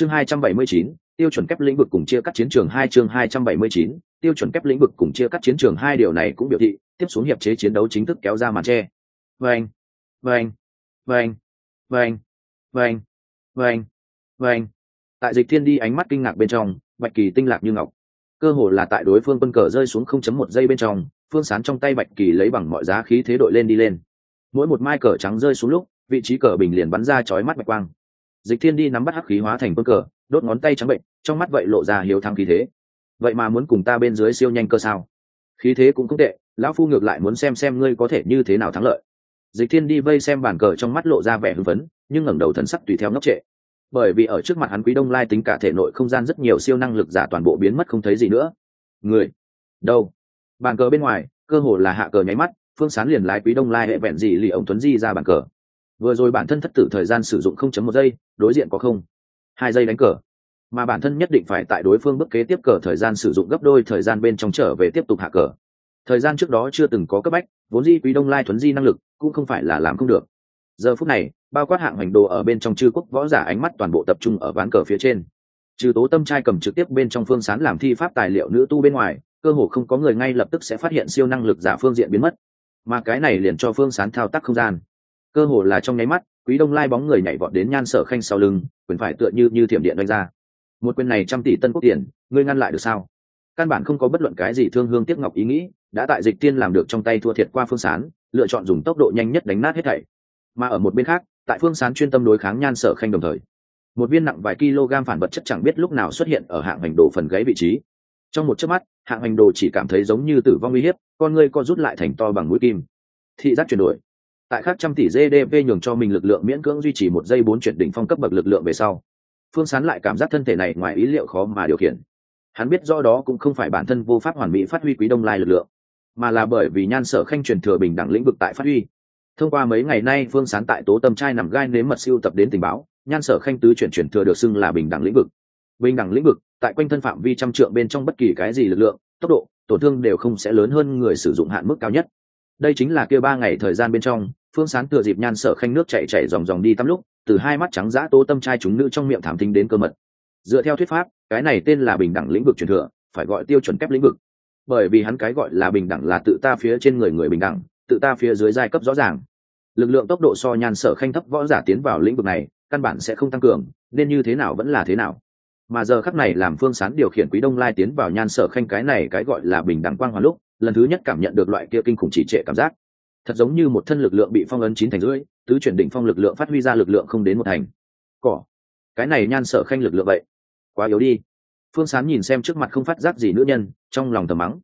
chương 279, tiêu chuẩn kép lĩnh vực cùng chia cắt chiến trường hai chương 279, tiêu chuẩn kép lĩnh vực cùng chia cắt chiến trường hai điều này cũng biểu thị tiếp xuống hiệp chế chiến đấu chính thức kéo ra màn che vâng vâng vâng vâng vâng vâng vâng. Tại dịch thiên đi ánh mắt kinh ngạc bên trong bạch kỳ tinh lạc như ngọc. Cơ hồ là tại đối phương quân cờ rơi xuống không chấm một giây bên trong phương sán trong tay bạch kỳ lấy bằng mọi giá khí thế đội lên đi lên. Mỗi một mai cờ trắng rơi xuống lúc vị trí cờ bình liền bắn ra chói mắt bạch quang dịch thiên đi nắm bắt hắc khí hóa thành quân cờ, đốt ngón tay trắng bệnh, trong mắt vậy lộ ra hiếu thắng khí thế. Vậy mà muốn cùng ta bên dưới siêu nhanh cơ sao? Khí thế cũng không tệ, lão phu ngược lại muốn xem xem ngươi có thể như thế nào thắng lợi. Dịch thiên đi vây xem bàn cờ trong mắt lộ ra vẻ hưng phấn, nhưng ngẩng đầu thần sắc tùy theo ngốc trệ. Bởi vì ở trước mặt hắn quý đông lai tính cả thể nội không gian rất nhiều siêu năng lực giả toàn bộ biến mất không thấy gì nữa. Người, đâu? Bàn cờ bên ngoài, cơ hồ là hạ cờ nháy mắt, phương sán liền lái quý đông lai hệ vẹn gì lì ông tuấn di ra bàn cờ vừa rồi bản thân thất tử thời gian sử dụng không chấm một giây, đối diện có không? Hai giây đánh cờ. Mà bản thân nhất định phải tại đối phương bức kế tiếp cờ thời gian sử dụng gấp đôi thời gian bên trong trở về tiếp tục hạ cờ. Thời gian trước đó chưa từng có cấp bách, vốn di quý đông lai thuấn di năng lực, cũng không phải là làm không được. Giờ phút này, bao quát hạng hành đồ ở bên trong chư quốc võ giả ánh mắt toàn bộ tập trung ở ván cờ phía trên. Trừ tố tâm trai cầm trực tiếp bên trong phương sán làm thi pháp tài liệu nữ tu bên ngoài, cơ hồ không có người ngay lập tức sẽ phát hiện siêu năng lực giả phương diện biến mất. Mà cái này liền cho phương sán thao tác không gian cơ hồ là trong nháy mắt, quý đông lai bóng người nhảy vọt đến nhan sở khanh sau lưng, quyền phải tựa như như thiểm điện đánh ra. Một quyền này trăm tỷ tân quốc tiền, ngươi ngăn lại được sao? Căn bản không có bất luận cái gì thương hương tiếc ngọc ý nghĩ, đã tại dịch tiên làm được trong tay thua thiệt qua phương sán, lựa chọn dùng tốc độ nhanh nhất đánh nát hết thảy. Mà ở một bên khác, tại phương sán chuyên tâm đối kháng nhan sở khanh đồng thời, một viên nặng vài kg phản vật chất chẳng biết lúc nào xuất hiện ở hạng hành đồ phần gáy vị trí. Trong một chớp mắt, hạng hành đồ chỉ cảm thấy giống như tử vong uy hiếp, con ngươi co rút lại thành to bằng mũi kim. Thị giác chuyển đổi tại khác trăm tỷ gdp nhường cho mình lực lượng miễn cưỡng duy trì một giây bốn chuyển đỉnh phong cấp bậc lực lượng về sau, phương sán lại cảm giác thân thể này ngoài ý liệu khó mà điều khiển. Hắn biết do đó cũng không phải bản thân vô pháp hoàn mỹ phát huy quý đông lai lực lượng, mà là bởi vì nhan sở khanh truyền thừa bình đẳng lĩnh vực tại phát huy. Thông qua mấy ngày nay phương sán tại tố tâm trai nằm gai nếm mật siêu tập đến tình báo, nhan sở khanh tứ chuyển truyền thừa được xưng là bình đẳng lĩnh vực. Bình đẳng lĩnh vực, tại quanh thân phạm vi trăm trượng bên trong bất kỳ cái gì lực lượng, tốc độ, tổn thương đều không sẽ lớn hơn người sử dụng hạn mức cao nhất đây chính là kia ba ngày thời gian bên trong, phương sán tựa dịp nhan sở khanh nước chạy chạy dòng dòng đi tắm lúc, từ hai mắt trắng giã tố tâm trai chúng nữ trong miệng thảm thính đến cơ mật. Dựa theo thuyết pháp, cái này tên là bình đẳng lĩnh vực truyền thừa, phải gọi tiêu chuẩn kép lĩnh vực. Bởi vì hắn cái gọi là bình đẳng là tự ta phía trên người người bình đẳng, tự ta phía dưới giai cấp rõ ràng. Lực lượng tốc độ so nhan sở khanh thấp võ giả tiến vào lĩnh vực này, căn bản sẽ không tăng cường, nên như thế nào vẫn là thế nào. Mà giờ khắc này làm phương sán điều khiển quý đông lai tiến vào nhan sở khanh cái này cái gọi là bình đẳng quang hoàn lúc lần thứ nhất cảm nhận được loại kia kinh khủng chỉ trệ cảm giác. Thật giống như một thân lực lượng bị phong ấn chín thành rưỡi, tứ chuyển định phong lực lượng phát huy ra lực lượng không đến một thành. Cỏ. Cái này nhan sở khanh lực lượng vậy. Quá yếu đi. Phương sán nhìn xem trước mặt không phát giác gì nữ nhân, trong lòng tầm mắng.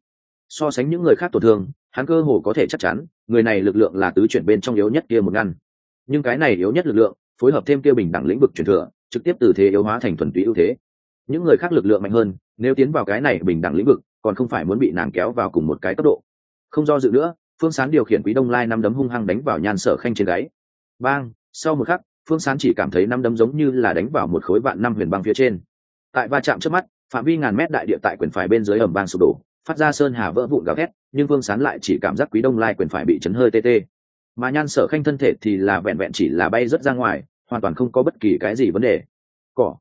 So sánh những người khác tổn thương, hắn cơ hồ có thể chắc chắn, người này lực lượng là tứ chuyển bên trong yếu nhất kia một ngăn. Nhưng cái này yếu nhất lực lượng, phối hợp thêm kia bình đẳng lĩnh vực truyền thừa, trực tiếp từ thế yếu hóa thành thuần túy ưu thế. Những người khác lực lượng mạnh hơn, nếu tiến vào cái này bình đẳng lĩnh vực còn không phải muốn bị nàng kéo vào cùng một cái tốc độ. Không do dự nữa, phương sán điều khiển quý đông lai năm đấm hung hăng đánh vào nhan sở khanh trên gáy. Bang, sau một khắc, phương sán chỉ cảm thấy năm đấm giống như là đánh vào một khối vạn năm huyền băng phía trên. Tại va chạm trước mắt, phạm vi ngàn mét đại địa tại quyền phải bên dưới ẩm bang sụp đổ, phát ra sơn hà vỡ vụn gào thét, nhưng phương sán lại chỉ cảm giác quý đông lai quyền phải bị chấn hơi tê tê. Mà nhan sở khanh thân thể thì là vẹn vẹn chỉ là bay rất ra ngoài, hoàn toàn không có bất kỳ cái gì vấn đề. Cỏ.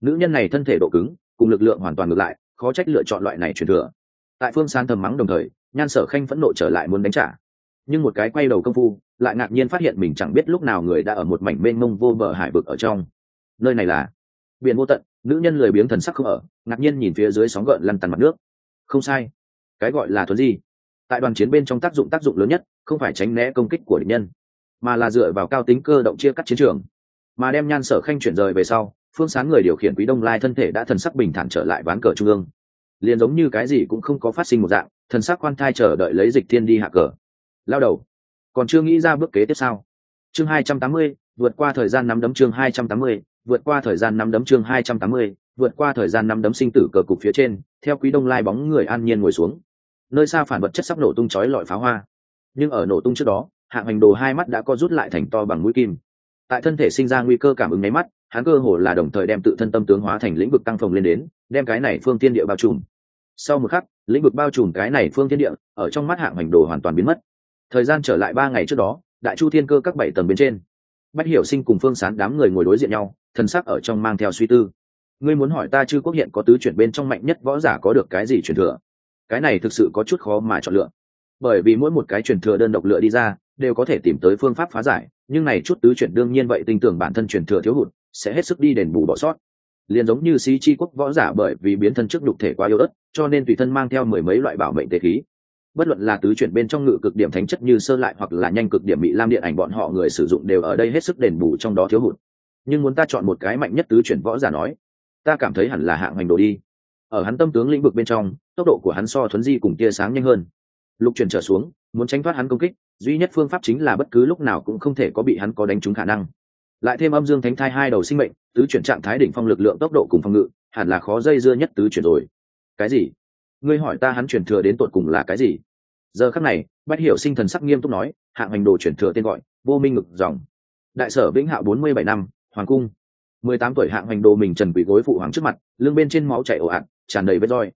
Nữ nhân này thân thể độ cứng, cùng lực lượng hoàn toàn ngược lại khó trách lựa chọn loại này truyền thừa. Tại phương sán thầm mắng đồng thời, nhan sở khanh phẫn nộ trở lại muốn đánh trả. Nhưng một cái quay đầu công phu, lại ngạc nhiên phát hiện mình chẳng biết lúc nào người đã ở một mảnh mênh mông vô bờ hải vực ở trong. Nơi này là biển vô tận, nữ nhân lười biếng thần sắc không ở, ngạc nhiên nhìn phía dưới sóng gợn lăn tăn mặt nước. Không sai. Cái gọi là thuần di. Tại đoàn chiến bên trong tác dụng tác dụng lớn nhất, không phải tránh né công kích của địch nhân, mà là dựa vào cao tính cơ động chia cắt chiến trường. Mà đem nhan sở khanh chuyển rời về sau phương sáng người điều khiển quý đông lai thân thể đã thần sắc bình thản trở lại ván cờ trung ương. Liền giống như cái gì cũng không có phát sinh một dạng, thần sắc quan thai chờ đợi lấy dịch thiên đi hạ cờ. Lao đầu, còn chưa nghĩ ra bước kế tiếp sau chương hai trăm tám mươi, vượt qua thời gian nắm đấm chương hai trăm tám mươi, vượt qua thời gian nắm đấm chương hai trăm tám mươi, vượt qua thời gian nắm đấm sinh tử cờ cục phía trên, theo quý đông lai bóng người an nhiên ngồi xuống. Nơi xa phản vật chất sắp nổ tung chói lọi pháo hoa. Nhưng ở nổ tung trước đó hạng hành đồ hai mắt đã co rút lại thành to bằng mũi kim. Tại thân thể sinh ra nguy cơ cảm ứng nháy mắt hắn cơ hồ là đồng thời đem tự thân tâm tướng hóa thành lĩnh vực tăng phồng lên đến, đem cái này phương tiên địa bao trùm. Sau một khắc, lĩnh vực bao trùm cái này phương tiên địa, ở trong mắt hạng hành đồ hoàn toàn biến mất. Thời gian trở lại ba ngày trước đó, đại chu thiên cơ các bảy tầng bên trên, bách hiểu sinh cùng phương sán đám người ngồi đối diện nhau, thần sắc ở trong mang theo suy tư. Ngươi muốn hỏi ta chư quốc hiện có tứ chuyển bên trong mạnh nhất võ giả có được cái gì truyền thừa? Cái này thực sự có chút khó mà chọn lựa. Bởi vì mỗi một cái truyền thừa đơn độc lựa đi ra, đều có thể tìm tới phương pháp phá giải, nhưng này chút tứ chuyển đương nhiên vậy tin tưởng bản thân truyền thừa thiếu hụt sẽ hết sức đi đền bù bỏ sót. Liền giống như sĩ chi quốc võ giả bởi vì biến thân trước đục thể quá yếu ớt, cho nên tùy thân mang theo mười mấy loại bảo mệnh tế khí. Bất luận là tứ chuyển bên trong ngự cực điểm thánh chất như sơ lại hoặc là nhanh cực điểm bị lam điện ảnh bọn họ người sử dụng đều ở đây hết sức đền bù trong đó thiếu hụt. Nhưng muốn ta chọn một cái mạnh nhất tứ chuyển võ giả nói, ta cảm thấy hẳn là hạng hành đồ đi. Ở hắn tâm tướng lĩnh vực bên trong, tốc độ của hắn so thuấn di cùng tia sáng nhanh hơn. Lục chuyển trở xuống, muốn tránh thoát hắn công kích, duy nhất phương pháp chính là bất cứ lúc nào cũng không thể có bị hắn có đánh trúng khả năng lại thêm âm dương thánh thai hai đầu sinh mệnh, tứ chuyển trạng thái đỉnh phong lực lượng tốc độ cùng phong ngự, hẳn là khó dây dưa nhất tứ chuyển rồi. Cái gì? Ngươi hỏi ta hắn chuyển thừa đến tột cùng là cái gì? Giờ khắc này, bách hiểu sinh thần sắc nghiêm túc nói, hạng hành đồ chuyển thừa tên gọi, vô minh ngực dòng. Đại sở vĩnh hạo bốn mươi bảy năm, hoàng cung. mười tám tuổi hạng hành đồ mình trần quỷ gối phụ hoàng trước mặt, lưng bên trên máu chảy ồ ạt, tràn đầy vết roi.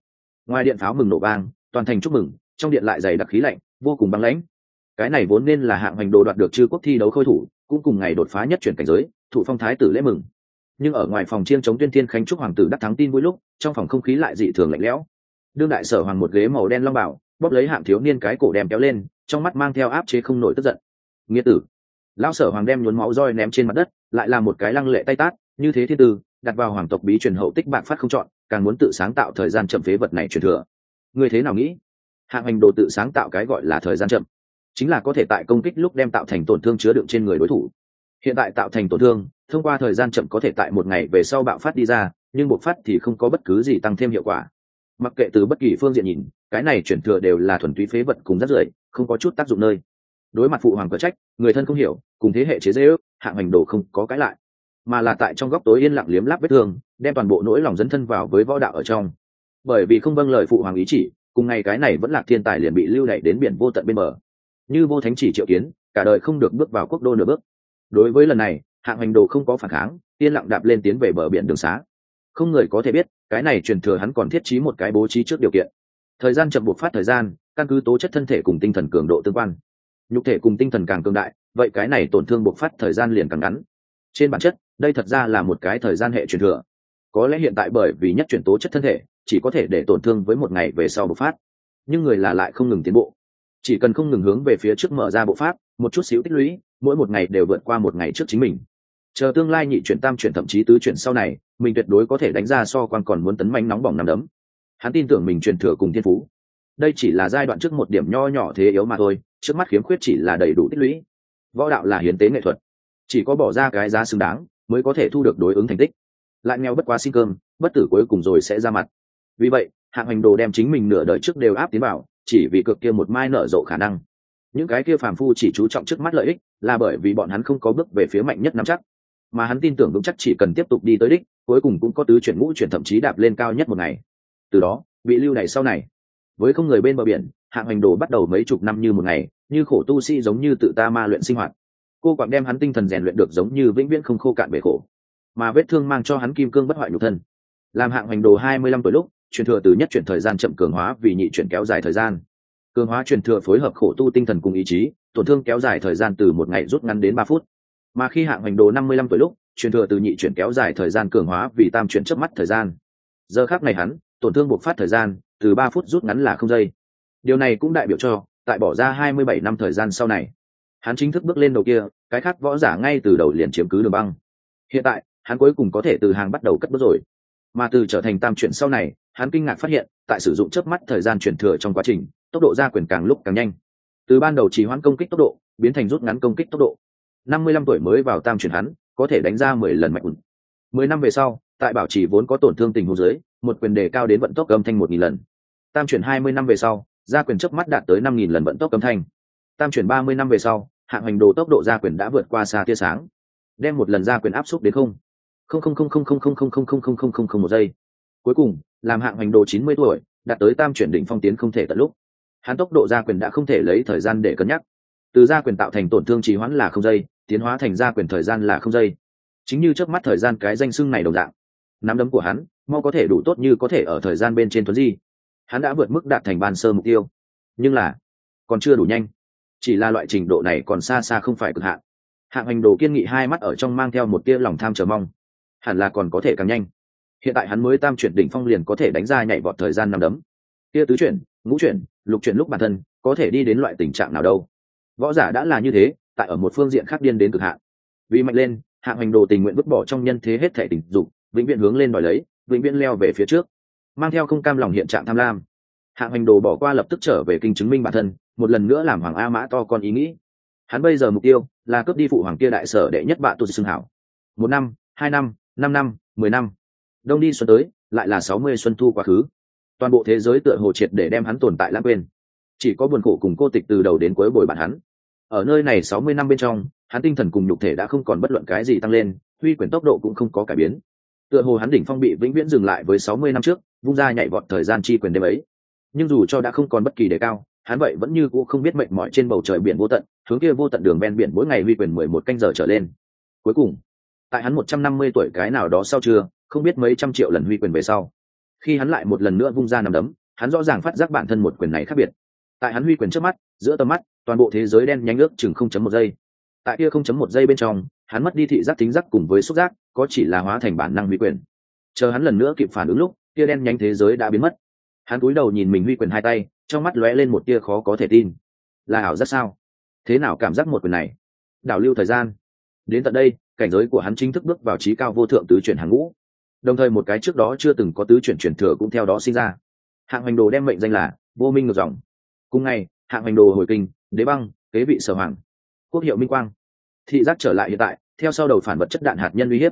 Ngoài điện pháo mừng nổ vang, toàn thành chúc mừng, trong điện lại dày đặc khí lạnh, vô cùng băng lãnh. Cái này vốn nên là hạng hành đồ đoạt được chư quốc thi đấu khôi thủ cũng cùng ngày đột phá nhất chuyển cảnh giới, thụ phong thái tử lễ mừng. Nhưng ở ngoài phòng chiêng chống tuyên thiên khánh trúc hoàng tử đắc thắng tin vui lúc, trong phòng không khí lại dị thường lạnh lẽo. Đương đại sở hoàng một ghế màu đen long bảo, bóp lấy hạng thiếu niên cái cổ đem kéo lên, trong mắt mang theo áp chế không nổi tức giận. Nghĩa tử, lão sở hoàng đem nhuốm máu roi ném trên mặt đất, lại là một cái lăng lệ tay tát, như thế thiên tư, đặt vào hoàng tộc bí truyền hậu tích bạc phát không chọn, càng muốn tự sáng tạo thời gian chậm phế vật này truyền thừa. Người thế nào nghĩ? Hạng hành đồ tự sáng tạo cái gọi là thời gian chậm chính là có thể tại công kích lúc đem tạo thành tổn thương chứa đựng trên người đối thủ. Hiện tại tạo thành tổn thương, thông qua thời gian chậm có thể tại một ngày về sau bạo phát đi ra, nhưng bộc phát thì không có bất cứ gì tăng thêm hiệu quả. Mặc kệ từ bất kỳ phương diện nhìn, cái này chuyển thừa đều là thuần túy phế vật cùng rất rưởi, không có chút tác dụng nơi. Đối mặt phụ hoàng cờ trách, người thân không hiểu, cùng thế hệ chế dễ ước hạng hành đồ không có cái lại. Mà là tại trong góc tối yên lặng liếm láp vết thương, đem toàn bộ nỗi lòng dẫn thân vào với võ đạo ở trong. Bởi vì không vâng lời phụ hoàng ý chỉ, cùng ngày cái này vẫn là thiên tài liền bị lưu đày đến biển vô tận bên bờ như vô thánh chỉ triệu kiến, cả đời không được bước vào quốc đô nửa bước. Đối với lần này, hạng hành đồ không có phản kháng, yên lặng đạp lên tiến về bờ biển đường xá. Không người có thể biết, cái này truyền thừa hắn còn thiết trí một cái bố trí trước điều kiện. Thời gian chậm buộc phát thời gian, căn cứ tố chất thân thể cùng tinh thần cường độ tương quan. Nhục thể cùng tinh thần càng cường đại, vậy cái này tổn thương buộc phát thời gian liền càng ngắn. Trên bản chất, đây thật ra là một cái thời gian hệ truyền thừa. Có lẽ hiện tại bởi vì nhất chuyển tố chất thân thể, chỉ có thể để tổn thương với một ngày về sau bộc phát. Nhưng người là lại không ngừng tiến bộ chỉ cần không ngừng hướng về phía trước mở ra bộ pháp, một chút xíu tích lũy, mỗi một ngày đều vượt qua một ngày trước chính mình. Chờ tương lai nhị chuyển tam chuyển thậm chí tứ chuyển sau này, mình tuyệt đối có thể đánh ra so quan còn muốn tấn manh nóng bỏng nằm đấm. Hắn tin tưởng mình truyền thừa cùng thiên phú. Đây chỉ là giai đoạn trước một điểm nho nhỏ thế yếu mà thôi, trước mắt khiếm khuyết chỉ là đầy đủ tích lũy. Võ đạo là hiến tế nghệ thuật. Chỉ có bỏ ra cái giá xứng đáng, mới có thể thu được đối ứng thành tích. Lại nghèo bất quá xin cơm, bất tử cuối cùng rồi sẽ ra mặt. Vì vậy, hạng hành đồ đem chính mình nửa đời trước đều áp tiến bảo chỉ vì cực kia một mai nở rộ khả năng. Những cái kia phàm phu chỉ chú trọng trước mắt lợi ích, là bởi vì bọn hắn không có bước về phía mạnh nhất nắm chắc. Mà hắn tin tưởng vững chắc chỉ cần tiếp tục đi tới đích, cuối cùng cũng có tứ chuyển ngũ chuyển thậm chí đạp lên cao nhất một ngày. Từ đó bị lưu này sau này, với không người bên bờ biển, hạng hành đồ bắt đầu mấy chục năm như một ngày, như khổ tu sĩ giống như tự ta ma luyện sinh hoạt. Cô quặng đem hắn tinh thần rèn luyện được giống như vĩnh viễn không khô cạn bể khổ. Mà vết thương mang cho hắn kim cương bất hoại nhục thân. Làm hạng hành đồ hai mươi lăm tuổi lúc truyền thừa từ nhất chuyển thời gian chậm cường hóa vì nhị chuyển kéo dài thời gian. Cường hóa truyền thừa phối hợp khổ tu tinh thần cùng ý chí, tổn thương kéo dài thời gian từ một ngày rút ngắn đến ba phút. Mà khi hạng hành đồ năm mươi lăm tuổi lúc, truyền thừa từ nhị chuyển kéo dài thời gian cường hóa vì tam chuyển chớp mắt thời gian. Giờ khác này hắn, tổn thương buộc phát thời gian, từ ba phút rút ngắn là không giây điều này cũng đại biểu cho, tại bỏ ra hai mươi bảy năm thời gian sau này, hắn chính thức bước lên đầu kia, cái khác võ giả ngay từ đầu liền chiếm cứ đường băng. Hiện tại, hắn cuối cùng có thể từ hàng bắt đầu cất bước rồi mà từ trở thành tam chuyển sau này, hắn kinh ngạc phát hiện, tại sử dụng chớp mắt thời gian chuyển thừa trong quá trình, tốc độ gia quyền càng lúc càng nhanh. Từ ban đầu chỉ hoãn công kích tốc độ, biến thành rút ngắn công kích tốc độ. Năm mươi lăm tuổi mới vào tam chuyển hắn, có thể đánh ra mười lần mạnh ủn. Mười năm về sau, tại bảo trì vốn có tổn thương tình hồ dưới, một quyền đề cao đến vận tốc âm thanh một nghìn lần. Tam chuyển hai mươi năm về sau gia quyền chớp mắt đạt tới năm nghìn lần vận tốc âm thanh. Tam chuyển ba mươi năm về sau hạng hành đồ tốc độ gia quyền đã vượt qua xa tia sáng, đem một lần gia quyền áp suất đến không không không không không không không không không không không không không không một giây cuối cùng làm hạng hành đồ chín mươi tuổi đạt tới tam chuyển đỉnh phong tiến không thể tận lúc hắn tốc độ gia quyền đã không thể lấy thời gian để cân nhắc từ gia quyền tạo thành tổn thương trì hoãn là không giây tiến hóa thành gia quyền thời gian là không giây chính như trước mắt thời gian cái danh xưng này đồng dạng nắm đấm của hắn mau có thể đủ tốt như có thể ở thời gian bên trên tuấn di hắn đã vượt mức đạt thành ban sơ mục tiêu nhưng là còn chưa đủ nhanh chỉ là loại trình độ này còn xa xa không phải cực hạn hạng hành đồ kiên nghị hai mắt ở trong mang theo một tia lòng tham chờ mong hẳn là còn có thể càng nhanh. Hiện tại hắn mới tam chuyển đỉnh phong liền có thể đánh ra nhảy vọt thời gian năm đấm. Kia tứ chuyển, ngũ chuyển, lục chuyển lúc bản thân, có thể đi đến loại tình trạng nào đâu. Võ giả đã là như thế, tại ở một phương diện khác điên đến cực hạn. Vì mạnh lên hạng hành đồ tình nguyện vứt bỏ trong nhân thế hết thể tình dục, vĩnh viễn hướng lên đòi lấy, vĩnh viễn leo về phía trước. Mang theo không cam lòng hiện trạng tham lam. Hạng hành đồ bỏ qua lập tức trở về kinh chứng minh bản thân, một lần nữa làm hoàng a mã to con ý nghĩ. Hắn bây giờ mục tiêu là cướp đi phụ hoàng kia đại sở đệ nhất bạn tu xưng hảo. Một năm, hai năm năm năm, mười năm. Đông đi xuân tới, lại là sáu mươi xuân thu quá khứ. Toàn bộ thế giới tựa hồ triệt để đem hắn tồn tại lãng quên. Chỉ có buồn khổ cùng cô tịch từ đầu đến cuối bồi bản hắn. Ở nơi này sáu mươi năm bên trong, hắn tinh thần cùng nhục thể đã không còn bất luận cái gì tăng lên, huy quyền tốc độ cũng không có cải biến. Tựa hồ hắn đỉnh phong bị vĩnh viễn dừng lại với sáu mươi năm trước, vung ra nhảy vọt thời gian chi quyền đêm ấy. Nhưng dù cho đã không còn bất kỳ đề cao, hắn vậy vẫn như cũ không biết mệnh mỏi trên bầu trời biển vô tận, hướng kia vô tận đường ven biển mỗi ngày huy quyền mười một canh giờ trở lên. Cuối cùng tại hắn một trăm năm mươi tuổi cái nào đó sau chưa, không biết mấy trăm triệu lần huy quyền về sau. Khi hắn lại một lần nữa vung ra nằm đấm, hắn rõ ràng phát giác bản thân một quyền này khác biệt. Tại hắn huy quyền trước mắt, giữa tầm mắt, toàn bộ thế giới đen nhanh ước chừng không chấm một giây. Tại kia không chấm một giây bên trong, hắn mất đi thị giác tính giác cùng với xúc giác, có chỉ là hóa thành bản năng huy quyền. Chờ hắn lần nữa kịp phản ứng lúc, kia đen nhanh thế giới đã biến mất. Hắn cúi đầu nhìn mình huy quyền hai tay, trong mắt lóe lên một tia khó có thể tin. Là ảo giác sao? Thế nào cảm giác một quyền này? Đảo lưu thời gian. Đến tận đây cảnh giới của hắn chính thức bước vào trí cao vô thượng tứ chuyển hàng ngũ. Đồng thời một cái trước đó chưa từng có tứ chuyển chuyển thừa cũng theo đó sinh ra. Hạng hoành đồ đem mệnh danh là vô minh ngược dòng. Cùng ngày, hạng hoành đồ hồi kinh, đế băng, kế vị sở hoàng, quốc hiệu minh quang. Thị giác trở lại hiện tại, theo sau đầu phản vật chất đạn hạt nhân uy hiếp.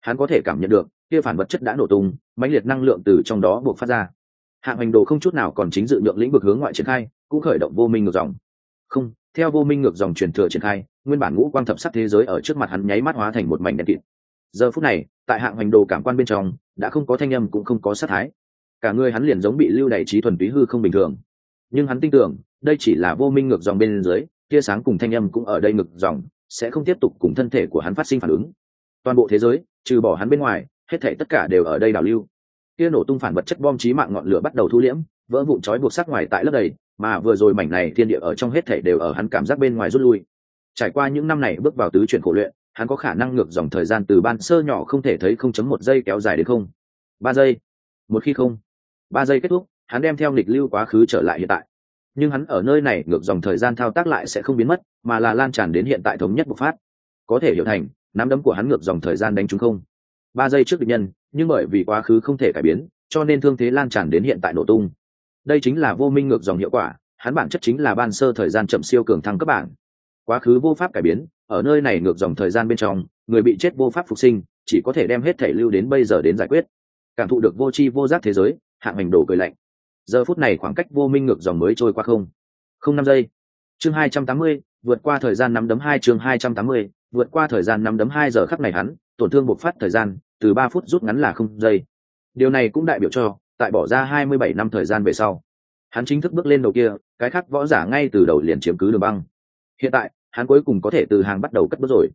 Hắn có thể cảm nhận được, kia phản vật chất đã nổ tung, mãnh liệt năng lượng từ trong đó buộc phát ra. Hạng hành đồ không chút nào còn chính dự lượng lĩnh vực hướng ngoại triển khai, cũng khởi động vô minh ngược dòng. Không, theo vô minh ngược dòng truyền thừa triển khai nguyên bản ngũ quang thập sắc thế giới ở trước mặt hắn nháy mắt hóa thành một mảnh đen kịt. Giờ phút này, tại hạng hành đồ cảm quan bên trong, đã không có thanh âm cũng không có sát thái. Cả người hắn liền giống bị lưu đày trí thuần túy hư không bình thường. Nhưng hắn tin tưởng, đây chỉ là vô minh ngược dòng bên dưới, tia sáng cùng thanh âm cũng ở đây ngược dòng, sẽ không tiếp tục cùng thân thể của hắn phát sinh phản ứng. Toàn bộ thế giới, trừ bỏ hắn bên ngoài, hết thể tất cả đều ở đây đảo lưu. Kia nổ tung phản vật chất bom trí mạng ngọn lửa bắt đầu thu liễm, vỡ vụn trói buộc sắc ngoài tại lớp đầy, mà vừa rồi mảnh này thiên địa ở trong hết thể đều ở hắn cảm giác bên ngoài rút lui trải qua những năm này bước vào tứ chuyển khổ luyện, hắn có khả năng ngược dòng thời gian từ ban sơ nhỏ không thể thấy không chấm một giây kéo dài đến không, ba giây, một khi không, ba giây kết thúc, hắn đem theo nghịch lưu quá khứ trở lại hiện tại. Nhưng hắn ở nơi này ngược dòng thời gian thao tác lại sẽ không biến mất, mà là lan tràn đến hiện tại thống nhất bộc phát. Có thể hiểu thành, nắm đấm của hắn ngược dòng thời gian đánh trúng không, ba giây trước địch nhân, nhưng bởi vì quá khứ không thể cải biến, cho nên thương thế lan tràn đến hiện tại nổ tung. Đây chính là vô minh ngược dòng hiệu quả, hắn bản chất chính là ban sơ thời gian chậm siêu cường thăng cấp bản quá khứ vô pháp cải biến, ở nơi này ngược dòng thời gian bên trong, người bị chết vô pháp phục sinh, chỉ có thể đem hết thể lưu đến bây giờ đến giải quyết. Cảm thụ được vô tri vô giác thế giới hạng hành đồ cười lạnh. Giờ phút này khoảng cách vô minh ngược dòng mới trôi qua không. Không năm giây. Chương hai trăm tám mươi, vượt qua thời gian năm đấm hai chương hai trăm tám mươi, vượt qua thời gian năm đấm hai giờ khắc này hắn, tổn thương bộc phát thời gian, từ ba phút rút ngắn là không giây. Điều này cũng đại biểu cho, tại bỏ ra hai mươi bảy năm thời gian về sau, hắn chính thức bước lên đầu kia, cái khác võ giả ngay từ đầu liền chiếm cứ đường băng. Hiện tại hắn cuối cùng có thể từ hàng bắt đầu cất bước rồi.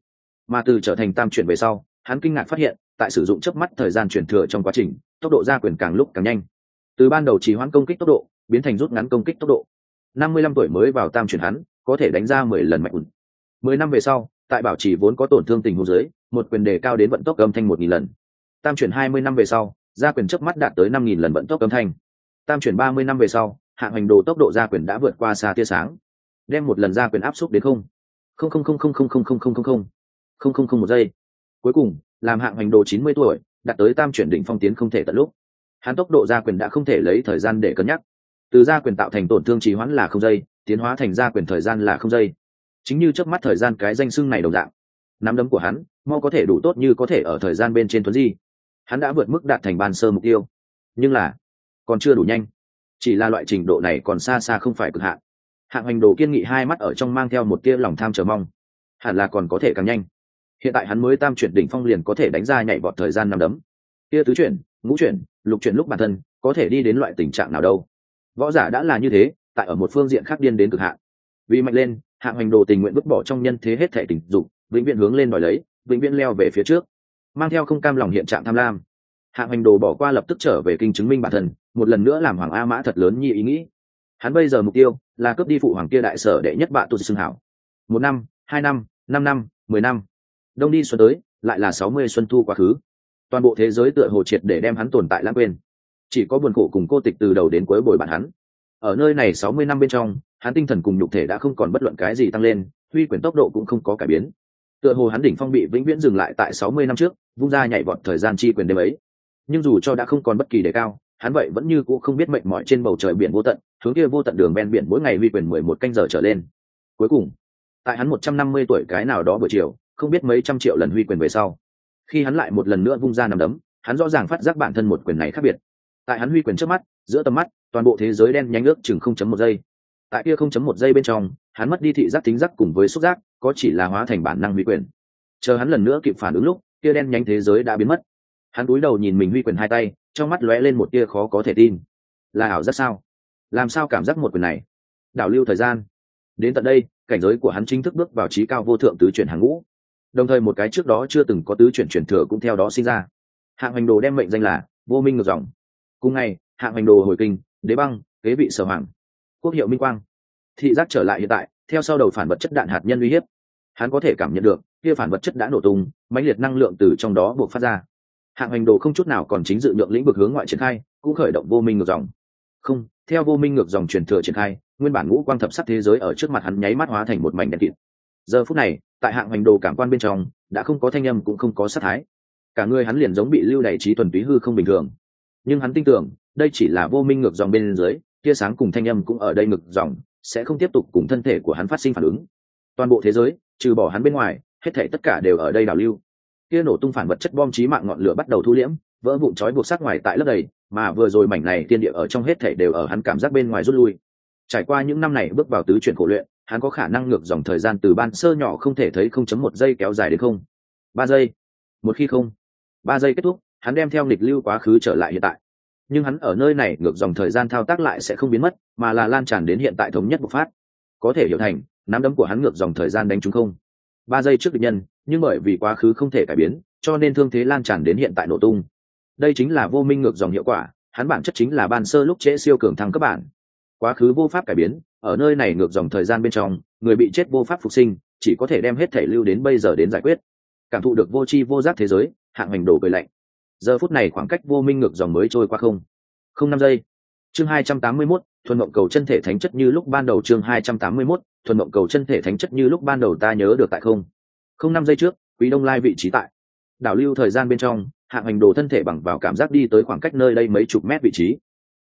Mà từ trở thành tam chuyển về sau, hắn kinh ngạc phát hiện, tại sử dụng chớp mắt thời gian chuyển thừa trong quá trình, tốc độ gia quyền càng lúc càng nhanh. Từ ban đầu chỉ hoãn công kích tốc độ, biến thành rút ngắn công kích tốc độ. Năm mươi lăm tuổi mới vào tam chuyển hắn, có thể đánh ra mười lần mạnh ủn. mười năm về sau, tại bảo trì vốn có tổn thương tình huống dưới, một quyền đề cao đến vận tốc âm thanh một nghìn lần. Tam chuyển hai mươi năm về sau gia quyền chớp mắt đạt tới năm nghìn lần vận tốc âm thanh. Tam chuyển ba mươi năm về sau hạng hành đồ tốc độ gia quyền đã vượt qua xa tia sáng. Đem một lần gia quyền áp xúc đến không không không không không không không không không không không không không không một giây cuối cùng làm hạng hành đồ chín mươi tuổi đạt tới tam chuyển đỉnh phong tiến không thể tận lúc hắn tốc độ gia quyền đã không thể lấy thời gian để cân nhắc từ gia quyền tạo thành tổn thương trì hoãn là không giây tiến hóa thành gia quyền thời gian là không giây chính như trước mắt thời gian cái danh xưng này đồng dạng nắm đấm của hắn mau có thể đủ tốt như có thể ở thời gian bên trên tuấn di hắn đã vượt mức đạt thành ban sơ mục tiêu nhưng là còn chưa đủ nhanh chỉ là loại trình độ này còn xa xa không phải cực hạn hạng hành đồ kiên nghị hai mắt ở trong mang theo một tia lòng tham chờ mong. Hẳn là còn có thể càng nhanh. Hiện tại hắn mới tam chuyển đỉnh phong liền có thể đánh ra nhảy vọt thời gian năm đấm. Tia tứ chuyển, ngũ chuyển, lục chuyển lúc bản thân, có thể đi đến loại tình trạng nào đâu. Võ giả đã là như thế, tại ở một phương diện khác điên đến cực hạn. Vì mạnh lên, hạng hành đồ tình nguyện vứt bỏ trong nhân thế hết thể tình dục, vĩnh viễn hướng lên đòi lấy, vĩnh viễn leo về phía trước. Mang theo không cam lòng hiện trạng tham lam. Hạng hành đồ bỏ qua lập tức trở về kinh chứng minh bản thân, một lần nữa làm hoàng a mã thật lớn như ý nghĩ hắn bây giờ mục tiêu là cướp đi phụ hoàng kia đại sở đệ nhất bạ tu xưng hảo. Một năm, hai năm năm năm, mười năm. Đông đi xuân tới, lại là sáu mươi xuân thu quá khứ. Toàn bộ thế giới tựa hồ triệt để đem hắn tồn tại lãng quên. Chỉ có buồn khổ cùng cô tịch từ đầu đến cuối bồi bạn hắn. Ở nơi này sáu mươi năm bên trong, hắn tinh thần cùng nhục thể đã không còn bất luận cái gì tăng lên, huy quyền tốc độ cũng không có cải biến. Tựa hồ hắn đỉnh phong bị vĩnh viễn dừng lại tại sáu mươi năm trước, vung ra nhảy vọt thời gian chi quyền đêm ấy. Nhưng dù cho đã không còn bất kỳ đề cao hắn vậy vẫn như cũ không biết mệnh mỏi trên bầu trời biển vô tận, hướng kia vô tận đường ven biển mỗi ngày huy quyền mười một canh giờ trở lên. Cuối cùng, tại hắn một trăm năm mươi tuổi cái nào đó buổi chiều, không biết mấy trăm triệu lần huy quyền về sau, khi hắn lại một lần nữa vung ra nằm đấm, hắn rõ ràng phát giác bản thân một quyền này khác biệt. Tại hắn huy quyền trước mắt, giữa tầm mắt, toàn bộ thế giới đen nhanh ước chừng không chấm một giây. Tại kia không chấm một giây bên trong, hắn mất đi thị giác tính giác cùng với xúc giác, có chỉ là hóa thành bản năng huy quyền. Chờ hắn lần nữa kịp phản ứng lúc, kia đen nhanh thế giới đã biến mất hắn cúi đầu nhìn mình huy quyền hai tay, trong mắt lóe lên một tia khó có thể tin. Là ảo giác sao? Làm sao cảm giác một quyền này? Đảo lưu thời gian. Đến tận đây, cảnh giới của hắn chính thức bước vào trí cao vô thượng tứ chuyển hàng ngũ. Đồng thời một cái trước đó chưa từng có tứ chuyển truyền thừa cũng theo đó sinh ra. Hạng hành đồ đem mệnh danh là vô minh ngược dòng. Cùng ngày, hạng hành đồ hồi kinh, đế băng, kế vị sở hoàng, quốc hiệu minh quang. Thị giác trở lại hiện tại, theo sau đầu phản vật chất đạn hạt nhân uy hiếp. Hắn có thể cảm nhận được, kia phản vật chất đã nổ tung, mãnh liệt năng lượng từ trong đó buộc phát ra hạng hành đồ không chút nào còn chính dự nhượng lĩnh vực hướng ngoại triển khai, cũng khởi động vô minh ngược dòng. Không, theo vô minh ngược dòng truyền thừa triển khai, nguyên bản ngũ quang thập sắc thế giới ở trước mặt hắn nháy mắt hóa thành một mảnh đen kịt. Giờ phút này, tại hạng hành đồ cảm quan bên trong, đã không có thanh âm cũng không có sát thái. Cả người hắn liền giống bị lưu đày trí thuần túy hư không bình thường. Nhưng hắn tin tưởng, đây chỉ là vô minh ngược dòng bên dưới, tia sáng cùng thanh âm cũng ở đây ngược dòng, sẽ không tiếp tục cùng thân thể của hắn phát sinh phản ứng. Toàn bộ thế giới, trừ bỏ hắn bên ngoài, hết thể tất cả đều ở đây đảo lưu kia nổ tung phản vật chất bom trí mạng ngọn lửa bắt đầu thu liễm, vỡ vụn trói buộc sát ngoài tại lớp đầy, mà vừa rồi mảnh này tiên địa ở trong hết thể đều ở hắn cảm giác bên ngoài rút lui. Trải qua những năm này bước vào tứ chuyển khổ luyện, hắn có khả năng ngược dòng thời gian từ ban sơ nhỏ không thể thấy không chấm một giây kéo dài đến không. Ba giây. Một khi không. Ba giây kết thúc, hắn đem theo nghịch lưu quá khứ trở lại hiện tại. Nhưng hắn ở nơi này ngược dòng thời gian thao tác lại sẽ không biến mất, mà là lan tràn đến hiện tại thống nhất bộc phát. Có thể hiểu thành, nắm đấm của hắn ngược dòng thời gian đánh trúng không. Ba giây trước địch nhân nhưng bởi vì quá khứ không thể cải biến cho nên thương thế lan tràn đến hiện tại nổ tung. Đây chính là vô minh ngược dòng hiệu quả hắn bản chất chính là ban sơ lúc trễ siêu cường thăng cấp bản. Quá khứ vô pháp cải biến ở nơi này ngược dòng thời gian bên trong người bị chết vô pháp phục sinh chỉ có thể đem hết thể lưu đến bây giờ đến giải quyết. Cảm thụ được vô tri vô giác thế giới hạng hành đổ cười lạnh. Giờ phút này khoảng cách vô minh ngược dòng mới trôi qua không. Không năm giây. Chương hai trăm tám mươi 281, thuần mộng cầu chân thể thánh chất như lúc ban đầu chương hai trăm tám mươi 281, thuần mộng cầu chân thể thánh chất như lúc ban đầu ta nhớ được tại không không năm giây trước, quý đông lai vị trí tại đảo lưu thời gian bên trong, hạng hành đồ thân thể bằng vào cảm giác đi tới khoảng cách nơi đây mấy chục mét vị trí.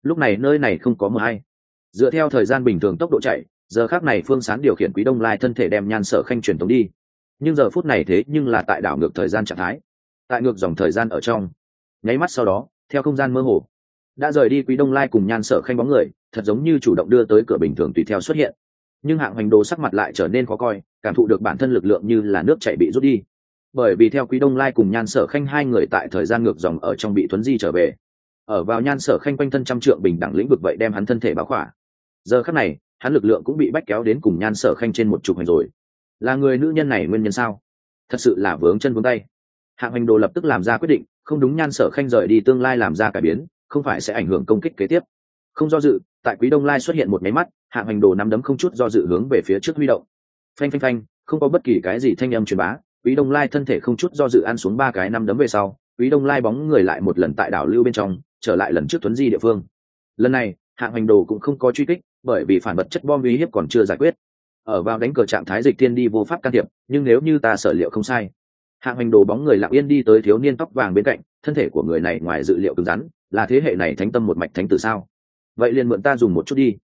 Lúc này nơi này không có mờ hay. Dựa theo thời gian bình thường tốc độ chạy, giờ khác này phương sán điều khiển quý đông lai thân thể đem nhan sở khanh truyền tống đi. Nhưng giờ phút này thế nhưng là tại đảo ngược thời gian trạng thái, tại ngược dòng thời gian ở trong. Nháy mắt sau đó, theo không gian mơ hồ, đã rời đi quý đông lai cùng nhan sở khanh bóng người, thật giống như chủ động đưa tới cửa bình thường tùy theo xuất hiện nhưng hạng hoành đồ sắc mặt lại trở nên khó coi, cảm thụ được bản thân lực lượng như là nước chảy bị rút đi. Bởi vì theo quý đông lai cùng nhan sở khanh hai người tại thời gian ngược dòng ở trong bị thuấn di trở về, ở vào nhan sở khanh quanh thân trăm trượng bình đẳng lĩnh vực vậy đem hắn thân thể báo khỏa. Giờ khắc này, hắn lực lượng cũng bị bách kéo đến cùng nhan sở khanh trên một chục hành rồi. Là người nữ nhân này nguyên nhân sao? Thật sự là vướng chân vướng tay. Hạng hành đồ lập tức làm ra quyết định, không đúng nhan sở khanh rời đi tương lai làm ra cải biến, không phải sẽ ảnh hưởng công kích kế tiếp. Không do dự, tại quý đông lai xuất hiện một máy mắt hạng hành đồ nắm đấm không chút do dự hướng về phía trước huy động. Phanh phanh phanh, không có bất kỳ cái gì thanh âm truyền bá, quý đông lai thân thể không chút do dự ăn xuống ba cái nắm đấm về sau, quý đông lai bóng người lại một lần tại đảo lưu bên trong, trở lại lần trước tuấn di địa phương. Lần này hạng hành đồ cũng không có truy kích, bởi vì phản vật chất bom uy hiếp còn chưa giải quyết. Ở vào đánh cờ trạng thái dịch tiên đi vô pháp can thiệp, nhưng nếu như ta sở liệu không sai hạng hành đồ bóng người lặng yên đi tới thiếu niên tóc vàng bên cạnh, thân thể của người này ngoài dự liệu cứng rắn, là thế hệ này thánh tâm một mạch thánh tử sao? Vậy liền mượn ta dùng một chút đi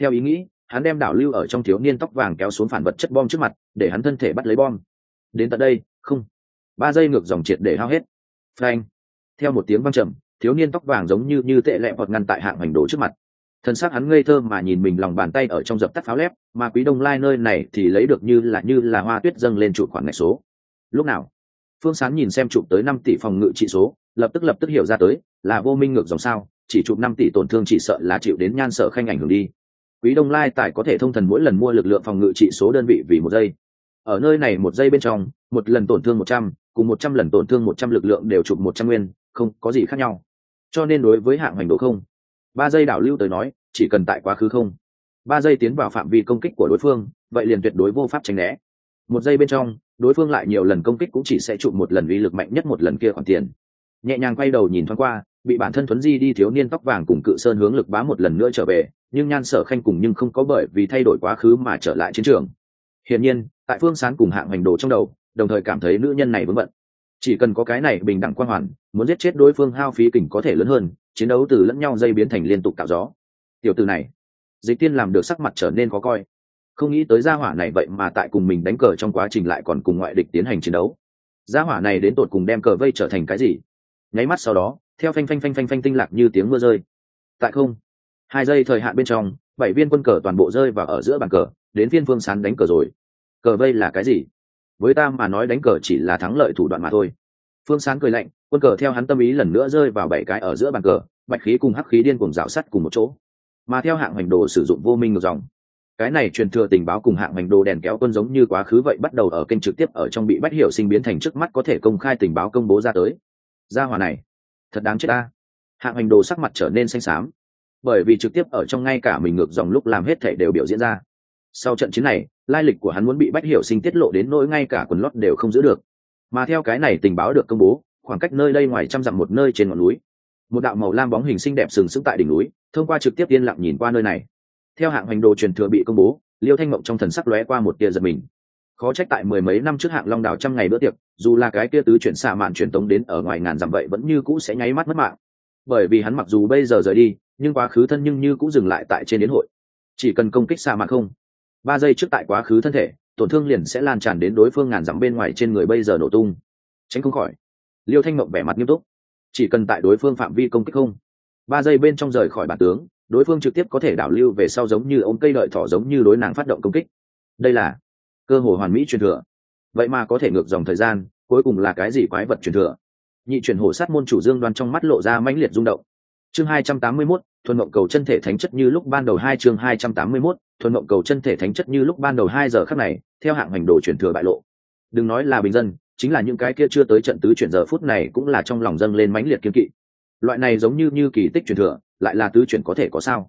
theo ý nghĩ, hắn đem đảo lưu ở trong thiếu niên tóc vàng kéo xuống phản vật chất bom trước mặt, để hắn thân thể bắt lấy bom. Đến tận đây, không. Ba giây ngược dòng triệt để hao hết. Phanh. Theo một tiếng văng trầm, thiếu niên tóc vàng giống như như tệ lẹ vọt ngăn tại hạng hành đồ trước mặt. Thân xác hắn ngây thơ mà nhìn mình lòng bàn tay ở trong dập tắt pháo lép, mà quý đông lai nơi này thì lấy được như là như là hoa tuyết dâng lên trụ khoản ngạch số. Lúc nào? Phương sán nhìn xem chụp tới năm tỷ phòng ngự trị số, lập tức lập tức hiểu ra tới, là vô minh ngược dòng sao, chỉ chụp năm tỷ tổn thương chỉ sợ là chịu đến nhan sợ khanh ảnh hưởng đi quý đông lai Tài có thể thông thần mỗi lần mua lực lượng phòng ngự trị số đơn vị vì một giây. Ở nơi này một giây bên trong, một lần tổn thương một trăm, cùng một trăm lần tổn thương một trăm lực lượng đều chụp một trăm nguyên, không có gì khác nhau. Cho nên đối với hạng hành độ không, ba giây đảo lưu tới nói, chỉ cần tại quá khứ không. Ba giây tiến vào phạm vi công kích của đối phương, vậy liền tuyệt đối vô pháp tránh né. Một giây bên trong, đối phương lại nhiều lần công kích cũng chỉ sẽ chụp một lần uy lực mạnh nhất một lần kia khoản tiền. Nhẹ nhàng quay đầu nhìn thoáng qua bị bản thân thuấn di đi thiếu niên tóc vàng cùng cự sơn hướng lực bá một lần nữa trở về, nhưng nhan sở khanh cùng nhưng không có bởi vì thay đổi quá khứ mà trở lại chiến trường. Hiển nhiên, tại phương sán cùng hạng hành đồ trong đầu, đồng thời cảm thấy nữ nhân này vững vận chỉ cần có cái này bình đẳng quan hoàn, muốn giết chết đối phương hao phí kình có thể lớn hơn, chiến đấu từ lẫn nhau dây biến thành liên tục tạo gió. Tiểu từ này, dịch tiên làm được sắc mặt trở nên khó coi. Không nghĩ tới gia hỏa này vậy mà tại cùng mình đánh cờ trong quá trình lại còn cùng ngoại địch tiến hành chiến đấu. Gia hỏa này đến tột cùng đem cờ vây trở thành cái gì? Nháy mắt sau đó theo phanh phanh phanh phanh phanh tinh lạc như tiếng mưa rơi. Tại không, hai giây thời hạn bên trong, bảy viên quân cờ toàn bộ rơi vào ở giữa bàn cờ, đến phiên phương sán đánh cờ rồi. Cờ vây là cái gì? Với ta mà nói đánh cờ chỉ là thắng lợi thủ đoạn mà thôi. Phương sán cười lạnh, quân cờ theo hắn tâm ý lần nữa rơi vào bảy cái ở giữa bàn cờ, bạch khí cùng hắc khí điên cùng rào sắt cùng một chỗ. Mà theo hạng hành đồ sử dụng vô minh ngược dòng. Cái này truyền thừa tình báo cùng hạng hành đồ đèn kéo quân giống như quá khứ vậy bắt đầu ở kênh trực tiếp ở trong bị bách hiểu sinh biến thành trước mắt có thể công khai tình báo công bố ra tới. Gia hòa này thật đáng chết ta. Hạng hành đồ sắc mặt trở nên xanh xám, bởi vì trực tiếp ở trong ngay cả mình ngược dòng lúc làm hết thể đều biểu diễn ra. Sau trận chiến này, lai lịch của hắn muốn bị bách hiểu sinh tiết lộ đến nỗi ngay cả quần lót đều không giữ được. Mà theo cái này tình báo được công bố, khoảng cách nơi đây ngoài trăm dặm một nơi trên ngọn núi, một đạo màu lam bóng hình xinh đẹp sừng sững tại đỉnh núi, thông qua trực tiếp yên lặng nhìn qua nơi này. Theo hạng hành đồ truyền thừa bị công bố, liêu thanh mộng trong thần sắc lóe qua một tia giật mình khó trách tại mười mấy năm trước hạng long đảo trăm ngày bữa tiệc, dù là cái kia tứ chuyển xạ mạn truyền tống đến ở ngoài ngàn dặm vậy vẫn như cũ sẽ nháy mắt mất mạng. Bởi vì hắn mặc dù bây giờ rời đi, nhưng quá khứ thân nhưng như cũng dừng lại tại trên đến hội. Chỉ cần công kích xạ mạn không, ba giây trước tại quá khứ thân thể, tổn thương liền sẽ lan tràn đến đối phương ngàn dặm bên ngoài trên người bây giờ nổ tung. Tránh không khỏi. Liêu thanh mộng vẻ mặt nghiêm túc. Chỉ cần tại đối phương phạm vi công kích không, ba giây bên trong rời khỏi bản tướng, đối phương trực tiếp có thể đảo lưu về sau giống như ống cây đợi thỏ giống như đối nàng phát động công kích. Đây là cơ hội hoàn mỹ truyền thừa. Vậy mà có thể ngược dòng thời gian cuối cùng là cái gì quái vật truyền thừa? Nhị chuyển hổ sát môn chủ dương đoan trong mắt lộ ra mãnh liệt rung động. Chương hai trăm tám mươi 281, thuần mộng cầu chân thể thánh chất như lúc ban đầu hai chương hai trăm tám mươi 281, thuần mộng cầu chân thể thánh chất như lúc ban đầu hai giờ khắc này theo hạng hành đồ truyền thừa bại lộ. Đừng nói là bình dân chính là những cái kia chưa tới trận tứ chuyển giờ phút này cũng là trong lòng dâng lên mãnh liệt kiên kỵ. Loại này giống như như kỳ tích truyền thừa lại là tứ chuyển có thể có sao?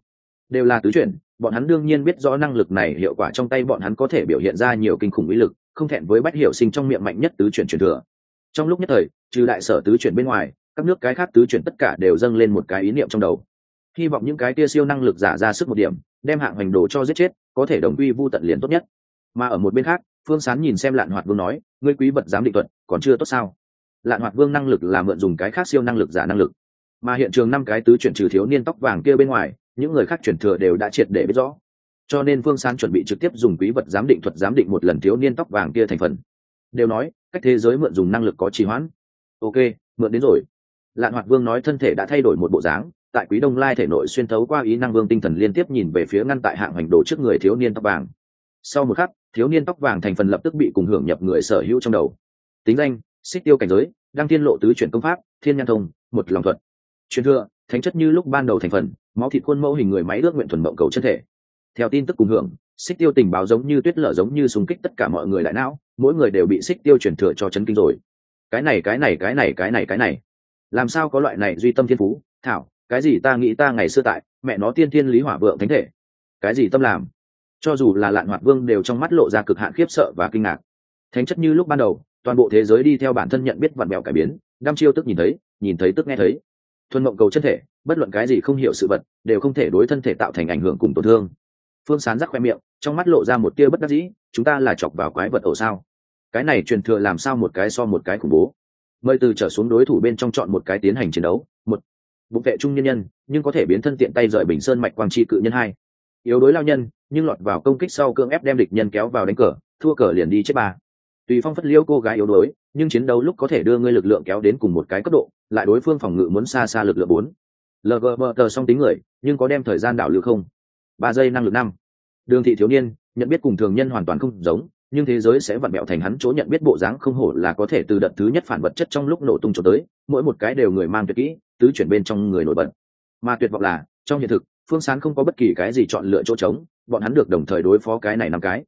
Đều là tứ chuyển, bọn hắn đương nhiên biết rõ năng lực này, hiệu quả trong tay bọn hắn có thể biểu hiện ra nhiều kinh khủng uy lực, không thẹn với bách hiểu sinh trong miệng mạnh nhất tứ chuyển truyền thừa. Trong lúc nhất thời, trừ đại sở tứ chuyển bên ngoài, các nước cái khác tứ chuyển tất cả đều dâng lên một cái ý niệm trong đầu. Hy vọng những cái tia siêu năng lực giả ra sức một điểm, đem hạng hành đồ cho giết chết, có thể đồng quy vu tận liền tốt nhất. Mà ở một bên khác, phương sán nhìn xem lạn hoạt vương nói, ngươi quý vật dám định thuật, còn chưa tốt sao? Lạn hoạt vương năng lực là mượn dùng cái khác siêu năng lực giả năng lực. Mà hiện trường năm cái tứ chuyển trừ thiếu niên tóc vàng kia bên ngoài những người khác chuyển thừa đều đã triệt để biết rõ. Cho nên phương sán chuẩn bị trực tiếp dùng quý vật giám định thuật giám định một lần thiếu niên tóc vàng kia thành phần. Đều nói, cách thế giới mượn dùng năng lực có trì hoãn. Ok, mượn đến rồi. Lạn hoạt vương nói thân thể đã thay đổi một bộ dáng, tại quý đông lai thể nội xuyên thấu qua ý năng vương tinh thần liên tiếp nhìn về phía ngăn tại hạng hành đồ trước người thiếu niên tóc vàng. Sau một khắc, thiếu niên tóc vàng thành phần lập tức bị cùng hưởng nhập người sở hữu trong đầu. Tính danh, xích tiêu cảnh giới, đăng tiên lộ tứ chuyển công pháp, thiên nhan thông, một lòng thuật. Truyền thừa, thánh chất như lúc ban đầu thành phần máu thịt khuôn mẫu hình người máy ước nguyện thuần mộng cầu chân thể. Theo tin tức cùng hưởng, xích tiêu tình báo giống như tuyết lở giống như súng kích tất cả mọi người lại não, mỗi người đều bị xích tiêu chuyển thừa cho chấn kinh rồi. Cái này cái này cái này cái này cái này. Làm sao có loại này duy tâm thiên phú? Thảo, cái gì ta nghĩ ta ngày xưa tại, mẹ nó tiên thiên lý hỏa vượng thánh thể. Cái gì tâm làm? Cho dù là lạn hoạt vương đều trong mắt lộ ra cực hạn khiếp sợ và kinh ngạc. Thánh chất như lúc ban đầu, toàn bộ thế giới đi theo bản thân nhận biết vặn bèo cải biến, đăm chiêu tức nhìn thấy nhìn thấy tức nghe thấy thuần mộng cầu chân thể, bất luận cái gì không hiểu sự vật, đều không thể đối thân thể tạo thành ảnh hưởng cùng tổn thương. Phương sán rắc khoe miệng, trong mắt lộ ra một tia bất đắc dĩ, chúng ta là chọc vào quái vật ổ sao? Cái này truyền thừa làm sao một cái so một cái khủng bố? Mời từ trở xuống đối thủ bên trong chọn một cái tiến hành chiến đấu, một, bụng vệ trung nhân nhân, nhưng có thể biến thân tiện tay rời bình sơn mạch quang tri cự nhân hai. Yếu đối lao nhân, nhưng lọt vào công kích sau cưỡng ép đem địch nhân kéo vào đánh cờ, thua cờ liền đi chết ba tùy phong phất liêu cô gái yếu đuối, nhưng chiến đấu lúc có thể đưa ngươi lực lượng kéo đến cùng một cái cấp độ, lại đối phương phòng ngự muốn xa xa lực lượng bốn. Lgb tờ song tính người, nhưng có đem thời gian đảo lưu không? Ba giây năng lực năm. Đường thị thiếu niên, nhận biết cùng thường nhân hoàn toàn không giống, nhưng thế giới sẽ vặn mẹo thành hắn chỗ nhận biết bộ dáng không hổ là có thể từ đợt thứ nhất phản vật chất trong lúc nổ tung cho tới, mỗi một cái đều người mang tuyệt kỹ, tứ chuyển bên trong người nổi bật. Mà tuyệt vọng là, trong hiện thực, phương sán không có bất kỳ cái gì chọn lựa chỗ trống, bọn hắn được đồng thời đối phó cái này năm cái.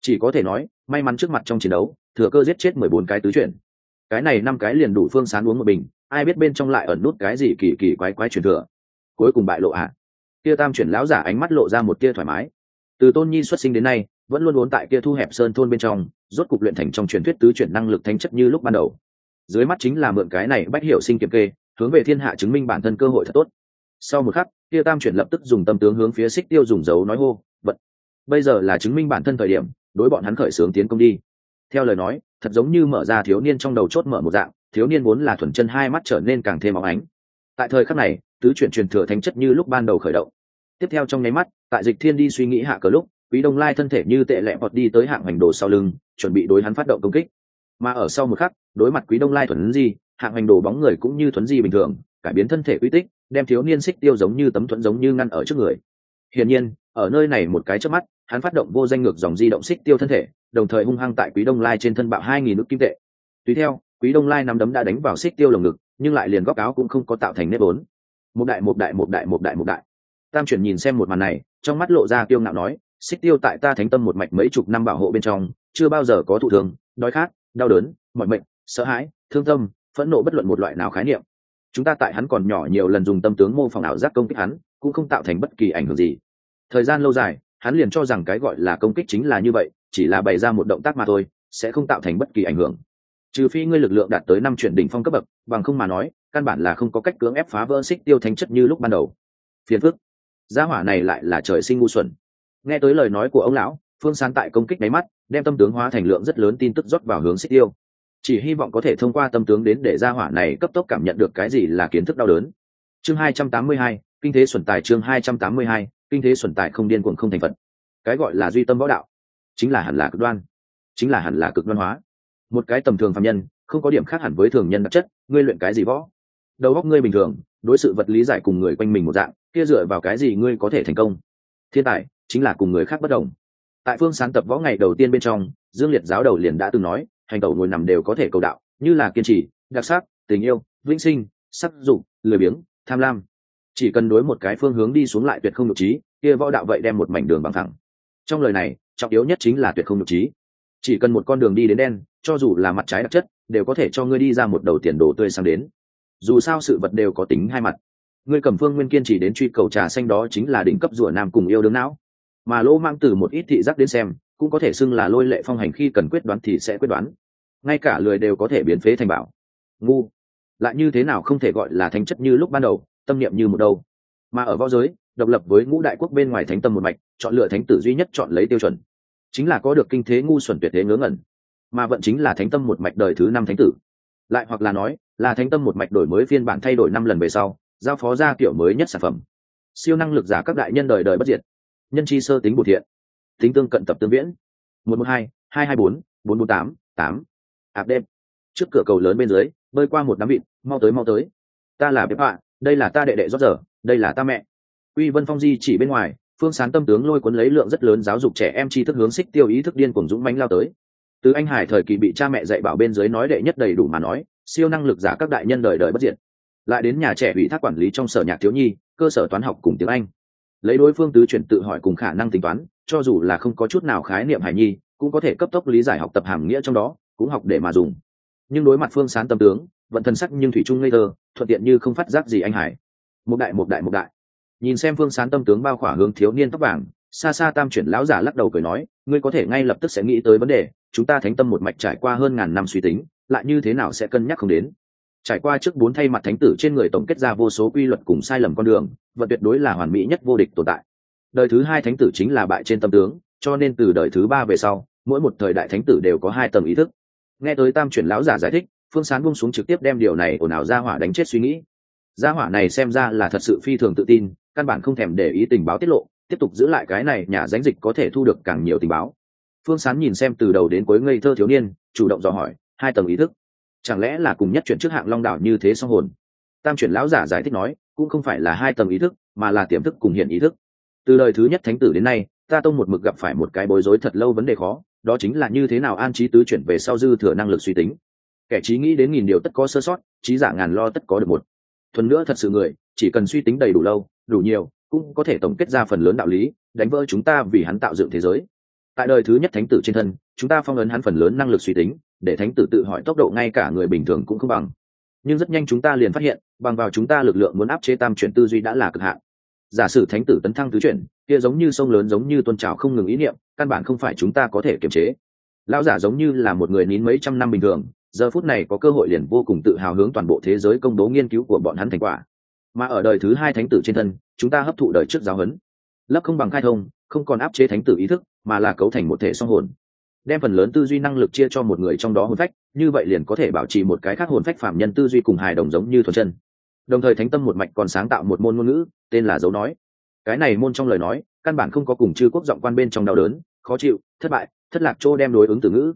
Chỉ có thể nói, may mắn trước mặt trong chiến đấu thừa cơ giết chết mười bốn cái tứ chuyển. Cái này năm cái liền đủ phương sán uống một bình, ai biết bên trong lại ẩn nút cái gì kỳ kỳ quái quái truyền thừa. Cuối cùng bại lộ ạ. À. kia tam chuyển lão giả ánh mắt lộ ra một tia thoải mái. Từ tôn nhi xuất sinh đến nay, vẫn luôn uốn tại kia thu hẹp sơn thôn bên trong, rốt cục luyện thành trong truyền thuyết tứ chuyển năng lực thánh chất như lúc ban đầu. Dưới mắt chính là mượn cái này bách hiểu sinh kiểm kê, hướng về thiên hạ chứng minh bản thân cơ hội thật tốt. Sau một khắc, kia tam chuyển lập tức dùng tâm tướng hướng phía xích tiêu dùng dấu nói hô, vận, bây giờ là chứng minh bản thân thời điểm, đối bọn hắn khởi xướng tiến công đi theo lời nói, thật giống như mở ra thiếu niên trong đầu chốt mở một dạng, thiếu niên vốn là thuần chân hai mắt trở nên càng thêm óng ánh. Tại thời khắc này, tứ chuyển truyền thừa thánh chất như lúc ban đầu khởi động. Tiếp theo trong nháy mắt, tại dịch thiên đi suy nghĩ hạ cờ lúc, quý đông lai thân thể như tệ lẹ bọt đi tới hạng hành đồ sau lưng, chuẩn bị đối hắn phát động công kích. Mà ở sau một khắc, đối mặt quý đông lai thuần di, hạng hành đồ bóng người cũng như thuấn di bình thường, cải biến thân thể quy tích, đem thiếu niên xích tiêu giống như tấm thuẫn giống như ngăn ở trước người. Hiển nhiên ở nơi này một cái trước mắt, hắn phát động vô danh ngược dòng di động xích tiêu thân thể, đồng thời hung hăng tại quý đông lai trên thân bạo hai nghìn nước kim tệ. Tùy theo, quý đông lai nắm đấm đã đánh vào xích tiêu lồng ngực, nhưng lại liền góc áo cũng không có tạo thành nếp vốn. Một đại một đại một đại một đại một đại. Tam chuyển nhìn xem một màn này, trong mắt lộ ra tiêu ngạo nói, xích tiêu tại ta thánh tâm một mạch mấy chục năm bảo hộ bên trong, chưa bao giờ có thụ thường đói khát, đau đớn, mọi mệnh, sợ hãi, thương tâm, phẫn nộ bất luận một loại nào khái niệm. Chúng ta tại hắn còn nhỏ nhiều lần dùng tâm tướng mô phỏng ảo giác công kích hắn, cũng không tạo thành bất kỳ ảnh hưởng gì thời gian lâu dài hắn liền cho rằng cái gọi là công kích chính là như vậy chỉ là bày ra một động tác mà thôi sẽ không tạo thành bất kỳ ảnh hưởng. Trừ phi ngươi lực lượng đạt tới năm chuyển đỉnh phong cấp bậc bằng không mà nói căn bản là không có cách cưỡng ép phá vỡ xích tiêu thánh chất như lúc ban đầu. Phiền phức. Gia hỏa này lại là trời sinh ngu xuẩn. Nghe tới lời nói của ông lão phương sán tại công kích đáy mắt đem tâm tướng hóa thành lượng rất lớn tin tức rót vào hướng xích tiêu. Chỉ hy vọng có thể thông qua tâm tướng đến để gia hỏa này cấp tốc cảm nhận được cái gì là kiến thức đau đớn. Chương 282, kinh thế xuẩn tài chương 282, kinh thế xuẩn tài không điên cuồng không thành phật. Cái gọi là duy tâm võ đạo, chính là hẳn là cực đoan, chính là hẳn là cực đoan hóa. Một cái tầm thường phạm nhân, không có điểm khác hẳn với thường nhân đặc chất, ngươi luyện cái gì võ? Đầu óc ngươi bình thường, đối sự vật lý giải cùng người quanh mình một dạng, kia dựa vào cái gì ngươi có thể thành công? Thiên tài, chính là cùng người khác bất đồng. Tại phương sáng tập võ ngày đầu tiên bên trong, dương liệt giáo đầu liền đã từng nói, hành tẩu ngồi nằm đều có thể cầu đạo, như là kiên trì, đặc sắc, tình yêu, vĩnh sinh, sắc dụng lười biếng, tham lam chỉ cần đối một cái phương hướng đi xuống lại tuyệt không nhục trí, kia võ đạo vậy đem một mảnh đường bằng thẳng trong lời này, trọng yếu nhất chính là tuyệt không nhục trí. Chỉ cần một con đường đi đến đen, cho dù là mặt trái đặc chất, đều có thể cho ngươi đi ra một đầu tiền đồ tươi sáng đến. Dù sao sự vật đều có tính hai mặt. Ngươi cầm phương nguyên kiên chỉ đến truy cầu trà xanh đó chính là đỉnh cấp rùa nam cùng yêu đương não. Mà lỗ mang từ một ít thị giác đến xem, cũng có thể xưng là lôi lệ phong hành khi cần quyết đoán thì sẽ quyết đoán. Ngay cả lười đều có thể biến phế thành bảo. Ngu. Lại như thế nào không thể gọi là thanh chất như lúc ban đầu tâm niệm như một đâu. Mà ở võ giới, độc lập với ngũ đại quốc bên ngoài thánh tâm một mạch, chọn lựa thánh tử duy nhất chọn lấy tiêu chuẩn. Chính là có được kinh thế ngu xuẩn tuyệt thế ngớ ngẩn. Mà vận chính là thánh tâm một mạch đời thứ năm thánh tử. Lại hoặc là nói, là thánh tâm một mạch đổi mới phiên bản thay đổi năm lần về sau, giao phó ra kiểu mới nhất sản phẩm. Siêu năng lực giả các đại nhân đời đời bất diệt. Nhân chi sơ tính bổ thiện. Tính tương cận tập tương viễn. Một một hai hai hai bốn bốn bốn tám tám. Ạp đêm. Trước cửa cầu lớn bên dưới, bơi qua một đám vịt, mau tới mau tới. Ta là bếp họa đây là ta đệ đệ rót giờ đây là ta mẹ. Uy vân phong di chỉ bên ngoài, phương sán tâm tướng lôi cuốn lấy lượng rất lớn giáo dục trẻ em tri thức hướng xích tiêu ý thức điên cùng dũng mánh lao tới. Từ anh hải thời kỳ bị cha mẹ dạy bảo bên dưới nói đệ nhất đầy đủ mà nói, siêu năng lực giả các đại nhân đời đời bất diệt. Lại đến nhà trẻ ủy thác quản lý trong sở nhạc thiếu nhi, cơ sở toán học cùng tiếng anh. Lấy đối phương tứ chuyển tự hỏi cùng khả năng tính toán, cho dù là không có chút nào khái niệm hải nhi, cũng có thể cấp tốc lý giải học tập hàm nghĩa trong đó, cũng học để mà dùng. Nhưng đối mặt phương sán tâm tướng vận thần sắc nhưng thủy trung ngây thơ, thuận tiện như không phát giác gì anh hải. Một đại một đại một đại. Nhìn xem phương sán tâm tướng bao khỏa hướng thiếu niên tóc vàng, xa xa tam chuyển lão giả lắc đầu cười nói, ngươi có thể ngay lập tức sẽ nghĩ tới vấn đề, chúng ta thánh tâm một mạch trải qua hơn ngàn năm suy tính, lại như thế nào sẽ cân nhắc không đến? Trải qua trước bốn thay mặt thánh tử trên người tổng kết ra vô số quy luật cùng sai lầm con đường và tuyệt đối là hoàn mỹ nhất vô địch tồn tại. Đời thứ hai thánh tử chính là bại trên tâm tướng, cho nên từ đời thứ ba về sau, mỗi một thời đại thánh tử đều có hai tầng ý thức. Nghe tới tam chuyển lão giả giải thích phương sán bung xuống trực tiếp đem điều này ồn ào ra hỏa đánh chết suy nghĩ. Gia hỏa này xem ra là thật sự phi thường tự tin, căn bản không thèm để ý tình báo tiết lộ, tiếp tục giữ lại cái này nhà danh dịch có thể thu được càng nhiều tình báo. Phương sán nhìn xem từ đầu đến cuối ngây thơ thiếu niên, chủ động dò hỏi, hai tầng ý thức. Chẳng lẽ là cùng nhất chuyển trước hạng long đảo như thế song hồn? Tam chuyển lão giả giải thích nói, cũng không phải là hai tầng ý thức, mà là tiềm thức cùng hiện ý thức. Từ đời thứ nhất thánh tử đến nay, ta tông một mực gặp phải một cái bối rối thật lâu vấn đề khó, đó chính là như thế nào an trí tứ chuyển về sau dư thừa năng lực suy tính kẻ trí nghĩ đến nghìn điều tất có sơ sót, trí giả ngàn lo tất có được một. Thuần nữa thật sự người, chỉ cần suy tính đầy đủ lâu, đủ nhiều, cũng có thể tổng kết ra phần lớn đạo lý, đánh vỡ chúng ta vì hắn tạo dựng thế giới. Tại đời thứ nhất thánh tử trên thân, chúng ta phong ấn hắn phần lớn năng lực suy tính, để thánh tử tự hỏi tốc độ ngay cả người bình thường cũng không bằng. Nhưng rất nhanh chúng ta liền phát hiện, bằng vào chúng ta lực lượng muốn áp chế tam chuyển tư duy đã là cực hạn. Giả sử thánh tử tấn thăng tứ chuyển, kia giống như sông lớn giống như tôn trào không ngừng ý niệm, căn bản không phải chúng ta có thể kiềm chế. Lão giả giống như là một người nín mấy trăm năm bình thường giờ phút này có cơ hội liền vô cùng tự hào hướng toàn bộ thế giới công bố nghiên cứu của bọn hắn thành quả. Mà ở đời thứ hai thánh tử trên thân, chúng ta hấp thụ đời trước giáo huấn. Lấp không bằng khai thông, không còn áp chế thánh tử ý thức, mà là cấu thành một thể song hồn. Đem phần lớn tư duy năng lực chia cho một người trong đó hồn phách, như vậy liền có thể bảo trì một cái khác hồn phách phạm nhân tư duy cùng hài đồng giống như thuần chân. Đồng thời thánh tâm một mạch còn sáng tạo một môn ngôn ngữ, tên là dấu nói. Cái này môn trong lời nói, căn bản không có cùng chư quốc giọng quan bên trong đau đớn, khó chịu, thất bại, thất lạc chỗ đem đối ứng từ ngữ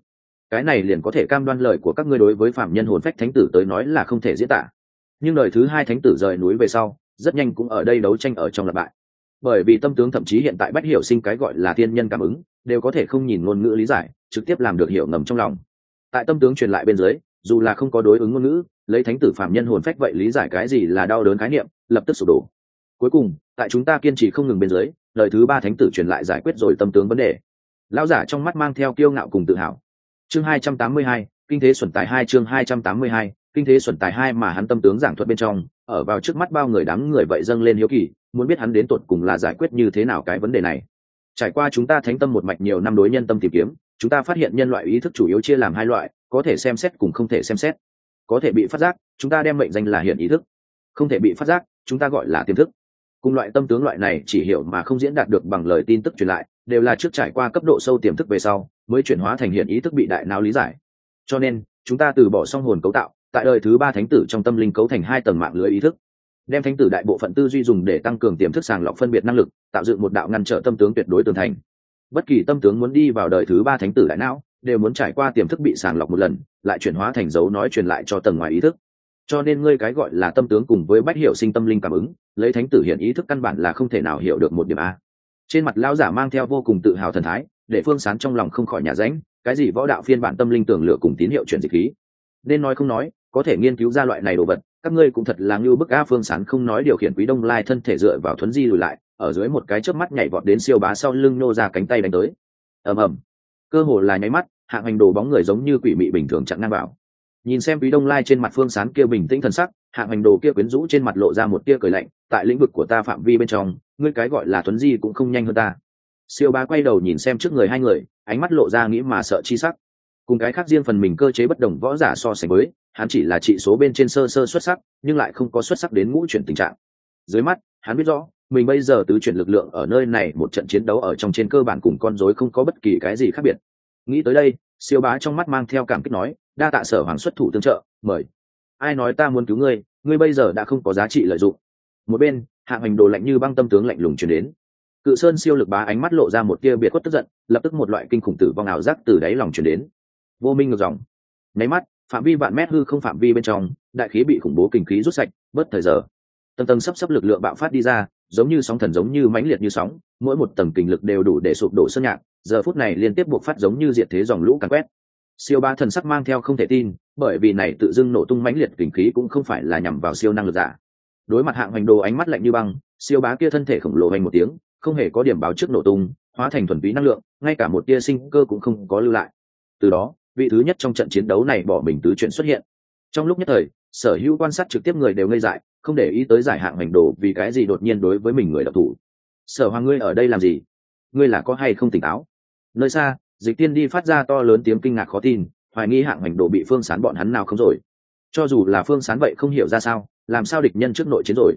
cái này liền có thể cam đoan lời của các ngươi đối với phạm nhân hồn phách thánh tử tới nói là không thể diễn tả. Nhưng đời thứ hai thánh tử rời núi về sau, rất nhanh cũng ở đây đấu tranh ở trong lập bại bởi vì tâm tướng thậm chí hiện tại bách hiểu sinh cái gọi là thiên nhân cảm ứng, đều có thể không nhìn ngôn ngữ lý giải, trực tiếp làm được hiểu ngầm trong lòng. Tại tâm tướng truyền lại bên dưới, dù là không có đối ứng ngôn ngữ, lấy thánh tử phạm nhân hồn phách vậy lý giải cái gì là đau đớn khái niệm, lập tức sụp đổ. Cuối cùng, tại chúng ta kiên trì không ngừng bên dưới lời thứ ba thánh tử truyền lại giải quyết rồi tâm tướng vấn đề. Lão giả trong mắt mang theo kiêu ngạo cùng tự hào chương hai trăm tám mươi hai, kinh thế xuẩn tài hai, chương hai trăm tám mươi hai, kinh thế xuẩn tài hai mà hắn tâm tướng giảng thuật bên trong, ở vào trước mắt bao người đám người vậy dâng lên hiếu kỳ, muốn biết hắn đến tột cùng là giải quyết như thế nào cái vấn đề này. Trải qua chúng ta thánh tâm một mạch nhiều năm đối nhân tâm tìm kiếm, chúng ta phát hiện nhân loại ý thức chủ yếu chia làm hai loại, có thể xem xét cùng không thể xem xét. Có thể bị phát giác, chúng ta đem mệnh danh là hiện ý thức. Không thể bị phát giác, chúng ta gọi là tiềm thức. Cùng loại tâm tướng loại này chỉ hiểu mà không diễn đạt được bằng lời tin tức truyền lại, đều là trước trải qua cấp độ sâu tiềm thức về sau mới chuyển hóa thành hiện ý thức bị đại não lý giải. Cho nên, chúng ta từ bỏ song hồn cấu tạo, tại đời thứ ba thánh tử trong tâm linh cấu thành hai tầng mạng lưới ý thức. Đem thánh tử đại bộ phận tư duy dùng để tăng cường tiềm thức sàng lọc phân biệt năng lực, tạo dựng một đạo ngăn trở tâm tướng tuyệt đối tường thành. Bất kỳ tâm tướng muốn đi vào đời thứ ba thánh tử đại não, đều muốn trải qua tiềm thức bị sàng lọc một lần, lại chuyển hóa thành dấu nói truyền lại cho tầng ngoài ý thức. Cho nên ngươi cái gọi là tâm tướng cùng với bách hiểu sinh tâm linh cảm ứng, lấy thánh tử hiện ý thức căn bản là không thể nào hiểu được một điểm a. Trên mặt lão giả mang theo vô cùng tự hào thần thái để phương sán trong lòng không khỏi nhà ránh, cái gì võ đạo phiên bản tâm linh tưởng lựa cùng tín hiệu chuyển dịch khí. Nên nói không nói, có thể nghiên cứu ra loại này đồ vật, các ngươi cũng thật là ngưu bức a phương sán không nói điều khiển quý đông lai thân thể dựa vào thuấn di lùi lại, ở dưới một cái chớp mắt nhảy vọt đến siêu bá sau lưng nô ra cánh tay đánh tới. Ầm ầm. Cơ hồ là nháy mắt, hạng hành đồ bóng người giống như quỷ mị bình thường chặn ngang vào. Nhìn xem quý đông lai trên mặt phương sán kia bình tĩnh thần sắc, hạng hành đồ kia quyến rũ trên mặt lộ ra một tia cười lạnh, tại lĩnh vực của ta phạm vi bên trong, ngươi cái gọi là thuấn di cũng không nhanh hơn ta siêu bá quay đầu nhìn xem trước người hai người, ánh mắt lộ ra nghĩ mà sợ chi sắc. Cùng cái khác riêng phần mình cơ chế bất đồng võ giả so sánh với, hắn chỉ là trị số bên trên sơ sơ xuất sắc, nhưng lại không có xuất sắc đến ngũ chuyển tình trạng. Dưới mắt, hắn biết rõ, mình bây giờ tứ chuyển lực lượng ở nơi này một trận chiến đấu ở trong trên cơ bản cùng con rối không có bất kỳ cái gì khác biệt. Nghĩ tới đây, siêu bá trong mắt mang theo cảm kích nói, đa tạ sở hoàng xuất thủ tương trợ, mời. Ai nói ta muốn cứu ngươi ngươi bây giờ đã không có giá trị lợi dụng. Một bên Hạ hành đồ lạnh như băng tâm tướng lạnh lùng chuyển đến cự sơn siêu lực bá ánh mắt lộ ra một tia biệt khuất tức giận, lập tức một loại kinh khủng tử vong ảo giác từ đáy lòng chuyển đến. Vô minh ngược dòng. Nháy mắt, phạm vi vạn mét hư không phạm vi bên trong, đại khí bị khủng bố kinh khí rút sạch bớt thời giờ. Tầng tầng sắp sắp lực lượng bạo phát đi ra, giống như sóng thần giống như mãnh liệt như sóng, mỗi một tầng kinh lực đều đủ để sụp đổ sơn nhạc, giờ phút này liên tiếp buộc phát giống như diệt thế dòng lũ càn quét. Siêu ba thần sắc mang theo không thể tin, bởi vì này tự dưng nổ tung mãnh liệt kinh khí cũng không phải là nhằm vào siêu năng lực giả. Đối mặt hạng hoành đồ ánh mắt lạnh như băng, siêu bá kia thân thể khổng lồ hoành một tiếng không hề có điểm báo trước nổ tung, hóa thành thuần túy năng lượng, ngay cả một tia sinh cơ cũng không có lưu lại. Từ đó, vị thứ nhất trong trận chiến đấu này bỏ mình tứ chuyện xuất hiện. Trong lúc nhất thời, sở hữu quan sát trực tiếp người đều ngây dại, không để ý tới giải hạng hành đồ vì cái gì đột nhiên đối với mình người đọc thủ. Sở hoàng ngươi ở đây làm gì? Ngươi là có hay không tỉnh táo? Nơi xa, dịch tiên đi phát ra to lớn tiếng kinh ngạc khó tin, hoài nghi hạng hành đồ bị phương sán bọn hắn nào không rồi. Cho dù là phương sán vậy không hiểu ra sao, làm sao địch nhân trước nội chiến rồi?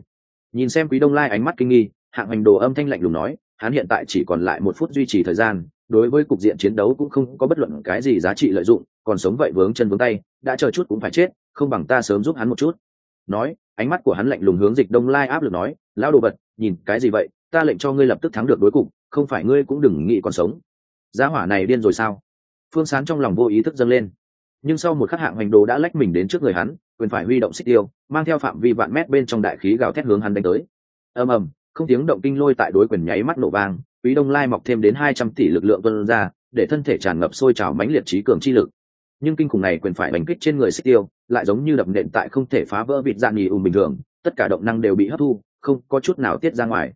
Nhìn xem quý đông lai ánh mắt kinh nghi hạng hành đồ âm thanh lạnh lùng nói, hắn hiện tại chỉ còn lại một phút duy trì thời gian, đối với cục diện chiến đấu cũng không có bất luận cái gì giá trị lợi dụng, còn sống vậy vướng chân vướng tay, đã chờ chút cũng phải chết, không bằng ta sớm giúp hắn một chút. Nói, ánh mắt của hắn lạnh lùng hướng dịch đông lai áp lực nói, lão đồ vật, nhìn cái gì vậy? Ta lệnh cho ngươi lập tức thắng được đối cục, không phải ngươi cũng đừng nghĩ còn sống. Giá hỏa này điên rồi sao? Phương sán trong lòng vô ý thức dâng lên. Nhưng sau một khắc hạng hành đồ đã lách mình đến trước người hắn, quyền phải huy động xích tiêu, mang theo phạm vi vạn mét bên trong đại khí gào thét hướng hắn đánh tới. Ầm ầm không tiếng động kinh lôi tại đối quyền nháy mắt nổ vang, quý đông lai mọc thêm đến hai trăm tỷ lực lượng vân ra, để thân thể tràn ngập sôi trào mãnh liệt trí cường chi lực. Nhưng kinh khủng này quyền phải đánh kích trên người xích tiêu, lại giống như đập nện tại không thể phá vỡ vịt dạng nghỉ ùn bình thường, tất cả động năng đều bị hấp thu, không có chút nào tiết ra ngoài.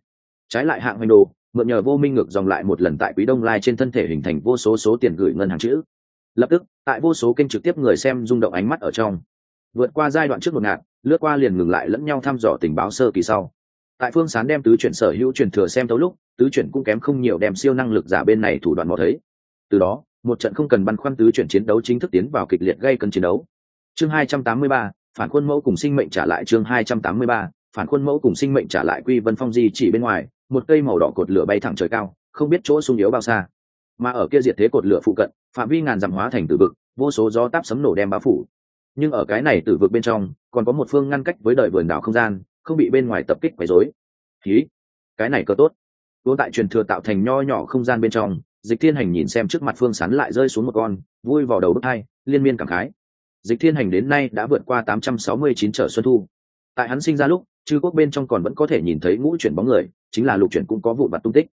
Trái lại hạng hoành đồ, mượn nhờ vô minh ngược dòng lại một lần tại quý đông lai trên thân thể hình thành vô số số tiền gửi ngân hàng chữ. Lập tức, tại vô số kênh trực tiếp người xem rung động ánh mắt ở trong. Vượt qua giai đoạn trước một ngạt lướt qua liền ngừng lại lẫn nhau thăm dò tình báo sơ kỳ sau tại phương sán đem tứ chuyển sở hữu truyền thừa xem tấu lúc, tứ chuyển cũng kém không nhiều đem siêu năng lực giả bên này thủ đoạn mò thấy. Từ đó, một trận không cần băn khoăn tứ chuyển chiến đấu chính thức tiến vào kịch liệt gây cân chiến đấu. Chương hai trăm tám mươi ba, phản khuôn mẫu cùng sinh mệnh trả lại chương hai trăm tám mươi ba, phản khuôn mẫu cùng sinh mệnh trả lại quy vân phong di chỉ bên ngoài, một cây màu đỏ cột lửa bay thẳng trời cao, không biết chỗ sung yếu bao xa. Mà ở kia diệt thế cột lửa phụ cận, phạm vi ngàn dặm hóa thành tử vực, vô số gió táp sấm nổ đem bao phủ. Nhưng ở cái này tử vực bên trong, còn có một phương ngăn cách với đời vườn đảo không gian không bị bên ngoài tập kích quấy rối. Khí, cái này cơ tốt. Vốn tại truyền thừa tạo thành nho nhỏ không gian bên trong, dịch thiên hành nhìn xem trước mặt phương sán lại rơi xuống một con, vui vào đầu bước hai, liên miên cảm khái. Dịch thiên hành đến nay đã vượt qua tám trăm sáu mươi chín trở xuân thu. Tại hắn sinh ra lúc, chư quốc bên trong còn vẫn có thể nhìn thấy ngũ chuyển bóng người, chính là lục chuyển cũng có vụ vặt tung tích.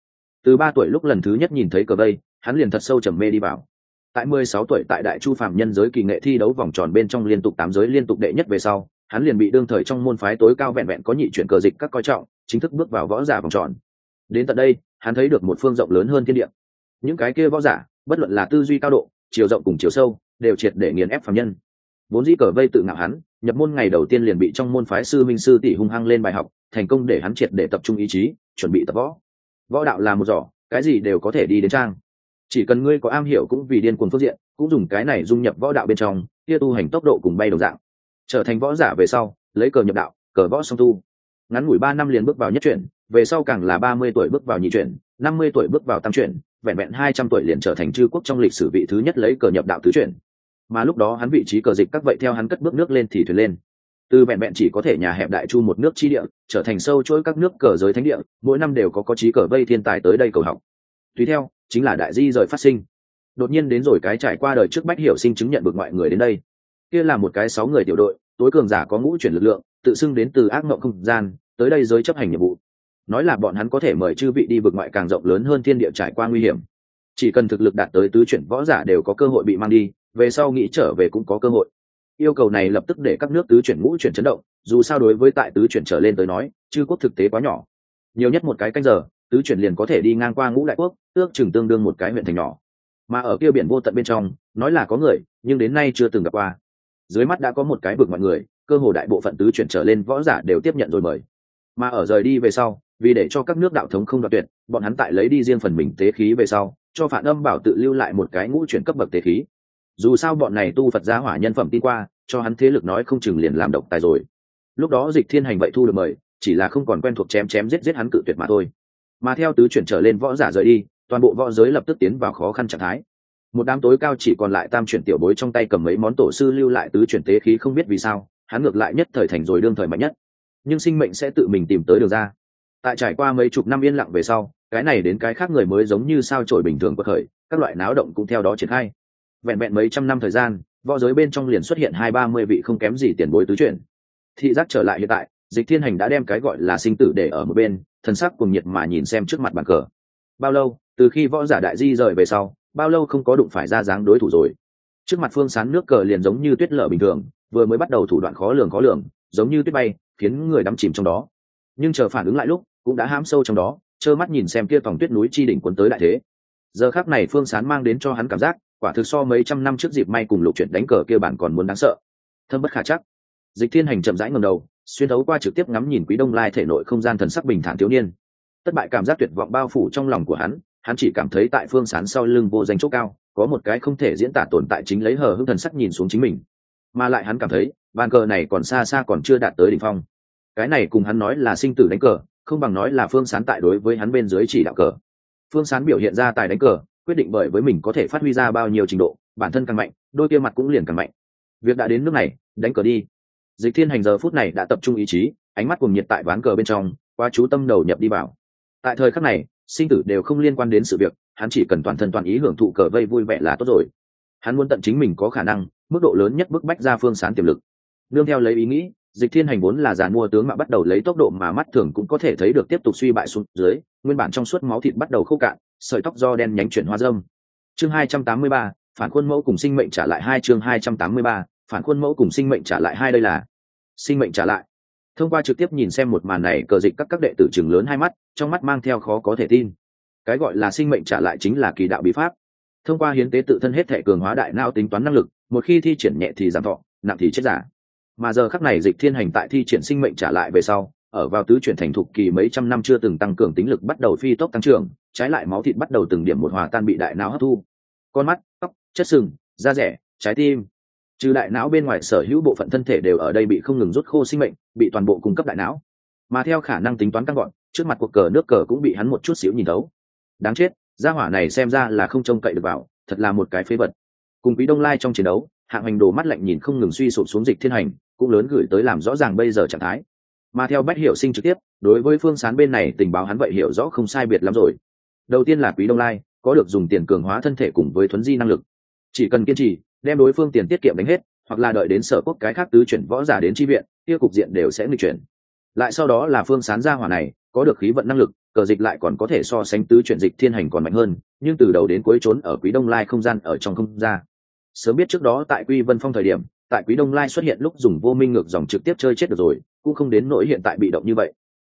Từ ba tuổi lúc lần thứ nhất nhìn thấy cờ vây, hắn liền thật sâu trầm mê đi vào. Tại mười sáu tuổi tại đại chu phạm nhân giới kỳ nghệ thi đấu vòng tròn bên trong liên tục tám giới liên tục đệ nhất về sau hắn liền bị đương thời trong môn phái tối cao vẹn vẹn có nhị chuyển cờ dịch các coi trọng, chính thức bước vào võ giả vòng tròn. Đến tận đây, hắn thấy được một phương rộng lớn hơn thiên địa. Những cái kia võ giả, bất luận là tư duy cao độ, chiều rộng cùng chiều sâu, đều triệt để nghiền ép phạm nhân. Vốn dĩ cờ vây tự ngạo hắn, nhập môn ngày đầu tiên liền bị trong môn phái sư minh sư tỷ hung hăng lên bài học, thành công để hắn triệt để tập trung ý chí, chuẩn bị tập võ. Võ đạo là một giỏ, cái gì đều có thể đi đến trang. Chỉ cần ngươi có am hiểu cũng vì điên cuồng phương diện, cũng dùng cái này dung nhập võ đạo bên trong, kia tu hành tốc độ cùng bay đồng dạng trở thành võ giả về sau, lấy cờ nhập đạo, cờ võ song tu. Ngắn ngủi ba năm liền bước vào nhất chuyển, về sau càng là ba mươi tuổi bước vào nhị chuyển, năm mươi tuổi bước vào tam chuyển, vẹn vẹn hai trăm tuổi liền trở thành chư quốc trong lịch sử vị thứ nhất lấy cờ nhập đạo tứ chuyển. Mà lúc đó hắn vị trí cờ dịch các vậy theo hắn cất bước nước lên thì thuyền lên. Từ vẹn vẹn chỉ có thể nhà hẹp đại chu một nước chi địa, trở thành sâu chuỗi các nước cờ giới thánh địa, mỗi năm đều có có trí cờ vây thiên tài tới đây cầu học. Tùy theo, chính là đại di rời phát sinh. Đột nhiên đến rồi cái trải qua đời trước bách hiểu sinh chứng nhận bực mọi người đến đây kia là một cái sáu người tiểu đội, tối cường giả có ngũ chuyển lực lượng, tự xưng đến từ ác mộng không gian, tới đây giới chấp hành nhiệm vụ. Nói là bọn hắn có thể mời chư vị đi vực ngoại càng rộng lớn hơn thiên địa trải qua nguy hiểm. Chỉ cần thực lực đạt tới tứ chuyển võ giả đều có cơ hội bị mang đi, về sau nghĩ trở về cũng có cơ hội. Yêu cầu này lập tức để các nước tứ chuyển ngũ chuyển chấn động, dù sao đối với tại tứ chuyển trở lên tới nói, chư quốc thực tế quá nhỏ. Nhiều nhất một cái canh giờ, tứ chuyển liền có thể đi ngang qua ngũ đại quốc, ước chừng tương đương một cái huyện thành nhỏ. Mà ở kia biển vô tận bên trong, nói là có người, nhưng đến nay chưa từng gặp qua dưới mắt đã có một cái vực mọi người, cơ hồ đại bộ phận tứ chuyển trở lên võ giả đều tiếp nhận rồi mời. Mà ở rời đi về sau, vì để cho các nước đạo thống không đoạt tuyệt, bọn hắn tại lấy đi riêng phần mình tế khí về sau, cho phản âm bảo tự lưu lại một cái ngũ chuyển cấp bậc tế khí. Dù sao bọn này tu phật giá hỏa nhân phẩm tin qua, cho hắn thế lực nói không chừng liền làm độc tài rồi. Lúc đó dịch thiên hành vậy thu được mời, chỉ là không còn quen thuộc chém chém giết giết hắn cự tuyệt mà thôi. Mà theo tứ chuyển trở lên võ giả rời đi, toàn bộ võ giới lập tức tiến vào khó khăn trạng thái một đám tối cao chỉ còn lại tam chuyển tiểu bối trong tay cầm mấy món tổ sư lưu lại tứ chuyển tế khí không biết vì sao, hắn ngược lại nhất thời thành rồi đương thời mạnh nhất. Nhưng sinh mệnh sẽ tự mình tìm tới đường ra. Tại trải qua mấy chục năm yên lặng về sau, cái này đến cái khác người mới giống như sao trổi bình thường của khởi, các loại náo động cũng theo đó triển khai. Vẹn vẹn mấy trăm năm thời gian, võ giới bên trong liền xuất hiện hai ba mươi vị không kém gì tiền bối tứ chuyển. Thị giác trở lại hiện tại, dịch thiên hành đã đem cái gọi là sinh tử để ở một bên, thần sắc cùng nhiệt mà nhìn xem trước mặt bàn cờ. Bao lâu, từ khi võ giả đại di rời về sau bao lâu không có đụng phải ra dáng đối thủ rồi. Trước mặt phương sán nước cờ liền giống như tuyết lở bình thường, vừa mới bắt đầu thủ đoạn khó lường khó lường, giống như tuyết bay, khiến người đắm chìm trong đó. Nhưng chờ phản ứng lại lúc, cũng đã hãm sâu trong đó, trơ mắt nhìn xem kia tòng tuyết núi chi đỉnh cuốn tới đại thế. Giờ khác này phương sán mang đến cho hắn cảm giác, quả thực so mấy trăm năm trước dịp may cùng lục chuyện đánh cờ kia bản còn muốn đáng sợ. Thâm bất khả chắc. Dịch thiên hành chậm rãi ngầm đầu, xuyên thấu qua trực tiếp ngắm nhìn quý đông lai thể nội không gian thần sắc bình thản thiếu niên. Thất bại cảm giác tuyệt vọng bao phủ trong lòng của hắn hắn chỉ cảm thấy tại phương sán sau lưng vô danh chỗ cao, có một cái không thể diễn tả tồn tại chính lấy hờ hững thần sắc nhìn xuống chính mình. Mà lại hắn cảm thấy, bàn cờ này còn xa xa còn chưa đạt tới đỉnh phong. Cái này cùng hắn nói là sinh tử đánh cờ, không bằng nói là phương sán tại đối với hắn bên dưới chỉ đạo cờ. Phương sán biểu hiện ra tài đánh cờ, quyết định bởi với mình có thể phát huy ra bao nhiêu trình độ, bản thân càng mạnh, đôi kia mặt cũng liền càng mạnh. Việc đã đến nước này, đánh cờ đi. Dịch thiên hành giờ phút này đã tập trung ý chí, ánh mắt cùng nhiệt tại ván cờ bên trong, qua chú tâm đầu nhập đi vào. Tại thời khắc này sinh tử đều không liên quan đến sự việc, hắn chỉ cần toàn thân toàn ý hưởng thụ cờ vây vui vẻ là tốt rồi. Hắn muốn tận chính mình có khả năng, mức độ lớn nhất bức bách ra phương sán tiềm lực. Nương theo lấy ý nghĩ, dịch thiên hành vốn là giàn mua tướng mà bắt đầu lấy tốc độ mà mắt thường cũng có thể thấy được tiếp tục suy bại xuống dưới, nguyên bản trong suốt máu thịt bắt đầu khô cạn, sợi tóc do đen nhánh chuyển hoa dâm. Chương hai trăm tám mươi ba, phản khuôn mẫu cùng sinh mệnh trả lại hai chương hai trăm tám mươi ba, phản khuôn mẫu cùng sinh mệnh trả lại hai đây là. Sinh mệnh trả lại thông qua trực tiếp nhìn xem một màn này, cờ dịch các các đệ tử chừng lớn hai mắt, trong mắt mang theo khó có thể tin. Cái gọi là sinh mệnh trả lại chính là kỳ đạo bí pháp. Thông qua hiến tế tự thân hết thể cường hóa đại nao tính toán năng lực, một khi thi triển nhẹ thì giảm thọ, nặng thì chết giả. Mà giờ khắc này dịch thiên hành tại thi triển sinh mệnh trả lại về sau, ở vào tứ chuyển thành thục kỳ mấy trăm năm chưa từng tăng cường tính lực bắt đầu phi tốc tăng trưởng, trái lại máu thịt bắt đầu từng điểm một hòa tan bị đại não hấp thu. Con mắt, tóc, chất sừng, da rẻ, trái tim trừ đại não bên ngoài sở hữu bộ phận thân thể đều ở đây bị không ngừng rút khô sinh mệnh, bị toàn bộ cung cấp đại não. Mà theo khả năng tính toán căn gọn, trước mặt cuộc cờ nước cờ cũng bị hắn một chút xíu nhìn thấu. Đáng chết, gia hỏa này xem ra là không trông cậy được vào, thật là một cái phế vật. Cùng quý đông lai trong chiến đấu, hạng hành đồ mắt lạnh nhìn không ngừng suy sụp xuống dịch thiên hành, cũng lớn gửi tới làm rõ ràng bây giờ trạng thái. Mà theo bách hiểu sinh trực tiếp, đối với phương sán bên này tình báo hắn vậy hiểu rõ không sai biệt lắm rồi. Đầu tiên là quý đông lai, có được dùng tiền cường hóa thân thể cùng với thuấn di năng lực. Chỉ cần kiên trì đem đối phương tiền tiết kiệm đánh hết hoặc là đợi đến sở quốc cái khác tứ chuyển võ giả đến tri viện kia cục diện đều sẽ nghịch chuyển. Lại sau đó là phương sán gia hỏa này có được khí vận năng lực cờ dịch lại còn có thể so sánh tứ chuyển dịch thiên hành còn mạnh hơn nhưng từ đầu đến cuối trốn ở quý đông lai không gian ở trong không gian, sớm biết trước đó tại quy vân phong thời điểm tại quý đông lai xuất hiện lúc dùng vô minh ngược dòng trực tiếp chơi chết được rồi cũng không đến nỗi hiện tại bị động như vậy.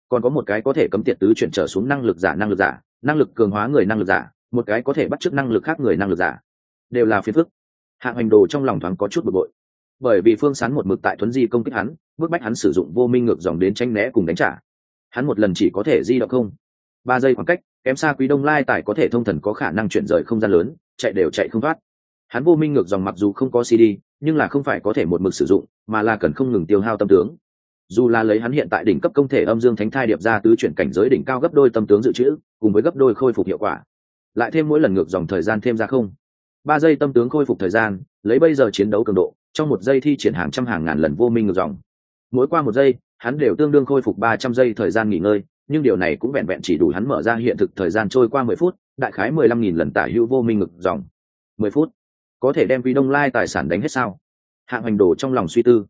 Còn có một cái có thể cấm tiệt tứ chuyển trở xuống năng lực giả năng lực giả năng lực cường hóa người năng lực giả một cái có thể bắt chước năng lực khác người năng lực giả. Đều là phiền phức. Hạ hoành đồ trong lòng thoáng có chút bực bội. Bởi vì phương sán một mực tại thuấn di công kích hắn, bức bách hắn sử dụng vô minh ngược dòng đến tranh né cùng đánh trả. Hắn một lần chỉ có thể di động không. Ba giây khoảng cách, kém xa quý đông lai tài có thể thông thần có khả năng chuyển rời không gian lớn, chạy đều chạy không thoát. Hắn vô minh ngược dòng mặc dù không có cd nhưng là không phải có thể một mực sử dụng, mà là cần không ngừng tiêu hao tâm tướng. Dù là lấy hắn hiện tại đỉnh cấp công thể âm dương thánh thai điệp ra tứ chuyển cảnh giới đỉnh cao gấp đôi tâm tướng dự trữ, cùng với gấp đôi khôi phục hiệu quả, lại thêm mỗi lần ngược dòng thời gian thêm ra không ba giây tâm tướng khôi phục thời gian, lấy bây giờ chiến đấu cường độ, trong một giây thi triển hàng trăm hàng ngàn lần vô minh ngược dòng. Mỗi qua một giây, hắn đều tương đương khôi phục ba trăm giây thời gian nghỉ ngơi, nhưng điều này cũng vẹn vẹn chỉ đủ hắn mở ra hiện thực thời gian trôi qua mười phút, đại khái mười lăm nghìn lần tả hữu vô minh ngược dòng. Mười phút? Có thể đem vi đông lai tài sản đánh hết sao? Hạng hành đồ trong lòng suy tư.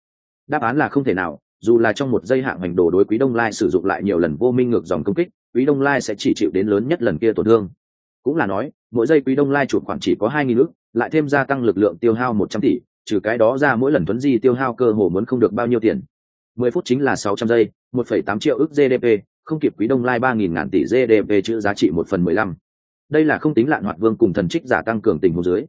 Đáp án là không thể nào, dù là trong một giây hạng hành đồ đối quý đông lai sử dụng lại nhiều lần vô minh ngược dòng công kích, quý đông lai sẽ chỉ chịu đến lớn nhất lần kia tổn thương cũng là nói, mỗi giây quý đông lai chụp khoảng chỉ có hai nghìn ước lại thêm gia tăng lực lượng tiêu hao một trăm tỷ, trừ cái đó ra mỗi lần thuấn di tiêu hao cơ hồ muốn không được bao nhiêu tiền. Mười phút chính là sáu trăm giây, một phẩy tám triệu ước gdp không kịp quý đông lai ba nghìn ngàn tỷ gdp chữ giá trị một phần mười lăm. Đây là không tính lạn hoạt vương cùng thần trích giả tăng cường tình hồ dưới.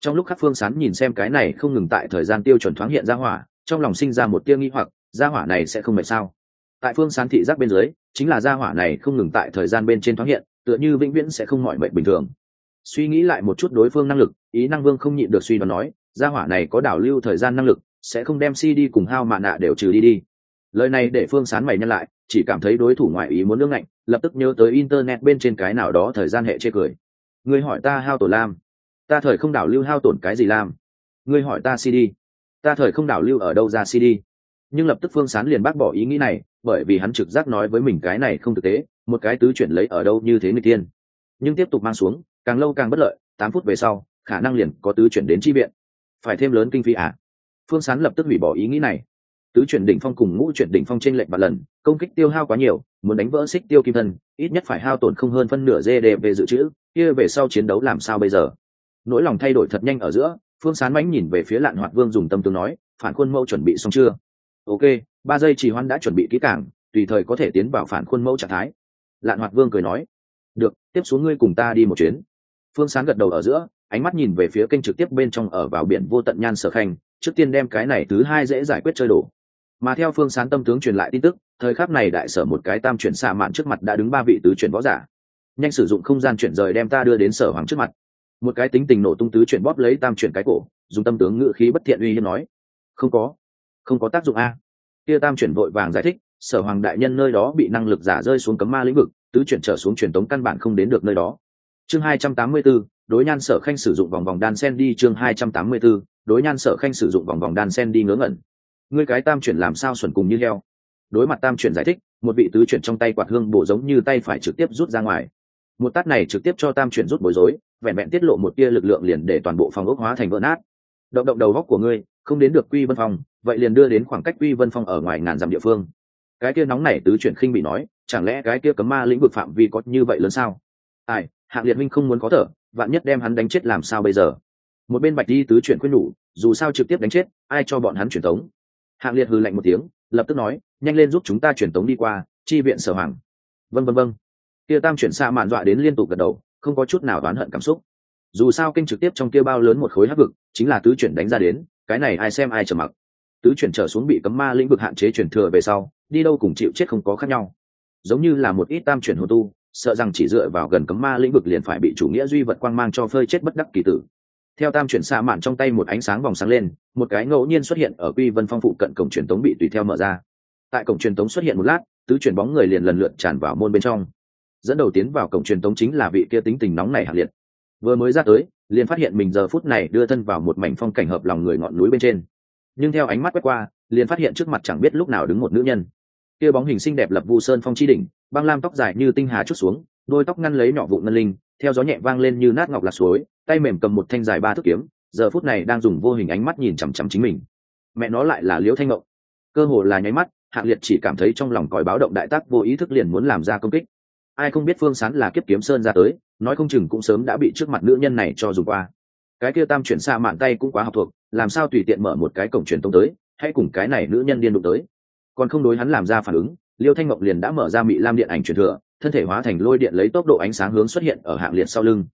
Trong lúc khắc phương sán nhìn xem cái này không ngừng tại thời gian tiêu chuẩn thoáng hiện ra hỏa, trong lòng sinh ra một tia nghi hoặc ra hỏa này sẽ không mệt sao? Tại phương sán thị giác bên dưới, chính là ra hỏa này không ngừng tại thời gian bên trên thoáng hiện tựa như vĩnh viễn sẽ không mọi mệnh bình thường. Suy nghĩ lại một chút đối phương năng lực, ý năng vương không nhịn được suy đoán nói, gia hỏa này có đảo lưu thời gian năng lực, sẽ không đem cd cùng hao mạ nạ đều trừ đi đi. Lời này để phương sán mày nhân lại, chỉ cảm thấy đối thủ ngoại ý muốn nước ngạnh, lập tức nhớ tới internet bên trên cái nào đó thời gian hệ chê cười. Người hỏi ta hao tổ lam. Ta thời không đảo lưu hao tổn cái gì lam? Ngươi hỏi ta cd ta thời không đảo lưu ở đâu ra cd nhưng lập tức phương sán liền bác bỏ ý nghĩ này, bởi vì hắn trực giác nói với mình cái này không thực tế một cái tứ chuyển lấy ở đâu như thế người tiên. Nhưng tiếp tục mang xuống, càng lâu càng bất lợi, tám phút về sau, khả năng liền có tứ chuyển đến chi viện. Phải thêm lớn kinh phí à? Phương sán lập tức hủy bỏ ý nghĩ này. Tứ chuyển đỉnh phong cùng ngũ chuyển đỉnh phong trên lệnh và lần, công kích tiêu hao quá nhiều, muốn đánh vỡ xích tiêu kim thân, ít nhất phải hao tổn không hơn phân nửa gd về dự trữ, kia về sau chiến đấu làm sao bây giờ? Nỗi lòng thay đổi thật nhanh ở giữa, phương sán mánh nhìn về phía lạn hoạt vương dùng tâm tướng nói, phản khuôn mẫu chuẩn bị xong chưa? Ok, ba giây trì hoãn đã chuẩn bị kỹ cảng tùy thời có thể tiến vào phản khuôn mẫu trạng thái lạn hoạt vương cười nói, được, tiếp xuống ngươi cùng ta đi một chuyến. Phương sán gật đầu ở giữa, ánh mắt nhìn về phía kênh trực tiếp bên trong ở vào biển vô tận nhan sở khanh, trước tiên đem cái này thứ hai dễ giải quyết chơi đổ mà theo phương sán tâm tướng truyền lại tin tức, thời khắc này đại sở một cái tam chuyển xạ mạn trước mặt đã đứng ba vị tứ chuyển võ giả. Nhanh sử dụng không gian chuyển rời đem ta đưa đến sở hoàng trước mặt. Một cái tính tình nổ tung tứ chuyển bóp lấy tam chuyển cái cổ, dùng tâm tướng ngự khí bất thiện uy hiếp nói, không có không có tác dụng a. Kia tam chuyển vội vàng giải thích sở hoàng đại nhân nơi đó bị năng lực giả rơi xuống cấm ma lĩnh vực tứ chuyển trở xuống truyền tống căn bản không đến được nơi đó. Chương hai trăm tám mươi 284, đối nhan sở khanh sử dụng vòng vòng đan sen đi chương hai trăm tám mươi 284, đối nhan sở khanh sử dụng vòng vòng đan sen đi ngớ ngẩn. Ngươi cái tam chuyển làm sao xuẩn cùng như heo? Đối mặt tam chuyển giải thích một vị tứ chuyển trong tay quạt hương bổ giống như tay phải trực tiếp rút ra ngoài. Một tát này trực tiếp cho tam chuyển rút bối rối vẹn vẹn tiết lộ một tia lực lượng liền để toàn bộ phòng ốc hóa thành vỡ nát. Động động đầu góc của ngươi không đến được quy vân phong vậy liền đưa đến khoảng cách quy vân phong ở ngoài ngàn dặm địa phương cái kia nóng này tứ chuyển khinh bị nói, chẳng lẽ cái kia cấm ma lĩnh vực phạm vi có như vậy lớn sao? Ai, hạng liệt minh không muốn có thở, vạn nhất đem hắn đánh chết làm sao bây giờ? Một bên bạch đi tứ chuyển khuyên nhủ, dù sao trực tiếp đánh chết, ai cho bọn hắn truyền tống? Hạng liệt hừ lạnh một tiếng, lập tức nói, nhanh lên giúp chúng ta truyền tống đi qua, chi viện sở hoàng. Vân vân vân kia tam chuyển xa mạn dọa đến liên tục gật đầu, không có chút nào oán hận cảm xúc. Dù sao kênh trực tiếp trong kia bao lớn một khối hấp vực, chính là tứ chuyển đánh ra đến, cái này ai xem ai trở mặc tứ chuyển trở xuống bị cấm ma lĩnh vực hạn chế chuyển thừa về sau, đi đâu cùng chịu chết không có khác nhau. Giống như là một ít tam chuyển hồ tu, sợ rằng chỉ dựa vào gần cấm ma lĩnh vực liền phải bị chủ nghĩa duy vật quang mang cho phơi chết bất đắc kỳ tử. Theo tam chuyển xa mạn trong tay một ánh sáng vòng sáng lên, một cái ngẫu nhiên xuất hiện ở quy vân phong phụ cận cổng truyền tống bị tùy theo mở ra. Tại cổng truyền tống xuất hiện một lát, tứ chuyển bóng người liền lần lượt tràn vào môn bên trong. Dẫn đầu tiến vào cổng truyền tống chính là vị kia tính tình nóng này hạng liệt. Vừa mới ra tới, liền phát hiện mình giờ phút này đưa thân vào một mảnh phong cảnh hợp lòng người ngọn núi bên trên nhưng theo ánh mắt quét qua, liền phát hiện trước mặt chẳng biết lúc nào đứng một nữ nhân. Kia bóng hình xinh đẹp lập vu sơn phong chi đỉnh, băng lam tóc dài như tinh hà chút xuống, đôi tóc ngăn lấy nhỏ vụ ngân linh, theo gió nhẹ vang lên như nát ngọc lạc suối, tay mềm cầm một thanh dài ba thước kiếm, giờ phút này đang dùng vô hình ánh mắt nhìn chằm chằm chính mình. Mẹ nó lại là liễu thanh ngộng cơ hồ là nháy mắt, hạng liệt chỉ cảm thấy trong lòng còi báo động đại tác vô ý thức liền muốn làm ra công kích. Ai không biết phương sán là kiếp kiếm sơn ra tới, nói không chừng cũng sớm đã bị trước mặt nữ nhân này cho dùng qua. Cái kia tam chuyển xa mạn tay cũng quá học thuộc làm sao tùy tiện mở một cái cổng truyền tông tới, hãy cùng cái này nữ nhân điên đụng tới. Còn không đối hắn làm ra phản ứng, liêu thanh ngọc liền đã mở ra mị lam điện ảnh truyền thừa, thân thể hóa thành lôi điện lấy tốc độ ánh sáng hướng xuất hiện ở hạng liệt sau lưng.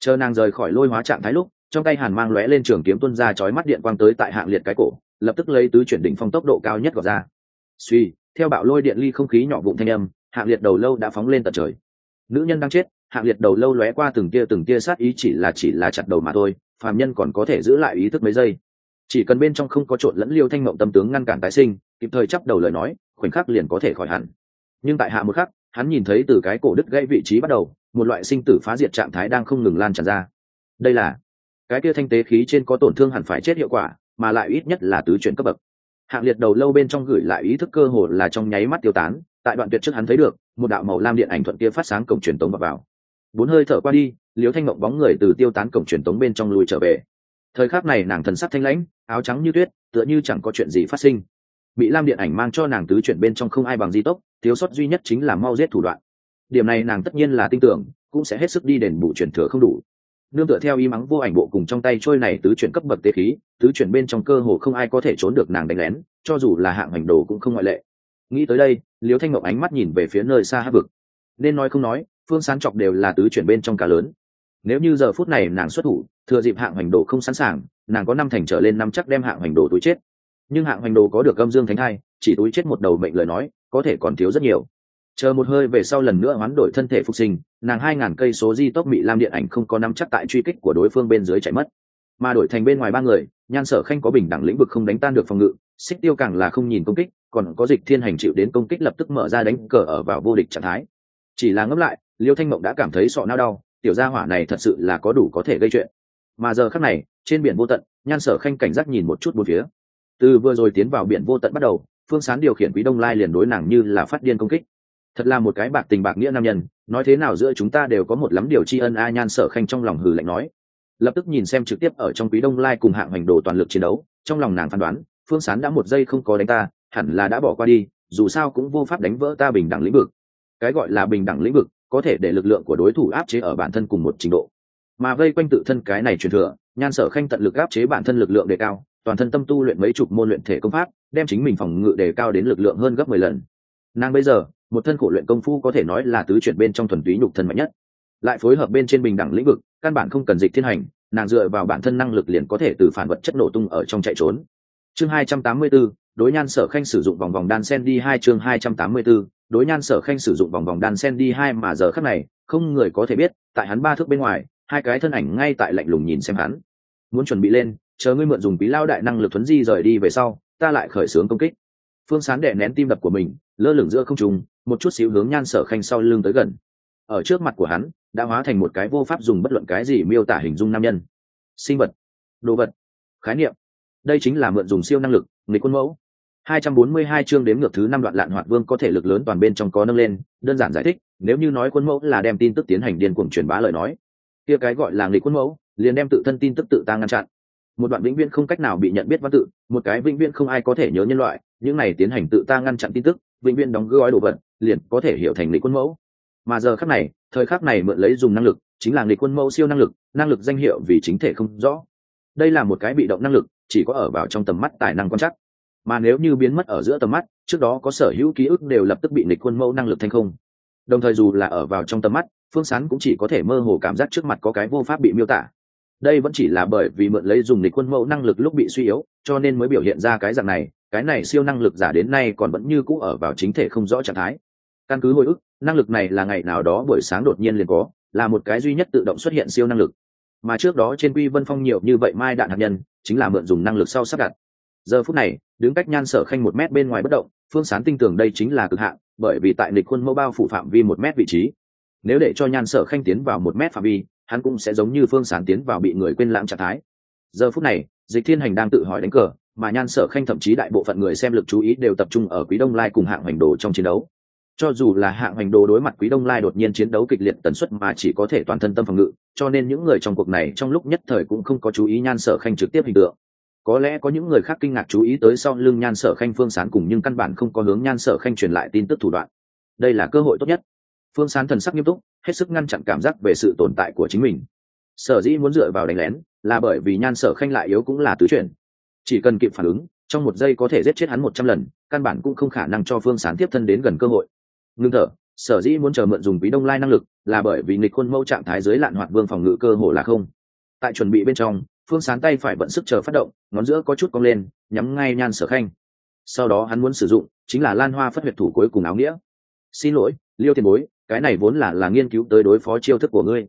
Chờ nàng rời khỏi lôi hóa trạng thái lúc, trong tay hàn mang lóe lên trường kiếm tuân ra chói mắt điện quang tới tại hạng liệt cái cổ, lập tức lấy tứ chuyển đỉnh phong tốc độ cao nhất gọt ra. Suy theo bạo lôi điện ly không khí nhỏ vụn thanh âm, hạng liệt đầu lâu đã phóng lên tận trời. Nữ nhân đang chết hạng liệt đầu lâu lóe qua từng tia từng tia sát ý chỉ là chỉ là chặt đầu mà thôi phàm nhân còn có thể giữ lại ý thức mấy giây. Chỉ cần bên trong không có trộn lẫn liêu thanh mộng tâm tướng ngăn cản tái sinh kịp thời chấp đầu lời nói khoảnh khắc liền có thể khỏi hẳn. Nhưng tại hạ một khắc hắn nhìn thấy từ cái cổ đứt gãy vị trí bắt đầu một loại sinh tử phá diệt trạng thái đang không ngừng lan tràn ra. Đây là cái kia thanh tế khí trên có tổn thương hẳn phải chết hiệu quả mà lại ít nhất là tứ chuyển cấp bậc. Hạng liệt đầu lâu bên trong gửi lại ý thức cơ hồ là trong nháy mắt tiêu tán tại đoạn tuyệt trước hắn thấy được một đạo màu lam điện ảnh thuận kia phát sáng cổng truyền tống vào, vào bốn hơi thở qua đi, Liễu thanh mộng bóng người từ tiêu tán cổng truyền tống bên trong lùi trở về. Thời khắc này nàng thần sắc thanh lãnh, áo trắng như tuyết, tựa như chẳng có chuyện gì phát sinh. Bị lam điện ảnh mang cho nàng tứ chuyển bên trong không ai bằng di tốc, thiếu sót duy nhất chính là mau giết thủ đoạn. Điểm này nàng tất nhiên là tin tưởng, cũng sẽ hết sức đi đền bù chuyển thừa không đủ. Nương tựa theo y mắng vô ảnh bộ cùng trong tay trôi này tứ chuyển cấp bậc tế khí, tứ chuyển bên trong cơ hồ không ai có thể trốn được nàng đánh lén, cho dù là hạng hành đồ cũng không ngoại lệ. Nghĩ tới đây, Liễu thanh ngọc ánh mắt nhìn về phía nơi xa hát vực. Nên nói không nói phương sán chọc đều là tứ chuyển bên trong cả lớn. Nếu như giờ phút này nàng xuất thủ, thừa dịp hạng hành đồ không sẵn sàng, nàng có năm thành trở lên năm chắc đem hạng hành đồ túi chết. Nhưng hạng hành đồ có được âm dương thánh hai, chỉ túi chết một đầu mệnh lời nói, có thể còn thiếu rất nhiều. Chờ một hơi về sau lần nữa hoán đổi thân thể phục sinh, nàng hai ngàn cây số di tốc bị lam điện ảnh không có năm chắc tại truy kích của đối phương bên dưới chạy mất. Mà đổi thành bên ngoài ba người, nhan sở khanh có bình đẳng lĩnh vực không đánh tan được phòng ngự, xích tiêu càng là không nhìn công kích, còn có dịch thiên hành chịu đến công kích lập tức mở ra đánh cờ ở vào vô địch trạng thái. Chỉ là ngẫm lại liêu thanh mộng đã cảm thấy sọ nao đau, tiểu gia hỏa này thật sự là có đủ có thể gây chuyện. Mà giờ khắc này, trên biển vô tận, nhan sở khanh cảnh giác nhìn một chút một phía. Từ vừa rồi tiến vào biển vô tận bắt đầu, phương sán điều khiển quý đông lai liền đối nàng như là phát điên công kích. Thật là một cái bạc tình bạc nghĩa nam nhân, nói thế nào giữa chúng ta đều có một lắm điều tri ân a nhan sở khanh trong lòng hừ lạnh nói. Lập tức nhìn xem trực tiếp ở trong quý đông lai cùng hạng hành đồ toàn lực chiến đấu, trong lòng nàng phán đoán, phương sán đã một giây không có đánh ta, hẳn là đã bỏ qua đi, dù sao cũng vô pháp đánh vỡ ta bình đẳng lĩnh vực. Cái gọi là bình đẳng lĩnh vực có thể để lực lượng của đối thủ áp chế ở bản thân cùng một trình độ. Mà vây quanh tự thân cái này truyền thừa nhan sở khanh tận lực áp chế bản thân lực lượng đề cao toàn thân tâm tu luyện mấy chục môn luyện thể công pháp đem chính mình phòng ngự đề cao đến lực lượng hơn gấp mười lần. Nàng bây giờ một thân khổ luyện công phu có thể nói là tứ chuyển bên trong thuần túy nhục thân mạnh nhất. Lại phối hợp bên trên bình đẳng lĩnh vực căn bản không cần dịch thiên hành nàng dựa vào bản thân năng lực liền có thể từ phản vật chất nổ tung ở trong chạy trốn. Chương hai trăm tám mươi 284, đối nhan sở khanh sử dụng vòng vòng đan sen đi hai chương hai trăm tám mươi 284, đối nhan sở khanh sử dụng vòng vòng đan sen đi hai mà giờ khắc này, không người có thể biết, tại hắn ba thước bên ngoài, hai cái thân ảnh ngay tại lạnh lùng nhìn xem hắn. Muốn chuẩn bị lên, chờ ngươi mượn dùng bí lao đại năng lực thuấn di rời đi về sau, ta lại khởi xướng công kích. Phương sán đệ nén tim đập của mình, lơ lửng giữa không trùng một chút xíu hướng nhan sở khanh sau lưng tới gần. Ở trước mặt của hắn, đã hóa thành một cái vô pháp dùng bất luận cái gì miêu tả hình dung nam nhân. Sinh vật. Đồ vật. Khái niệm. Đây chính là mượn dùng siêu năng lực, nghịch quân mẫu. 242 chương đếm ngược thứ năm đoạn lạn hoạt vương có thể lực lớn toàn bên trong có nâng lên, đơn giản giải thích, nếu như nói quân mẫu là đem tin tức tiến hành điên cuồng truyền bá lời nói, kia cái gọi là nghịch quân mẫu, liền đem tự thân tin tức tự ta ngăn chặn. Một đoạn vĩnh viễn không cách nào bị nhận biết văn tự, một cái vĩnh viễn không ai có thể nhớ nhân loại, những này tiến hành tự ta ngăn chặn tin tức, vĩnh viễn đóng gói đồ vật, liền có thể hiểu thành nghịch quân mẫu. Mà giờ khắc này, thời khắc này mượn lấy dùng năng lực, chính là nghịch quân mẫu siêu năng lực năng lực danh hiệu vì chính thể không rõ. Đây là một cái bị động năng lực, chỉ có ở vào trong tầm mắt tài năng quan chắc mà nếu như biến mất ở giữa tầm mắt, trước đó có sở hữu ký ức đều lập tức bị nịch quân mẫu năng lực thành không. Đồng thời dù là ở vào trong tầm mắt, phương sán cũng chỉ có thể mơ hồ cảm giác trước mặt có cái vô pháp bị miêu tả. Đây vẫn chỉ là bởi vì mượn lấy dùng nịch quân mẫu năng lực lúc bị suy yếu, cho nên mới biểu hiện ra cái dạng này, cái này siêu năng lực giả đến nay còn vẫn như cũ ở vào chính thể không rõ trạng thái. Căn cứ hồi ức, năng lực này là ngày nào đó buổi sáng đột nhiên liền có, là một cái duy nhất tự động xuất hiện siêu năng lực. Mà trước đó trên quy vân phong nhiều như vậy mai đạn hạt nhân, chính là mượn dùng năng lực sau sắp đặt giờ phút này, đứng cách nhan sở khanh một mét bên ngoài bất động, phương sán tin tưởng đây chính là cực hạn, bởi vì tại nịch khuôn mẫu bao phủ phạm vi một mét vị trí. Nếu để cho nhan sở khanh tiến vào một mét phạm vi, hắn cũng sẽ giống như phương sán tiến vào bị người quên lãng trạng thái. Giờ phút này, dịch thiên hành đang tự hỏi đánh cờ, mà nhan sở khanh thậm chí đại bộ phận người xem lực chú ý đều tập trung ở quý đông lai cùng hạng hoành đồ trong chiến đấu. Cho dù là hạng hoành đồ đối mặt quý đông lai đột nhiên chiến đấu kịch liệt tần suất mà chỉ có thể toàn thân tâm phòng ngự, cho nên những người trong cuộc này trong lúc nhất thời cũng không có chú ý nhan sở khanh trực tiếp hình tượng có lẽ có những người khác kinh ngạc chú ý tới sau lưng nhan sở khanh phương sán cùng nhưng căn bản không có hướng nhan sở khanh truyền lại tin tức thủ đoạn. Đây là cơ hội tốt nhất. Phương sán thần sắc nghiêm túc, hết sức ngăn chặn cảm giác về sự tồn tại của chính mình. Sở dĩ muốn dựa vào đánh lén, là bởi vì nhan sở khanh lại yếu cũng là tứ chuyển. Chỉ cần kịp phản ứng, trong một giây có thể giết chết hắn một trăm lần, căn bản cũng không khả năng cho phương sán tiếp thân đến gần cơ hội. Ngưng thở, sở dĩ muốn chờ mượn dùng ví đông lai năng lực, là bởi vì nghịch khuôn mẫu trạng thái dưới lạn hoạt vương phòng ngự cơ hội là không. Tại chuẩn bị bên trong phương sán tay phải vận sức chờ phát động, ngón giữa có chút cong lên, nhắm ngay nhan sở khanh. Sau đó hắn muốn sử dụng, chính là lan hoa phất huyệt thủ cuối cùng áo nghĩa. Xin lỗi, liêu tiền bối, cái này vốn là là nghiên cứu tới đối phó chiêu thức của ngươi.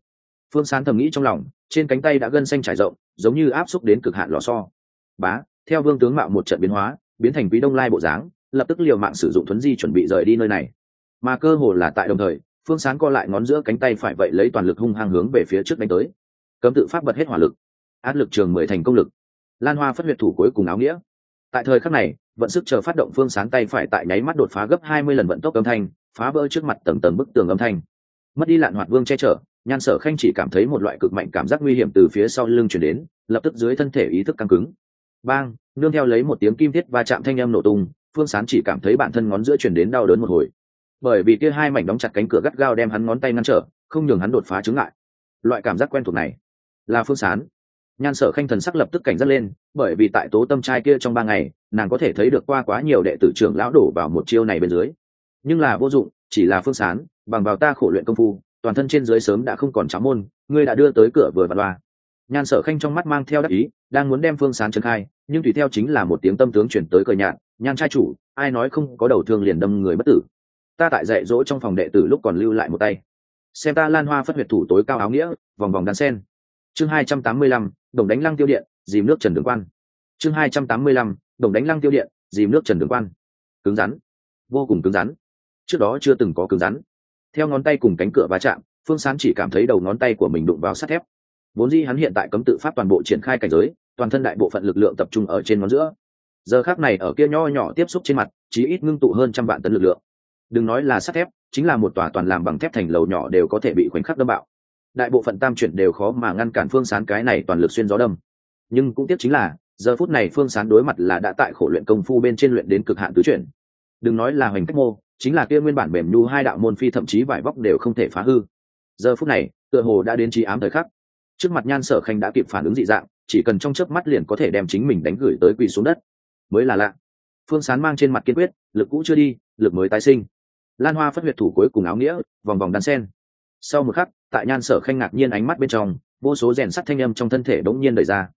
Phương sán thầm nghĩ trong lòng, trên cánh tay đã gân xanh trải rộng, giống như áp xúc đến cực hạn lò so bá, theo vương tướng mạo một trận biến hóa, biến thành quý đông lai bộ dáng, lập tức liều mạng sử dụng thuấn di chuẩn bị rời đi nơi này. Mà cơ hồ là tại đồng thời, phương sán co lại ngón giữa cánh tay phải vậy lấy toàn lực hung hăng hướng về phía trước đánh tới. Cấm tự pháp bật hết hỏa lực áp lực trường mười thành công lực. Lan hoa phát huyệt thủ cuối cùng áo nghĩa. Tại thời khắc này vận sức chờ phát động phương sán tay phải tại nháy mắt đột phá gấp hai mươi lần vận tốc âm thanh, phá vỡ trước mặt tầng tầng bức tường âm thanh. Mất đi lạn hoạt vương che chở, nhan sở khanh chỉ cảm thấy một loại cực mạnh cảm giác nguy hiểm từ phía sau lưng chuyển đến, lập tức dưới thân thể ý thức căng cứng. Bang, nương theo lấy một tiếng kim thiết va chạm thanh âm nổ tung, phương sán chỉ cảm thấy bản thân ngón giữa chuyển đến đau đớn một hồi. Bởi vì kia hai mảnh đóng chặt cánh cửa gắt gao đem hắn ngón tay ngăn trở, không nhường hắn đột phá chứng lại loại cảm giác quen thuộc này là phương sán nhan sở khanh thần sắc lập tức cảnh giác lên, bởi vì tại tố tâm trai kia trong ba ngày, nàng có thể thấy được qua quá nhiều đệ tử trưởng lão đổ vào một chiêu này bên dưới. Nhưng là vô dụng, chỉ là phương sán, bằng vào ta khổ luyện công phu, toàn thân trên dưới sớm đã không còn cháo môn, ngươi đã đưa tới cửa vừa và loa. Nhan sở khanh trong mắt mang theo đắc ý, đang muốn đem phương sán trấn khai, nhưng tùy theo chính là một tiếng tâm tướng chuyển tới cờ nhạn nhan trai chủ, ai nói không có đầu thương liền đâm người bất tử? Ta tại dạy dỗ trong phòng đệ tử lúc còn lưu lại một tay. Xem ta lan hoa phất huyệt thủ tối cao áo nghĩa, vòng vòng đan sen. Chương hai trăm tám mươi lăm đồng đánh lăng tiêu điện, dìm nước trần đường quan. Chương hai trăm tám mươi lăm, đồng đánh lăng tiêu điện, dìm nước trần đường quan. Cứng rắn. Vô cùng cứng rắn. Trước đó chưa từng có cứng rắn. Theo ngón tay cùng cánh cửa va chạm, phương sán chỉ cảm thấy đầu ngón tay của mình đụng vào sắt thép. Vốn di hắn hiện tại cấm tự pháp toàn bộ triển khai cảnh giới, toàn thân đại bộ phận lực lượng tập trung ở trên ngón giữa. Giờ khác này ở kia nho nhỏ tiếp xúc trên mặt, chí ít ngưng tụ hơn trăm vạn tấn lực lượng. Đừng nói là sắt thép, chính là một tòa toàn làm bằng thép thành lầu nhỏ đều có thể bị khoảnh khắc đâm bạo đại bộ phận tam chuyển đều khó mà ngăn cản phương sán cái này toàn lực xuyên gió đâm. Nhưng cũng tiếc chính là, giờ phút này phương sán đối mặt là đã tại khổ luyện công phu bên trên luyện đến cực hạn tứ chuyển. Đừng nói là hoành cách mô, chính là kia nguyên bản mềm nhu hai đạo môn phi thậm chí vải vóc đều không thể phá hư. Giờ phút này, tựa hồ đã đến trí ám thời khắc. Trước mặt nhan sở khanh đã kịp phản ứng dị dạng, chỉ cần trong chớp mắt liền có thể đem chính mình đánh gửi tới quỳ xuống đất. Mới là lạ. Phương sán mang trên mặt kiên quyết, lực cũ chưa đi, lực mới tái sinh. Lan hoa phất huyệt thủ cuối cùng áo nghĩa, vòng vòng đan sen sau một khắc, tại nhan sở khanh ngạc nhiên ánh mắt bên trong, vô số rèn sắt thanh âm trong thân thể bỗng nhiên đẩy ra.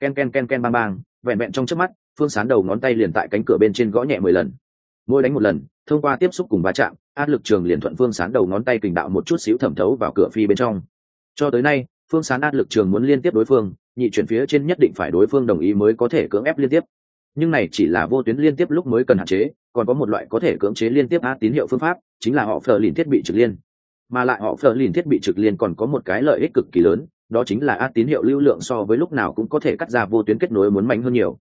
Ken ken ken ken, bang bang, vẹn vẹn trong trước mắt, phương sán đầu ngón tay liền tại cánh cửa bên trên gõ nhẹ mười lần. Mỗi đánh một lần, thông qua tiếp xúc cùng va chạm, áp lực trường liền thuận phương sán đầu ngón tay kình đạo một chút xíu thẩm thấu vào cửa phi bên trong. Cho tới nay, phương sán áp lực trường muốn liên tiếp đối phương, nhị chuyển phía trên nhất định phải đối phương đồng ý mới có thể cưỡng ép liên tiếp. Nhưng này chỉ là vô tuyến liên tiếp lúc mới cần hạn chế, còn có một loại có thể cưỡng chế liên tiếp áp tín hiệu phương pháp, chính là họ phờ lìn thiết bị trực liên mà lại họ phờ lìn thiết bị trực liên còn có một cái lợi ích cực kỳ lớn, đó chính là át tín hiệu lưu lượng so với lúc nào cũng có thể cắt ra vô tuyến kết nối muốn mạnh hơn nhiều.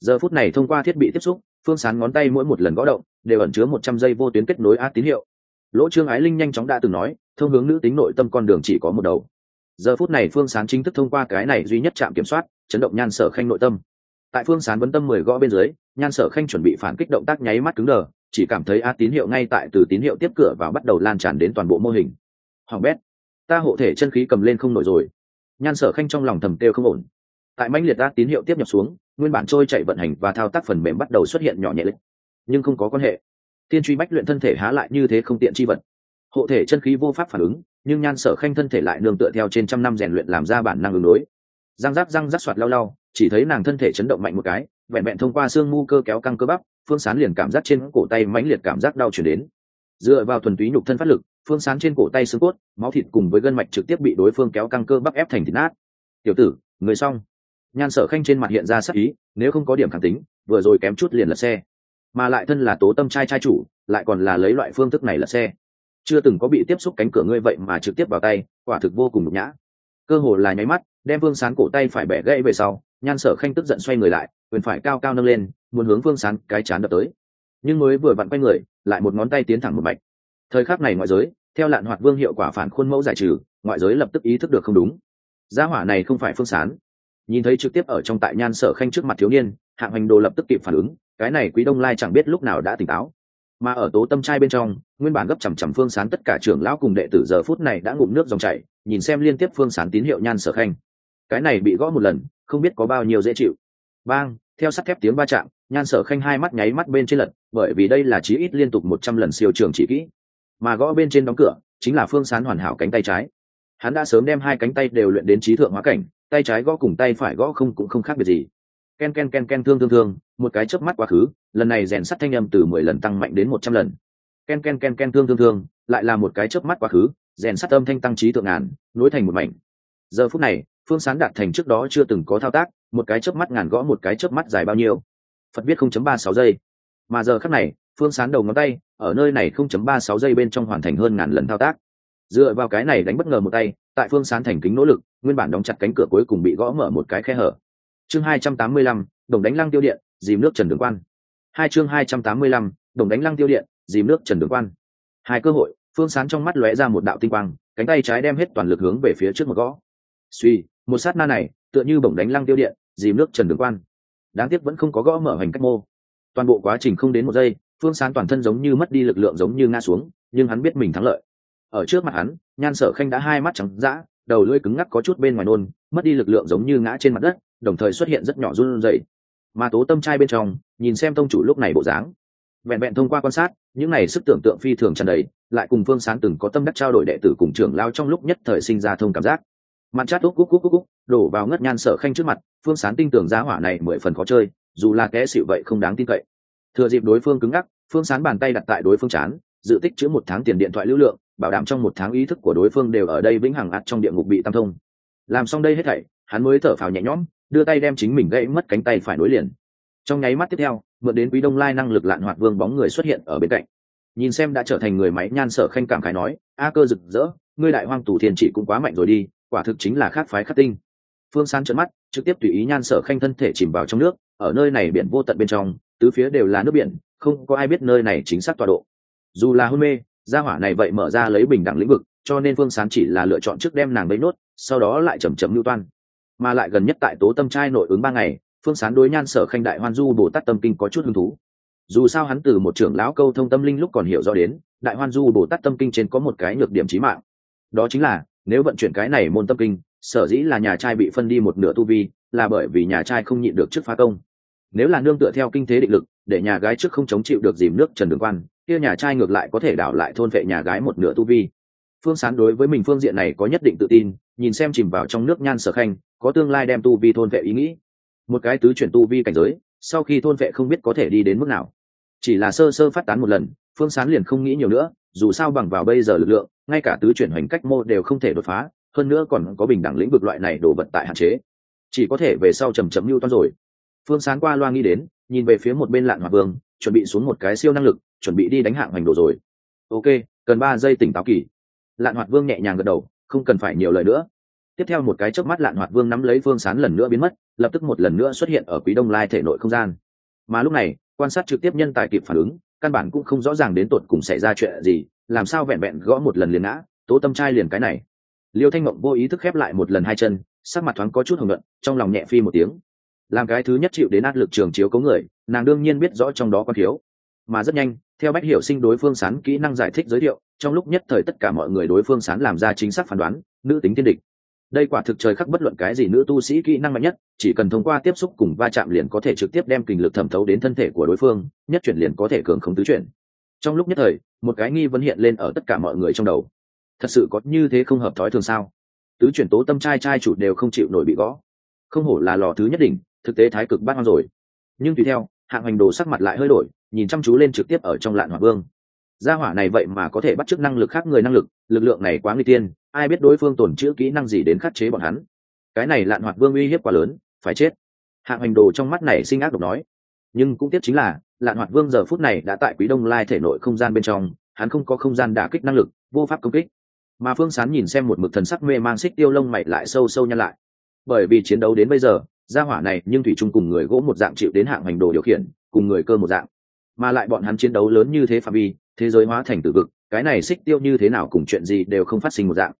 Giờ phút này thông qua thiết bị tiếp xúc, phương sán ngón tay mỗi một lần gõ động đều ẩn chứa một trăm giây vô tuyến kết nối át tín hiệu. Lỗ trương ái linh nhanh chóng đã từng nói, thông hướng nữ tính nội tâm con đường chỉ có một đầu. Giờ phút này phương sán chính thức thông qua cái này duy nhất trạm kiểm soát, chấn động nhan sở khanh nội tâm. Tại phương sán vấn tâm mười gõ bên dưới, nhan sở khanh chuẩn bị phản kích động tác nháy mắt cứng đờ chỉ cảm thấy a tín hiệu ngay tại từ tín hiệu tiếp cửa và bắt đầu lan tràn đến toàn bộ mô hình. Hoàng bét, ta hộ thể chân khí cầm lên không nổi rồi. Nhan sở khanh trong lòng thầm kêu không ổn. Tại mãnh liệt a tín hiệu tiếp nhập xuống, nguyên bản trôi chạy vận hành và thao tác phần mềm bắt đầu xuất hiện nhỏ nhẹ lịch nhưng không có quan hệ. Tiên truy bách luyện thân thể há lại như thế không tiện chi vật. Hộ thể chân khí vô pháp phản ứng, nhưng nhan sở khanh thân thể lại nương tựa theo trên trăm năm rèn luyện làm ra bản năng ứng đối. Răng rác răng rác soạt lau lau, chỉ thấy nàng thân thể chấn động mạnh một cái, vẹn vẹn thông qua xương mu cơ kéo căng cơ bắp phương sán liền cảm giác trên cổ tay mãnh liệt cảm giác đau chuyển đến. Dựa vào thuần túy nhục thân phát lực, phương sán trên cổ tay xương cốt, máu thịt cùng với gân mạch trực tiếp bị đối phương kéo căng cơ bắp ép thành thịt nát. Tiểu tử, người xong. Nhan sở khanh trên mặt hiện ra sắc ý, nếu không có điểm khẳng tính, vừa rồi kém chút liền lật xe. Mà lại thân là tố tâm trai trai chủ, lại còn là lấy loại phương thức này lật xe. Chưa từng có bị tiếp xúc cánh cửa ngươi vậy mà trực tiếp vào tay, quả thực vô cùng nhục nhã. Cơ hồ là nháy mắt, đem vương sán cổ tay phải bẻ gãy về sau, nhan sở khanh tức giận xoay người lại quyền phải cao cao nâng lên, muốn hướng vương sán cái chán đập tới. Nhưng mới vừa vặn quay người, lại một ngón tay tiến thẳng một mạch. Thời khắc này ngoại giới, theo lạn hoạt vương hiệu quả phản khuôn mẫu giải trừ, ngoại giới lập tức ý thức được không đúng. Gia hỏa này không phải phương sán nhìn thấy trực tiếp ở trong tại nhan sở khanh trước mặt thiếu niên, hạng hành đồ lập tức kịp phản ứng, cái này quý đông lai chẳng biết lúc nào đã tỉnh táo. Mà ở tố tâm trai bên trong, nguyên bản gấp chằm chằm phương sán tất cả trưởng lão cùng đệ tử giờ phút này đã ngụm nước dòng chảy, nhìn xem liên tiếp phương sán tín hiệu nhan sở khanh. Cái này bị gõ một lần, không biết có bao nhiêu dễ chịu bang, theo sắt thép tiếng va chạm, nhan sở khanh hai mắt nháy mắt bên trên lật, bởi vì đây là chí ít liên tục một trăm lần siêu trường chỉ kỹ. Mà gõ bên trên đóng cửa, chính là phương sán hoàn hảo cánh tay trái. Hắn đã sớm đem hai cánh tay đều luyện đến trí thượng hóa cảnh, tay trái gõ cùng tay phải gõ không cũng không khác biệt gì. Ken ken ken ken thương thương thương, một cái chớp mắt quá khứ, lần này rèn sắt thanh âm từ mười lần tăng mạnh đến một trăm lần. Ken ken ken ken thương thương thương, lại là một cái chớp mắt quá khứ, rèn sắt âm thanh tăng trí thượng ngàn, nối thành một mảnh. Giờ phút này, phương sán đạt thành trước đó chưa từng có thao tác một cái chớp mắt ngàn gõ một cái chớp mắt dài bao nhiêu? Phật biết không chấm ba sáu giây. Mà giờ khắc này, phương sán đầu ngón tay, ở nơi này không chấm ba sáu giây bên trong hoàn thành hơn ngàn lần thao tác. Dựa vào cái này đánh bất ngờ một tay, tại phương sán thành kính nỗ lực, nguyên bản đóng chặt cánh cửa cuối cùng bị gõ mở một cái khe hở. Chương hai trăm tám mươi lăm, đồng đánh lăng tiêu điện, dìm nước trần đường quan. Hai chương hai trăm tám mươi lăm, đồng đánh lăng tiêu điện, dìm nước trần đường quan. Hai cơ hội, phương sán trong mắt lóe ra một đạo tinh quang, cánh tay trái đem hết toàn lực hướng về phía trước một gõ. Suy một sát na này tựa như bổng đánh lăng tiêu điện, dìm nước trần đường quan. Đáng tiếc vẫn không có gõ mở hành cách mô. Toàn bộ quá trình không đến một giây, phương sán toàn thân giống như mất đi lực lượng giống như ngã xuống, nhưng hắn biết mình thắng lợi. Ở trước mặt hắn, nhan sở khanh đã hai mắt trắng d đầu lưỡi cứng ngắc có chút bên ngoài nôn, mất đi lực lượng giống như ngã trên mặt đất, đồng thời xuất hiện rất nhỏ run rẩy. Mà tố tâm trai bên trong, nhìn xem tông chủ lúc này bộ dáng, vẹn vẹn thông qua quan sát, những này sức tưởng tượng phi thường tràn đầy, lại cùng phương sáng từng có tâm đắc trao đổi đệ tử cùng trưởng lao trong lúc nhất thời sinh ra thông cảm giác mặn chát úc cúc cúc cúc cúc đổ vào ngất nhan sở khanh trước mặt, phương sán tin tưởng giá hỏa này mười phần khó chơi, dù là kẽ xịu vậy không đáng tin cậy. Thừa dịp đối phương cứng ngắc, phương sán bàn tay đặt tại đối phương chán, dự tích chữ một tháng tiền điện thoại lưu lượng, bảo đảm trong một tháng ý thức của đối phương đều ở đây vĩnh hằng ắt trong địa ngục bị tam thông. Làm xong đây hết thảy, hắn mới thở phào nhẹ nhõm, đưa tay đem chính mình gãy mất cánh tay phải nối liền. Trong nháy mắt tiếp theo, mượn đến quý đông lai năng lực lạn hoạt vương bóng người xuất hiện ở bên cạnh. Nhìn xem đã trở thành người máy, nhan sở khanh cảm khái nói, a cơ rực rỡ, ngươi đại hoang tù thiền chỉ cũng quá mạnh rồi đi quả thực chính là khác phái khắc tinh. Phương sán trợn mắt, trực tiếp tùy ý nhan sở khanh thân thể chìm vào trong nước, ở nơi này biển vô tận bên trong, tứ phía đều là nước biển, không có ai biết nơi này chính xác tọa độ. Dù là hôn mê, gia hỏa này vậy mở ra lấy bình đẳng lĩnh vực, cho nên phương sán chỉ là lựa chọn trước đem nàng bấy nốt, sau đó lại chầm chầm mưu toan. Mà lại gần nhất tại tố tâm trai nội ứng ba ngày, phương sán đối nhan sở khanh đại hoan du bồ tát tâm kinh có chút hứng thú. Dù sao hắn từ một trưởng lão câu thông tâm linh lúc còn hiểu rõ đến, đại hoan du bồ tát tâm kinh trên có một cái nhược điểm trí mạng. Đó chính là nếu vận chuyển cái này môn tâm kinh, sở dĩ là nhà trai bị phân đi một nửa tu vi, là bởi vì nhà trai không nhịn được trước phá công. Nếu là nương tựa theo kinh thế định lực, để nhà gái trước không chống chịu được dìm nước trần đường quan, kia nhà trai ngược lại có thể đảo lại thôn vệ nhà gái một nửa tu vi. Phương sán đối với mình phương diện này có nhất định tự tin, nhìn xem chìm vào trong nước nhan sở khanh, có tương lai đem tu vi thôn vệ ý nghĩ. Một cái tứ chuyển tu vi cảnh giới, sau khi thôn vệ không biết có thể đi đến mức nào. Chỉ là sơ sơ phát tán một lần, phương sán liền không nghĩ nhiều nữa dù sao bằng vào bây giờ lực lượng, ngay cả tứ chuyển hoành cách mô đều không thể đột phá, hơn nữa còn có bình đẳng lĩnh vực loại này đổ vật tại hạn chế. Chỉ có thể về sau chầm chấm mưu toan rồi. Phương sáng qua loa nghĩ đến, nhìn về phía một bên lạn hoạt vương, chuẩn bị xuống một cái siêu năng lực, chuẩn bị đi đánh hạng hành đồ rồi. Ok, cần ba giây tỉnh táo kỳ. Lạn hoạt vương nhẹ nhàng gật đầu, không cần phải nhiều lời nữa. Tiếp theo một cái chớp mắt lạn hoạt vương nắm lấy phương sán lần nữa biến mất, lập tức một lần nữa xuất hiện ở quý đông lai thể nội không gian. Mà lúc này, quan sát trực tiếp nhân tài kịp phản ứng căn bản cũng không rõ ràng đến tột cùng xảy ra chuyện gì, làm sao vẹn vẹn gõ một lần liền ngã, tố tâm trai liền cái này. Liêu thanh mộng vô ý thức khép lại một lần hai chân, sắc mặt thoáng có chút hồng luận trong lòng nhẹ phi một tiếng. Làm cái thứ nhất chịu đến áp lực trường chiếu cấu người, nàng đương nhiên biết rõ trong đó có thiếu. Mà rất nhanh, theo bách hiểu sinh đối phương sán kỹ năng giải thích giới thiệu, trong lúc nhất thời tất cả mọi người đối phương sán làm ra chính xác phán đoán, nữ tính thiên địch đây quả thực trời khắc bất luận cái gì nữ tu sĩ kỹ năng mạnh nhất, chỉ cần thông qua tiếp xúc cùng va chạm liền có thể trực tiếp đem kình lực thẩm thấu đến thân thể của đối phương, nhất chuyển liền có thể cường không tứ chuyển. Trong lúc nhất thời, một cái nghi vấn hiện lên ở tất cả mọi người trong đầu. Thật sự có như thế không hợp thói thường sao? Tứ chuyển tố tâm trai trai chủ đều không chịu nổi bị gõ. Không hổ là lò thứ nhất định thực tế thái cực bát hoang rồi. Nhưng tùy theo, hạng hành đồ sắc mặt lại hơi đổi, nhìn chăm chú lên trực tiếp ở trong lạn hỏa vương gia hỏa này vậy mà có thể bắt chước năng lực khác người năng lực lực lượng này quá nguy tiên, ai biết đối phương tổn chữ kỹ năng gì đến khắc chế bọn hắn. Cái này lạn hoạt vương uy hiếp quá lớn, phải chết. Hạng hành đồ trong mắt này sinh ác độc nói. Nhưng cũng tiếc chính là, lạn hoạt vương giờ phút này đã tại quý đông lai thể nội không gian bên trong, hắn không có không gian đả kích năng lực, vô pháp công kích. Mà phương sán nhìn xem một mực thần sắc mê mang xích tiêu lông mày lại sâu sâu nhăn lại. Bởi vì chiến đấu đến bây giờ, gia hỏa này nhưng thủy chung cùng người gỗ một dạng chịu đến hạng hành đồ điều khiển, cùng người cơ một dạng. Mà lại bọn hắn chiến đấu lớn như thế phạm vi thế giới hóa thành tử vực, cái này xích tiêu như thế nào cùng chuyện gì đều không phát sinh một dạng.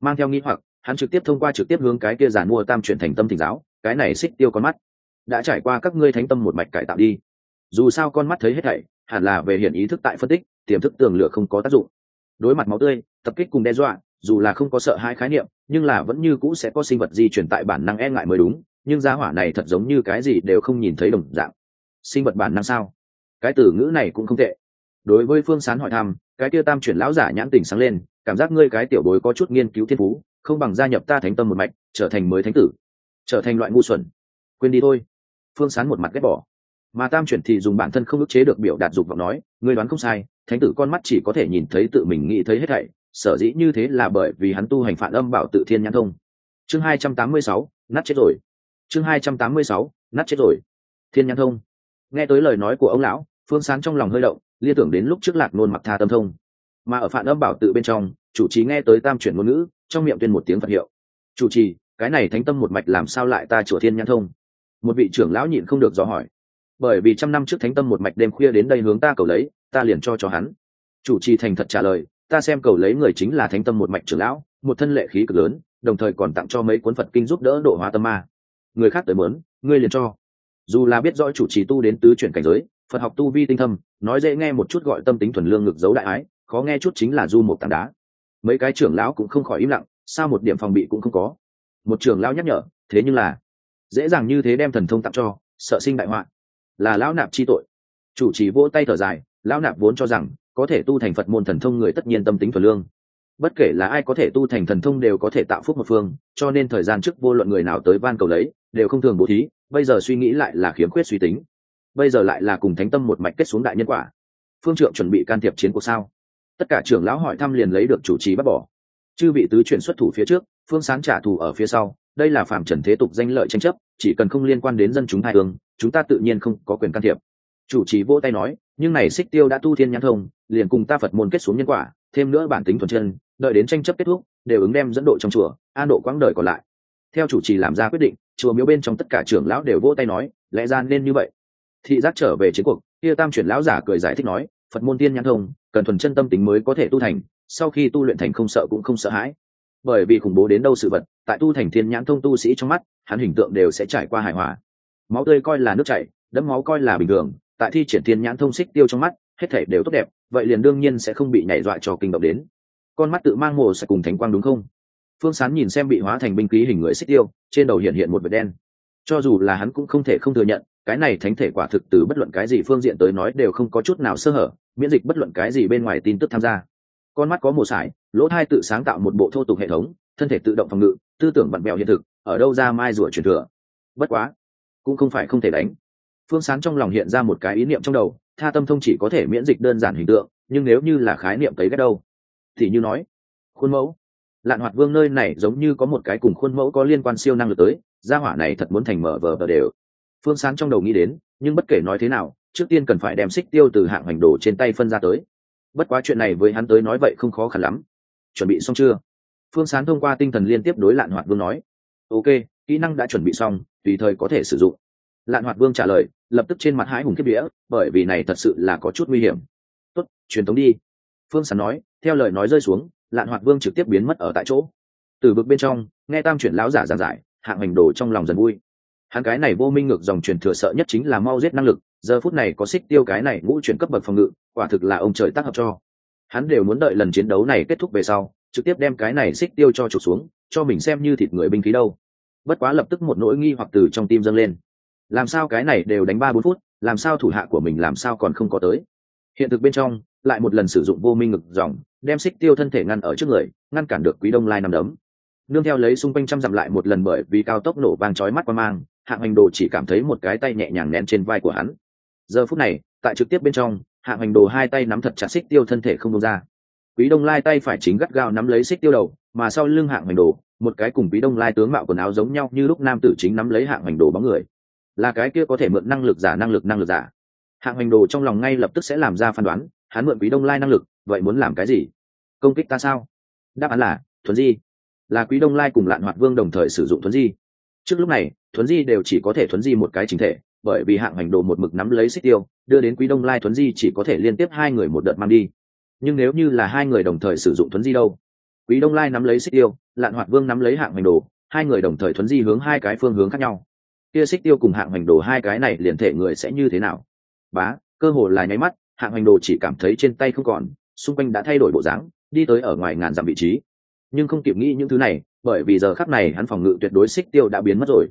Mang theo nghĩ hoặc, hắn trực tiếp thông qua trực tiếp hướng cái kia giàn mua tam chuyển thành tâm thỉnh giáo, cái này xích tiêu con mắt đã trải qua các ngươi thánh tâm một mạch cải tạo đi. Dù sao con mắt thấy hết thảy, hẳn là về hiện ý thức tại phân tích, tiềm thức tường lửa không có tác dụng. Đối mặt máu tươi, tập kích cùng đe dọa, dù là không có sợ hai khái niệm, nhưng là vẫn như cũ sẽ có sinh vật di chuyển tại bản năng e ngại mới đúng, nhưng gia hỏa này thật giống như cái gì đều không nhìn thấy đồng dạng. Sinh vật bản năng sao? Cái từ ngữ này cũng không tệ đối với phương sán hỏi thăm, cái kia tam chuyển lão giả nhãn tình sáng lên, cảm giác ngươi cái tiểu bối có chút nghiên cứu thiên phú, không bằng gia nhập ta thánh tâm một mạch, trở thành mới thánh tử, trở thành loại ngu xuẩn. Quên đi thôi. Phương sán một mặt ghét bỏ. Mà tam chuyển thì dùng bản thân không ức chế được biểu đạt dục vọng nói, ngươi đoán không sai, thánh tử con mắt chỉ có thể nhìn thấy tự mình nghĩ thấy hết thảy, sở dĩ như thế là bởi vì hắn tu hành phản âm bảo tự thiên nhãn thông. Chương hai trăm tám mươi sáu, nát chết rồi. Chương hai trăm tám mươi sáu, nát chết rồi. Thiên nhãn thông. Nghe tới lời nói của ông lão, phương sán trong lòng hơi động liên tưởng đến lúc trước lạc nôn mặc tha tâm thông. Mà ở phản âm bảo tự bên trong, chủ trì nghe tới tam chuyển ngôn ngữ, trong miệng tuyên một tiếng phật hiệu. Chủ trì, cái này thánh tâm một mạch làm sao lại ta chùa thiên nhãn thông? Một vị trưởng lão nhịn không được dò hỏi. Bởi vì trăm năm trước thánh tâm một mạch đêm khuya đến đây hướng ta cầu lấy, ta liền cho cho hắn. Chủ trì thành thật trả lời, ta xem cầu lấy người chính là thánh tâm một mạch trưởng lão, một thân lệ khí cực lớn, đồng thời còn tặng cho mấy cuốn phật kinh giúp đỡ độ hóa tâm ma. Người khác tới mớn ngươi liền cho. Dù là biết rõ chủ trì tu đến tứ chuyển cảnh giới, phật học tu vi tinh thâm nói dễ nghe một chút gọi tâm tính thuần lương ngực giấu đại ái, khó nghe chút chính là du một tảng đá. Mấy cái trưởng lão cũng không khỏi im lặng, sao một điểm phòng bị cũng không có. Một trưởng lão nhắc nhở, thế nhưng là, dễ dàng như thế đem thần thông tặng cho, sợ sinh đại họa. Là lão nạp chi tội. Chủ trì vỗ tay thở dài, lão nạp vốn cho rằng, có thể tu thành phật môn thần thông người tất nhiên tâm tính thuần lương. Bất kể là ai có thể tu thành thần thông đều có thể tạo phúc một phương, cho nên thời gian trước vô luận người nào tới van cầu lấy, đều không thường bố thí, bây giờ suy nghĩ lại là khiếm khuyết suy tính bây giờ lại là cùng thánh tâm một mạch kết xuống đại nhân quả. Phương trượng chuẩn bị can thiệp chiến cuộc sao? Tất cả trưởng lão hỏi thăm liền lấy được chủ trì bắt bỏ. Chư vị tứ chuyển xuất thủ phía trước, phương sáng trả thù ở phía sau, đây là phạm trần thế tục danh lợi tranh chấp, chỉ cần không liên quan đến dân chúng hai hương chúng ta tự nhiên không có quyền can thiệp. Chủ trì vỗ tay nói, nhưng này xích tiêu đã tu thiên nhãn thông, liền cùng ta phật môn kết xuống nhân quả, thêm nữa bản tính thuần chân, đợi đến tranh chấp kết thúc, đều ứng đem dẫn độ trong chùa, an độ quãng đời còn lại. Theo chủ trì làm ra quyết định, chùa miếu bên trong tất cả trưởng lão đều vỗ tay nói, lẽ ra nên như vậy thị giác trở về chiến cuộc, kia tam chuyển lão giả cười giải thích nói, phật môn tiên nhãn thông, cần thuần chân tâm tính mới có thể tu thành, sau khi tu luyện thành không sợ cũng không sợ hãi. Bởi vì khủng bố đến đâu sự vật, tại tu thành thiên nhãn thông tu sĩ trong mắt, hắn hình tượng đều sẽ trải qua hài hòa. Máu tươi coi là nước chảy, đẫm máu coi là bình thường, tại thi triển thiên nhãn thông xích tiêu trong mắt, hết thể đều tốt đẹp, vậy liền đương nhiên sẽ không bị nhảy dọa cho kinh động đến. Con mắt tự mang mồ sẽ cùng thánh quang đúng không? Phương sán nhìn xem bị hóa thành binh khí hình người xích tiêu, trên đầu hiện hiện một vệt đen. Cho dù là hắn cũng không thể không thừa nhận cái này thánh thể quả thực từ bất luận cái gì phương diện tới nói đều không có chút nào sơ hở, miễn dịch bất luận cái gì bên ngoài tin tức tham gia. Con mắt có một sải, lỗ thai tự sáng tạo một bộ thô tục hệ thống, thân thể tự động phòng ngự, tư tưởng bặn bèo hiện thực, ở đâu ra mai rủa truyền thừa. Bất quá, cũng không phải không thể đánh. Phương sán trong lòng hiện ra một cái ý niệm trong đầu, tha tâm thông chỉ có thể miễn dịch đơn giản hình tượng, nhưng nếu như là khái niệm cấy ghét đâu? Thì như nói, khuôn mẫu. Lạn hoạt vương nơi này giống như có một cái cùng khuôn mẫu có liên quan siêu năng lực tới, gia hỏa này thật muốn thành mở vờ vờ đều phương sán trong đầu nghĩ đến, nhưng bất kể nói thế nào, trước tiên cần phải đem xích tiêu từ hạng hành đồ trên tay phân ra tới. Bất quá chuyện này với hắn tới nói vậy không khó khăn lắm. Chuẩn bị xong chưa? Phương sán thông qua tinh thần liên tiếp đối lạn hoạt vương nói. Ok, kỹ năng đã chuẩn bị xong, tùy thời có thể sử dụng. Lạn hoạt vương trả lời, lập tức trên mặt hãi hùng kiếp đĩa bởi vì này thật sự là có chút nguy hiểm. Tốt, truyền thống đi. Phương sán nói, theo lời nói rơi xuống, lạn hoạt vương trực tiếp biến mất ở tại chỗ. Từ vực bên trong, nghe tam chuyển lão giả giảng giải, hạng hành đồ trong lòng dần vui hắn cái này vô minh ngược dòng truyền thừa sợ nhất chính là mau giết năng lực, giờ phút này có xích tiêu cái này ngũ chuyển cấp bậc phòng ngự, quả thực là ông trời tác hợp cho. Hắn đều muốn đợi lần chiến đấu này kết thúc về sau, trực tiếp đem cái này xích tiêu cho trục xuống, cho mình xem như thịt người binh khí đâu. Bất quá lập tức một nỗi nghi hoặc từ trong tim dâng lên. Làm sao cái này đều đánh ba bốn phút, làm sao thủ hạ của mình làm sao còn không có tới? Hiện thực bên trong, lại một lần sử dụng vô minh ngực dòng, đem xích tiêu thân thể ngăn ở trước người, ngăn cản được quý đông lai nằm đấm. Nương theo lấy xung quanh trăm dặm lại một lần bởi vì cao tốc nổ vàng chói mắt qua mang hạng hành đồ chỉ cảm thấy một cái tay nhẹ nhàng nén trên vai của hắn. Giờ phút này, tại trực tiếp bên trong, hạng hành đồ hai tay nắm thật chặt xích tiêu thân thể không đông ra. Quý đông lai tay phải chính gắt gao nắm lấy xích tiêu đầu, mà sau lưng hạng hành đồ, một cái cùng Quý đông lai tướng mạo quần áo giống nhau như lúc nam tử chính nắm lấy hạng hành đồ bóng người. Là cái kia có thể mượn năng lực giả, năng lực năng lực giả. Hạng hành đồ trong lòng ngay lập tức sẽ làm ra phán đoán, hắn mượn Quý đông lai năng lực, vậy muốn làm cái gì? Công kích ta sao? Đáp án là, thuấn di. Là quý đông lai cùng lạn hoạt vương đồng thời sử dụng thuấn di trước lúc này, thuấn di đều chỉ có thể thuấn di một cái chính thể, bởi vì hạng hành đồ một mực nắm lấy xích tiêu, đưa đến quý đông lai thuấn di chỉ có thể liên tiếp hai người một đợt mang đi. Nhưng nếu như là hai người đồng thời sử dụng thuấn di đâu? Quý đông lai nắm lấy xích tiêu, lạn hoạt vương nắm lấy hạng hành đồ, hai người đồng thời thuấn di hướng hai cái phương hướng khác nhau. Kia xích tiêu cùng hạng hành đồ hai cái này liền thể người sẽ như thế nào? Bá, cơ hồ là nháy mắt, hạng hành đồ chỉ cảm thấy trên tay không còn, xung quanh đã thay đổi bộ dáng, đi tới ở ngoài ngàn dặm vị trí. Nhưng không kịp nghĩ những thứ này bởi vì giờ khắc này hắn phòng ngự tuyệt đối xích tiêu đã biến mất rồi.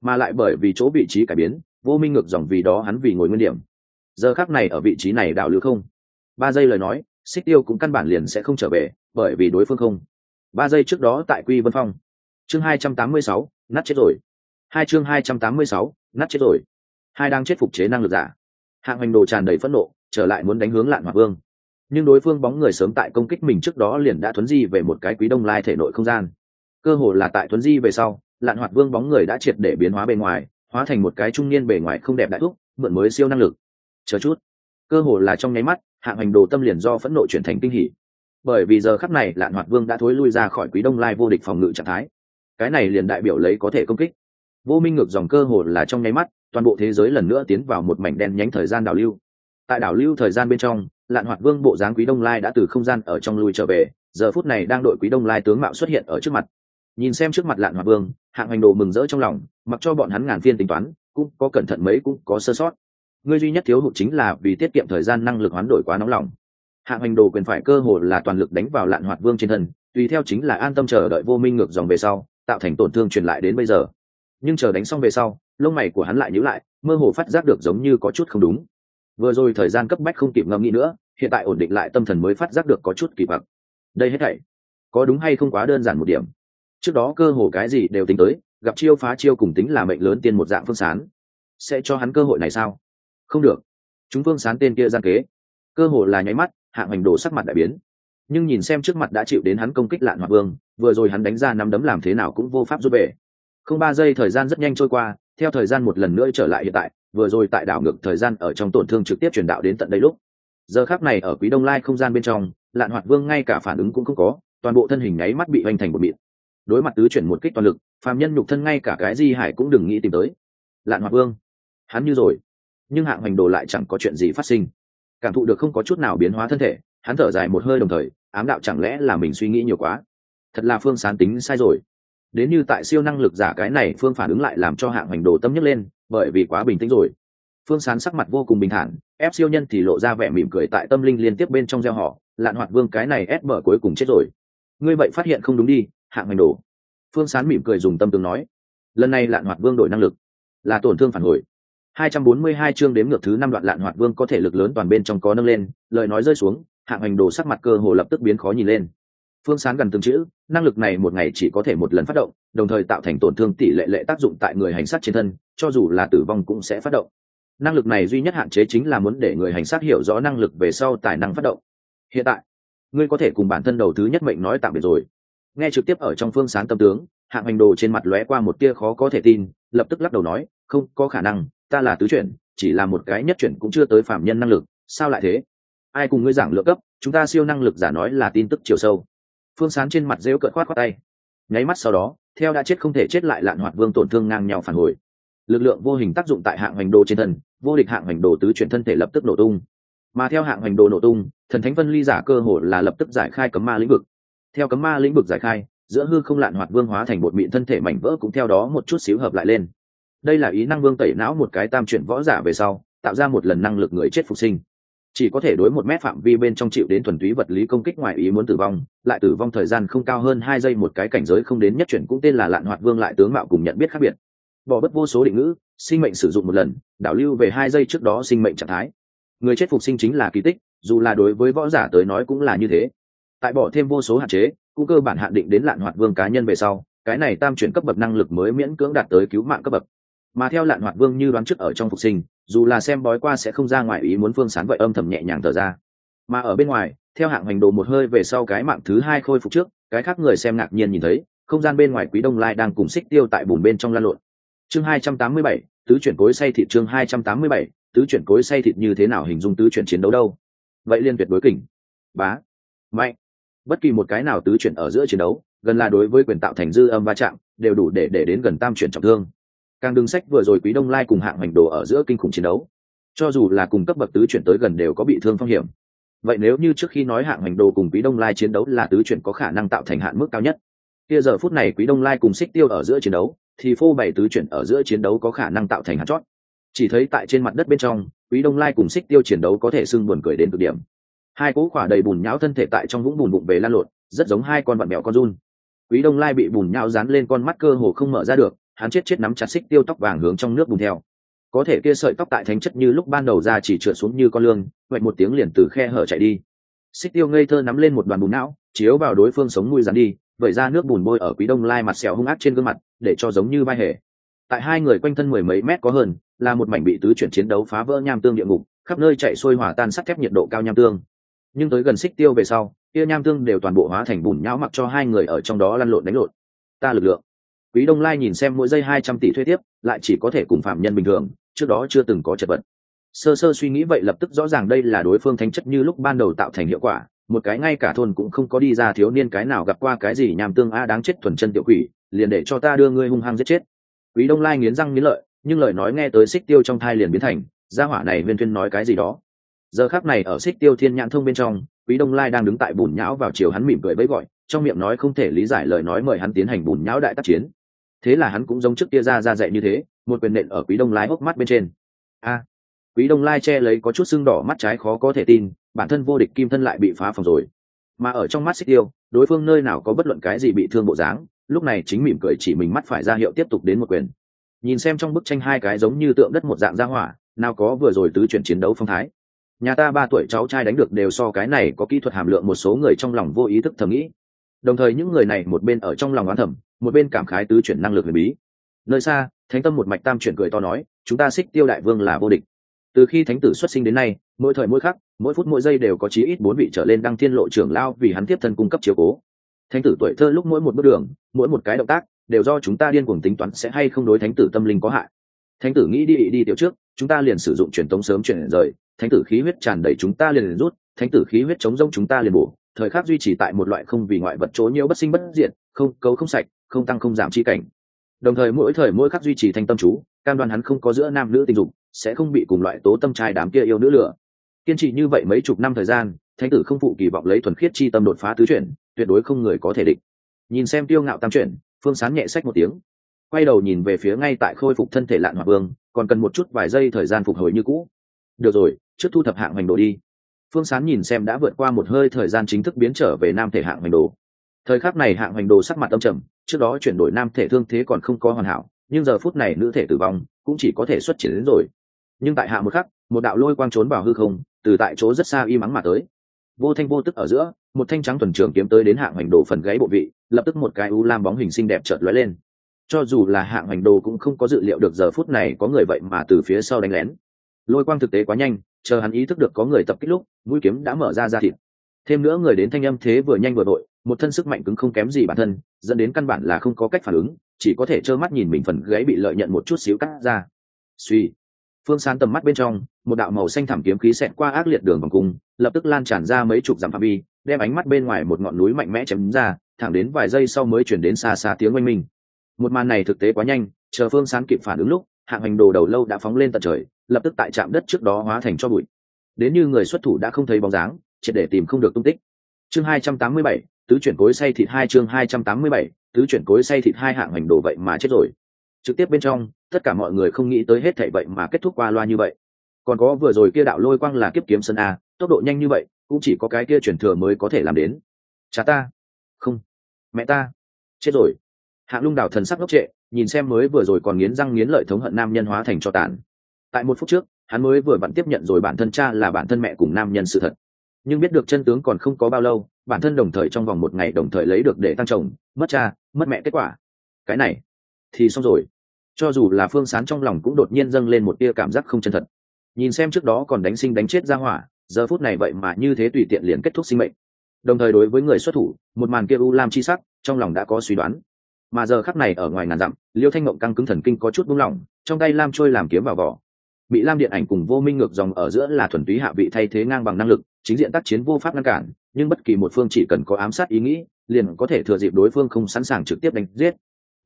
Mà lại bởi vì chỗ vị trí cải biến, vô minh ngược dòng vì đó hắn vì ngồi nguyên điểm. Giờ khắc này ở vị trí này đảo lưu không? Ba giây lời nói, xích tiêu cũng căn bản liền sẽ không trở về, bởi vì đối phương không. Ba giây trước đó tại quy vân phong. Chương hai trăm tám mươi sáu, nát chết rồi. Hai chương hai trăm tám mươi sáu, nát chết rồi. Hai đang chết phục chế năng lực giả. Hạng hành đồ tràn đầy phẫn nộ, trở lại muốn đánh hướng lạn hoạt vương. Nhưng đối phương bóng người sớm tại công kích mình trước đó liền đã thuấn di về một cái quý đông lai thể nội không gian cơ hồ là tại thuấn di về sau, lạn hoạt vương bóng người đã triệt để biến hóa bề ngoài, hóa thành một cái trung niên bề ngoài không đẹp đại thúc, mượn mới siêu năng lực. Chờ chút. Cơ hồ là trong nháy mắt hạng hành đồ tâm liền do phẫn nộ chuyển thành kinh hỉ. Bởi vì giờ khắp này, lạn hoạt vương đã thối lui ra khỏi quý đông lai vô địch phòng ngự trạng thái. Cái này liền đại biểu lấy có thể công kích. Vô minh ngược dòng cơ hồ là trong nháy mắt, toàn bộ thế giới lần nữa tiến vào một mảnh đen nhánh thời gian đảo lưu. Tại đảo lưu thời gian bên trong, lạn hoạt vương bộ dáng quý đông lai đã từ không gian ở trong lui trở về, giờ phút này đang đội quý đông lai tướng mạo xuất hiện ở trước mặt nhìn xem trước mặt lạn hoạt vương, hạng hành đồ mừng rỡ trong lòng, mặc cho bọn hắn ngàn phiên tính toán, cũng có cẩn thận mấy cũng có sơ sót. Ngươi duy nhất thiếu hụt chính là vì tiết kiệm thời gian năng lực hoán đổi quá nóng lòng. Hạng hành đồ quyền phải cơ hồ là toàn lực đánh vào lạn hoạt vương trên thân, tùy theo chính là an tâm chờ đợi vô minh ngược dòng về sau, tạo thành tổn thương truyền lại đến bây giờ. Nhưng chờ đánh xong về sau, lông mày của hắn lại nhíu lại, mơ hồ phát giác được giống như có chút không đúng. Vừa rồi thời gian cấp bách không kịp ngẫm nghĩ nữa, hiện tại ổn định lại tâm thần mới phát giác được có chút kỳ vọng. Đây hết thảy, có đúng hay không quá đơn giản một điểm trước đó cơ hồ cái gì đều tính tới, gặp chiêu phá chiêu cùng tính là mệnh lớn tiên một dạng phương sán. Sẽ cho hắn cơ hội này sao? Không được. Chúng phương sán tên kia gian kế. Cơ hồ là nháy mắt hạng hành đồ sắc mặt đại biến. Nhưng nhìn xem trước mặt đã chịu đến hắn công kích lạn hoạt vương, vừa rồi hắn đánh ra nắm đấm làm thế nào cũng vô pháp giúp bể không ba giây thời gian rất nhanh trôi qua, theo thời gian một lần nữa trở lại hiện tại, vừa rồi tại đảo ngược thời gian ở trong tổn thương trực tiếp truyền đạo đến tận đây lúc. Giờ khác này ở quý đông lai không gian bên trong lạn hoạt vương ngay cả phản ứng cũng không có, toàn bộ thân hình nháy mắt bị hoành thành một mịn đối mặt tứ chuyển một kích toàn lực, phàm nhân nhục thân ngay cả cái di hải cũng đừng nghĩ tìm tới. Lạn hoạt vương, hắn như rồi, nhưng hạng hoành đồ lại chẳng có chuyện gì phát sinh. Cảm thụ được không có chút nào biến hóa thân thể, hắn thở dài một hơi đồng thời, ám đạo chẳng lẽ là mình suy nghĩ nhiều quá? Thật là phương sán tính sai rồi. Đến như tại siêu năng lực giả cái này phương phản ứng lại làm cho hạng hoành đồ tâm nhức lên, bởi vì quá bình tĩnh rồi. Phương sán sắc mặt vô cùng bình thản, ép siêu nhân thì lộ ra vẻ mỉm cười tại tâm linh liên tiếp bên trong gieo họ. Lạn hoạt vương cái này ép mở cuối cùng chết rồi. Ngươi vậy phát hiện không đúng đi hạng hành đồ. Phương sán mỉm cười dùng tâm tương nói, lần này lạn hoạt vương đổi năng lực, là tổn thương phản hồi. 242 chương đếm ngược thứ năm đoạn lạn hoạt vương có thể lực lớn toàn bên trong có nâng lên, lời nói rơi xuống hạng hành đồ sắc mặt cơ hồ lập tức biến khó nhìn lên. Phương sán gần từng chữ, năng lực này một ngày chỉ có thể một lần phát động, đồng thời tạo thành tổn thương tỷ lệ lệ tác dụng tại người hành sát trên thân, cho dù là tử vong cũng sẽ phát động. Năng lực này duy nhất hạn chế chính là muốn để người hành sát hiểu rõ năng lực về sau tài năng phát động. Hiện tại, ngươi có thể cùng bản thân đầu thứ nhất mệnh nói tạm biệt rồi nghe trực tiếp ở trong phương sán tâm tướng, hạng hành đồ trên mặt lóe qua một tia khó có thể tin, lập tức lắc đầu nói, không, có khả năng, ta là tứ chuyển, chỉ là một cái nhất chuyển cũng chưa tới phạm nhân năng lực, sao lại thế? Ai cùng ngươi giảng lựa cấp, chúng ta siêu năng lực giả nói là tin tức chiều sâu. Phương sán trên mặt rêu cợt khoát khoát tay. Nháy mắt sau đó, theo đã chết không thể chết lại lạn hoạt vương tổn thương ngang nhau phản hồi. Lực lượng vô hình tác dụng tại hạng hành đồ trên thân, vô địch hạng hành đồ tứ chuyển thân thể lập tức nổ tung. Mà theo hạng hành đồ nổ tung, thần thánh vân ly giả cơ hồ là lập tức giải khai cấm ma lĩnh vực theo cấm ma lĩnh vực giải khai, giữa hư không lạn hoạt vương hóa thành bột mịn thân thể mảnh vỡ cũng theo đó một chút xíu hợp lại lên. Đây là ý năng vương tẩy não một cái tam chuyển võ giả về sau, tạo ra một lần năng lực người chết phục sinh. Chỉ có thể đối một mét phạm vi bên trong chịu đến thuần túy vật lý công kích ngoài ý muốn tử vong, lại tử vong thời gian không cao hơn hai giây một cái cảnh giới không đến nhất chuyển cũng tên là lạn hoạt vương lại tướng mạo cùng nhận biết khác biệt. Bỏ bất vô số định ngữ, sinh mệnh sử dụng một lần, đảo lưu về hai giây trước đó sinh mệnh trạng thái. Người chết phục sinh chính là kỳ tích, dù là đối với võ giả tới nói cũng là như thế tại bỏ thêm vô số hạn chế, cũng cơ bản hạn định đến lạn hoạt vương cá nhân về sau, cái này tam chuyển cấp bậc năng lực mới miễn cưỡng đạt tới cứu mạng cấp bậc. Mà theo lạn hoạt vương như đoán trước ở trong phục sinh, dù là xem bói qua sẽ không ra ngoài ý muốn phương sán vậy âm thầm nhẹ nhàng thở ra. Mà ở bên ngoài, theo hạng hành đồ một hơi về sau cái mạng thứ hai khôi phục trước, cái khác người xem ngạc nhiên nhìn thấy, không gian bên ngoài quý đông lai đang cùng xích tiêu tại bùn bên trong lan lộn. Chương hai trăm tám mươi bảy, tứ chuyển cối say thịt chương hai trăm tám mươi bảy, tứ chuyển cối say thịt như thế nào hình dung tứ chuyển chiến đấu đâu? Vậy liên tuyệt đối kỉnh. Bá. Mạnh bất kỳ một cái nào tứ chuyển ở giữa chiến đấu, gần là đối với quyền tạo thành dư âm va chạm, đều đủ để để đến gần tam chuyển trọng thương. Càng đường sách vừa rồi quý đông lai cùng hạng hành đồ ở giữa kinh khủng chiến đấu. Cho dù là cùng cấp bậc tứ chuyển tới gần đều có bị thương phong hiểm. Vậy nếu như trước khi nói hạng hành đồ cùng quý đông lai chiến đấu là tứ chuyển có khả năng tạo thành hạn mức cao nhất? Kia giờ phút này quý đông lai cùng xích tiêu ở giữa chiến đấu, thì phô bày tứ chuyển ở giữa chiến đấu có khả năng tạo thành hạt chót. Chỉ thấy tại trên mặt đất bên trong, quý đông lai cùng xích tiêu chiến đấu có thể sưng buồn cười đến cực điểm hai cỗ khỏa đầy bùn nhão thân thể tại trong vũng bùn bụng về lan lộn, rất giống hai con vặn mèo con run. Quý đông lai bị bùn nhão dán lên con mắt cơ hồ không mở ra được, hắn chết chết nắm chặt xích tiêu tóc vàng hướng trong nước bùn theo. Có thể kia sợi tóc tại thánh chất như lúc ban đầu ra chỉ trượt xuống như con lương vậy một tiếng liền từ khe hở chạy đi. Xích tiêu ngây thơ nắm lên một đoàn bùn não, chiếu vào đối phương sống mũi dán đi, vẩy ra nước bùn bôi ở quý đông lai mặt sẹo hung ác trên gương mặt, để cho giống như vai hề. Tại hai người quanh thân mười mấy mét có hơn, là một mảnh bị tứ chuyển chiến đấu phá vỡ nham tương địa ngục, khắp nơi chạy xuôi hỏa tan sắt thép nhiệt độ cao nham tương nhưng tới gần xích tiêu về sau, kia nham tương đều toàn bộ hóa thành bùn nhão mặc cho hai người ở trong đó lăn lộn đánh lộn. Ta lực lượng. Quý đông lai nhìn xem mỗi giây hai trăm tỷ thuê tiếp, lại chỉ có thể cùng phạm nhân bình thường, trước đó chưa từng có chật vật. Sơ sơ suy nghĩ vậy lập tức rõ ràng đây là đối phương thanh chất như lúc ban đầu tạo thành hiệu quả, một cái ngay cả thôn cũng không có đi ra thiếu niên cái nào gặp qua cái gì nhàm tương a đáng chết thuần chân tiểu quỷ, liền để cho ta đưa ngươi hung hăng giết chết. Quý đông lai nghiến răng nghiến lợi, nhưng lời nói nghe tới xích tiêu trong thai liền biến thành, gia hỏa này viên thuyên nói cái gì đó giờ khác này ở xích tiêu thiên nhãn thông bên trong, quý đông lai đang đứng tại bùn nhão vào chiều hắn mỉm cười với gọi, trong miệng nói không thể lý giải lời nói mời hắn tiến hành bùn nhão đại tác chiến. Thế là hắn cũng giống trước kia ra ra dạy như thế, một quyền nện ở quý đông lai hốc mắt bên trên. A! Quý đông lai che lấy có chút sưng đỏ mắt trái khó có thể tin, bản thân vô địch kim thân lại bị phá phòng rồi. Mà ở trong mắt xích tiêu, đối phương nơi nào có bất luận cái gì bị thương bộ dáng, lúc này chính mỉm cười chỉ mình mắt phải ra hiệu tiếp tục đến một quyền. Nhìn xem trong bức tranh hai cái giống như tượng đất một dạng ra hỏa, nào có vừa rồi tứ chuyển chiến đấu phong thái nhà ta ba tuổi cháu trai đánh được đều so cái này có kỹ thuật hàm lượng một số người trong lòng vô ý thức thầm nghĩ. Đồng thời những người này một bên ở trong lòng oán thầm, một bên cảm khái tứ chuyển năng lực huyền bí. Nơi xa, thánh tâm một mạch tam chuyển cười to nói, chúng ta xích tiêu đại vương là vô địch. Từ khi thánh tử xuất sinh đến nay, mỗi thời mỗi khắc, mỗi phút mỗi giây đều có chí ít bốn vị trở lên đăng thiên lộ trưởng lao vì hắn tiếp thân cung cấp chiếu cố. Thánh tử tuổi thơ lúc mỗi một bước đường, mỗi một cái động tác, đều do chúng ta điên cuồng tính toán sẽ hay không đối thánh tử tâm linh có hại. Thánh tử nghĩ đi đi tiểu trước, chúng ta liền sử dụng truyền tống sớm chuyển rời thánh tử khí huyết tràn đầy chúng ta liền rút, thánh tử khí huyết chống rông chúng ta liền bổ, thời khắc duy trì tại một loại không vì ngoại vật chỗ nhiễu bất sinh bất diệt, không, cấu không sạch, không tăng không giảm chi cảnh. Đồng thời mỗi thời mỗi khắc duy trì thanh tâm chú, cam đoan hắn không có giữa nam nữ tình dục, sẽ không bị cùng loại tố tâm trai đám kia yêu nữ lửa kiên trì như vậy mấy chục năm thời gian, thánh tử không phụ kỳ vọng lấy thuần khiết chi tâm đột phá tứ chuyển, tuyệt đối không người có thể địch. Nhìn xem tiêu ngạo tam chuyển, phương sán nhẹ sách một tiếng, quay đầu nhìn về phía ngay tại khôi phục thân thể lạn hoạt vương, còn cần một chút vài giây thời gian phục hồi như cũ. Được rồi trước thu thập hạng hành đồ đi. Phương sán nhìn xem đã vượt qua một hơi thời gian chính thức biến trở về nam thể hạng hành đồ. Thời khắc này hạng hành đồ sắc mặt âm trầm, trước đó chuyển đổi nam thể thương thế còn không có hoàn hảo, nhưng giờ phút này nữ thể tử vong cũng chỉ có thể xuất triển đến rồi. Nhưng tại hạ một khắc, một đạo lôi quang trốn vào hư không, từ tại chỗ rất xa y mắng mà tới. Vô thanh vô tức ở giữa, một thanh trắng thuần trường kiếm tới đến hạng hành đồ phần gáy bộ vị, lập tức một cái u lam bóng hình xinh đẹp chợt lóe lên. Cho dù là hạng hành đồ cũng không có dự liệu được giờ phút này có người vậy mà từ phía sau đánh lén. Lôi quang thực tế quá nhanh chờ hắn ý thức được có người tập kích lúc, mũi kiếm đã mở ra ra thịt. Thêm nữa người đến thanh âm thế vừa nhanh vừa đội, một thân sức mạnh cứng không kém gì bản thân, dẫn đến căn bản là không có cách phản ứng, chỉ có thể trơ mắt nhìn mình phần gáy bị lợi nhận một chút xíu cắt ra. Suy. Phương sán tầm mắt bên trong, một đạo màu xanh thảm kiếm khí xẹt qua ác liệt đường vòng cung, lập tức lan tràn ra mấy chục dặm phạm vi, đem ánh mắt bên ngoài một ngọn núi mạnh mẽ chém ra, thẳng đến vài giây sau mới chuyển đến xa xa tiếng oanh minh. Một màn này thực tế quá nhanh, chờ phương sán kịp phản ứng lúc hạng hành đồ đầu lâu đã phóng lên tận trời, lập tức tại trạm đất trước đó hóa thành cho bụi. Đến như người xuất thủ đã không thấy bóng dáng, triệt để tìm không được tung tích. Chương hai trăm tám mươi bảy, tứ chuyển cối say thịt hai chương hai trăm tám mươi bảy, tứ chuyển cối say thịt hai hạng hành đồ vậy mà chết rồi. Trực tiếp bên trong, tất cả mọi người không nghĩ tới hết thảy vậy mà kết thúc qua loa như vậy. Còn có vừa rồi kia đạo lôi quang là kiếp kiếm sân a, tốc độ nhanh như vậy, cũng chỉ có cái kia chuyển thừa mới có thể làm đến. Cha ta. Không. Mẹ ta. Chết rồi. Hạng lung đảo thần sắc ngốc trệ nhìn xem mới vừa rồi còn nghiến răng nghiến lợi thống hận nam nhân hóa thành cho tàn. Tại một phút trước, hắn mới vừa vặn tiếp nhận rồi bản thân cha là bản thân mẹ cùng nam nhân sự thật. Nhưng biết được chân tướng còn không có bao lâu, bản thân đồng thời trong vòng một ngày đồng thời lấy được để tăng chồng, mất cha, mất mẹ kết quả. Cái này thì xong rồi. Cho dù là phương sán trong lòng cũng đột nhiên dâng lên một tia cảm giác không chân thật. Nhìn xem trước đó còn đánh sinh đánh chết ra hỏa, giờ phút này vậy mà như thế tùy tiện liền kết thúc sinh mệnh. Đồng thời đối với người xuất thủ, một màn kia u lam chi sắc, trong lòng đã có suy đoán mà giờ khắc này ở ngoài ngàn dặm liêu thanh ngộng căng cứng thần kinh có chút buông lỏng trong tay lam trôi làm kiếm vào vỏ. Bị lam điện ảnh cùng vô minh ngược dòng ở giữa là thuần túy hạ vị thay thế ngang bằng năng lực chính diện tác chiến vô pháp ngăn cản nhưng bất kỳ một phương chỉ cần có ám sát ý nghĩ liền có thể thừa dịp đối phương không sẵn sàng trực tiếp đánh giết.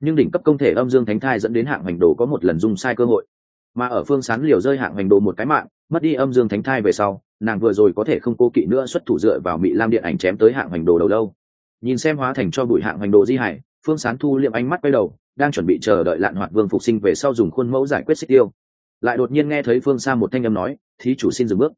Nhưng đỉnh cấp công thể âm dương thánh thai dẫn đến hạng hành đồ có một lần dung sai cơ hội. Mà ở phương sán liều rơi hạng hành đồ một cái mạng mất đi âm dương thánh thai về sau nàng vừa rồi có thể không cố kỵ nữa xuất thủ dựa vào mỹ lam điện ảnh chém tới hạng hành đồ đầu lâu, nhìn xem hóa thành cho bụi hạng hành đồ di hải phương sán thu liệm ánh mắt quay đầu, đang chuẩn bị chờ đợi lạn hoạt vương phục sinh về sau dùng khuôn mẫu giải quyết xích tiêu. Lại đột nhiên nghe thấy phương xa một thanh âm nói, thí chủ xin dừng bước.